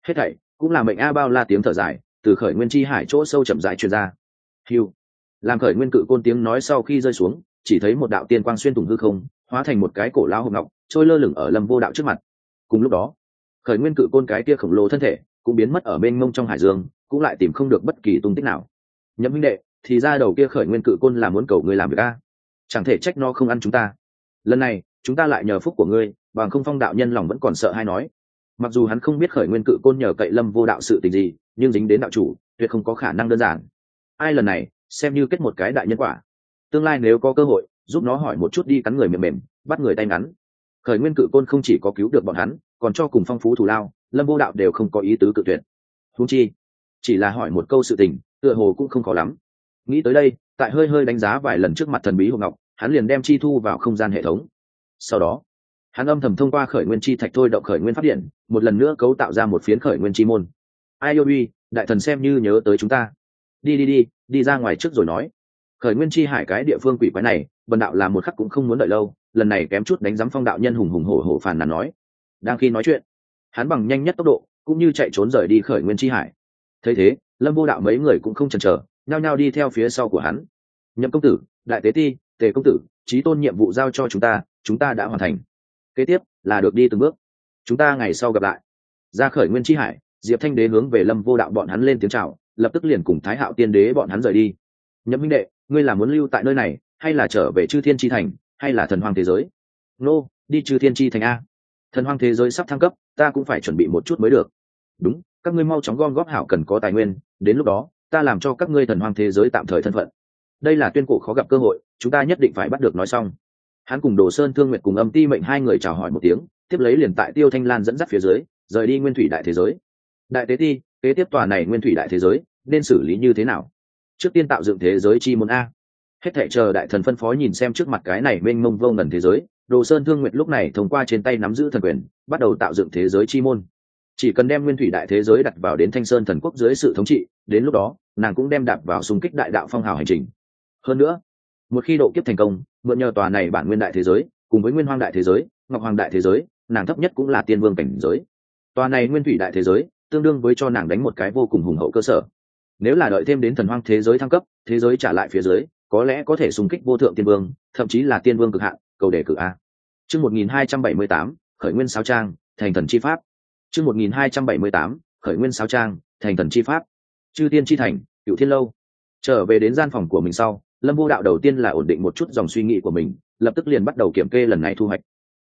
Hết thảy cũng là mệnh a bao la tiếng thở dài, từ khởi nguyên chi hải chỗ sâu chậm rãi truyền ra. Hiu làm khởi nguyên cự côn tiếng nói sau khi rơi xuống, chỉ thấy một đạo tiên quang xuyên thủng hư không, hóa thành một cái cổ lao hộp ngọc, trôi lơ lửng ở lâm vô đạo trước mặt. Cùng lúc đó, khởi nguyên cự côn cái kia khổng lồ thân thể cũng biến mất ở bên ngông trong hải dương, cũng lại tìm không được bất kỳ tung tích nào. Nhậm minh đệ, thì ra đầu kia khởi nguyên cự côn là muốn cầu ngươi làm việc a. Chẳng thể trách nó không ăn chúng ta. Lần này chúng ta lại nhờ phúc của ngươi, bằng không phong đạo nhân lòng vẫn còn sợ hay nói. Mặc dù hắn không biết khởi nguyên cự côn nhờ cậy lâm vô đạo sự tình gì, nhưng dính đến đạo chủ, tuyệt không có khả năng đơn giản. Ai lần này, xem như kết một cái đại nhân quả. Tương lai nếu có cơ hội, giúp nó hỏi một chút đi cắn người mềm mềm, bắt người tay ngắn. Khởi nguyên cự côn không chỉ có cứu được bọn hắn, còn cho cùng phong phú thù lao, lâm vô đạo đều không có ý tứ cự tuyệt. Húng chi, chỉ là hỏi một câu sự tình, tựa hồ cũng không khó lắm. Nghĩ tới đây, tại hơi hơi đánh giá vài lần trước mặt thần bí hồ ngọc, hắn liền đem chi thu vào không gian hệ thống sau đó, hắn âm thầm thông qua khởi nguyên chi thạch thôi động khởi nguyên phát điện, một lần nữa cấu tạo ra một phiến khởi nguyên chi môn. Ai yêu uy, đại thần xem như nhớ tới chúng ta. Đi đi đi đi ra ngoài trước rồi nói. Khởi nguyên chi hải cái địa phương quỷ quái này, bần đạo là một khắc cũng không muốn đợi lâu, lần này kém chút đánh giám phong đạo nhân hùng hùng hổ hổ phàn nàn nói. Đang khi nói chuyện, hắn bằng nhanh nhất tốc độ, cũng như chạy trốn rời đi khởi nguyên chi hải. Thấy thế, lâm vô đạo mấy người cũng không chần chờ, nhao nhao đi theo phía sau của hắn. Nhậm công tử, đại tế ti, tề công tử trí tôn nhiệm vụ giao cho chúng ta chúng ta đã hoàn thành. Kế tiếp là được đi từng bước. Chúng ta ngày sau gặp lại. Ra khởi nguyên tri hải diệp thanh đế hướng về lâm vô đạo bọn hắn lên tiếng c h à o lập tức liền cùng thái hạo tiên đế bọn hắn rời đi. Nhậm minh đệ ngươi là muốn lưu tại nơi này hay là trở về chư thiên tri thành hay là thần hoàng thế giới? Nô、no, đi chư thiên tri thành a. Thần hoàng thế giới sắp thăng cấp ta cũng phải chuẩn bị một chút mới được. Đúng các ngươi mau chóng gom góp hảo cần có tài nguyên đến lúc đó ta làm cho các ngươi thần hoàng thế giới tạm thời thân phận. Đây là tuyên cổ khó gặp cơ hội chúng ta nhất định phải bắt được nói xong hắn cùng đồ sơn thương nguyệt cùng âm ti mệnh hai người chào hỏi một tiếng, tiếp lấy liền tại tiêu thanh lan dẫn dắt phía dưới, rời đi nguyên thủy đại thế giới. Đại tế ti, kế tiếp tòa này nguyên thủy đại thế giới, nên xử lý như thế nào? Trước tiên tạo dựng thế giới chi môn a. Hết thể chờ đại thần phân phó nhìn xem trước mặt cái này mênh mông vô ngần thế giới, đồ sơn thương nguyệt lúc này thông qua trên tay nắm giữ thần quyền, bắt đầu tạo dựng thế giới chi môn. Chỉ cần đem nguyên thủy đại thế giới đặt vào đến thanh sơn thần quốc dưới sự thống trị, đến lúc đó, nàng cũng đem đạp vào xung kích đại đạo phong hào hành trình. Hơn nữa, một khi độ kiếp thành công mượn nhờ tòa này bản nguyên đại thế giới, cùng với nguyên hoang đại thế giới, ngọc hoàng đại thế giới, nàng thấp nhất cũng là tiên vương cảnh giới. Tòa này nguyên thủy đại thế giới, tương đương với cho nàng đánh một cái vô cùng hùng hậu cơ sở. Nếu là đợi thêm đến thần hoang thế giới thăng cấp, thế giới trả lại phía dưới, có lẽ có thể xung kích vô thượng tiên vương, thậm chí là tiên vương cực hạn, cầu đề cử a. Chương một nghìn hai trăm bảy mươi tám, khởi nguyên sao trang, thành thần chi pháp. Chương một nghìn hai trăm bảy mươi tám, khởi nguyên sao trang, thành thần chi pháp. Chư tiên chi thành cựu thiên lâu. Trở về đến gian phòng của mình sau lâm vô đạo đầu tiên là ổn định một chút dòng suy nghĩ của mình, lập tức liền bắt đầu kiểm kê lần này thu hoạch.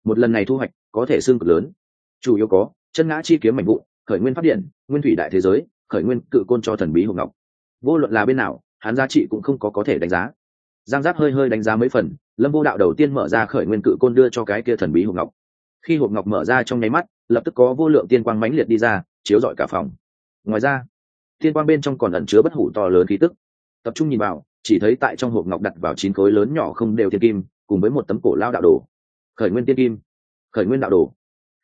Một lần này thu hoạch có thể xương cực lớn. Chủ yếu có, chân ngã chi kiếm mạnh vụ khởi nguyên phát điện, nguyên thủy đại thế giới, khởi nguyên cự côn cho thần bí hồng ngọc. Vô luận là bên nào, hắn giá trị cũng không có có thể đánh giá. Giang giáp hơi hơi đánh giá mấy phần, lâm vô đạo đầu tiên mở ra khởi nguyên cự côn đưa cho cái kia thần bí hộp ngọc. Khi hộp ngọc mở ra trong nháy mắt, lập tức có vô lượng tiên quang mãnh liệt đi ra, chiếu rọi cả phòng. Ngoài ra, tiên quang bên trong còn ẩn chứa bất hủ to lớn khí tức. Tập trung nhìn vào chỉ thấy tại trong hộp ngọc đặt vào chín khối lớn nhỏ không đều thiên kim, cùng với một tấm cổ lao đạo đồ. Khởi nguyên tiên kim. Khởi nguyên đạo đồ.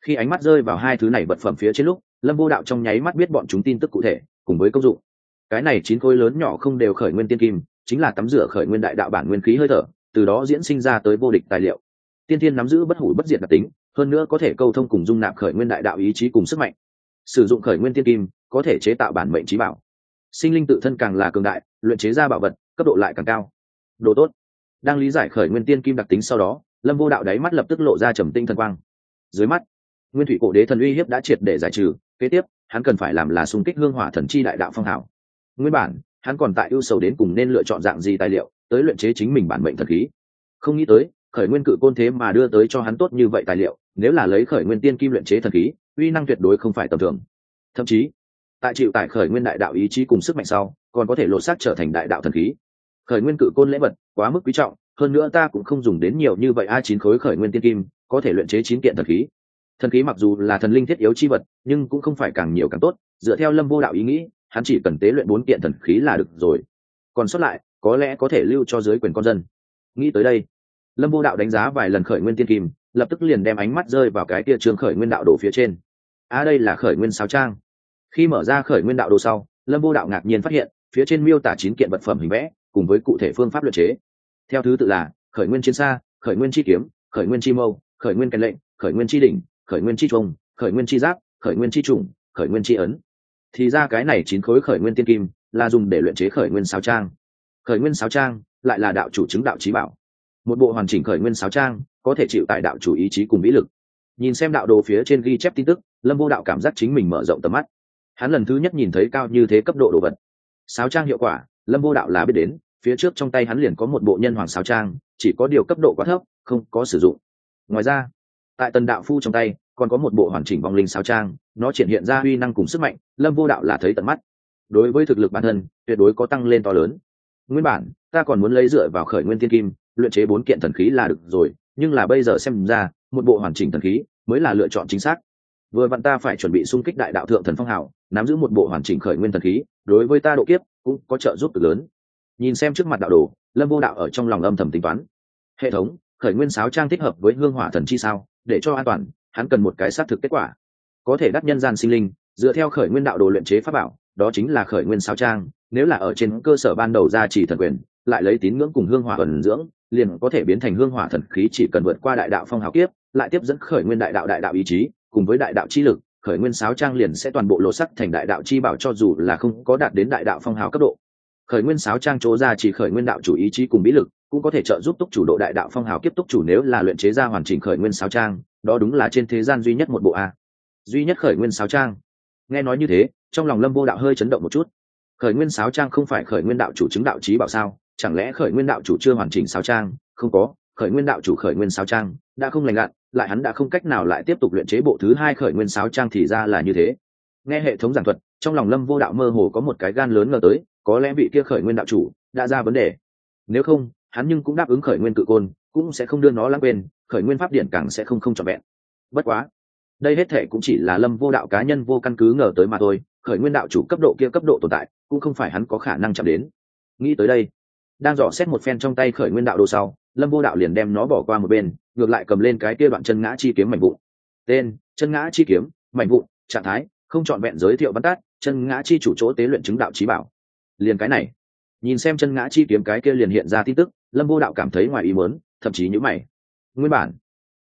Khi ánh mắt rơi vào hai thứ này vật phẩm phía trên lúc, lâm vô đạo trong nháy mắt biết bọn chúng tin tức cụ thể, cùng với công dụng. Cái này chín khối lớn nhỏ không đều khởi nguyên tiên kim, chính là tắm rửa khởi nguyên đại đạo bản nguyên khí hơi thở, từ đó diễn sinh ra tới vô địch tài liệu. Tiên thiên nắm giữ bất hủ bất diệt đặc tính, hơn nữa có thể câu thông cùng dung nạp khởi nguyên đại đạo ý chí cùng sức mạnh. Sử dụng khởi nguyên tiên kim, có thể chế tạo bản mệnh trí bảo. Sinh linh tự thân càng là cường đại, luyện chế ra bảo vật cấp độ lại càng cao. Đồ tốt. Đang lý giải khởi nguyên tiên kim đặc tính sau đó, lâm vô đạo đáy mắt lập tức lộ ra trầm tinh thần quang. Dưới mắt, nguyên thủy cổ đế thần uy hiếp đã triệt để giải trừ, kế tiếp, hắn cần phải làm là xung kích hương hỏa thần chi đại đạo phong hảo nguyên bản, hắn còn tại ưu sầu đến cùng nên lựa chọn dạng gì tài liệu, tới luyện chế chính mình bản mệnh thần khí. Không nghĩ tới, khởi nguyên cự côn thế mà đưa tới cho hắn tốt như vậy tài liệu, nếu là lấy khởi nguyên tiên kim luyện chế thần khí, uy năng tuyệt đối không phải tầm thường. Thậm chí, tại chịu tại khởi nguyên đại đạo ý chí cùng sức mạnh sau, còn có thể lột xác trở thành đại đạo thần khí khởi nguyên cự côn lễ vật quá mức quý trọng, hơn nữa ta cũng không dùng đến nhiều như vậy a chín khối khởi nguyên tiên kim, có thể luyện chế chín kiện thần khí. Thần khí mặc dù là thần linh thiết yếu chi vật, nhưng cũng không phải càng nhiều càng tốt, dựa theo lâm vô đạo ý nghĩ, hắn chỉ cần tế luyện bốn kiện thần khí là được rồi. Còn sót lại, có lẽ có thể lưu cho dưới quyền con dân. Nghĩ tới đây, lâm vô đạo đánh giá vài lần khởi nguyên tiên kim, lập tức liền đem ánh mắt rơi vào cái tia trường khởi nguyên đạo đồ phía trên. À đây là khởi nguyên sao trang. Khi mở ra khởi nguyên đạo đồ sau, lâm vô đạo ngạc nhiên phát hiện, phía trên miêu tả chín kiện vật phẩm hình vẽ cùng với cụ thể phương pháp luật chế theo thứ tự là khởi nguyên chiến xa khởi nguyên chi kiếm khởi nguyên chi mâu khởi nguyên canh lệnh khởi nguyên chi đỉnh khởi nguyên chi trùng khởi nguyên chi giáp khởi nguyên chi trùng khởi nguyên chi ấn thì ra cái này chín khối khởi nguyên tiên kim là dùng để luyện chế khởi nguyên sáo trang khởi nguyên sáo trang lại là đạo chủ chứng đạo trí bảo một bộ hoàn chỉnh khởi nguyên sáo trang có thể chịu tại đạo chủ ý chí cùng vĩ lực nhìn xem đạo đồ phía trên ghi chép tin tức lâm vô đạo cảm giác chính mình mở rộng tầm mắt hắn lần thứ nhất nhìn thấy cao như thế cấp độ đồ vật sáo trang hiệu quả lâm vô đạo là biết đến, phía trước trong tay hắn liền có một bộ nhân hoàng sáo trang, chỉ có điều cấp độ quá thấp, không có sử dụng. Ngoài ra, tại tần đạo phu trong tay, còn có một bộ hoàn chỉnh vong linh sáo trang, nó triển hiện ra uy năng cùng sức mạnh, lâm vô đạo là thấy tận mắt. Đối với thực lực bản thân, tuyệt đối có tăng lên to lớn. Nguyên bản, ta còn muốn lấy dựa vào khởi nguyên Thiên kim, luyện chế bốn kiện thần khí là được rồi, nhưng là bây giờ xem ra, một bộ hoàn chỉnh thần khí mới là lựa chọn chính xác. Vừa vặn ta phải chuẩn bị xung kích đại đạo thượng thần phong hào, nắm giữ một bộ hoàn chỉnh khởi nguyên thần khí, đối với ta độ kiếp cũng có trợ giúp cực lớn. Nhìn xem trước mặt đạo đồ, lâm vô đạo ở trong lòng âm thầm tính toán. Hệ thống, khởi nguyên sáo trang thích hợp với hương hỏa thần chi sao, để cho an toàn, hắn cần một cái xác thực kết quả. Có thể đắt nhân gian sinh linh, dựa theo khởi nguyên đạo đồ luyện chế pháp bảo, đó chính là khởi nguyên sáo trang, nếu là ở trên cơ sở ban đầu ra chỉ thần quyền, lại lấy tín ngưỡng cùng hương hỏa thuần dưỡng, liền có thể biến thành hương hỏa thần khí chỉ cần vượt qua đại đạo phong hào kiếp, lại tiếp dẫn khởi nguyên đại đạo đại đạo ý chí, cùng với đại đạo chi lực khởi nguyên sáo trang liền sẽ toàn bộ lộ sắc thành đại đạo chi bảo cho dù là không có đạt đến đại đạo phong hào cấp độ. Khởi nguyên sáo trang chỗ ra chỉ khởi nguyên đạo chủ ý chí cùng bí lực, cũng có thể trợ giúp túc chủ độ đại đạo phong hào kiếp túc chủ nếu là luyện chế ra hoàn chỉnh khởi nguyên sáo trang, đó đúng là trên thế gian duy nhất một bộ a. Duy nhất khởi nguyên sáo trang. Nghe nói như thế, trong lòng lâm vô đạo hơi chấn động một chút. Khởi nguyên sáo trang không phải khởi nguyên đạo chủ chứng đạo trí bảo sao? Chẳng lẽ khởi nguyên đạo chủ chưa hoàn chỉnh sáo trang? Không có, khởi nguyên đạo chủ khởi nguyên sáo trang đã không lành lặn, lại hắn đã không cách nào lại tiếp tục luyện chế bộ thứ hai khởi nguyên sáo trang thì ra là như thế. Nghe hệ thống giảng thuật, trong lòng lâm vô đạo mơ hồ có một cái gan lớn ngờ tới, có lẽ vị kia khởi nguyên đạo chủ đã ra vấn đề. Nếu không, hắn nhưng cũng đáp ứng khởi nguyên cự côn, cũng sẽ không đưa nó lãng quên, khởi nguyên pháp điện càng sẽ không không trọn vẹn. Bất quá, đây hết thể cũng chỉ là lâm vô đạo cá nhân vô căn cứ ngờ tới mà thôi, khởi nguyên đạo chủ cấp độ kia cấp độ tồn tại, cũng không phải hắn có khả năng chạm đến. Nghĩ tới đây, đang dò xét một phen trong tay khởi nguyên đạo đồ sau lâm vô đạo liền đem nó bỏ qua một bên, ngược lại cầm lên cái kia đoạn chân ngã chi kiếm mảnh vụn. Tên, chân ngã chi kiếm, mảnh vụn, trạng thái, không trọn vẹn giới thiệu văn tát chân ngã chi chủ chỗ tế luyện chứng đạo trí bảo. Liền cái này. Nhìn xem chân ngã chi kiếm cái kia liền hiện ra tin tức, lâm vô đạo cảm thấy ngoài ý muốn, thậm chí nhữ mày. Nguyên bản,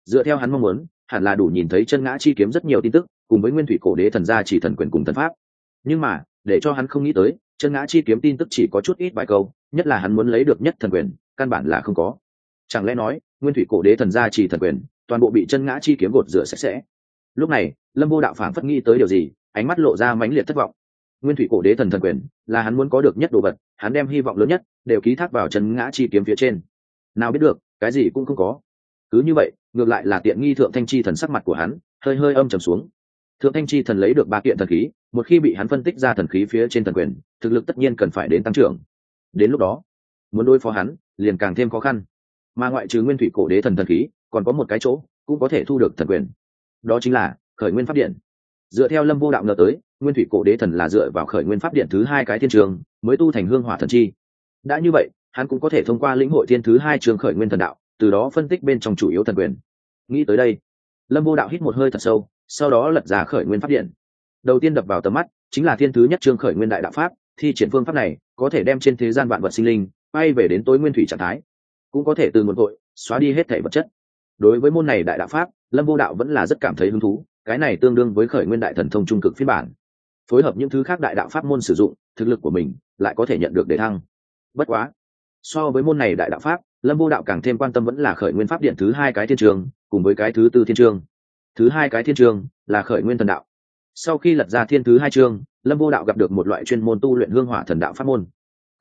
dựa theo hắn mong muốn, hẳn là đủ nhìn thấy chân ngã chi kiếm rất nhiều tin tức, cùng với nguyên thủy cổ đế thần gia chỉ thần quyền cùng thần pháp. Nhưng mà, để cho hắn không nghĩ tới, chân ngã chi kiếm tin tức chỉ có chút ít vài câu, nhất là hắn muốn lấy được nhất thần quyền, căn bản là không có chẳng lẽ nói, nguyên thủy cổ đế thần gia chỉ thần quyền, toàn bộ bị chân ngã chi kiếm gột rửa sạch sẽ? Lúc này, lâm vô đạo phản phất nghĩ tới điều gì, ánh mắt lộ ra mãnh liệt thất vọng. Nguyên thủy cổ đế thần thần quyền, là hắn muốn có được nhất đồ vật, hắn đem hy vọng lớn nhất, đều ký thác vào chân ngã chi kiếm phía trên. Nào biết được, cái gì cũng không có. Cứ như vậy, ngược lại là tiện nghi thượng thanh chi thần sắc mặt của hắn, hơi hơi âm trầm xuống. Thượng thanh chi thần lấy được ba kiện thần khí, một khi bị hắn phân tích ra thần khí phía trên thần quyền, thực lực tất nhiên cần phải đến tăng trưởng. Đến lúc đó, muốn đối phó hắn, liền càng thêm khó khăn mà ngoại trừ nguyên thủy cổ đế thần thần khí, còn có một cái chỗ cũng có thể thu được thần quyền. Đó chính là khởi nguyên pháp điện. Dựa theo lâm vô đạo ngờ tới, nguyên thủy cổ đế thần là dựa vào khởi nguyên pháp điện thứ hai cái thiên trường mới tu thành hương hỏa thần chi. Đã như vậy, hắn cũng có thể thông qua lĩnh hội thiên thứ hai trường khởi nguyên thần đạo, từ đó phân tích bên trong chủ yếu thần quyền. Nghĩ tới đây, lâm vô đạo hít một hơi thật sâu, sau đó lật ra khởi nguyên pháp điện. Đầu tiên đập vào tầm mắt, chính là thiên thứ nhất trương khởi nguyên đại đạo pháp, thi triển phương pháp này có thể đem trên thế gian vạn vật sinh linh bay về đến tối nguyên thủy trạng thái cũng có thể từ nguồn cội xóa đi hết thể vật chất. Đối với môn này đại đạo pháp, lâm vô đạo vẫn là rất cảm thấy hứng thú, cái này tương đương với khởi nguyên đại thần thông trung cực phiên bản. Phối hợp những thứ khác đại đạo pháp môn sử dụng, thực lực của mình lại có thể nhận được đề thăng. Bất quá, so với môn này đại đạo pháp, lâm vô đạo càng thêm quan tâm vẫn là khởi nguyên pháp điện thứ hai cái thiên trường, cùng với cái thứ tư thiên trường. Thứ hai cái thiên trường là khởi nguyên thần đạo. Sau khi lật ra thiên thứ hai chương lâm vô đạo gặp được một loại chuyên môn tu luyện hương hỏa thần đạo pháp môn.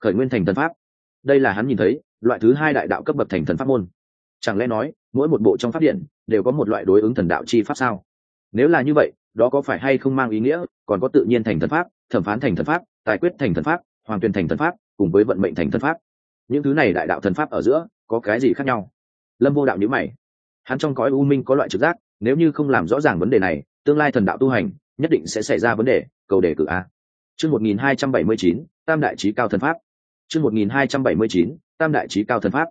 Khởi nguyên thành thần pháp đây là hắn nhìn thấy, loại thứ hai đại đạo cấp bậc thành thần pháp môn. Chẳng lẽ nói, mỗi một bộ trong pháp điện đều có một loại đối ứng thần đạo chi pháp sao? Nếu là như vậy, đó có phải hay không mang ý nghĩa, còn có tự nhiên thành thần pháp, thẩm phán thành thần pháp, tài quyết thành thần pháp, hoàng tuyền thành thần pháp, cùng với vận mệnh thành thần pháp? Những thứ này đại đạo thần pháp ở giữa, có cái gì khác nhau? Lâm vô đạo nhữ mày. Hắn trong cõi u minh có loại trực giác, nếu như không làm rõ ràng vấn đề này, tương lai thần đạo tu hành, nhất định sẽ xảy ra vấn đề, cầu đề cử a. Chương một nghìn hai trăm bảy mươi chín, tam đại trí cao thần pháp chương một nghìn hai trăm bảy mươi chín, tam đại chí cao thần pháp.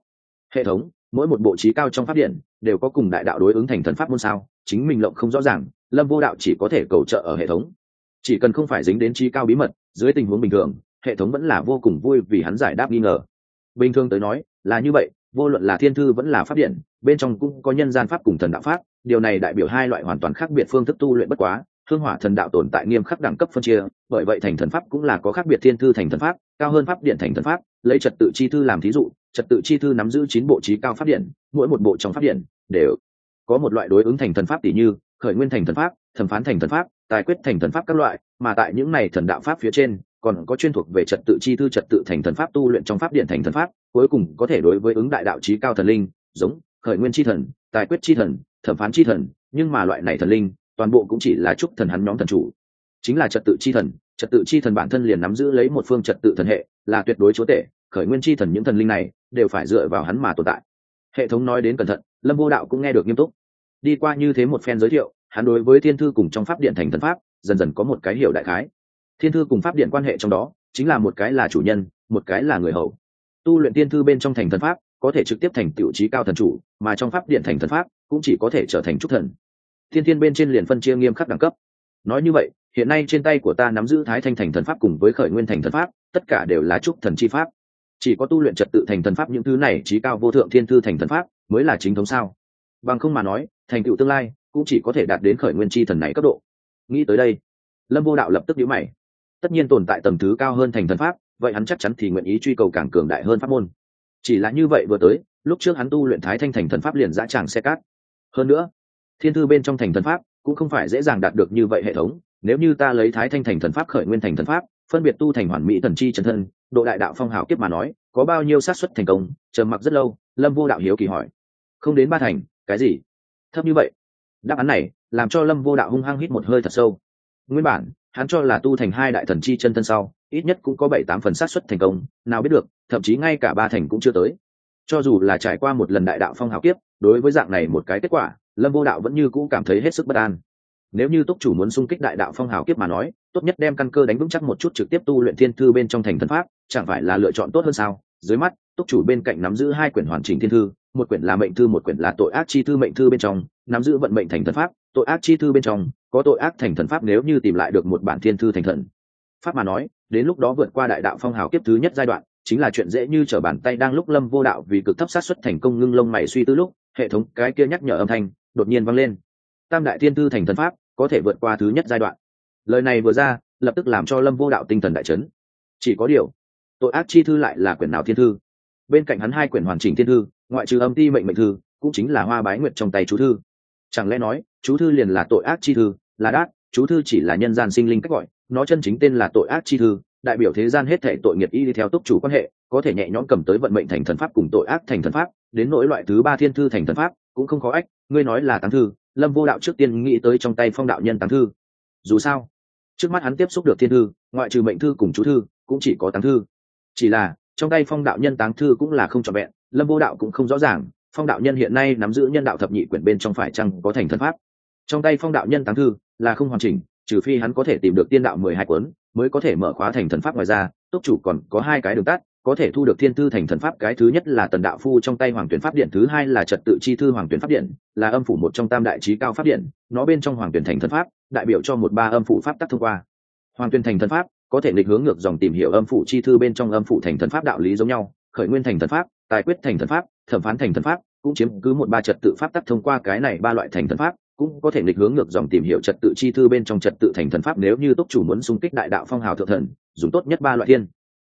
Hệ thống, mỗi một bộ chí cao trong pháp điện đều có cùng đại đạo đối ứng thành thần pháp môn sao, chính mình lộng không rõ ràng, lâm vô đạo chỉ có thể cầu trợ ở hệ thống. Chỉ cần không phải dính đến chí cao bí mật, dưới tình huống bình thường, hệ thống vẫn là vô cùng vui vì hắn giải đáp nghi ngờ. Bình thường tới nói, là như vậy, vô luận là thiên thư vẫn là pháp điện, bên trong cũng có nhân gian pháp cùng thần đạo pháp, điều này đại biểu hai loại hoàn toàn khác biệt phương thức tu luyện bất quá hương hỏa thần đạo tồn tại nghiêm khắc đẳng cấp phân chia, bởi vậy thành thần pháp cũng là có khác biệt thiên thư thành thần pháp, cao hơn pháp điện thành thần pháp, lấy trật tự chi thư làm thí dụ, trật tự chi thư nắm giữ chín bộ trí cao pháp điện, mỗi một bộ trong pháp điện đều có một loại đối ứng thành thần pháp tỷ như, khởi nguyên thành thần pháp, thẩm phán thành thần pháp, tài quyết thành thần pháp các loại, mà tại những này thần đạo pháp phía trên, còn có chuyên thuộc về trật tự chi thư trật tự thành thần pháp tu luyện trong pháp điện thành thần pháp, cuối cùng có thể đối với ứng đại đạo trí cao thần linh, giống khởi nguyên chi thần, tài quyết chi thần, thẩm phán chi thần, nhưng mà loại này thần linh toàn bộ cũng chỉ là chúc thần hắn nhóm thần chủ. Chính là trật tự chi thần, trật tự chi thần bản thân liền nắm giữ lấy một phương trật tự thần hệ, là tuyệt đối chúa tể, khởi nguyên chi thần những thần linh này đều phải dựa vào hắn mà tồn tại. Hệ thống nói đến cẩn thận, lâm vô đạo cũng nghe được nghiêm túc. Đi qua như thế một phen giới thiệu, hắn đối với thiên thư cùng trong pháp điện thành thần pháp, dần dần có một cái hiểu đại khái. Thiên thư cùng pháp điện quan hệ trong đó, chính là một cái là chủ nhân, một cái là người hầu. Tu luyện thiên thư bên trong thành thần pháp, có thể trực tiếp thành tiểu trí cao thần chủ, mà trong pháp điện thành thần pháp, cũng chỉ có thể trở thành trúc thần thiên thiên bên trên liền phân chia nghiêm khắc đẳng cấp. Nói như vậy, hiện nay trên tay của ta nắm giữ thái thanh thành thần pháp cùng với khởi nguyên thành thần pháp, tất cả đều là trúc thần chi pháp. Chỉ có tu luyện trật tự thành thần pháp những thứ này trí cao vô thượng thiên thư thành thần pháp mới là chính thống sao? Bằng không mà nói, thành tựu tương lai cũng chỉ có thể đạt đến khởi nguyên chi thần này cấp độ. Nghĩ tới đây, lâm vô đạo lập tức nhíu mày. Tất nhiên tồn tại tầm thứ cao hơn thành thần pháp, vậy hắn chắc chắn thì nguyện ý truy cầu càng cường đại hơn pháp môn. Chỉ là như vậy vừa tới, lúc trước hắn tu luyện thái thanh thành thần pháp liền dã tràng xe cát. Hơn nữa thiên thư bên trong thành thần pháp cũng không phải dễ dàng đạt được như vậy hệ thống. Nếu như ta lấy thái thanh thành thần pháp khởi nguyên thành thần pháp, phân biệt tu thành hoàn mỹ thần chi chân thân, độ đại đạo phong hào kiếp mà nói, có bao nhiêu xác suất thành công, trầm mặc rất lâu, lâm vô đạo hiếu kỳ hỏi. Không đến ba thành, cái gì? Thấp như vậy. Đáp án này làm cho lâm vô đạo hung hăng hít một hơi thật sâu. Nguyên bản, hắn cho là tu thành hai đại thần chi chân thân sau, ít nhất cũng có bảy tám phần xác suất thành công, nào biết được, thậm chí ngay cả ba thành cũng chưa tới. Cho dù là trải qua một lần đại đạo phong hào kiếp, đối với dạng này một cái kết quả lâm vô đạo vẫn như cũ cảm thấy hết sức bất an. Nếu như túc chủ muốn xung kích đại đạo phong hào kiếp mà nói, tốt nhất đem căn cơ đánh vững chắc một chút trực tiếp tu luyện thiên thư bên trong thành thần pháp, chẳng phải là lựa chọn tốt hơn sao? Dưới mắt, túc chủ bên cạnh nắm giữ hai quyển hoàn chỉnh thiên thư, một quyển là mệnh thư, một quyển là tội ác chi thư mệnh thư bên trong, nắm giữ vận mệnh thành thần pháp, tội ác chi thư bên trong, có tội ác thành thần pháp nếu như tìm lại được một bản thiên thư thành thần. Pháp mà nói, đến lúc đó vượt qua đại đạo phong hào kiếp thứ nhất giai đoạn, chính là chuyện dễ như trở bàn tay đang lúc lâm vô đạo vì cực thấp sát xuất thành công ngưng lông mày suy tư lúc, hệ thống cái kia nhắc nhở âm thanh đột nhiên vang lên. Tam đại thiên thư thành thần pháp có thể vượt qua thứ nhất giai đoạn. Lời này vừa ra, lập tức làm cho lâm vô đạo tinh thần đại chấn. Chỉ có điều, tội ác chi thư lại là quyển nào thiên thư? Bên cạnh hắn hai quyển hoàn chỉnh thiên thư, ngoại trừ âm ti mệnh mệnh thư, cũng chính là hoa bái nguyệt trong tay chú thư. Chẳng lẽ nói, chú thư liền là tội ác chi thư, là đát, chú thư chỉ là nhân gian sinh linh cách gọi, nó chân chính tên là tội ác chi thư, đại biểu thế gian hết thể tội nghiệp y đi theo túc chủ quan hệ, có thể nhẹ nhõm cầm tới vận mệnh thành thần pháp cùng tội ác thành thần pháp, đến nỗi loại thứ ba thiên thư thành thần pháp cũng không khó ách ngươi nói là táng thư, lâm vô đạo trước tiên nghĩ tới trong tay phong đạo nhân táng thư. Dù sao, trước mắt hắn tiếp xúc được thiên thư, ngoại trừ mệnh thư cùng chú thư, cũng chỉ có táng thư. Chỉ là, trong tay phong đạo nhân táng thư cũng là không trọn vẹn, lâm vô đạo cũng không rõ ràng, phong đạo nhân hiện nay nắm giữ nhân đạo thập nhị quyển bên trong phải chăng có thành thần pháp. Trong tay phong đạo nhân táng thư là không hoàn chỉnh, trừ phi hắn có thể tìm được tiên đạo mười hai cuốn, mới có thể mở khóa thành thần pháp ngoài ra túc chủ còn có hai cái đường tắt có thể thu được thiên thư thành thần pháp cái thứ nhất là tần đạo phu trong tay hoàng tuyển pháp điện thứ hai là trật tự chi thư hoàng tuyển pháp điện là âm phủ một trong tam đại trí cao pháp điện nó bên trong hoàng tuyển thành thần pháp đại biểu cho một ba âm phủ pháp tắc thông qua hoàng tuyển thành thần pháp có thể lịch hướng ngược dòng tìm hiểu âm phủ chi thư bên trong âm phủ thành thần pháp đạo lý giống nhau khởi nguyên thành thần pháp tài quyết thành thần pháp thẩm phán thành thần pháp cũng chiếm cứ một ba trật tự pháp tắc thông qua cái này ba loại thành thần pháp cũng có thể lịch hướng ngược dòng tìm hiểu trật tự chi thư bên trong trật tự thành thần pháp nếu như túc chủ muốn xung kích đại đạo phong hào thượng thần dùng tốt nhất ba loại thiên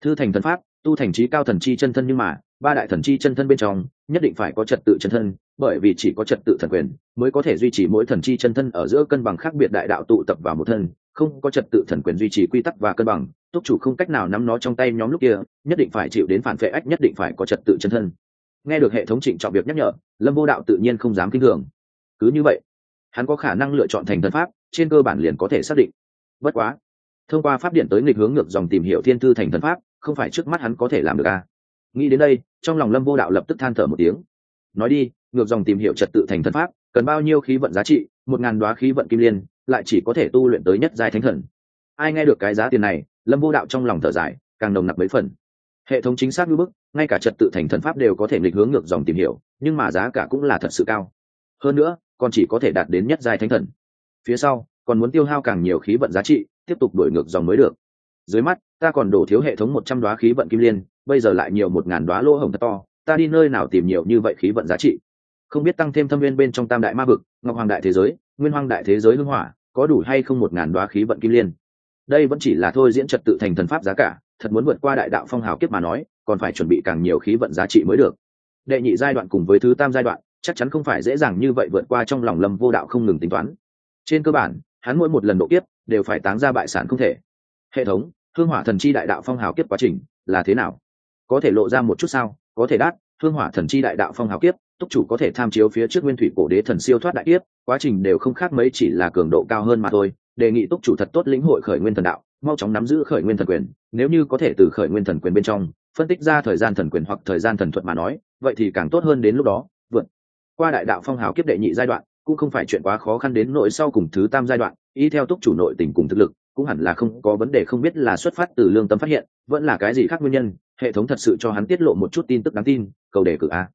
thư thành thần pháp tu thành trí cao thần chi chân thân nhưng mà, ba đại thần chi chân thân bên trong, nhất định phải có trật tự chân thân, bởi vì chỉ có trật tự thần quyền mới có thể duy trì mỗi thần chi chân thân ở giữa cân bằng khác biệt đại đạo tụ tập vào một thân, không có trật tự thần quyền duy trì quy tắc và cân bằng, túc chủ không cách nào nắm nó trong tay nhóm lúc kia, nhất định phải chịu đến phản vệ ách nhất định phải có trật tự chân thân. Nghe được hệ thống trịnh trọng việc nhắc nhở, lâm vô đạo tự nhiên không dám kinh thường. Cứ như vậy, hắn có khả năng lựa chọn thành thần pháp, trên cơ bản liền có thể xác định. Bất quá, thông qua pháp điện tới nghịch hướng ngược dòng tìm hiểu thiên thư thành thần pháp không phải trước mắt hắn có thể làm được à. nghĩ đến đây, trong lòng lâm vô đạo lập tức than thở một tiếng. Nói đi, ngược dòng tìm hiểu trật tự thành thần pháp, cần bao nhiêu khí vận giá trị, một ngàn đoá khí vận kim liên, lại chỉ có thể tu luyện tới nhất giai thánh thần. Ai nghe được cái giá tiền này, lâm vô đạo trong lòng thở dài, càng nồng nặc mấy phần. Hệ thống chính xác như bức, ngay cả trật tự thành thần pháp đều có thể nghịch hướng ngược dòng tìm hiểu, nhưng mà giá cả cũng là thật sự cao. Hơn nữa, còn chỉ có thể đạt đến nhất giai thánh thần. Phía sau, còn muốn tiêu hao càng nhiều khí vận giá trị, tiếp tục đổi ngược dòng mới được dưới mắt, ta còn đổ thiếu hệ thống một trăm đoá khí vận kim liên, bây giờ lại nhiều một ngàn đoá lỗ hồng thật to, ta đi nơi nào tìm nhiều như vậy khí vận giá trị? Không biết tăng thêm thâm viên bên trong tam đại ma vực, ngọc hoàng đại thế giới, nguyên hoàng đại thế giới hưng hỏa, có đủ hay không một ngàn đoá khí vận kim liên? Đây vẫn chỉ là thôi diễn trật tự thành thần pháp giá cả, thật muốn vượt qua đại đạo phong hào kiếp mà nói, còn phải chuẩn bị càng nhiều khí vận giá trị mới được. Đệ nhị giai đoạn cùng với thứ tam giai đoạn, chắc chắn không phải dễ dàng như vậy vượt qua trong lòng lâm vô đạo không ngừng tính toán. Trên cơ bản, hắn mỗi một lần độ kiếp đều phải táng ra bại sản không thể hệ thống, hương hỏa thần chi đại đạo phong hào kiếp quá trình là thế nào? Có thể lộ ra một chút sao? Có thể đát hương hỏa thần chi đại đạo phong hào kiếp, túc chủ có thể tham chiếu phía trước nguyên thủy cổ đế thần siêu thoát đại kiếp, quá trình đều không khác mấy chỉ là cường độ cao hơn mà thôi. Đề nghị túc chủ thật tốt lĩnh hội khởi nguyên thần đạo, mau chóng nắm giữ khởi nguyên thần quyền, nếu như có thể từ khởi nguyên thần quyền bên trong phân tích ra thời gian thần quyền hoặc thời gian thần thuận mà nói, vậy thì càng tốt hơn đến lúc đó, vượt qua đại đạo phong hào kiếp đệ nhị giai đoạn, cũng không phải chuyện quá khó khăn đến nội sau cùng thứ tam giai đoạn, y theo túc chủ nội tình cùng thực lực cũng hẳn là không có vấn đề, không biết là xuất phát từ lương tâm phát hiện, vẫn là cái gì khác nguyên nhân, hệ thống thật sự cho hắn tiết lộ một chút tin tức đáng tin, cầu đề cử a.